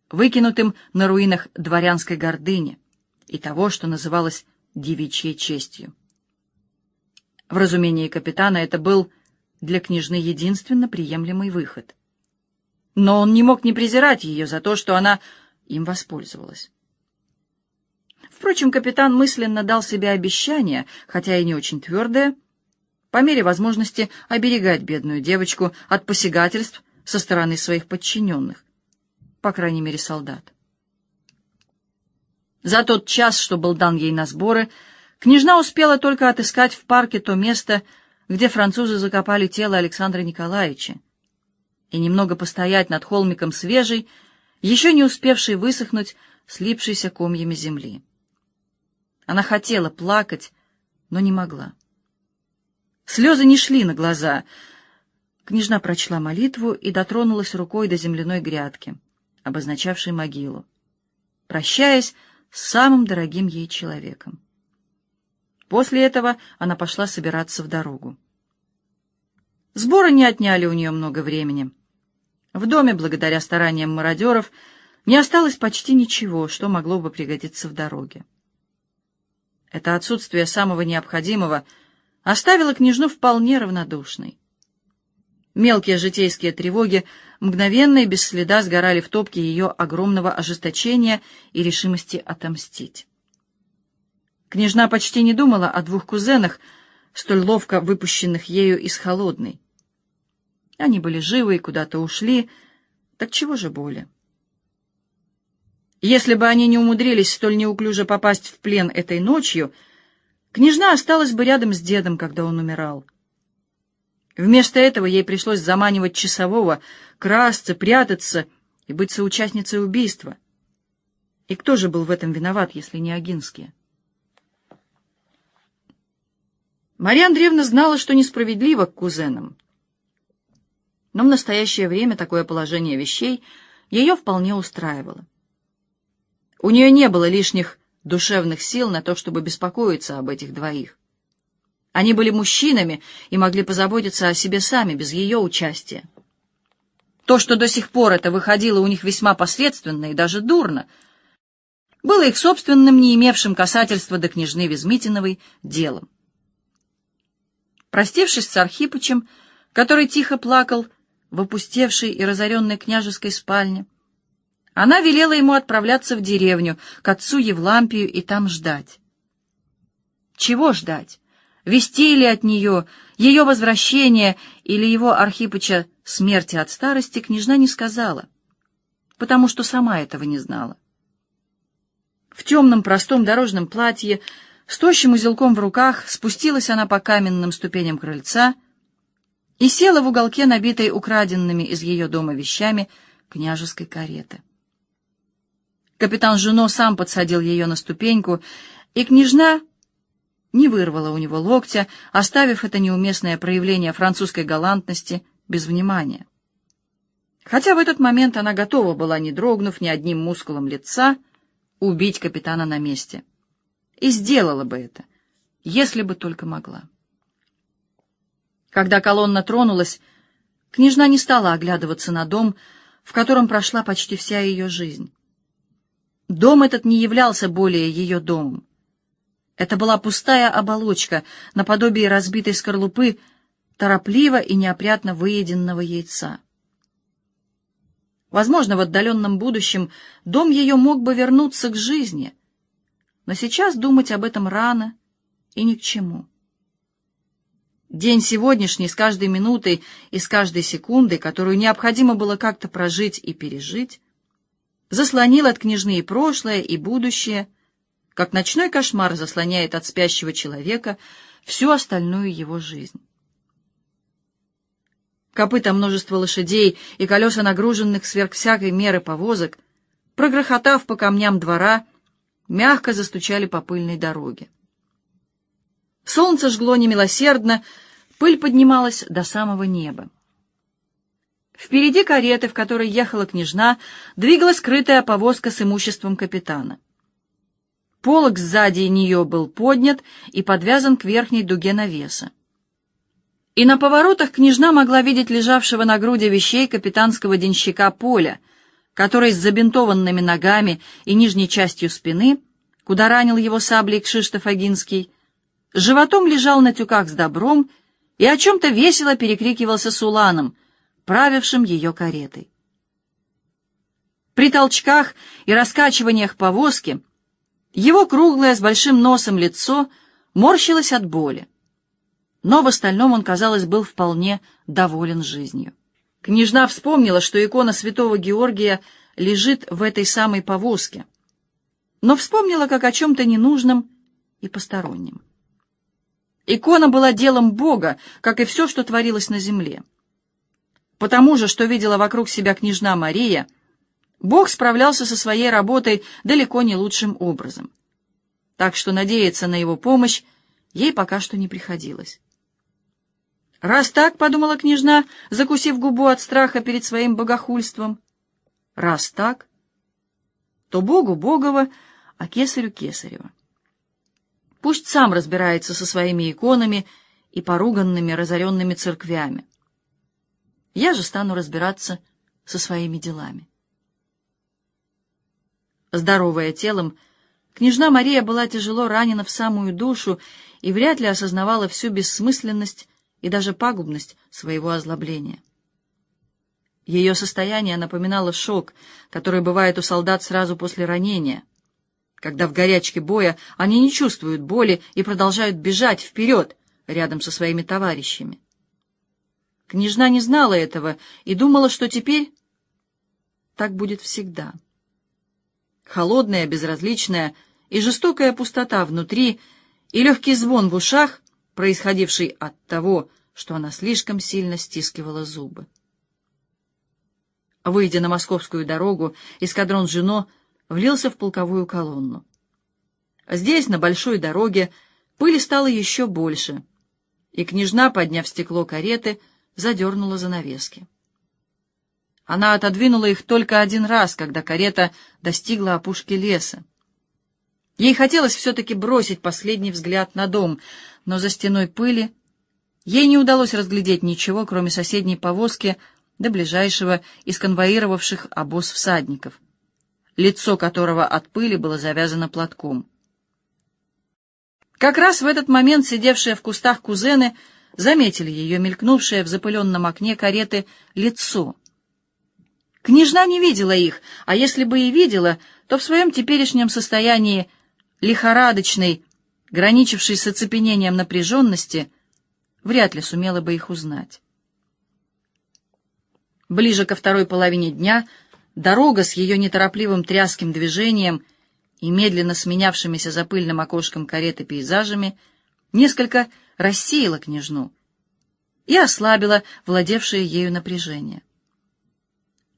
Speaker 1: выкинутым на руинах дворянской гордыни и того, что называлось девичьей честью. В разумении капитана это был для княжны единственно приемлемый выход. Но он не мог не презирать ее за то, что она им воспользовалась. Впрочем, капитан мысленно дал себе обещание, хотя и не очень твердое, по мере возможности оберегать бедную девочку от посягательств со стороны своих подчиненных, по крайней мере, солдат. За тот час, что был дан ей на сборы, княжна успела только отыскать в парке то место, где французы закопали тело Александра Николаевича, и немного постоять над холмиком свежей, еще не успевшей высохнуть, слипшейся комьями земли. Она хотела плакать, но не могла. Слезы не шли на глаза. Княжна прочла молитву и дотронулась рукой до земляной грядки, обозначавшей могилу, прощаясь с самым дорогим ей человеком. После этого она пошла собираться в дорогу. Сборы не отняли у нее много времени. В доме, благодаря стараниям мародеров, не осталось почти ничего, что могло бы пригодиться в дороге. Это отсутствие самого необходимого оставило княжну вполне равнодушной. Мелкие житейские тревоги мгновенно и без следа сгорали в топке ее огромного ожесточения и решимости отомстить. Княжна почти не думала о двух кузенах, столь ловко выпущенных ею из холодной. Они были живы и куда-то ушли, так чего же боли? Если бы они не умудрились столь неуклюже попасть в плен этой ночью, княжна осталась бы рядом с дедом, когда он умирал. Вместо этого ей пришлось заманивать часового, красться, прятаться и быть соучастницей убийства. И кто же был в этом виноват, если не Агинские? Марья Андреевна знала, что несправедливо к кузенам. Но в настоящее время такое положение вещей ее вполне устраивало. У нее не было лишних душевных сил на то, чтобы беспокоиться об этих двоих. Они были мужчинами и могли позаботиться о себе сами, без ее участия. То, что до сих пор это выходило у них весьма посредственно и даже дурно, было их собственным, не имевшим касательства до княжны Везмитиновой, делом. Простившись с Архипычем, который тихо плакал в опустевшей и разоренной княжеской спальне, она велела ему отправляться в деревню, к отцу Евлампию, и там ждать. Чего ждать? Вести ли от нее, ее возвращения или его Архипыча смерти от старости княжна не сказала, потому что сама этого не знала. В темном простом дорожном платье, с тощим узелком в руках спустилась она по каменным ступеням крыльца и села в уголке, набитой украденными из ее дома вещами, княжеской кареты. Капитан Жуно сам подсадил ее на ступеньку, и княжна не вырвала у него локтя, оставив это неуместное проявление французской галантности без внимания. Хотя в этот момент она готова была, не дрогнув ни одним мускулом лица, убить капитана на месте и сделала бы это, если бы только могла. Когда колонна тронулась, княжна не стала оглядываться на дом, в котором прошла почти вся ее жизнь. Дом этот не являлся более ее домом. Это была пустая оболочка, наподобие разбитой скорлупы, торопливо и неопрятно выеденного яйца. Возможно, в отдаленном будущем дом ее мог бы вернуться к жизни, но сейчас думать об этом рано и ни к чему. День сегодняшний с каждой минутой и с каждой секундой, которую необходимо было как-то прожить и пережить, заслонил от княжны и прошлое, и будущее, как ночной кошмар заслоняет от спящего человека всю остальную его жизнь. Копыта множества лошадей и колеса нагруженных сверх всякой меры повозок, прогрохотав по камням двора, мягко застучали по пыльной дороге. Солнце жгло немилосердно, пыль поднималась до самого неба. Впереди кареты, в которой ехала княжна, двигалась скрытая повозка с имуществом капитана. Полог сзади нее был поднят и подвязан к верхней дуге навеса. И на поворотах княжна могла видеть лежавшего на груди вещей капитанского денщика Поля — который с забинтованными ногами и нижней частью спины, куда ранил его саблей Кшиштоф Агинский, животом лежал на тюках с добром и о чем-то весело перекрикивался с Уланом, правившим ее каретой. При толчках и раскачиваниях повозки его круглое с большим носом лицо морщилось от боли, но в остальном он, казалось, был вполне доволен жизнью. Княжна вспомнила, что икона святого Георгия лежит в этой самой повозке, но вспомнила как о чем-то ненужном и постороннем. Икона была делом Бога, как и все, что творилось на земле. Потому же, что видела вокруг себя княжна Мария, Бог справлялся со своей работой далеко не лучшим образом. Так что надеяться на его помощь ей пока что не приходилось. «Раз так, — подумала княжна, закусив губу от страха перед своим богохульством, — раз так, то Богу Богова, а кесарю Кесарева. Пусть сам разбирается со своими иконами и поруганными разоренными церквями. Я же стану разбираться со своими делами. Здоровая телом, княжна Мария была тяжело ранена в самую душу и вряд ли осознавала всю бессмысленность и даже пагубность своего озлобления. Ее состояние напоминало шок, который бывает у солдат сразу после ранения, когда в горячке боя они не чувствуют боли и продолжают бежать вперед рядом со своими товарищами. Княжна не знала этого и думала, что теперь так будет всегда. Холодная, безразличная и жестокая пустота внутри и легкий звон в ушах, происходивший от того, что она слишком сильно стискивала зубы. Выйдя на московскую дорогу, эскадрон Жено влился в полковую колонну. Здесь, на большой дороге, пыли стало еще больше, и княжна, подняв стекло кареты, задернула занавески. Она отодвинула их только один раз, когда карета достигла опушки леса. Ей хотелось все-таки бросить последний взгляд на дом, но за стеной пыли ей не удалось разглядеть ничего, кроме соседней повозки до ближайшего из конвоировавших обоз всадников, лицо которого от пыли было завязано платком. Как раз в этот момент сидевшие в кустах кузены заметили ее мелькнувшее в запыленном окне кареты лицо. Княжна не видела их, а если бы и видела, то в своем теперешнем состоянии лихорадочной, граничившей с оцепенением напряженности, вряд ли сумела бы их узнать. Ближе ко второй половине дня дорога с ее неторопливым тряским движением и медленно сменявшимися за пыльным окошком кареты пейзажами несколько рассеяла княжну и ослабила владевшее ею напряжение.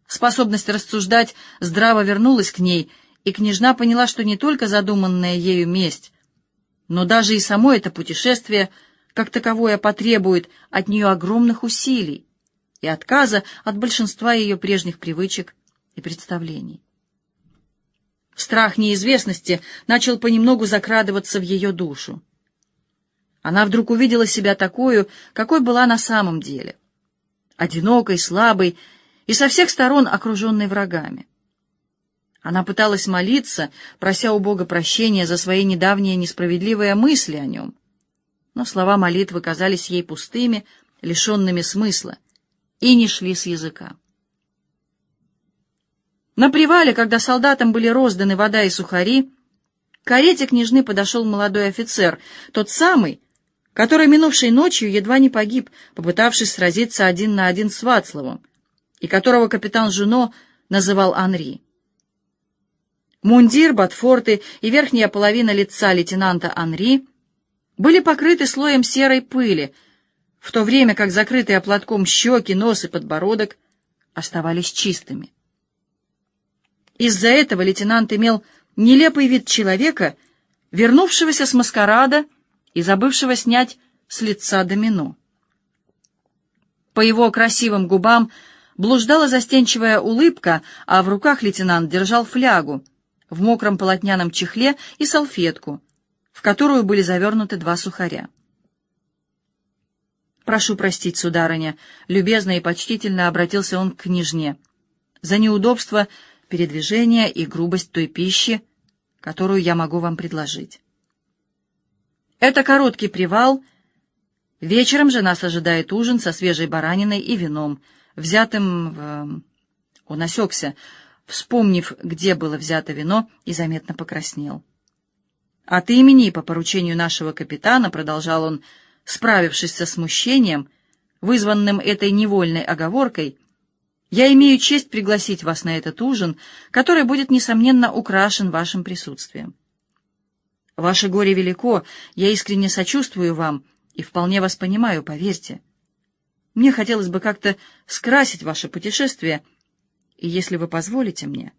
Speaker 1: Способность рассуждать здраво вернулась к ней, и княжна поняла, что не только задуманная ею месть, но даже и само это путешествие как таковое потребует от нее огромных усилий, и отказа от большинства ее прежних привычек и представлений. Страх неизвестности начал понемногу закрадываться в ее душу. Она вдруг увидела себя такую, какой была на самом деле. Одинокой, слабой и со всех сторон окруженной врагами. Она пыталась молиться, прося у Бога прощения за свои недавние несправедливые мысли о нем. Но слова молитвы казались ей пустыми, лишенными смысла — и не шли с языка. На привале, когда солдатам были розданы вода и сухари, к карете княжны подошел молодой офицер, тот самый, который минувшей ночью едва не погиб, попытавшись сразиться один на один с Вацлавом, и которого капитан Жуно называл Анри. Мундир, ботфорты и верхняя половина лица лейтенанта Анри были покрыты слоем серой пыли, в то время как закрытые платком щеки, нос и подбородок оставались чистыми. Из-за этого лейтенант имел нелепый вид человека, вернувшегося с маскарада и забывшего снять с лица домино. По его красивым губам блуждала застенчивая улыбка, а в руках лейтенант держал флягу в мокром полотняном чехле и салфетку, в которую были завернуты два сухаря. «Прошу простить, сударыня», — любезно и почтительно обратился он к княжне, «за неудобство передвижения и грубость той пищи, которую я могу вам предложить. Это короткий привал. Вечером же нас ожидает ужин со свежей бараниной и вином, взятым в...» Он осекся, вспомнив, где было взято вино, и заметно покраснел. «От имени и по поручению нашего капитана», — продолжал он, — Справившись со смущением, вызванным этой невольной оговоркой, я имею честь пригласить вас на этот ужин, который будет, несомненно, украшен вашим присутствием. Ваше горе велико, я искренне сочувствую вам и вполне вас понимаю, поверьте. Мне хотелось бы как-то скрасить ваше путешествие, и если вы позволите мне...»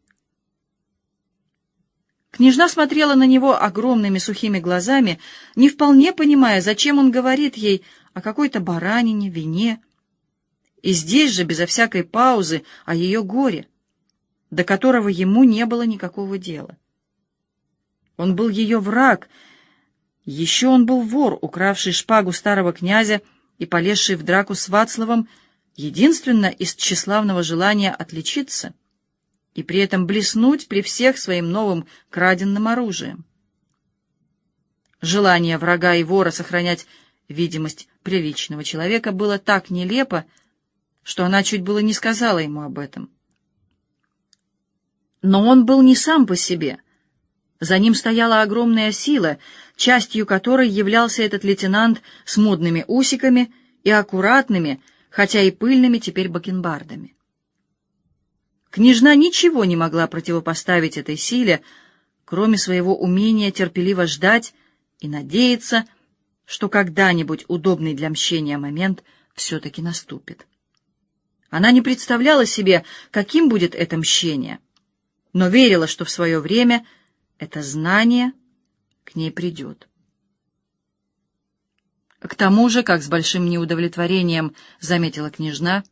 Speaker 1: Княжна смотрела на него огромными сухими глазами, не вполне понимая, зачем он говорит ей о какой-то баранине, вине, и здесь же, безо всякой паузы, о ее горе, до которого ему не было никакого дела. Он был ее враг, еще он был вор, укравший шпагу старого князя и полезший в драку с Вацлавом, единственно из тщеславного желания отличиться и при этом блеснуть при всех своим новым краденным оружием. Желание врага и вора сохранять видимость приличного человека было так нелепо, что она чуть было не сказала ему об этом. Но он был не сам по себе. За ним стояла огромная сила, частью которой являлся этот лейтенант с модными усиками и аккуратными, хотя и пыльными теперь бакенбардами. Княжна ничего не могла противопоставить этой силе, кроме своего умения терпеливо ждать и надеяться, что когда-нибудь удобный для мщения момент все-таки наступит. Она не представляла себе, каким будет это мщение, но верила, что в свое время это знание к ней придет. К тому же, как с большим неудовлетворением заметила княжна,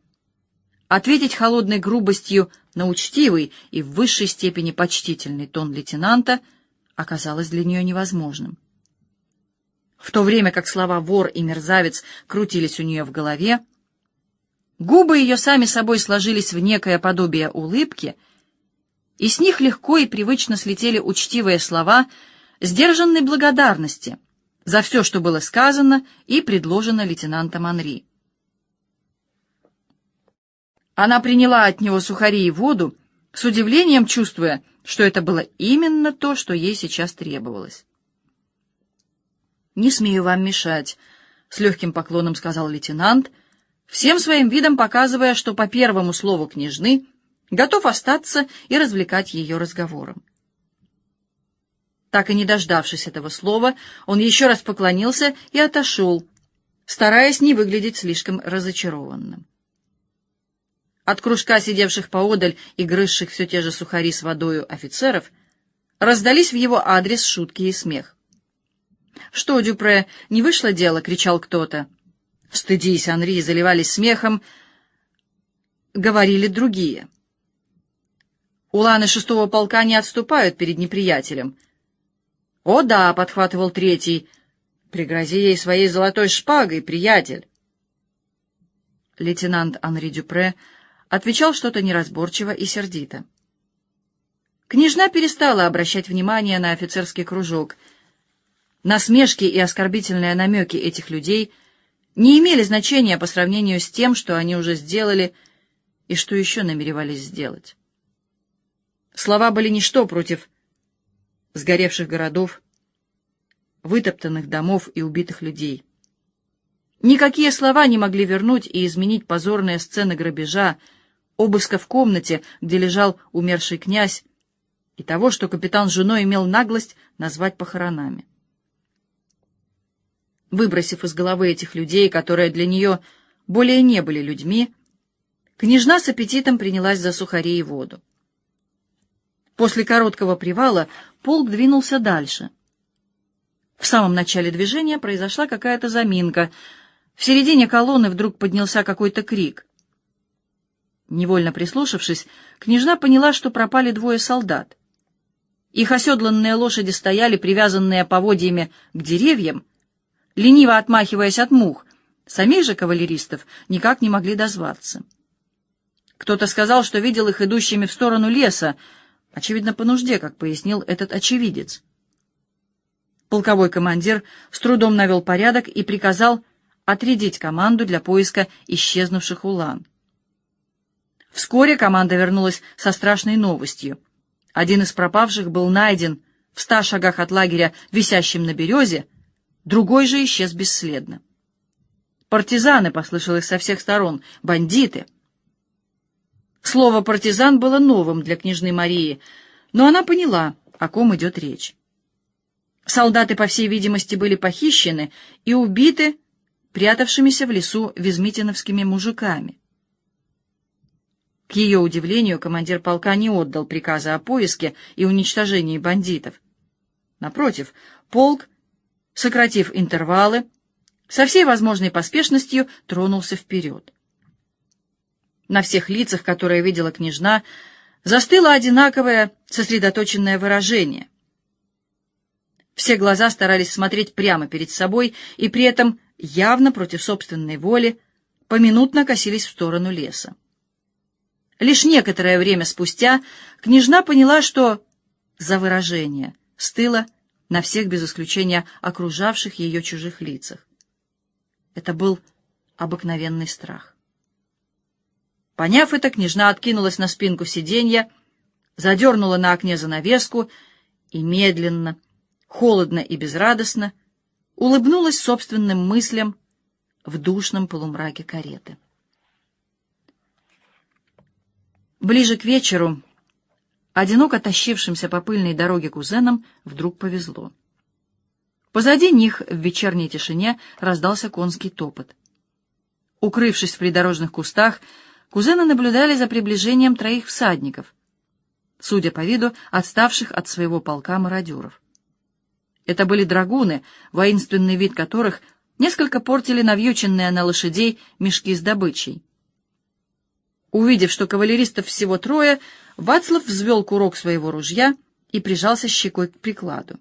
Speaker 1: ответить холодной грубостью на учтивый и в высшей степени почтительный тон лейтенанта оказалось для нее невозможным. В то время как слова «вор» и «мерзавец» крутились у нее в голове, губы ее сами собой сложились в некое подобие улыбки, и с них легко и привычно слетели учтивые слова сдержанной благодарности за все, что было сказано и предложено лейтенантом Анри. Она приняла от него сухари и воду, с удивлением чувствуя, что это было именно то, что ей сейчас требовалось. «Не смею вам мешать», — с легким поклоном сказал лейтенант, всем своим видом показывая, что по первому слову княжны готов остаться и развлекать ее разговором. Так и не дождавшись этого слова, он еще раз поклонился и отошел, стараясь не выглядеть слишком разочарованным. От кружка сидевших поодаль и грызших все те же сухари с водою офицеров раздались в его адрес шутки и смех. «Что, Дюпре, не вышло дело?» — кричал кто-то. «Стыдись, Анри!» — заливались смехом. Говорили другие. «Уланы шестого полка не отступают перед неприятелем». «О да!» — подхватывал третий. «Пригрози ей своей золотой шпагой, приятель!» Лейтенант Анри Дюпре отвечал что-то неразборчиво и сердито. Княжна перестала обращать внимание на офицерский кружок. Насмешки и оскорбительные намеки этих людей не имели значения по сравнению с тем, что они уже сделали и что еще намеревались сделать. Слова были ничто против сгоревших городов, вытоптанных домов и убитых людей. Никакие слова не могли вернуть и изменить позорные сцены грабежа, обыска в комнате, где лежал умерший князь, и того, что капитан с женой имел наглость назвать похоронами. Выбросив из головы этих людей, которые для нее более не были людьми, княжна с аппетитом принялась за сухари и воду. После короткого привала полк двинулся дальше. В самом начале движения произошла какая-то заминка. В середине колонны вдруг поднялся какой-то крик. Невольно прислушавшись, княжна поняла, что пропали двое солдат. Их оседланные лошади стояли, привязанные поводьями к деревьям, лениво отмахиваясь от мух. Самих же кавалеристов никак не могли дозваться. Кто-то сказал, что видел их идущими в сторону леса, очевидно, по нужде, как пояснил этот очевидец. Полковой командир с трудом навел порядок и приказал отрядить команду для поиска исчезнувших улан. Вскоре команда вернулась со страшной новостью. Один из пропавших был найден в ста шагах от лагеря, висящим на березе, другой же исчез бесследно. «Партизаны!» — послышалось со всех сторон. «Бандиты!» Слово «партизан» было новым для княжны Марии, но она поняла, о ком идет речь. Солдаты, по всей видимости, были похищены и убиты прятавшимися в лесу визмитиновскими мужиками. К ее удивлению, командир полка не отдал приказа о поиске и уничтожении бандитов. Напротив, полк, сократив интервалы, со всей возможной поспешностью тронулся вперед. На всех лицах, которые видела княжна, застыло одинаковое сосредоточенное выражение. Все глаза старались смотреть прямо перед собой и при этом явно против собственной воли поминутно косились в сторону леса. Лишь некоторое время спустя княжна поняла, что за выражение стыло на всех без исключения окружавших ее чужих лицах. Это был обыкновенный страх. Поняв это, княжна откинулась на спинку сиденья, задернула на окне занавеску и медленно, холодно и безрадостно улыбнулась собственным мыслям в душном полумраке кареты. Ближе к вечеру одиноко тащившимся по пыльной дороге кузенам вдруг повезло. Позади них в вечерней тишине раздался конский топот. Укрывшись в придорожных кустах, кузены наблюдали за приближением троих всадников, судя по виду, отставших от своего полка мародеров. Это были драгуны, воинственный вид которых несколько портили навьюченные на лошадей мешки с добычей. Увидев, что кавалеристов всего трое, Вацлав взвел курок своего ружья и прижался щекой к прикладу.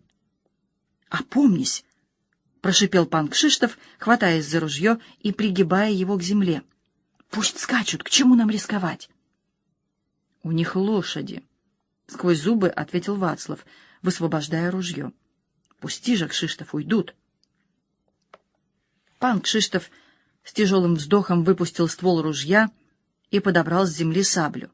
Speaker 1: «Опомнись!» — прошипел пан Кшиштов, хватаясь за ружье и пригибая его к земле. «Пусть скачут, к чему нам рисковать?» «У них лошади», — сквозь зубы ответил Вацлав, высвобождая ружье. «Пусти же, Кшиштов, уйдут». Пан Кшиштов с тяжелым вздохом выпустил ствол ружья и подобрал с земли саблю.